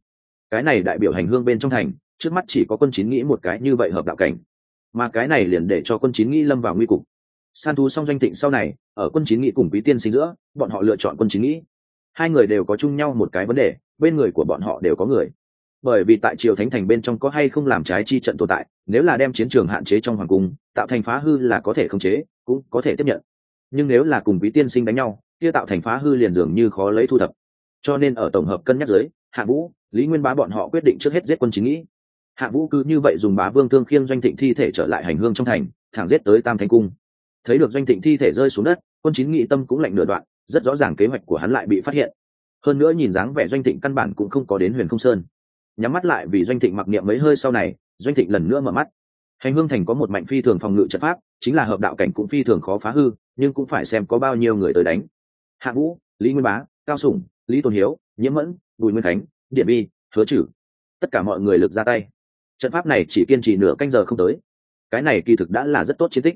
Cái này đại biểu hành hương bên trong thành, trước mắt chỉ có quân chín nghĩ một cái như vậy hợp đạo cảnh. Mà cái này liền để cho quân chín nghĩ lâm vào nguy cục. San thú xong doanh tịnh sau này, ở quân chín nghĩ cùng quý tiên sinh giữa, bọn họ lựa chọn quân chín nghĩ. Hai người đều có chung nhau một cái vấn đề bên người của bọn họ đều có người. Bởi vì tại triều thánh thành bên trong có hay không làm trái chi trận tồn tại, nếu là đem chiến trường hạn chế trong hoàng cung, tạo thành phá hư là có thể khống chế, cũng có thể tiếp nhận. Nhưng nếu là cùng quý tiên sinh đánh nhau, kia tạo thành phá hư liền dường như khó lấy thu thập. Cho nên ở tổng hợp cân nhắc giới hạ vũ, lý nguyên bá bọn họ quyết định trước hết giết quân chính nghĩ. Hạ vũ cứ như vậy dùng bá vương thương khiêng doanh thịnh thi thể trở lại hành hương trong thành, thẳng giết tới tam thành cung. Thấy được doanh thịnh thi thể rơi xuống đất, quân chính nghị tâm cũng lạnh nửa đoạn, rất rõ ràng kế hoạch của hắn lại bị phát hiện hơn nữa nhìn dáng vẻ doanh thịnh căn bản cũng không có đến huyền không sơn. Nhắm mắt lại vì doanh thịnh mặc niệm mấy hơi sau này, doanh thịnh lần nữa mở mắt. Hành hương thành có một mạnh phi thường phòng ngự trận pháp, chính là hợp đạo cảnh cũng phi thường khó phá hư, nhưng cũng phải xem có bao nhiêu người tới đánh. Hạ vũ, lý nguyên bá, cao sủng, lý tôn hiếu, nhiễm mẫn, bùi nguyên khánh, điện bi, hứa trừ tất cả mọi người lực ra tay. Trận pháp này chỉ kiên trì nửa canh giờ không tới. Cái này kỳ thực đã là rất tốt chiến tích.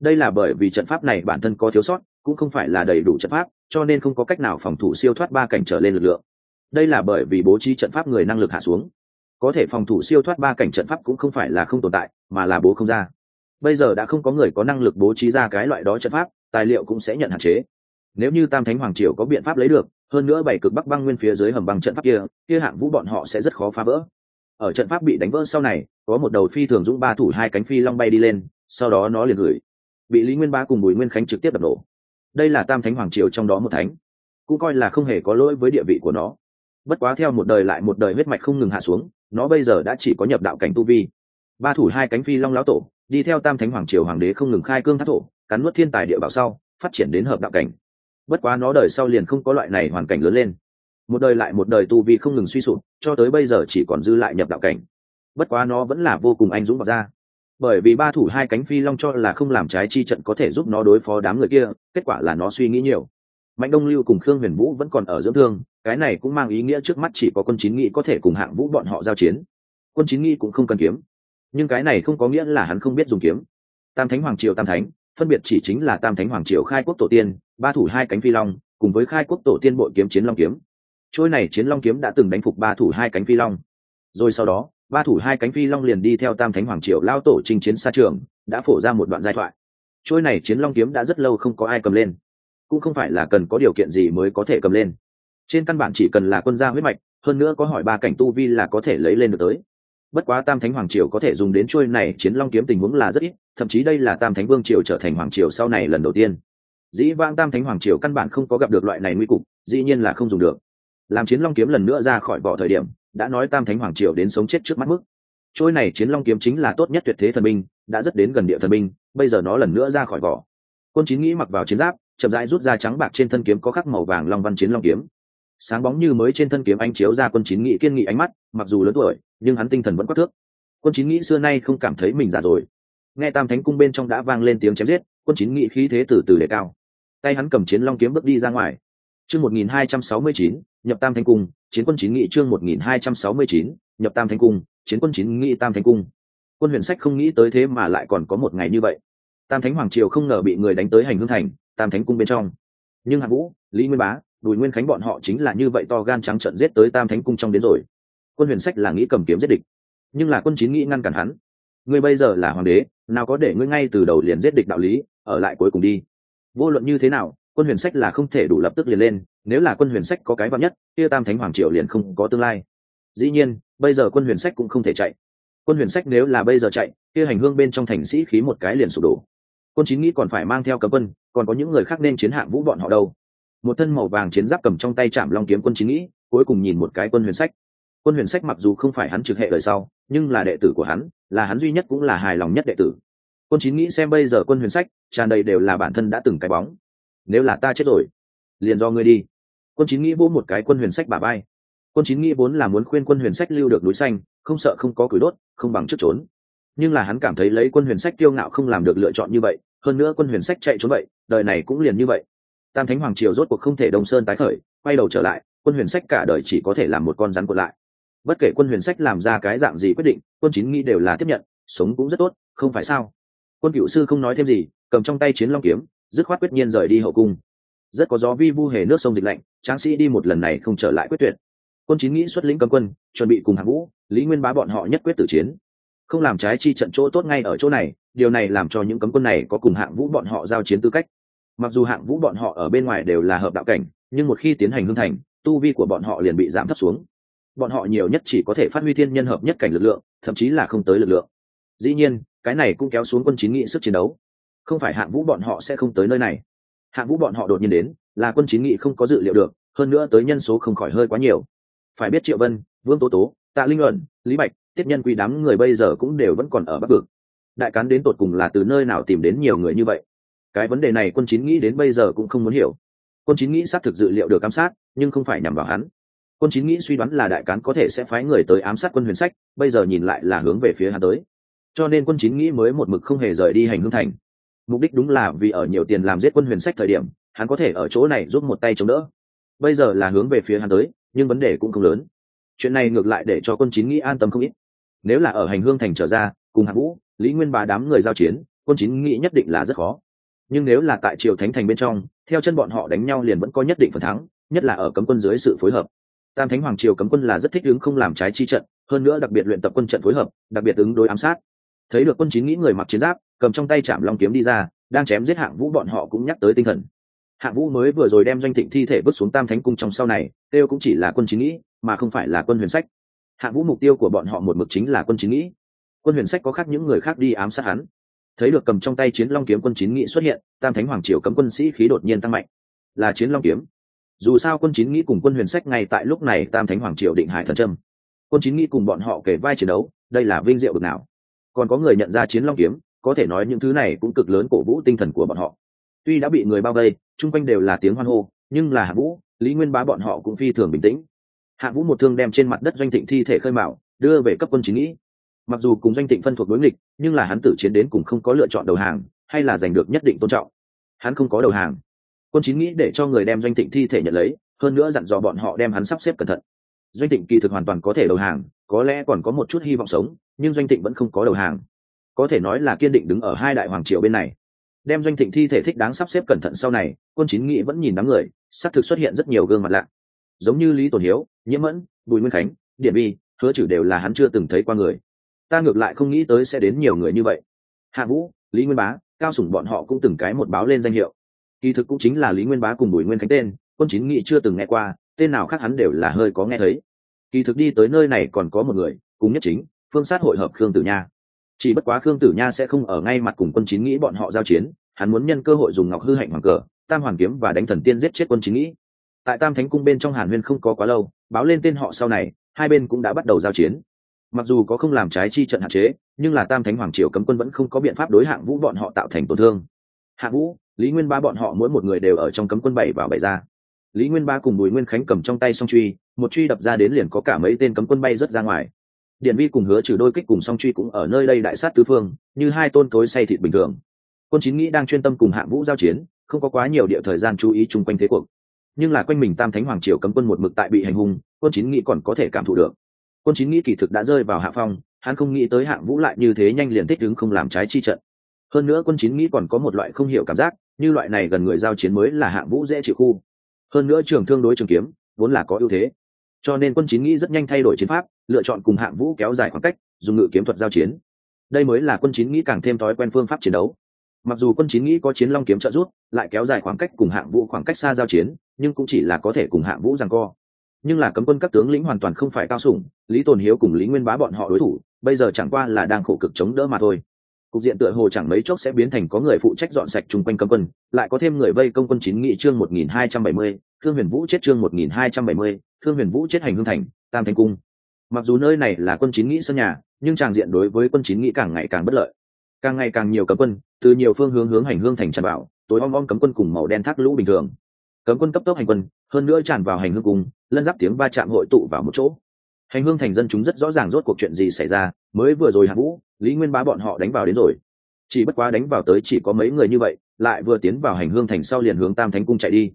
Đây là bởi vì trận pháp này bản thân có thiếu sót cũng không phải là đầy đủ trận pháp, cho nên không có cách nào phòng thủ siêu thoát ba cảnh trở lên lực lượng. Đây là bởi vì bố trí trận pháp người năng lực hạ xuống. Có thể phòng thủ siêu thoát ba cảnh trận pháp cũng không phải là không tồn tại, mà là bố không ra. Bây giờ đã không có người có năng lực bố trí ra cái loại đó trận pháp, tài liệu cũng sẽ nhận hạn chế. Nếu như tam thánh hoàng triều có biện pháp lấy được, hơn nữa bảy cực bắc băng nguyên phía dưới hầm băng trận pháp kia kia hạng vũ bọn họ sẽ rất khó phá vỡ. Ở trận pháp bị đánh vỡ sau này, có một đầu phi thường dũng ba thủ hai cánh phi long bay đi lên, sau đó nó liền gửi. Bị lý nguyên ba cùng bùi nguyên khánh trực tiếp đập nổ đây là tam thánh hoàng triều trong đó một thánh, cũng coi là không hề có lỗi với địa vị của nó. Bất quá theo một đời lại một đời huyết mạch không ngừng hạ xuống, nó bây giờ đã chỉ có nhập đạo cảnh tu vi. Ba thủ hai cánh phi long lão tổ, đi theo tam thánh hoàng triều hoàng đế không ngừng khai cương thác thổ, cắn nuốt thiên tài địa bảo sau, phát triển đến hợp đạo cảnh. Bất quá nó đời sau liền không có loại này hoàn cảnh lớn lên. Một đời lại một đời tu vi không ngừng suy sụp, cho tới bây giờ chỉ còn dư lại nhập đạo cảnh. Bất quá nó vẫn là vô cùng anh dũng bọc ra bởi vì ba thủ hai cánh phi long cho là không làm trái chi trận có thể giúp nó đối phó đám người kia, kết quả là nó suy nghĩ nhiều. Mạnh đông lưu cùng khương huyền vũ vẫn còn ở dưỡng thương, cái này cũng mang ý nghĩa trước mắt chỉ có quân chín nghị có thể cùng hạng vũ bọn họ giao chiến. Quân chín nghị cũng không cần kiếm, nhưng cái này không có nghĩa là hắn không biết dùng kiếm. Tam thánh hoàng triều tam thánh, phân biệt chỉ chính là tam thánh hoàng triều khai quốc tổ tiên, ba thủ hai cánh phi long, cùng với khai quốc tổ tiên bội kiếm chiến long kiếm. Trôi này chiến long kiếm đã từng đánh phục ba thủ hai cánh phi long. Rồi sau đó ba thủ hai cánh phi long liền đi theo tam thánh hoàng triều lao tổ trình chiến xa trường, đã phổ ra một đoạn giai thoại. Trôi này chiến long kiếm đã rất lâu không có ai cầm lên, cũng không phải là cần có điều kiện gì mới có thể cầm lên. Trên căn bản chỉ cần là quân gia huyết mạch, hơn nữa có hỏi ba cảnh tu vi là có thể lấy lên được tới. Bất quá tam thánh hoàng triều có thể dùng đến trôi này chiến long kiếm tình huống là rất ít, thậm chí đây là tam thánh vương triều trở thành hoàng triều sau này lần đầu tiên. Dĩ vãng tam thánh hoàng triều căn bản không có gặp được loại này nguy cục, dĩ nhiên là không dùng được. Làm chiến long kiếm lần nữa ra khỏi vỏ thời điểm đã nói tam thánh hoàng triều đến sống chết trước mắt mức. Trôi này chiến long kiếm chính là tốt nhất tuyệt thế thần binh, đã rất đến gần địa thần binh, bây giờ nó lần nữa ra khỏi vỏ. Quân chín nghĩ mặc vào chiến giáp, chậm rãi rút ra trắng bạc trên thân kiếm có khắc màu vàng long văn chiến long kiếm. Sáng bóng như mới trên thân kiếm anh chiếu ra quân chín nghĩ kiên nghị ánh mắt, mặc dù lớn tuổi, nhưng hắn tinh thần vẫn quắc thước. Quân chín nghĩ xưa nay không cảm thấy mình già rồi. Nghe tam thánh cung bên trong đã vang lên tiếng chém giết, quân chín nghĩ khí thế từ từ đề cao. Tay hắn cầm chiến long kiếm bước đi ra ngoài. Chương một nghìn hai trăm sáu mươi chín, nhập tam thánh cung chiến quân chín nghị chương một nghìn hai trăm sáu mươi chín, nhập tam thánh cung, chiến quân chín nghị tam thánh cung. Quân huyền sách không nghĩ tới thế mà lại còn có một ngày như vậy. Tam thánh hoàng triều không ngờ bị người đánh tới hành hương thành, tam thánh cung bên trong. Nhưng hạng vũ, lý nguyên bá, bùi nguyên khánh bọn họ chính là như vậy to gan trắng trận giết tới tam thánh cung trong đến rồi. Quân huyền sách là nghĩ cầm kiếm giết địch. Nhưng là quân chín nghĩ ngăn cản hắn. Ngươi bây giờ là hoàng đế, nào có để ngươi ngay từ đầu liền giết địch đạo lý, ở lại cuối cùng đi. Vô luận như thế nào quân huyền sách là không thể đủ lập tức liền lên, nếu là quân huyền sách có cái vắng nhất, kia tam thánh hoàng triều liền không có tương lai. Dĩ nhiên, bây giờ quân huyền sách cũng không thể chạy. Quân huyền sách nếu là bây giờ chạy, kia hành hương bên trong thành sĩ khí một cái liền sụp đổ. Quân chín nghĩ còn phải mang theo cấm quân, còn có những người khác nên chiến hạng vũ bọn họ đâu. Một thân màu vàng chiến giáp cầm trong tay chạm long kiếm quân chín nghĩ, cuối cùng nhìn một cái quân huyền sách. Quân huyền sách mặc dù không phải hắn trực hệ đời sau, nhưng là đệ tử của hắn, là hắn duy nhất cũng là hài lòng nhất đệ tử. Quân chín nghĩ xem bây giờ quân huyền sách, tràn đầy đều là bản thân đã từng cái bóng nếu là ta chết rồi, liền do ngươi đi. Quân chín nghĩ vỗ một cái quân huyền sách bà bay quân chín nghĩ vốn là muốn khuyên quân huyền sách lưu được núi xanh, không sợ không có cửi đốt, không bằng trước trốn. Nhưng là hắn cảm thấy lấy quân huyền sách kiêu ngạo không làm được lựa chọn như vậy, hơn nữa quân huyền sách chạy trốn vậy, đời này cũng liền như vậy. Tam thánh hoàng triều rốt cuộc không thể đồng sơn tái khởi, quay đầu trở lại, quân huyền sách cả đời chỉ có thể làm một con rắn cuộn lại. Bất kể quân huyền sách làm ra cái dạng gì quyết định, quân chín nghĩ đều là tiếp nhận, sống cũng rất tốt, không phải sao? Quân cựu sư không nói thêm gì, cầm trong tay chiến long kiếm dứt khoát quyết nhiên rời đi hậu cung. Rất có gió vi vu hề nước sông dịch lạnh, tráng sĩ đi một lần này không trở lại quyết tuyệt. Quân chín nghĩ xuất lĩnh cấm quân, chuẩn bị cùng hạng vũ, lý nguyên bá bọn họ nhất quyết tử chiến. Không làm trái chi trận chỗ tốt ngay ở chỗ này, điều này làm cho những cấm quân này có cùng hạng vũ bọn họ giao chiến tư cách. Mặc dù hạng vũ bọn họ ở bên ngoài đều là hợp đạo cảnh, nhưng một khi tiến hành hương thành, tu vi của bọn họ liền bị giảm thấp xuống. Bọn họ nhiều nhất chỉ có thể phát huy thiên nhân hợp nhất cảnh lực lượng, thậm chí là không tới lực lượng. Dĩ nhiên, cái này cũng kéo xuống quân chín nghị sức chiến đấu không phải hạng vũ bọn họ sẽ không tới nơi này. Hạng vũ bọn họ đột nhiên đến, là quân chín nghị không có dự liệu được, hơn nữa tới nhân số không khỏi hơi quá nhiều. Phải biết triệu vân, vương tố tố, tạ linh luận, lý bạch, tiếp nhân quy đám người bây giờ cũng đều vẫn còn ở bắc vực. Đại cán đến tột cùng là từ nơi nào tìm đến nhiều người như vậy? Cái vấn đề này quân chín nghĩ đến bây giờ cũng không muốn hiểu. Quân chín nghĩ xác thực dự liệu được ám sát, nhưng không phải nhằm vào hắn. Quân chín nghĩ suy đoán là đại cán có thể sẽ phái người tới ám sát quân huyền sách, bây giờ nhìn lại là hướng về phía hắn tới. Cho nên quân chín nghĩ mới một mực không hề rời đi hành hương thành mục đích đúng là vì ở nhiều tiền làm giết quân huyền sách thời điểm, hắn có thể ở chỗ này giúp một tay chống đỡ. Bây giờ là hướng về phía hắn tới, nhưng vấn đề cũng không lớn. Chuyện này ngược lại để cho quân chín nghĩ an tâm không ít. Nếu là ở hành hương thành trở ra, cùng hạng vũ, lý nguyên bá đám người giao chiến, quân chín nghĩ nhất định là rất khó. Nhưng nếu là tại triều thánh thành bên trong, theo chân bọn họ đánh nhau liền vẫn có nhất định phần thắng, nhất là ở cấm quân dưới sự phối hợp. Tam thánh hoàng triều cấm quân là rất thích ứng không làm trái chi trận, hơn nữa đặc biệt luyện tập quân trận phối hợp, đặc biệt ứng đối ám sát. Thấy được quân chín nghĩ người mặc chiến giáp cầm trong tay chạm long kiếm đi ra, đang chém giết hạng vũ, bọn họ cũng nhắc tới tinh thần. Hạng vũ mới vừa rồi đem doanh thịnh thi thể vứt xuống tam thánh cung trong sau này, kêu cũng chỉ là quân chính nghĩ, mà không phải là quân huyền sách. Hạng vũ mục tiêu của bọn họ một mực chính là quân chính nghĩ. Quân huyền sách có khác những người khác đi ám sát hắn. Thấy được cầm trong tay chiến long kiếm quân chính nghĩ xuất hiện, tam thánh hoàng triều cấm quân sĩ khí đột nhiên tăng mạnh. Là chiến long kiếm. Dù sao quân chính nghĩ cùng quân huyền sách ngay tại lúc này, tam thánh hoàng triều định hải thần trâm quân chính nghĩ cùng bọn họ kể vai chiến đấu, đây là vinh diệu bực nào. Còn có người nhận ra chiến long kiếm có thể nói những thứ này cũng cực lớn cổ vũ tinh thần của bọn họ. Tuy đã bị người bao vây, chung quanh đều là tiếng hoan hô, nhưng là hạ vũ, lý nguyên bá bọn họ cũng phi thường bình tĩnh. Hạ vũ một thương đem trên mặt đất doanh thịnh thi thể khơi mạo đưa về cấp quân chính nghĩ. Mặc dù cùng doanh thịnh phân thuộc đối nghịch, nhưng là hắn tử chiến đến cùng không có lựa chọn đầu hàng, hay là giành được nhất định tôn trọng. Hắn không có đầu hàng. Quân chính nghĩ để cho người đem doanh thịnh thi thể nhận lấy, hơn nữa dặn dò bọn họ đem hắn sắp xếp cẩn thận. Doanh thịnh kỳ thực hoàn toàn có thể đầu hàng, có lẽ còn có một chút hy vọng sống, nhưng doanh thịnh vẫn không có đầu hàng có thể nói là kiên định đứng ở hai đại hoàng triều bên này. Đem doanh thịnh thi thể thích đáng sắp xếp cẩn thận sau này, quân chín nghị vẫn nhìn đám người, xác thực xuất hiện rất nhiều gương mặt lạ. Giống như lý tổn hiếu, nhiễm mẫn, bùi nguyên khánh điện vi hứa chử đều là hắn chưa từng thấy qua người. Ta ngược lại không nghĩ tới sẽ đến nhiều người như vậy. Hạ vũ, lý nguyên bá, cao sủng bọn họ cũng từng cái một báo lên danh hiệu. Kỳ thực cũng chính là lý nguyên bá cùng bùi nguyên khánh tên, quân chín nghị chưa từng nghe qua, tên nào khác hắn đều là hơi có nghe thấy. Kỳ thực đi tới nơi này còn có một người, cùng nhất chính, phương sát hội hợp khương tử nha chỉ bất quá khương tử nha sẽ không ở ngay mặt cùng quân chín nghĩ bọn họ giao chiến, hắn muốn nhân cơ hội dùng ngọc hư hạnh hoàng cờ, tam hoàn kiếm và đánh thần tiên giết chết quân chín nghĩ. Tại tam thánh cung bên trong hàn huyên không có quá lâu, báo lên tên họ sau này, hai bên cũng đã bắt đầu giao chiến. Mặc dù có không làm trái chi trận hạn chế, nhưng là tam thánh hoàng triều cấm quân vẫn không có biện pháp đối hạng vũ bọn họ tạo thành tổn thương. Hạng vũ, lý nguyên ba bọn họ mỗi một người đều ở trong cấm quân bảy vào bảy ra. Lý nguyên ba cùng bùi nguyên khánh cầm trong tay song truy, một truy đập ra đến liền có cả mấy tên cấm quân bay rớt ra ngoài điện vi cùng hứa trừ đôi kích cùng song truy cũng ở nơi đây đại sát tứ phương, như hai tôn cối say thịt bình thường. Quân chín nghĩ đang chuyên tâm cùng hạng vũ giao chiến, không có quá nhiều địa thời gian chú ý chung quanh thế cuộc. Nhưng là quanh mình tam thánh hoàng triều cấm quân một mực tại bị hành hung, quân chín nghĩ còn có thể cảm thụ được. Quân chín nghĩ kỳ thực đã rơi vào hạ phong, hắn không nghĩ tới hạng vũ lại như thế nhanh liền thích đứng không làm trái chi trận. Hơn nữa quân chín nghĩ còn có một loại không hiểu cảm giác, như loại này gần người giao chiến mới là hạng vũ dễ chịu khu. Hơn nữa trường thương đối trường kiếm, vốn là có ưu thế. Cho nên quân chín nghĩ rất nhanh thay đổi chiến pháp lựa chọn cùng hạng vũ kéo dài khoảng cách, dùng ngự kiếm thuật giao chiến. Đây mới là quân chín nghĩ càng thêm thói quen phương pháp chiến đấu. Mặc dù quân chín nghĩ có chiến long kiếm trợ rút lại kéo dài khoảng cách cùng hạng vũ khoảng cách xa giao chiến, nhưng cũng chỉ là có thể cùng hạng vũ rằng co. Nhưng là cấm quân các tướng lĩnh hoàn toàn không phải cao sủng, lý tồn hiếu cùng lý nguyên bá bọn họ đối thủ, bây giờ chẳng qua là đang khổ cực chống đỡ mà thôi. Cục diện tựa hồ chẳng mấy chốc sẽ biến thành có người phụ trách dọn sạch chung quanh cấm quân, lại có thêm người vây công quân chín nghị trương một nghìn hai trăm bảy mươi, thương huyền vũ chết trương một nghìn hai trăm bảy mươi, thương huyền vũ chết hành hương thành, tam thành cung mặc dù nơi này là quân chín nghĩ sân nhà, nhưng tràng diện đối với quân chín nghĩ càng ngày càng bất lợi. Càng ngày càng nhiều cấm quân, từ nhiều phương hướng hướng hành hương thành tràn vào, tối om om cấm quân cùng màu đen thác lũ bình thường. Cấm quân cấp tốc hành quân, hơn nữa tràn vào hành hương cung lân giáp tiếng va chạm hội tụ vào một chỗ. Hành hương thành dân chúng rất rõ ràng rốt cuộc chuyện gì xảy ra, mới vừa rồi hạ vũ, lý nguyên bá bọn họ đánh vào đến rồi. Chỉ bất quá đánh vào tới chỉ có mấy người như vậy, lại vừa tiến vào hành hương thành sau liền hướng tam thánh cung chạy đi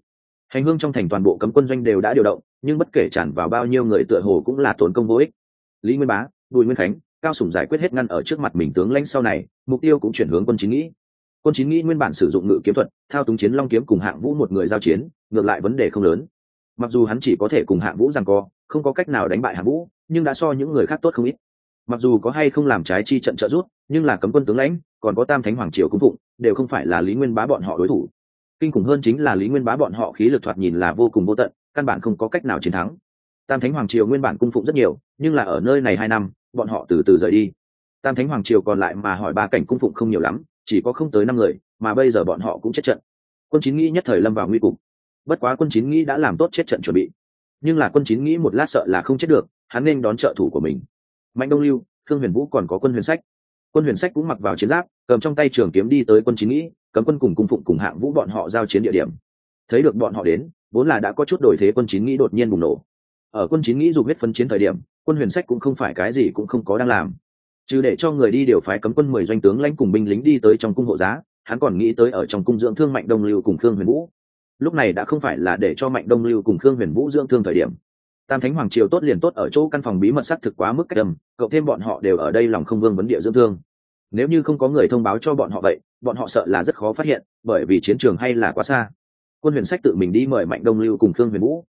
hành hương trong thành toàn bộ cấm quân doanh đều đã điều động, nhưng bất kể tràn vào bao nhiêu người tựa hồ cũng là tốn công vô ích. Lý nguyên bá, bùi nguyên khánh, cao sủng giải quyết hết ngăn ở trước mặt mình tướng lãnh sau này, mục tiêu cũng chuyển hướng quân chính nghĩ. Quân chính nghĩ nguyên bản sử dụng ngự kiếm thuật, thao túng chiến long kiếm cùng hạng vũ một người giao chiến, ngược lại vấn đề không lớn. Mặc dù hắn chỉ có thể cùng hạng vũ rằng co, không có cách nào đánh bại hạng vũ, nhưng đã so những người khác tốt không ít. Mặc dù có hay không làm trái chi trận trợ rút nhưng là cấm quân tướng lãnh, còn có tam thánh hoàng triều cung phụng, đều không phải là lý nguyên bá bọn họ đối thủ kinh khủng hơn chính là lý nguyên bá bọn họ khí lực thoạt nhìn là vô cùng vô tận, căn bản không có cách nào chiến thắng. Tam thánh hoàng triều nguyên bản cung phụng rất nhiều, nhưng là ở nơi này hai năm, bọn họ từ từ rời đi. Tam thánh hoàng triều còn lại mà hỏi ba cảnh cung phụng không nhiều lắm, chỉ có không tới năm người, mà bây giờ bọn họ cũng chết trận. Quân chín nghĩ nhất thời lâm vào nguy cục. Bất quá quân chín nghĩ đã làm tốt chết trận chuẩn bị. Nhưng là quân chín nghĩ một lát sợ là không chết được, hắn nên đón trợ thủ của mình. Mạnh đông lưu thương huyền vũ còn có quân huyền sách quân huyền sách cũng mặc vào chiến giáp, cầm trong tay trường kiếm đi tới quân chín nghĩ, cấm quân cùng cung phụng cùng hạng vũ bọn họ giao chiến địa điểm. Thấy được bọn họ đến, vốn là đã có chút đổi thế quân chín nghĩ đột nhiên bùng nổ. Ở quân chín nghĩ dù huyết phân chiến thời điểm, quân huyền sách cũng không phải cái gì cũng không có đang làm. Chứ để cho người đi điều phái cấm quân mười doanh tướng lãnh cùng binh lính đi tới trong cung hộ giá, hắn còn nghĩ tới ở trong cung dưỡng thương mạnh đông lưu cùng khương huyền vũ. Lúc này đã không phải là để cho mạnh đông lưu cùng khương huyền vũ dưỡng thương thời điểm tam thánh hoàng triều tốt liền tốt ở chỗ căn phòng bí mật xác thực quá mức cách đầm cậu thêm bọn họ đều ở đây lòng không vương vấn địa dưỡng thương. Nếu như không có người thông báo cho bọn họ vậy, bọn họ sợ là rất khó phát hiện, bởi vì chiến trường hay là quá xa. Quân huyền sách tự mình đi mời mạnh đông lưu cùng khương huyền vũ.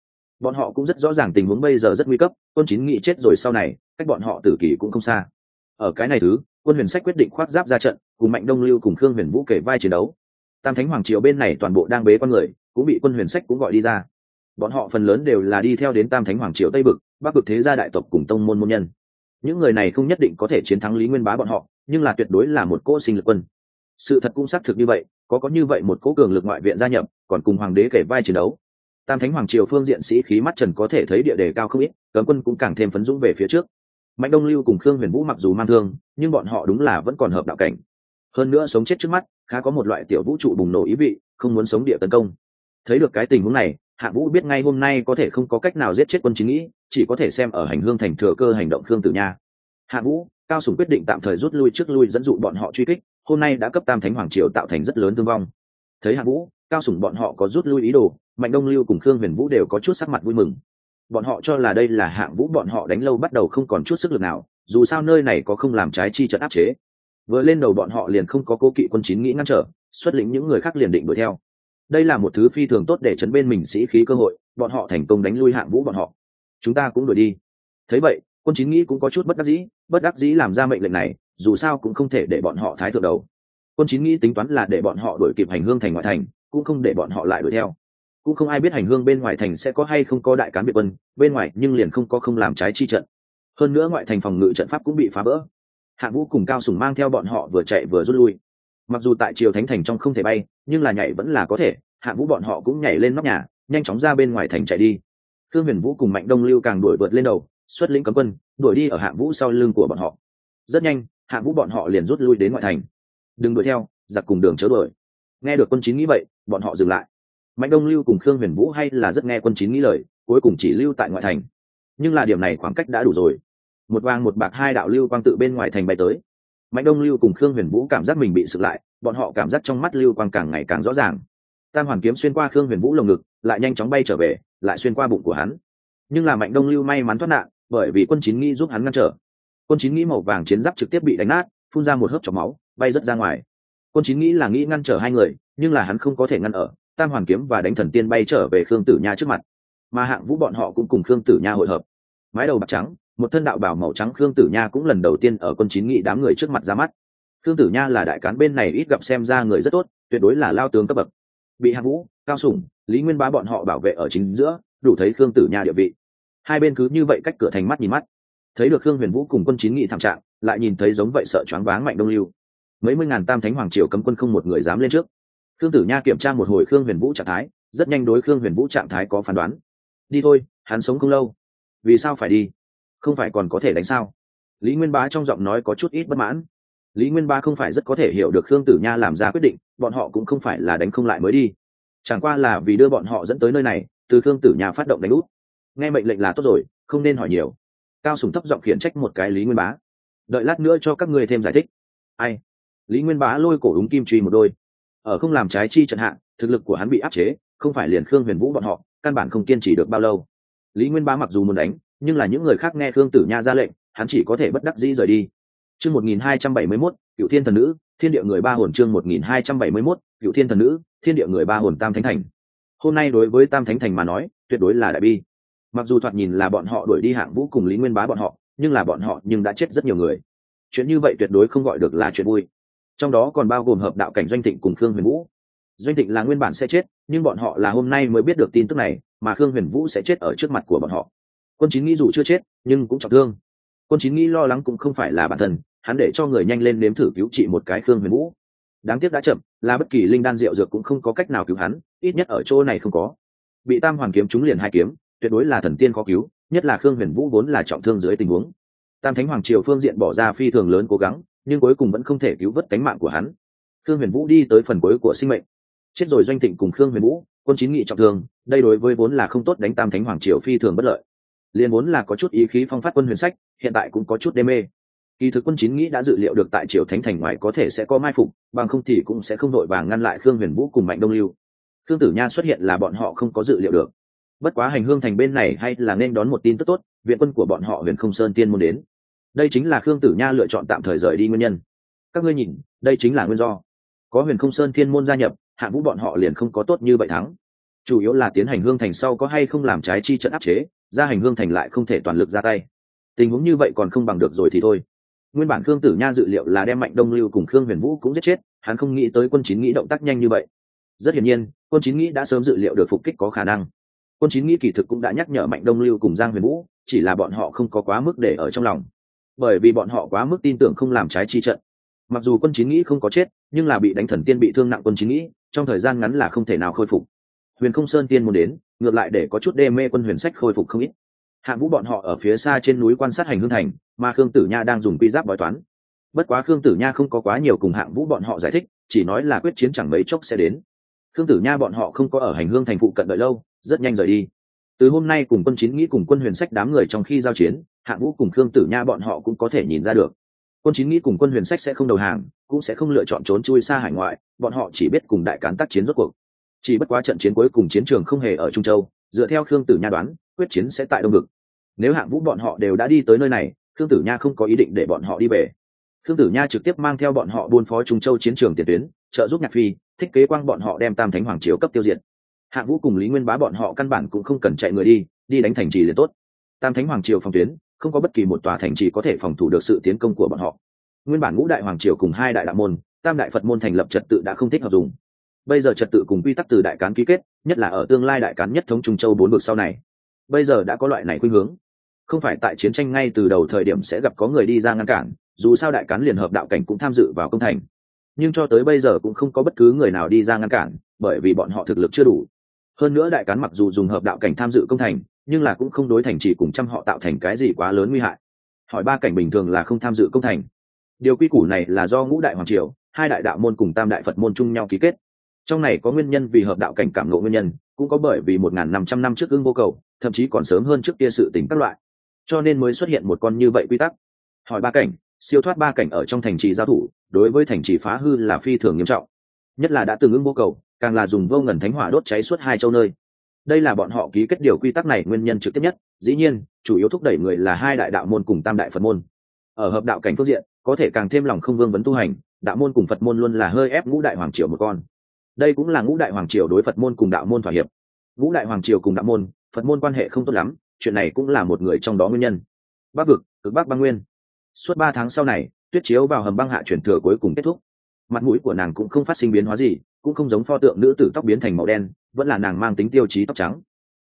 Bọn họ cũng rất rõ ràng tình huống bây giờ rất nguy cấp, quân chín nghĩ chết rồi sau này, cách bọn họ tử kỳ cũng không xa. Ở cái này thứ, quân huyền sách quyết định khoác giáp ra trận, cùng mạnh đông lưu cùng khương huyền vũ kể vai chiến đấu. Tam thánh hoàng triều bên này toàn bộ đang bế con người, cũng bị quân huyền sách cũng gọi đi ra bọn họ phần lớn đều là đi theo đến tam thánh hoàng triều tây bực bắc bực thế gia đại tộc cùng tông môn môn nhân. Những người này không nhất định có thể chiến thắng lý nguyên bá bọn họ, nhưng là tuyệt đối là một cỗ sinh lực quân. Sự thật cũng xác thực như vậy, có có như vậy một cỗ cường lực ngoại viện gia nhập, còn cùng hoàng đế kể vai chiến đấu. Tam thánh hoàng triều phương diện sĩ khí mắt trần có thể thấy địa đề cao không ít, cấm quân cũng càng thêm phấn dũng về phía trước. Mạnh đông lưu cùng khương huyền vũ mặc dù mang thương, nhưng bọn họ đúng là vẫn còn hợp đạo cảnh. Hơn nữa sống chết trước mắt, khá có một loại tiểu vũ trụ bùng nổ ý vị, không muốn sống địa tấn công. Thấy được cái tình huống này hạ vũ biết ngay hôm nay có thể không có cách nào giết chết quân chính nghĩ, chỉ có thể xem ở hành hương thành thừa cơ hành động khương tử nha. Hạ vũ, cao sùng quyết định tạm thời rút lui trước lui dẫn dụ bọn họ truy kích, hôm nay đã cấp tam thánh hoàng triều tạo thành rất lớn thương vong. Thấy hạ vũ, cao sùng bọn họ có rút lui ý đồ, mạnh đông lưu cùng khương huyền vũ đều có chút sắc mặt vui mừng. Bọn họ cho là đây là hạng vũ bọn họ đánh lâu bắt đầu không còn chút sức lực nào, dù sao nơi này có không làm trái chi trận áp chế. Vừa lên đầu bọn họ liền không có cố kỵ quân chín nghĩ ngăn trở, xuất lĩnh những người khác liền định đuổi theo đây là một thứ phi thường tốt để chấn bên mình sĩ khí cơ hội, bọn họ thành công đánh lui hạng vũ bọn họ. Chúng ta cũng đuổi đi. Thấy vậy, quân chín nghĩ cũng có chút bất đắc dĩ, bất đắc dĩ làm ra mệnh lệnh này, dù sao cũng không thể để bọn họ thái thượng đầu. Quân chín nghĩ tính toán là để bọn họ đuổi kịp hành hương thành ngoại thành, cũng không để bọn họ lại đuổi theo. Cũng không ai biết hành hương bên ngoài thành sẽ có hay không có đại cán biệt quân, bên ngoài nhưng liền không có không làm trái chi trận. Hơn nữa ngoại thành phòng ngự trận pháp cũng bị phá vỡ. Hạng vũ cùng cao sùng mang theo bọn họ vừa chạy vừa rút lui. Mặc dù tại triều thánh thành trong không thể bay nhưng là nhảy vẫn là có thể, hạ vũ bọn họ cũng nhảy lên nóc nhà, nhanh chóng ra bên ngoài thành chạy đi. Khương huyền vũ cùng mạnh đông lưu càng đuổi vượt lên đầu, xuất lĩnh cấm quân, đuổi đi ở hạ vũ sau lưng của bọn họ. Rất nhanh, hạ vũ bọn họ liền rút lui đến ngoại thành. Đừng đuổi theo, giặc cùng đường chớ đuổi. Nghe được quân chín nghĩ vậy, bọn họ dừng lại. Mạnh đông lưu cùng khương huyền vũ hay là rất nghe quân chín nghĩ lời, cuối cùng chỉ lưu tại ngoại thành. Nhưng là điểm này khoảng cách đã đủ rồi. Một vang một bạc hai đạo lưu quang tự bên ngoài thành bay tới. Mạnh đông lưu cùng khương huyền vũ cảm giác mình bị sực lại bọn họ cảm giác trong mắt lưu quang càng ngày càng rõ ràng. Tam hoàn kiếm xuyên qua khương huyền vũ lồng ngực, lại nhanh chóng bay trở về, lại xuyên qua bụng của hắn. Nhưng là mạnh đông lưu may mắn thoát nạn, bởi vì quân chín nghĩ giúp hắn ngăn trở. Quân chín nghĩ màu vàng chiến giáp trực tiếp bị đánh nát, phun ra một hớp chọc máu, bay rớt ra ngoài. Quân chín nghĩ là nghĩ ngăn trở hai người, nhưng là hắn không có thể ngăn ở. Tam hoàn kiếm và đánh thần tiên bay trở về khương tử nha trước mặt. Mà hạng vũ bọn họ cũng cùng khương tử nha hội hợp. Mái đầu bạc trắng, một thân đạo bảo màu trắng khương tử nha cũng lần đầu tiên ở quân chín nghị đám người trước mặt ra mắt khương tử nha là đại cán bên này ít gặp xem ra người rất tốt, tuyệt đối là lao tướng cấp bậc. Bị hạng vũ, cao sủng, lý nguyên bá bọn họ bảo vệ ở chính giữa, đủ thấy khương tử nha địa vị. Hai bên cứ như vậy cách cửa thành mắt nhìn mắt. Thấy được khương huyền vũ cùng quân chín nghị thảm trạng, lại nhìn thấy giống vậy sợ choáng váng mạnh đông lưu. Mấy mươi ngàn tam thánh hoàng triều cấm quân không một người dám lên trước. Khương tử nha kiểm tra một hồi khương huyền vũ trạng thái, rất nhanh đối khương huyền vũ trạng thái có phán đoán. Đi thôi, hắn sống không lâu. Vì sao phải đi? Không phải còn có thể đánh sao? Lý nguyên bá trong giọng nói có chút ít bất mãn lý nguyên bá không phải rất có thể hiểu được khương tử nha làm ra quyết định, bọn họ cũng không phải là đánh không lại mới đi. Chẳng qua là vì đưa bọn họ dẫn tới nơi này, từ khương tử nha phát động đánh út. Nghe mệnh lệnh là tốt rồi, không nên hỏi nhiều. Cao sùng thấp giọng khiển trách một cái lý nguyên bá. Đợi lát nữa cho các ngươi thêm giải thích. Ai? Lý nguyên bá lôi cổ đúng kim truy một đôi. Ở không làm trái chi trận hạn thực lực của hắn bị áp chế, không phải liền khương huyền vũ bọn họ, căn bản không kiên trì được bao lâu. Lý nguyên bá mặc dù muốn đánh, nhưng là những người khác nghe khương tử nha ra lệnh, hắn chỉ có thể bất đắc dĩ rời đi chương một nghìn hai trăm bảy mươi mốt, cựu thiên thần nữ, thiên địa người ba hồn chương một nghìn hai trăm bảy mươi mốt, cựu thiên thần nữ, thiên địa người ba hồn tam thánh thành. Hôm nay đối với tam thánh thành mà nói, tuyệt đối là đại bi. Mặc dù thoạt nhìn là bọn họ đuổi đi hạng vũ cùng lý nguyên bá bọn họ, nhưng là bọn họ nhưng đã chết rất nhiều người. Chuyện như vậy tuyệt đối không gọi được là chuyện vui. Trong đó còn bao gồm hợp đạo cảnh doanh thịnh cùng khương huyền vũ. Doanh thịnh là nguyên bản sẽ chết, nhưng bọn họ là hôm nay mới biết được tin tức này, mà khương huyền vũ sẽ chết ở trước mặt của bọn họ. Quân chín nghĩ dù chưa chết, nhưng cũng trọng thương quân chín nghĩ lo lắng cũng không phải là bản thân, hắn để cho người nhanh lên nếm thử cứu trị một cái khương huyền vũ. Đáng tiếc đã chậm, là bất kỳ linh đan rượu dược cũng không có cách nào cứu hắn, ít nhất ở chỗ này không có. Bị tam hoàn kiếm trúng liền hai kiếm, tuyệt đối là thần tiên khó cứu, nhất là khương huyền vũ vốn là trọng thương dưới tình huống. Tam thánh hoàng triều phương diện bỏ ra phi thường lớn cố gắng, nhưng cuối cùng vẫn không thể cứu vớt tính mạng của hắn. Khương huyền vũ đi tới phần cuối của sinh mệnh. Chết rồi doanh thịnh cùng khương huyền vũ, quân chín nghị trọng thương, đây đối với vốn là không tốt đánh tam thánh hoàng triều phi thường bất lợi liền vốn là có chút ý khí phong phát quân huyền sách, hiện tại cũng có chút đê mê. Kỳ thực quân chín nghĩ đã dự liệu được tại triều thánh thành ngoài có thể sẽ có mai phục, bằng không thì cũng sẽ không đội vàng ngăn lại khương huyền vũ cùng mạnh đông lưu. Khương tử nha xuất hiện là bọn họ không có dự liệu được. Bất quá hành hương thành bên này hay là nên đón một tin tức tốt, viện quân của bọn họ huyền không sơn tiên muốn đến. Đây chính là khương tử nha lựa chọn tạm thời rời đi nguyên nhân. Các ngươi nhìn, đây chính là nguyên do. Có huyền không sơn thiên môn gia nhập hạng vũ bọn họ liền không có tốt như vậy thắng chủ yếu là tiến hành hương thành sau có hay không làm trái chi trận áp chế ra hành hương thành lại không thể toàn lực ra tay. Tình huống như vậy còn không bằng được rồi thì thôi. Nguyên bản khương tử nha dự liệu là đem mạnh đông lưu cùng khương huyền vũ cũng giết chết, hắn không nghĩ tới quân chín nghĩ động tác nhanh như vậy. Rất hiển nhiên, quân chín nghĩ đã sớm dự liệu được phục kích có khả năng. Quân chín nghĩ kỳ thực cũng đã nhắc nhở mạnh đông lưu cùng giang huyền vũ, chỉ là bọn họ không có quá mức để ở trong lòng. Bởi vì bọn họ quá mức tin tưởng không làm trái chi trận. Mặc dù quân chín nghĩ không có chết, nhưng là bị đánh thần tiên bị thương nặng quân chín nghĩ, trong thời gian ngắn là không thể nào khôi phục huyền không sơn tiên muốn đến, ngược lại để có chút đê mê quân huyền sách khôi phục không ít. Hạng vũ bọn họ ở phía xa trên núi quan sát hành hương thành, mà khương tử nha đang dùng quy giáp bói toán. Bất quá khương tử nha không có quá nhiều cùng hạng vũ bọn họ giải thích, chỉ nói là quyết chiến chẳng mấy chốc sẽ đến. Khương tử nha bọn họ không có ở hành hương thành phụ cận đợi lâu, rất nhanh rời đi. Từ hôm nay cùng quân chín nghĩ cùng quân huyền sách đám người trong khi giao chiến hạng vũ cùng khương tử nha bọn họ cũng có thể nhìn ra được. Quân chín nghĩ cùng quân huyền sách sẽ không đầu hàng, cũng sẽ không lựa chọn trốn chui xa hải ngoại, bọn họ chỉ biết cùng đại cán tác chiến rốt cuộc chỉ bất quá trận chiến cuối cùng chiến trường không hề ở trung châu, dựa theo khương tử nha đoán, quyết chiến sẽ tại đông ngực nếu hạng vũ bọn họ đều đã đi tới nơi này, khương tử nha không có ý định để bọn họ đi về. Khương tử nha trực tiếp mang theo bọn họ buôn phó trung châu chiến trường tiền tuyến, trợ giúp nhạc phi, thích kế quang bọn họ đem tam thánh hoàng chiếu cấp tiêu diệt. Hạng vũ cùng lý nguyên bá bọn họ căn bản cũng không cần chạy người đi đi đánh thành trì liền tốt. Tam thánh hoàng triều phòng tuyến, không có bất kỳ một tòa thành trì có thể phòng thủ được sự tiến công của bọn họ. Nguyên bản ngũ đại hoàng triều cùng hai đại đạo môn, tam đại phật môn thành lập trật tự đã không thích hợp dùng bây giờ trật tự cùng quy tắc từ đại cán ký kết, nhất là ở tương lai đại cán nhất thống trung châu bốn vực sau này. Bây giờ đã có loại này khuynh hướng. Không phải tại chiến tranh ngay từ đầu thời điểm sẽ gặp có người đi ra ngăn cản, dù sao đại cán liên hợp đạo cảnh cũng tham dự vào công thành. Nhưng cho tới bây giờ cũng không có bất cứ người nào đi ra ngăn cản, bởi vì bọn họ thực lực chưa đủ. Hơn nữa đại cán mặc dù dùng hợp đạo cảnh tham dự công thành, nhưng là cũng không đối thành chỉ cùng trăm họ tạo thành cái gì quá lớn nguy hại. Hỏi ba cảnh bình thường là không tham dự công thành. Điều quy củ này là do ngũ đại hoàng triều, hai đại đạo môn cùng tam đại phật môn chung nhau ký kết trong này có nguyên nhân vì hợp đạo cảnh cảm ngộ nguyên nhân, cũng có bởi vì một n g h n năm trăm năm trước ưng vô cầu, thậm chí còn sớm hơn trước kia sự tính các loại. Cho nên mới xuất hiện một con như vậy quy tắc. Hỏi ba cảnh, siêu thoát ba cảnh ở trong thành trì giao thủ, đối với thành trì phá hư là phi thường nghiêm trọng. Nhất là đã từng ưng vô cầu, càng là dùng vô ngần thánh hỏa đốt cháy suốt hai châu nơi. Đây là bọn họ ký kết điều quy tắc này nguyên nhân trực tiếp nhất, dĩ nhiên, chủ yếu thúc đẩy người là hai đại đạo môn cùng tam đại phật môn. Ở hợp đạo cảnh phương diện, có thể càng thêm lòng không vương vấn tu hành, đạo môn cùng phật môn luôn là hơi ép ngũ đại hoàng triều một con đây cũng là ngũ đại hoàng triều đối phật môn cùng đạo môn thỏa hiệp ngũ đại hoàng triều cùng đạo môn phật môn quan hệ không tốt lắm chuyện này cũng là một người trong đó nguyên nhân bắc vực cực bắc băng nguyên suốt ba tháng sau này tuyết chiếu vào hầm băng hạ chuyển thừa cuối cùng kết thúc mặt mũi của nàng cũng không phát sinh biến hóa gì cũng không giống pho tượng nữ tử tóc biến thành màu đen vẫn là nàng mang tính tiêu chí tóc trắng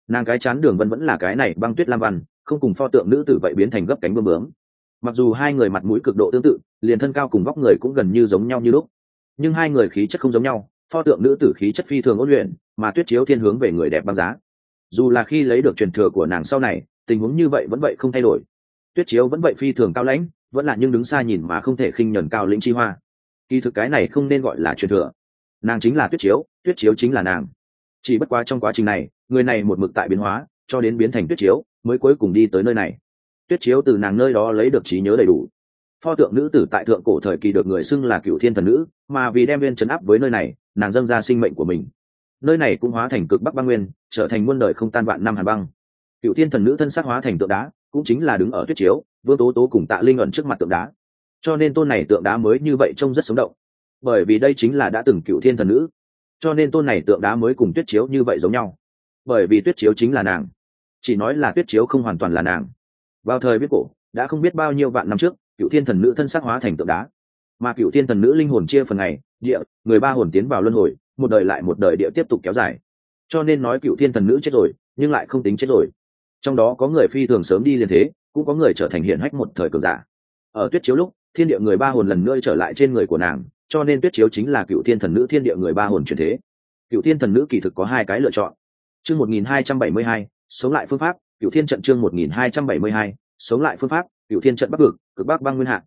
nàng cái chán đường vân vẫn là cái này băng tuyết lam văn không cùng pho tượng nữ tử vậy biến thành gấp cánh bơm bướm mặc dù hai người mặt mũi cực độ tương tự liền thân cao cùng vóc người cũng gần như giống nhau như lúc nhưng hai người khí chất không giống nhau pho tượng nữ tử khí chất phi thường ôn luyện, mà tuyết chiếu thiên hướng về người đẹp băng giá. Dù là khi lấy được truyền thừa của nàng sau này, tình huống như vậy vẫn vậy không thay đổi. Tuyết chiếu vẫn vậy phi thường cao lãnh, vẫn là nhưng đứng xa nhìn mà không thể khinh nhuần cao lĩnh chi hoa. Kỳ thực cái này không nên gọi là truyền thừa. Nàng chính là tuyết chiếu tuyết chiếu chính là nàng. Chỉ bất quá trong quá trình này, người này một mực tại biến hóa, cho đến biến thành tuyết chiếu, mới cuối cùng đi tới nơi này. Tuyết chiếu từ nàng nơi đó lấy được trí nhớ đầy đủ pho tượng nữ tử tại thượng cổ thời kỳ được người xưng là cựu thiên thần nữ, mà vì đem viên chấn áp với nơi này, nàng dâng ra sinh mệnh của mình. Nơi này cũng hóa thành cực bắc băng nguyên, trở thành muôn đời không tan vạn năm hàn băng. Cựu thiên thần nữ thân xác hóa thành tượng đá, cũng chính là đứng ở tuyết chiếu, vương tố tố cùng tạ linh ẩn trước mặt tượng đá. Cho nên tôn này tượng đá mới như vậy trông rất sống động. Bởi vì đây chính là đã từng cựu thiên thần nữ. Cho nên tôn này tượng đá mới cùng tuyết chiếu như vậy giống nhau. Bởi vì tuyết chiếu chính là nàng. Chỉ nói là tuyết chiếu không hoàn toàn là nàng. Vào thời biết cổ, đã không biết bao nhiêu vạn năm trước cựu thiên thần nữ thân xác hóa thành tượng đá. Mà cựu thiên thần nữ linh hồn chia phần này, địa người ba hồn tiến vào luân hồi một đời lại một đời địa tiếp tục kéo dài. Cho nên nói cựu thiên thần nữ chết rồi nhưng lại không tính chết rồi. Trong đó có người phi thường sớm đi liền thế cũng có người trở thành hiện hách một thời cường giả. Ở tuyết chiếu lúc thiên địa người ba hồn lần nữa trở lại trên người của nàng cho nên tuyết chiếu chính là cựu thiên thần nữ thiên địa người ba hồn truyền thế. Cựu thiên thần nữ kỳ thực có hai cái lựa chọn. Chương một nghìn hai trăm bảy mươi hai sống lại phương pháp cựu thiên trận chương một nghìn hai trăm bảy mươi hai sống lại phương pháp cựu thiên trận bắc cực cực bắc băng nguyên hạ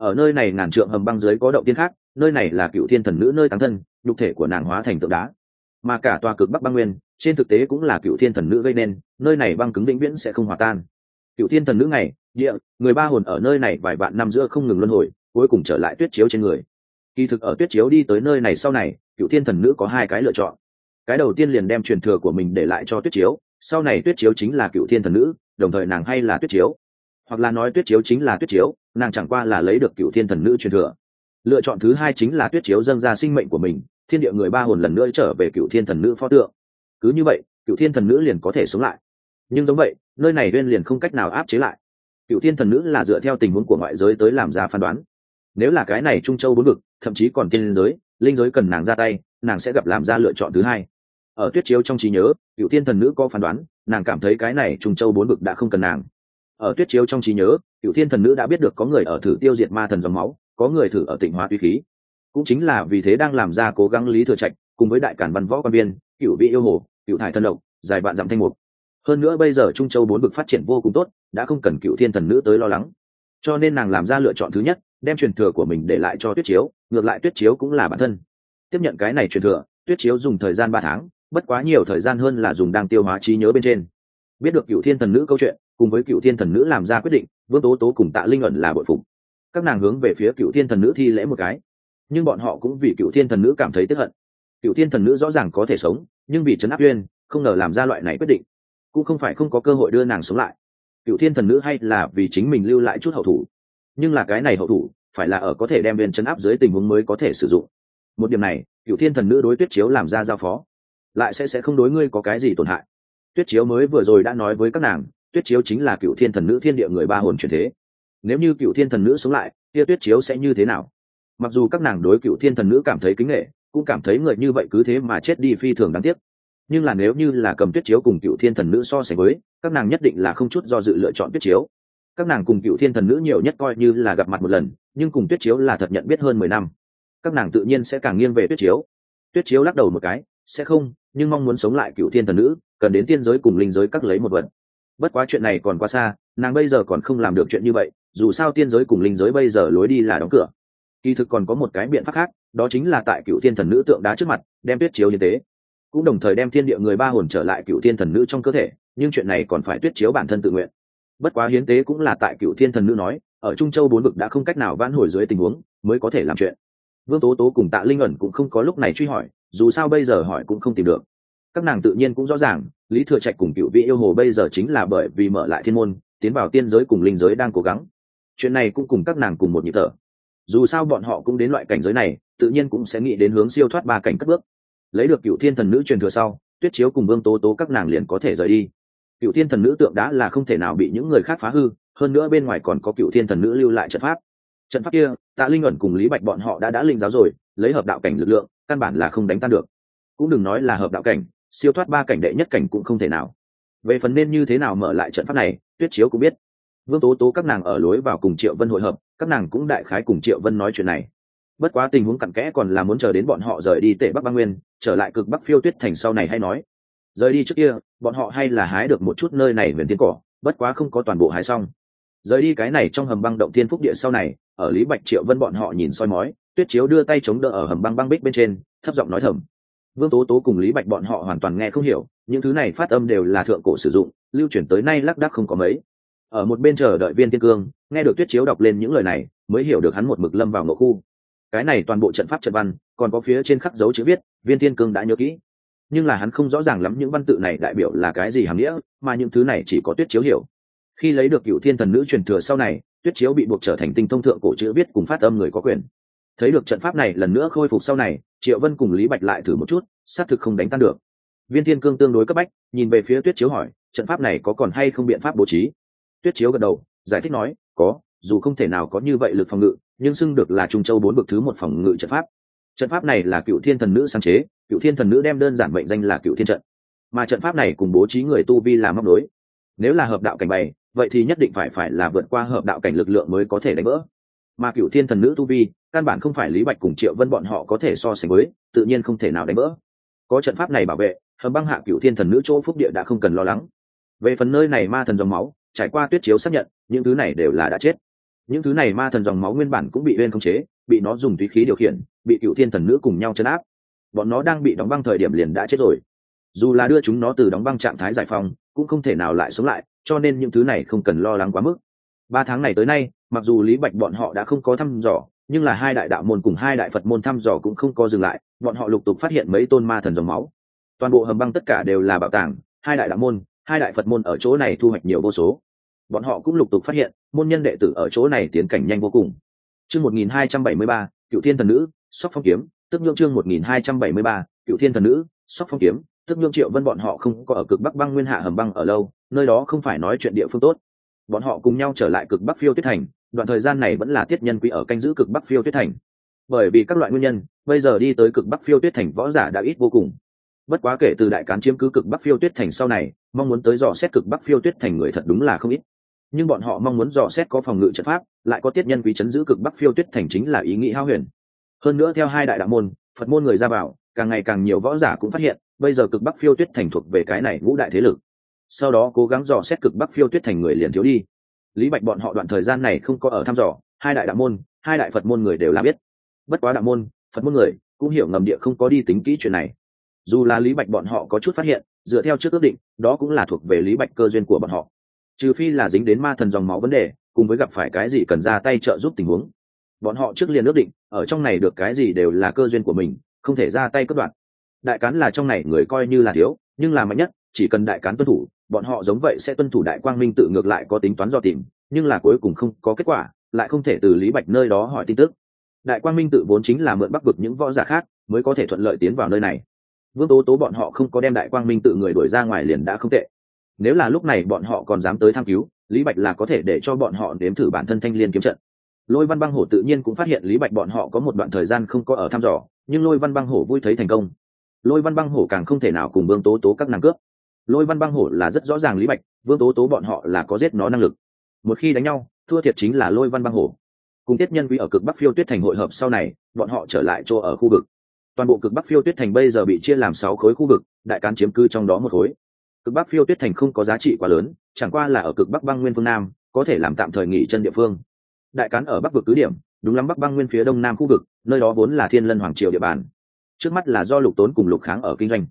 ở nơi này ngàn trượng hầm băng dưới có động tiên khác, nơi này là cựu thiên thần nữ nơi táng thân, nhục thể của nàng hóa thành tượng đá. Mà cả tòa cực bắc băng nguyên, trên thực tế cũng là cựu thiên thần nữ gây nên, nơi này băng cứng vĩnh viễn sẽ không hòa tan. Cựu thiên thần nữ ngày, địa, người ba hồn ở nơi này vài vạn năm giữa không ngừng luân hồi, cuối cùng trở lại tuyết chiếu trên người. Kỳ thực ở tuyết chiếu đi tới nơi này sau này, cựu thiên thần nữ có hai cái lựa chọn. Cái đầu tiên liền đem truyền thừa của mình để lại cho tuyết chiếu, sau này tuyết chiếu chính là cựu thiên thần nữ, đồng thời nàng hay là tuyết chiếu hoặc là nói tuyết chiếu chính là tuyết chiếu, nàng chẳng qua là lấy được cựu thiên thần nữ truyền thừa. Lựa chọn thứ hai chính là tuyết chiếu dâng ra sinh mệnh của mình, thiên địa người ba hồn lần nữa trở về cựu thiên thần nữ pho tượng. Cứ như vậy, cựu thiên thần nữ liền có thể sống lại. Nhưng giống vậy, nơi này bên liền không cách nào áp chế lại. Cựu thiên thần nữ là dựa theo tình huống của ngoại giới tới làm ra phán đoán. Nếu là cái này trung châu bốn vực, thậm chí còn tiên giới, linh giới cần nàng ra tay, nàng sẽ gặp làm ra lựa chọn thứ hai. Ở tuyết chiếu trong trí nhớ, cựu thiên thần nữ có phán đoán, nàng cảm thấy cái này trung châu bốn vực đã không cần nàng ở tuyết chiếu trong trí nhớ cựu thiên thần nữ đã biết được có người ở thử tiêu diệt ma thần dòng máu, có người thử ở tỉnh hóa tuy khí. Cũng chính là vì thế đang làm ra cố gắng lý thừa trạch, cùng với đại cản văn võ quan viên cựu vị yêu hồ cựu thải thân độc dài vạn dặm thanh mục. Hơn nữa bây giờ trung châu bốn vực phát triển vô cùng tốt, đã không cần cựu thiên thần nữ tới lo lắng. Cho nên nàng làm ra lựa chọn thứ nhất, đem truyền thừa của mình để lại cho tuyết chiếu, ngược lại tuyết chiếu cũng là bản thân. Tiếp nhận cái này truyền thừa, tuyết chiếu dùng thời gian ba tháng, bất quá nhiều thời gian hơn là dùng đang tiêu hóa trí nhớ bên trên. Biết được cựu thiên thần nữ câu chuyện cùng với cựu thiên thần nữ làm ra quyết định, vương tố tố cùng tạ linh ẩn là bội phục. Các nàng hướng về phía cựu thiên thần nữ thi lễ một cái. Nhưng bọn họ cũng vì cựu thiên thần nữ cảm thấy tức hận. Cựu thiên thần nữ rõ ràng có thể sống, nhưng vì trấn áp uyên, không ngờ làm ra loại này quyết định. Cũng không phải không có cơ hội đưa nàng sống lại. Cựu thiên thần nữ hay là vì chính mình lưu lại chút hậu thủ. Nhưng là cái này hậu thủ, phải là ở có thể đem viên chấn áp dưới tình huống mới có thể sử dụng. Một điểm này, cựu thiên thần nữ đối tuyết chiếu làm ra giao phó. Lại sẽ sẽ không đối ngươi có cái gì tổn hại. Tuyết chiếu mới vừa rồi đã nói với các nàng tuyết chiếu chính là cựu thiên thần nữ thiên địa người ba hồn truyền thế. Nếu như cựu thiên thần nữ sống lại, kia tuyết chiếu sẽ như thế nào? Mặc dù các nàng đối cựu thiên thần nữ cảm thấy kính nghệ cũng cảm thấy người như vậy cứ thế mà chết đi phi thường đáng tiếc. Nhưng là nếu như là cầm tuyết chiếu cùng cựu thiên thần nữ so sánh với, các nàng nhất định là không chút do dự lựa chọn tuyết chiếu. Các nàng cùng cựu thiên thần nữ nhiều nhất coi như là gặp mặt một lần, nhưng cùng tuyết chiếu là thật nhận biết hơn mười năm. Các nàng tự nhiên sẽ càng nghiêng về tuyết chiếu. Tuyết chiếu lắc đầu một cái, sẽ không, nhưng mong muốn sống lại cựu thiên thần nữ, cần đến tiên giới cùng linh giới các lấy một vật bất quá chuyện này còn quá xa, nàng bây giờ còn không làm được chuyện như vậy, dù sao tiên giới cùng linh giới bây giờ lối đi là đóng cửa. Kỳ thực còn có một cái biện pháp khác, đó chính là tại cựu thiên thần nữ tượng đá trước mặt, đem tuyết chiếu như thế. Cũng đồng thời đem thiên địa người ba hồn trở lại cựu thiên thần nữ trong cơ thể, nhưng chuyện này còn phải tuyết chiếu bản thân tự nguyện. Bất quá hiến tế cũng là tại cựu thiên thần nữ nói, ở trung châu bốn vực đã không cách nào vãn hồi dưới tình huống, mới có thể làm chuyện. Vương tố tố cùng tạ linh ẩn cũng không có lúc này truy hỏi, dù sao bây giờ hỏi cũng không tìm được. Các nàng tự nhiên cũng rõ ràng lý thừa trạch cùng cựu vị yêu hồ bây giờ chính là bởi vì mở lại thiên môn, tiến vào tiên giới cùng linh giới đang cố gắng. Chuyện này cũng cùng các nàng cùng một nhịp thở. Dù sao bọn họ cũng đến loại cảnh giới này, tự nhiên cũng sẽ nghĩ đến hướng siêu thoát ba cảnh cất bước. Lấy được cựu thiên thần nữ truyền thừa sau, tuyết chiếu cùng vương tố tố các nàng liền có thể rời đi. Cựu thiên thần nữ tượng đã là không thể nào bị những người khác phá hư, hơn nữa bên ngoài còn có cựu thiên thần nữ lưu lại trận pháp. Trận pháp kia, tạ linh ẩn cùng lý bạch bọn họ đã đã linh giáo rồi, lấy hợp đạo cảnh lực lượng, căn bản là không đánh tan được. Cũng đừng nói là hợp đạo cảnh siêu thoát ba cảnh đệ nhất cảnh cũng không thể nào. Về phần nên như thế nào mở lại trận pháp này, tuyết chiếu cũng biết. Vương tố tố các nàng ở lối vào cùng triệu vân hội hợp, các nàng cũng đại khái cùng triệu vân nói chuyện này. Bất quá tình huống cặn kẽ còn là muốn chờ đến bọn họ rời đi tể bắc băng nguyên, trở lại cực bắc phiêu tuyết thành sau này hay nói. Rời đi trước kia, bọn họ hay là hái được một chút nơi này huyền tiên cỏ, bất quá không có toàn bộ hái xong. Rời đi cái này trong hầm băng động thiên phúc địa sau này, ở lý bạch triệu vân bọn họ nhìn soi mói, tuyết chiếu đưa tay chống đỡ ở hầm băng băng bích bên trên, thấp giọng nói thầm vương tố tố cùng lý bạch bọn họ hoàn toàn nghe không hiểu, những thứ này phát âm đều là thượng cổ sử dụng, lưu chuyển tới nay lác đác không có mấy. Ở một bên chờ đợi viên tiên cương, nghe được tuyết chiếu đọc lên những lời này, mới hiểu được hắn một mực lâm vào ngộ khu. Cái này toàn bộ trận pháp trận văn, còn có phía trên khắc dấu chữ viết, viên tiên cương đã nhớ kỹ. Nhưng là hắn không rõ ràng lắm những văn tự này đại biểu là cái gì hàm nghĩa, mà những thứ này chỉ có tuyết chiếu hiểu. Khi lấy được cựu thiên thần nữ truyền thừa sau này, tuyết chiếu bị buộc trở thành tinh thông thượng cổ chữ viết cùng phát âm người có quyền. Thấy được trận pháp này lần nữa khôi phục sau này triệu vân cùng lý bạch lại thử một chút, xác thực không đánh tan được. Viên thiên cương tương đối cấp bách, nhìn về phía tuyết chiếu hỏi, trận pháp này có còn hay không biện pháp bố trí? Tuyết chiếu gật đầu, giải thích nói, có, dù không thể nào có như vậy lực phòng ngự, nhưng xưng được là trung châu bốn bậc thứ một phòng ngự trận pháp. Trận pháp này là cựu thiên thần nữ sáng chế, cựu thiên thần nữ đem đơn giản mệnh danh là cựu thiên trận. Mà trận pháp này cùng bố trí người tu vi làm móc đối nếu là hợp đạo cảnh bày, vậy thì nhất định phải phải là vượt qua hợp đạo cảnh lực lượng mới có thể đánh vỡ mà cựu thiên thần nữ tu vi, căn bản không phải lý bạch cùng triệu vân bọn họ có thể so sánh với, tự nhiên không thể nào đánh vỡ có trận pháp này bảo vệ, hầm băng hạ cựu thiên thần nữ chỗ phúc địa đã không cần lo lắng. Về phần nơi này ma thần dòng máu, trải qua tuyết chiếu xác nhận, những thứ này đều là đã chết. Những thứ này ma thần dòng máu nguyên bản cũng bị bên không chế, bị nó dùng túy khí điều khiển, bị cựu thiên thần nữ cùng nhau chấn áp. Bọn nó đang bị đóng băng thời điểm liền đã chết rồi. Dù là đưa chúng nó từ đóng băng trạng thái giải phóng, cũng không thể nào lại sống lại, cho nên những thứ này không cần lo lắng quá mức ba tháng này tới nay, mặc dù lý bạch bọn họ đã không có thăm dò, nhưng là hai đại đạo môn cùng hai đại phật môn thăm dò cũng không có dừng lại, bọn họ lục tục phát hiện mấy tôn ma thần dòng máu. Toàn bộ hầm băng tất cả đều là bảo tàng, hai đại đạo môn, hai đại phật môn ở chỗ này thu hoạch nhiều vô số. Bọn họ cũng lục tục phát hiện, môn nhân đệ tử ở chỗ này tiến cảnh nhanh vô cùng. Chương một nghìn hai trăm bảy mươi ba cựu thiên thần nữ, sóc phong kiếm, tức nhượng chương một nghìn hai trăm bảy mươi ba cựu thiên thần nữ, sóc phong kiếm, tức nhượng triệu vân bọn họ không có ở cực bắc băng nguyên hạ hầm băng ở lâu, nơi đó không phải nói chuyện địa phương tốt bọn họ cùng nhau trở lại cực bắc phiêu tuyết thành, đoạn thời gian này vẫn là tiết nhân quý ở canh giữ cực bắc phiêu tuyết thành. Bởi vì các loại nguyên nhân, bây giờ đi tới cực bắc phiêu tuyết thành võ giả đã ít vô cùng. Bất quá kể từ đại cán chiếm cứ cực bắc phiêu tuyết thành sau này, mong muốn tới dò xét cực bắc phiêu tuyết thành người thật đúng là không ít. Nhưng bọn họ mong muốn dò xét có phòng ngự trận pháp, lại có tiết nhân quý chấn giữ cực bắc phiêu tuyết thành chính là ý nghĩ hao huyền. Hơn nữa theo hai đại đạo môn, phật môn người ra vào, càng ngày càng nhiều võ giả cũng phát hiện, bây giờ cực bắc phiêu tuyết thành thuộc về cái này ngũ đại thế lực sau đó cố gắng dò xét cực bắc phiêu tuyết thành người liền thiếu đi. Lý bạch bọn họ đoạn thời gian này không có ở thăm dò, hai đại đạo môn, hai đại phật môn người đều là biết. Bất quá đạo môn, phật môn người cũng hiểu ngầm địa không có đi tính kỹ chuyện này. Dù là lý bạch bọn họ có chút phát hiện, dựa theo trước ước định, đó cũng là thuộc về lý bạch cơ duyên của bọn họ. Trừ phi là dính đến ma thần dòng máu vấn đề, cùng với gặp phải cái gì cần ra tay trợ giúp tình huống. Bọn họ trước liền ước định, ở trong này được cái gì đều là cơ duyên của mình, không thể ra tay cất đoạn đại cán là trong này người coi như là thiếu, nhưng là mạnh nhất, chỉ cần đại cán tuân thủ bọn họ giống vậy sẽ tuân thủ đại quang minh tự ngược lại có tính toán do tìm, nhưng là cuối cùng không có kết quả, lại không thể từ lý bạch nơi đó hỏi tin tức. Đại quang minh tự vốn chính là mượn bắc vực những võ giả khác mới có thể thuận lợi tiến vào nơi này. Vương tố tố bọn họ không có đem đại quang minh tự người đuổi ra ngoài liền đã không tệ. Nếu là lúc này bọn họ còn dám tới tham cứu, lý bạch là có thể để cho bọn họ nếm thử bản thân thanh liên kiếm trận. Lôi văn băng hổ tự nhiên cũng phát hiện lý bạch bọn họ có một đoạn thời gian không có ở thăm dò, nhưng lôi văn băng hổ vui thấy thành công. Lôi văn băng hổ càng không thể nào cùng vương tố tố các nàng cướp lôi văn băng hổ là rất rõ ràng lý bạch, vương tố tố bọn họ là có giết nó năng lực. Một khi đánh nhau, thua thiệt chính là lôi văn băng hổ. Cùng tiết nhân quý ở cực bắc phiêu tuyết thành hội hợp sau này, bọn họ trở lại chỗ ở khu vực. Toàn bộ cực bắc phiêu tuyết thành bây giờ bị chia làm sáu khối khu vực, đại cán chiếm cư trong đó một khối. Cực bắc phiêu tuyết thành không có giá trị quá lớn, chẳng qua là ở cực bắc băng nguyên phương nam, có thể làm tạm thời nghỉ chân địa phương. Đại cán ở bắc vực cứ điểm, đúng lắm bắc băng nguyên phía đông nam khu vực, nơi đó vốn là thiên lân hoàng triều địa bàn. Trước mắt là do lục tốn cùng lục kháng ở kinh doanh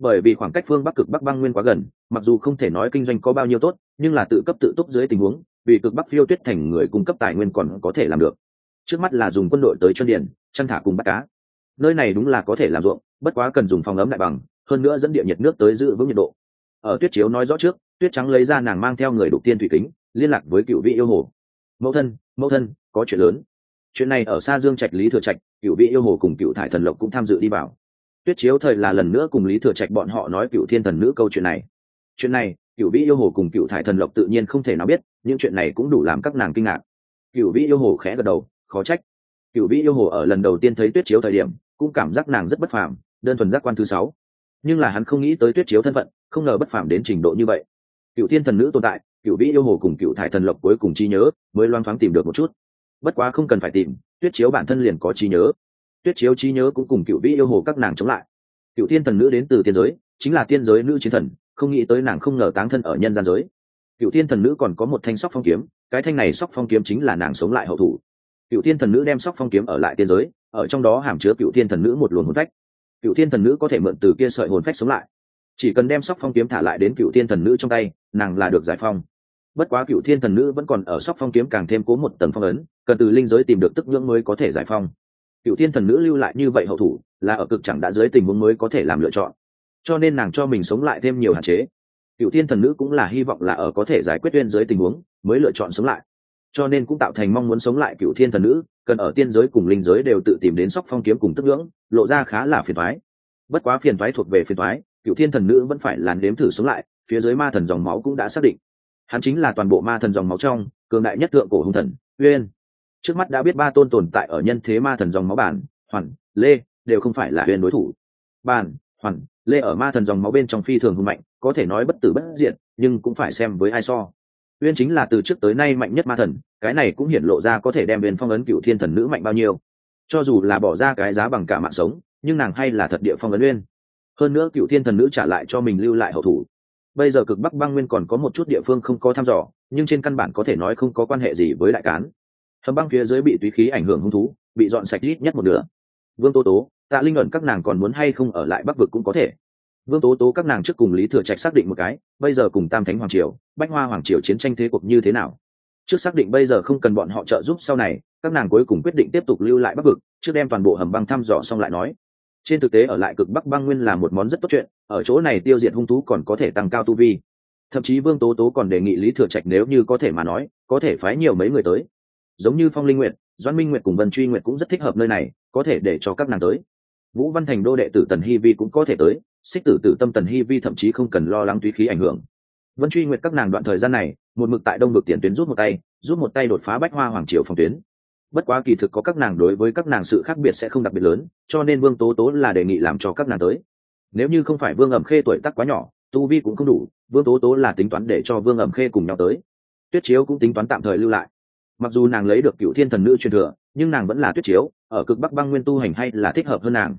bởi vì khoảng cách phương bắc cực bắc băng nguyên quá gần, mặc dù không thể nói kinh doanh có bao nhiêu tốt, nhưng là tự cấp tự túc dưới tình huống, vì cực bắc phiêu tuyết thành người cung cấp tài nguyên còn có thể làm được. Trước mắt là dùng quân đội tới chân điền chăn thả cùng bắt cá. Nơi này đúng là có thể làm ruộng, bất quá cần dùng phòng ấm lại bằng, hơn nữa dẫn địa nhiệt nước tới giữ vững nhiệt độ. Ở tuyết chiếu nói rõ trước, tuyết trắng lấy ra nàng mang theo người đục tiên thủy kính, liên lạc với cựu vị yêu hồ. Mẫu thân mẫu thân, có chuyện lớn. Chuyện này ở xa dương trạch lý thừa trạch, cựu vị yêu hồ cùng cựu thải thần lộc cũng tham dự đi vào tuyết chiếu thời là lần nữa cùng lý thừa trạch bọn họ nói cựu thiên thần nữ câu chuyện này. Chuyện này, cựu vị yêu hồ cùng cựu thải thần lộc tự nhiên không thể nào biết, những chuyện này cũng đủ làm các nàng kinh ngạc. Cựu vị yêu hồ khẽ gật đầu, khó trách. Cựu vị yêu hồ ở lần đầu tiên thấy tuyết chiếu thời điểm, cũng cảm giác nàng rất bất phàm, đơn thuần giác quan thứ sáu. Nhưng là hắn không nghĩ tới tuyết chiếu thân phận, không ngờ bất phàm đến trình độ như vậy. Cựu thiên thần nữ tồn tại, cựu vĩ yêu hồ cùng cựu thải thần lộc cuối cùng chi nhớ, mới loang thoáng tìm được một chút. Bất quá không cần phải tìm, tuyết chiếu bản thân liền có trí nhớ tuyết chiếu trí nhớ cũng cùng cựu vĩ yêu hồ các nàng chống lại. Cựu thiên thần nữ đến từ tiên giới, chính là tiên giới nữ chiến thần, không nghĩ tới nàng không ngờ táng thân ở nhân gian giới. Cựu thiên thần nữ còn có một thanh sóc phong kiếm, cái thanh này sóc phong kiếm chính là nàng sống lại hậu thủ. Cựu thiên thần nữ đem sóc phong kiếm ở lại tiên giới, ở trong đó hàm chứa cựu thiên thần nữ một luồng hồn phách. Cựu thiên thần nữ có thể mượn từ kia sợi hồn phách sống lại. Chỉ cần đem sóc phong kiếm thả lại đến cựu thiên thần nữ trong tay, nàng là được giải phong bất quá cựu thiên thần nữ vẫn còn ở sóc phong kiếm càng thêm cố một tầng phong ấn, cần từ linh giới tìm được tức nhưỡng mới có thể giải phong cựu thiên thần nữ lưu lại như vậy hậu thủ, là ở cực chẳng đã dưới tình huống mới có thể làm lựa chọn. Cho nên nàng cho mình sống lại thêm nhiều hạn chế. Cựu thiên thần nữ cũng là hy vọng là ở có thể giải quyết uyên dưới tình huống, mới lựa chọn sống lại. Cho nên cũng tạo thành mong muốn sống lại cựu thiên thần nữ, cần ở tiên giới cùng linh giới đều tự tìm đến sóc phong kiếm cùng tức ngưỡng, lộ ra khá là phiền thoái bất quá phiền thoái thuộc về phiền thoái cựu thiên thần nữ vẫn phải làn đếm thử sống lại, phía dưới ma thần dòng máu cũng đã xác định. Hắn chính là toàn bộ ma thần dòng máu trong, cường đại nhất thượng cổ hùng thần, uyên trước mắt đã biết ba tôn tồn tại ở nhân thế ma thần dòng máu bản, hoàn, lê, đều không phải là huyền đối thủ. Bản, hoàn, lê ở ma thần dòng máu bên trong phi thường hùng mạnh, có thể nói bất tử bất diện nhưng cũng phải xem với ai so. Uyên chính là từ trước tới nay mạnh nhất ma thần, cái này cũng hiển lộ ra có thể đem huyền phong ấn cựu thiên thần nữ mạnh bao nhiêu. Cho dù là bỏ ra cái giá bằng cả mạng sống, nhưng nàng hay là thật địa phong ấn uyên. Hơn nữa cựu thiên thần nữ trả lại cho mình lưu lại hậu thủ. Bây giờ cực bắc băng nguyên còn có một chút địa phương không có thăm dò, nhưng trên căn bản có thể nói không có quan hệ gì với đại cán hầm băng phía dưới bị túy khí ảnh hưởng hung thú, bị dọn sạch ít nhất một nửa. Vương tố tố, tạ linh ẩn các nàng còn muốn hay không ở lại bắc vực cũng có thể. Vương tố tố các nàng trước cùng lý thừa trạch xác định một cái, bây giờ cùng tam thánh hoàng triều, bách hoa hoàng triều chiến tranh thế cuộc như thế nào? Trước xác định bây giờ không cần bọn họ trợ giúp sau này, các nàng cuối cùng quyết định tiếp tục lưu lại bắc vực, trước đem toàn bộ hầm băng thăm dò xong lại nói. Trên thực tế ở lại cực bắc băng nguyên là một món rất tốt chuyện, ở chỗ này tiêu diệt hung thú còn có thể tăng cao tu vi. Thậm chí vương tố tố còn đề nghị lý thừa trạch nếu như có thể mà nói, có thể phái nhiều mấy người tới giống như phong linh nguyệt, doan minh nguyệt cùng vân truy nguyệt cũng rất thích hợp nơi này có thể để cho các nàng tới. Vũ văn thành đô đệ tử tần hy vi cũng có thể tới xích tử tử tâm tần hy vi thậm chí không cần lo lắng tùy khí ảnh hưởng. Vân truy nguyệt các nàng đoạn thời gian này một mực tại đông vực tiền tuyến rút một tay rút một tay đột phá bách hoa hoàng triều phòng tuyến. Bất quá kỳ thực có các nàng đối với các nàng sự khác biệt sẽ không đặc biệt lớn cho nên vương tố tố là đề nghị làm cho các nàng tới. Nếu như không phải vương ẩm khê tuổi tác quá nhỏ tu vi cũng không đủ vương tố tố là tính toán để cho vương ẩm khê cùng nhau tới. Tuyết chiếu cũng tính toán tạm thời lưu lại mặc dù nàng lấy được cựu thiên thần nữ truyền thừa, nhưng nàng vẫn là tuyết chiếu, ở cực bắc băng nguyên tu hành hay là thích hợp hơn nàng.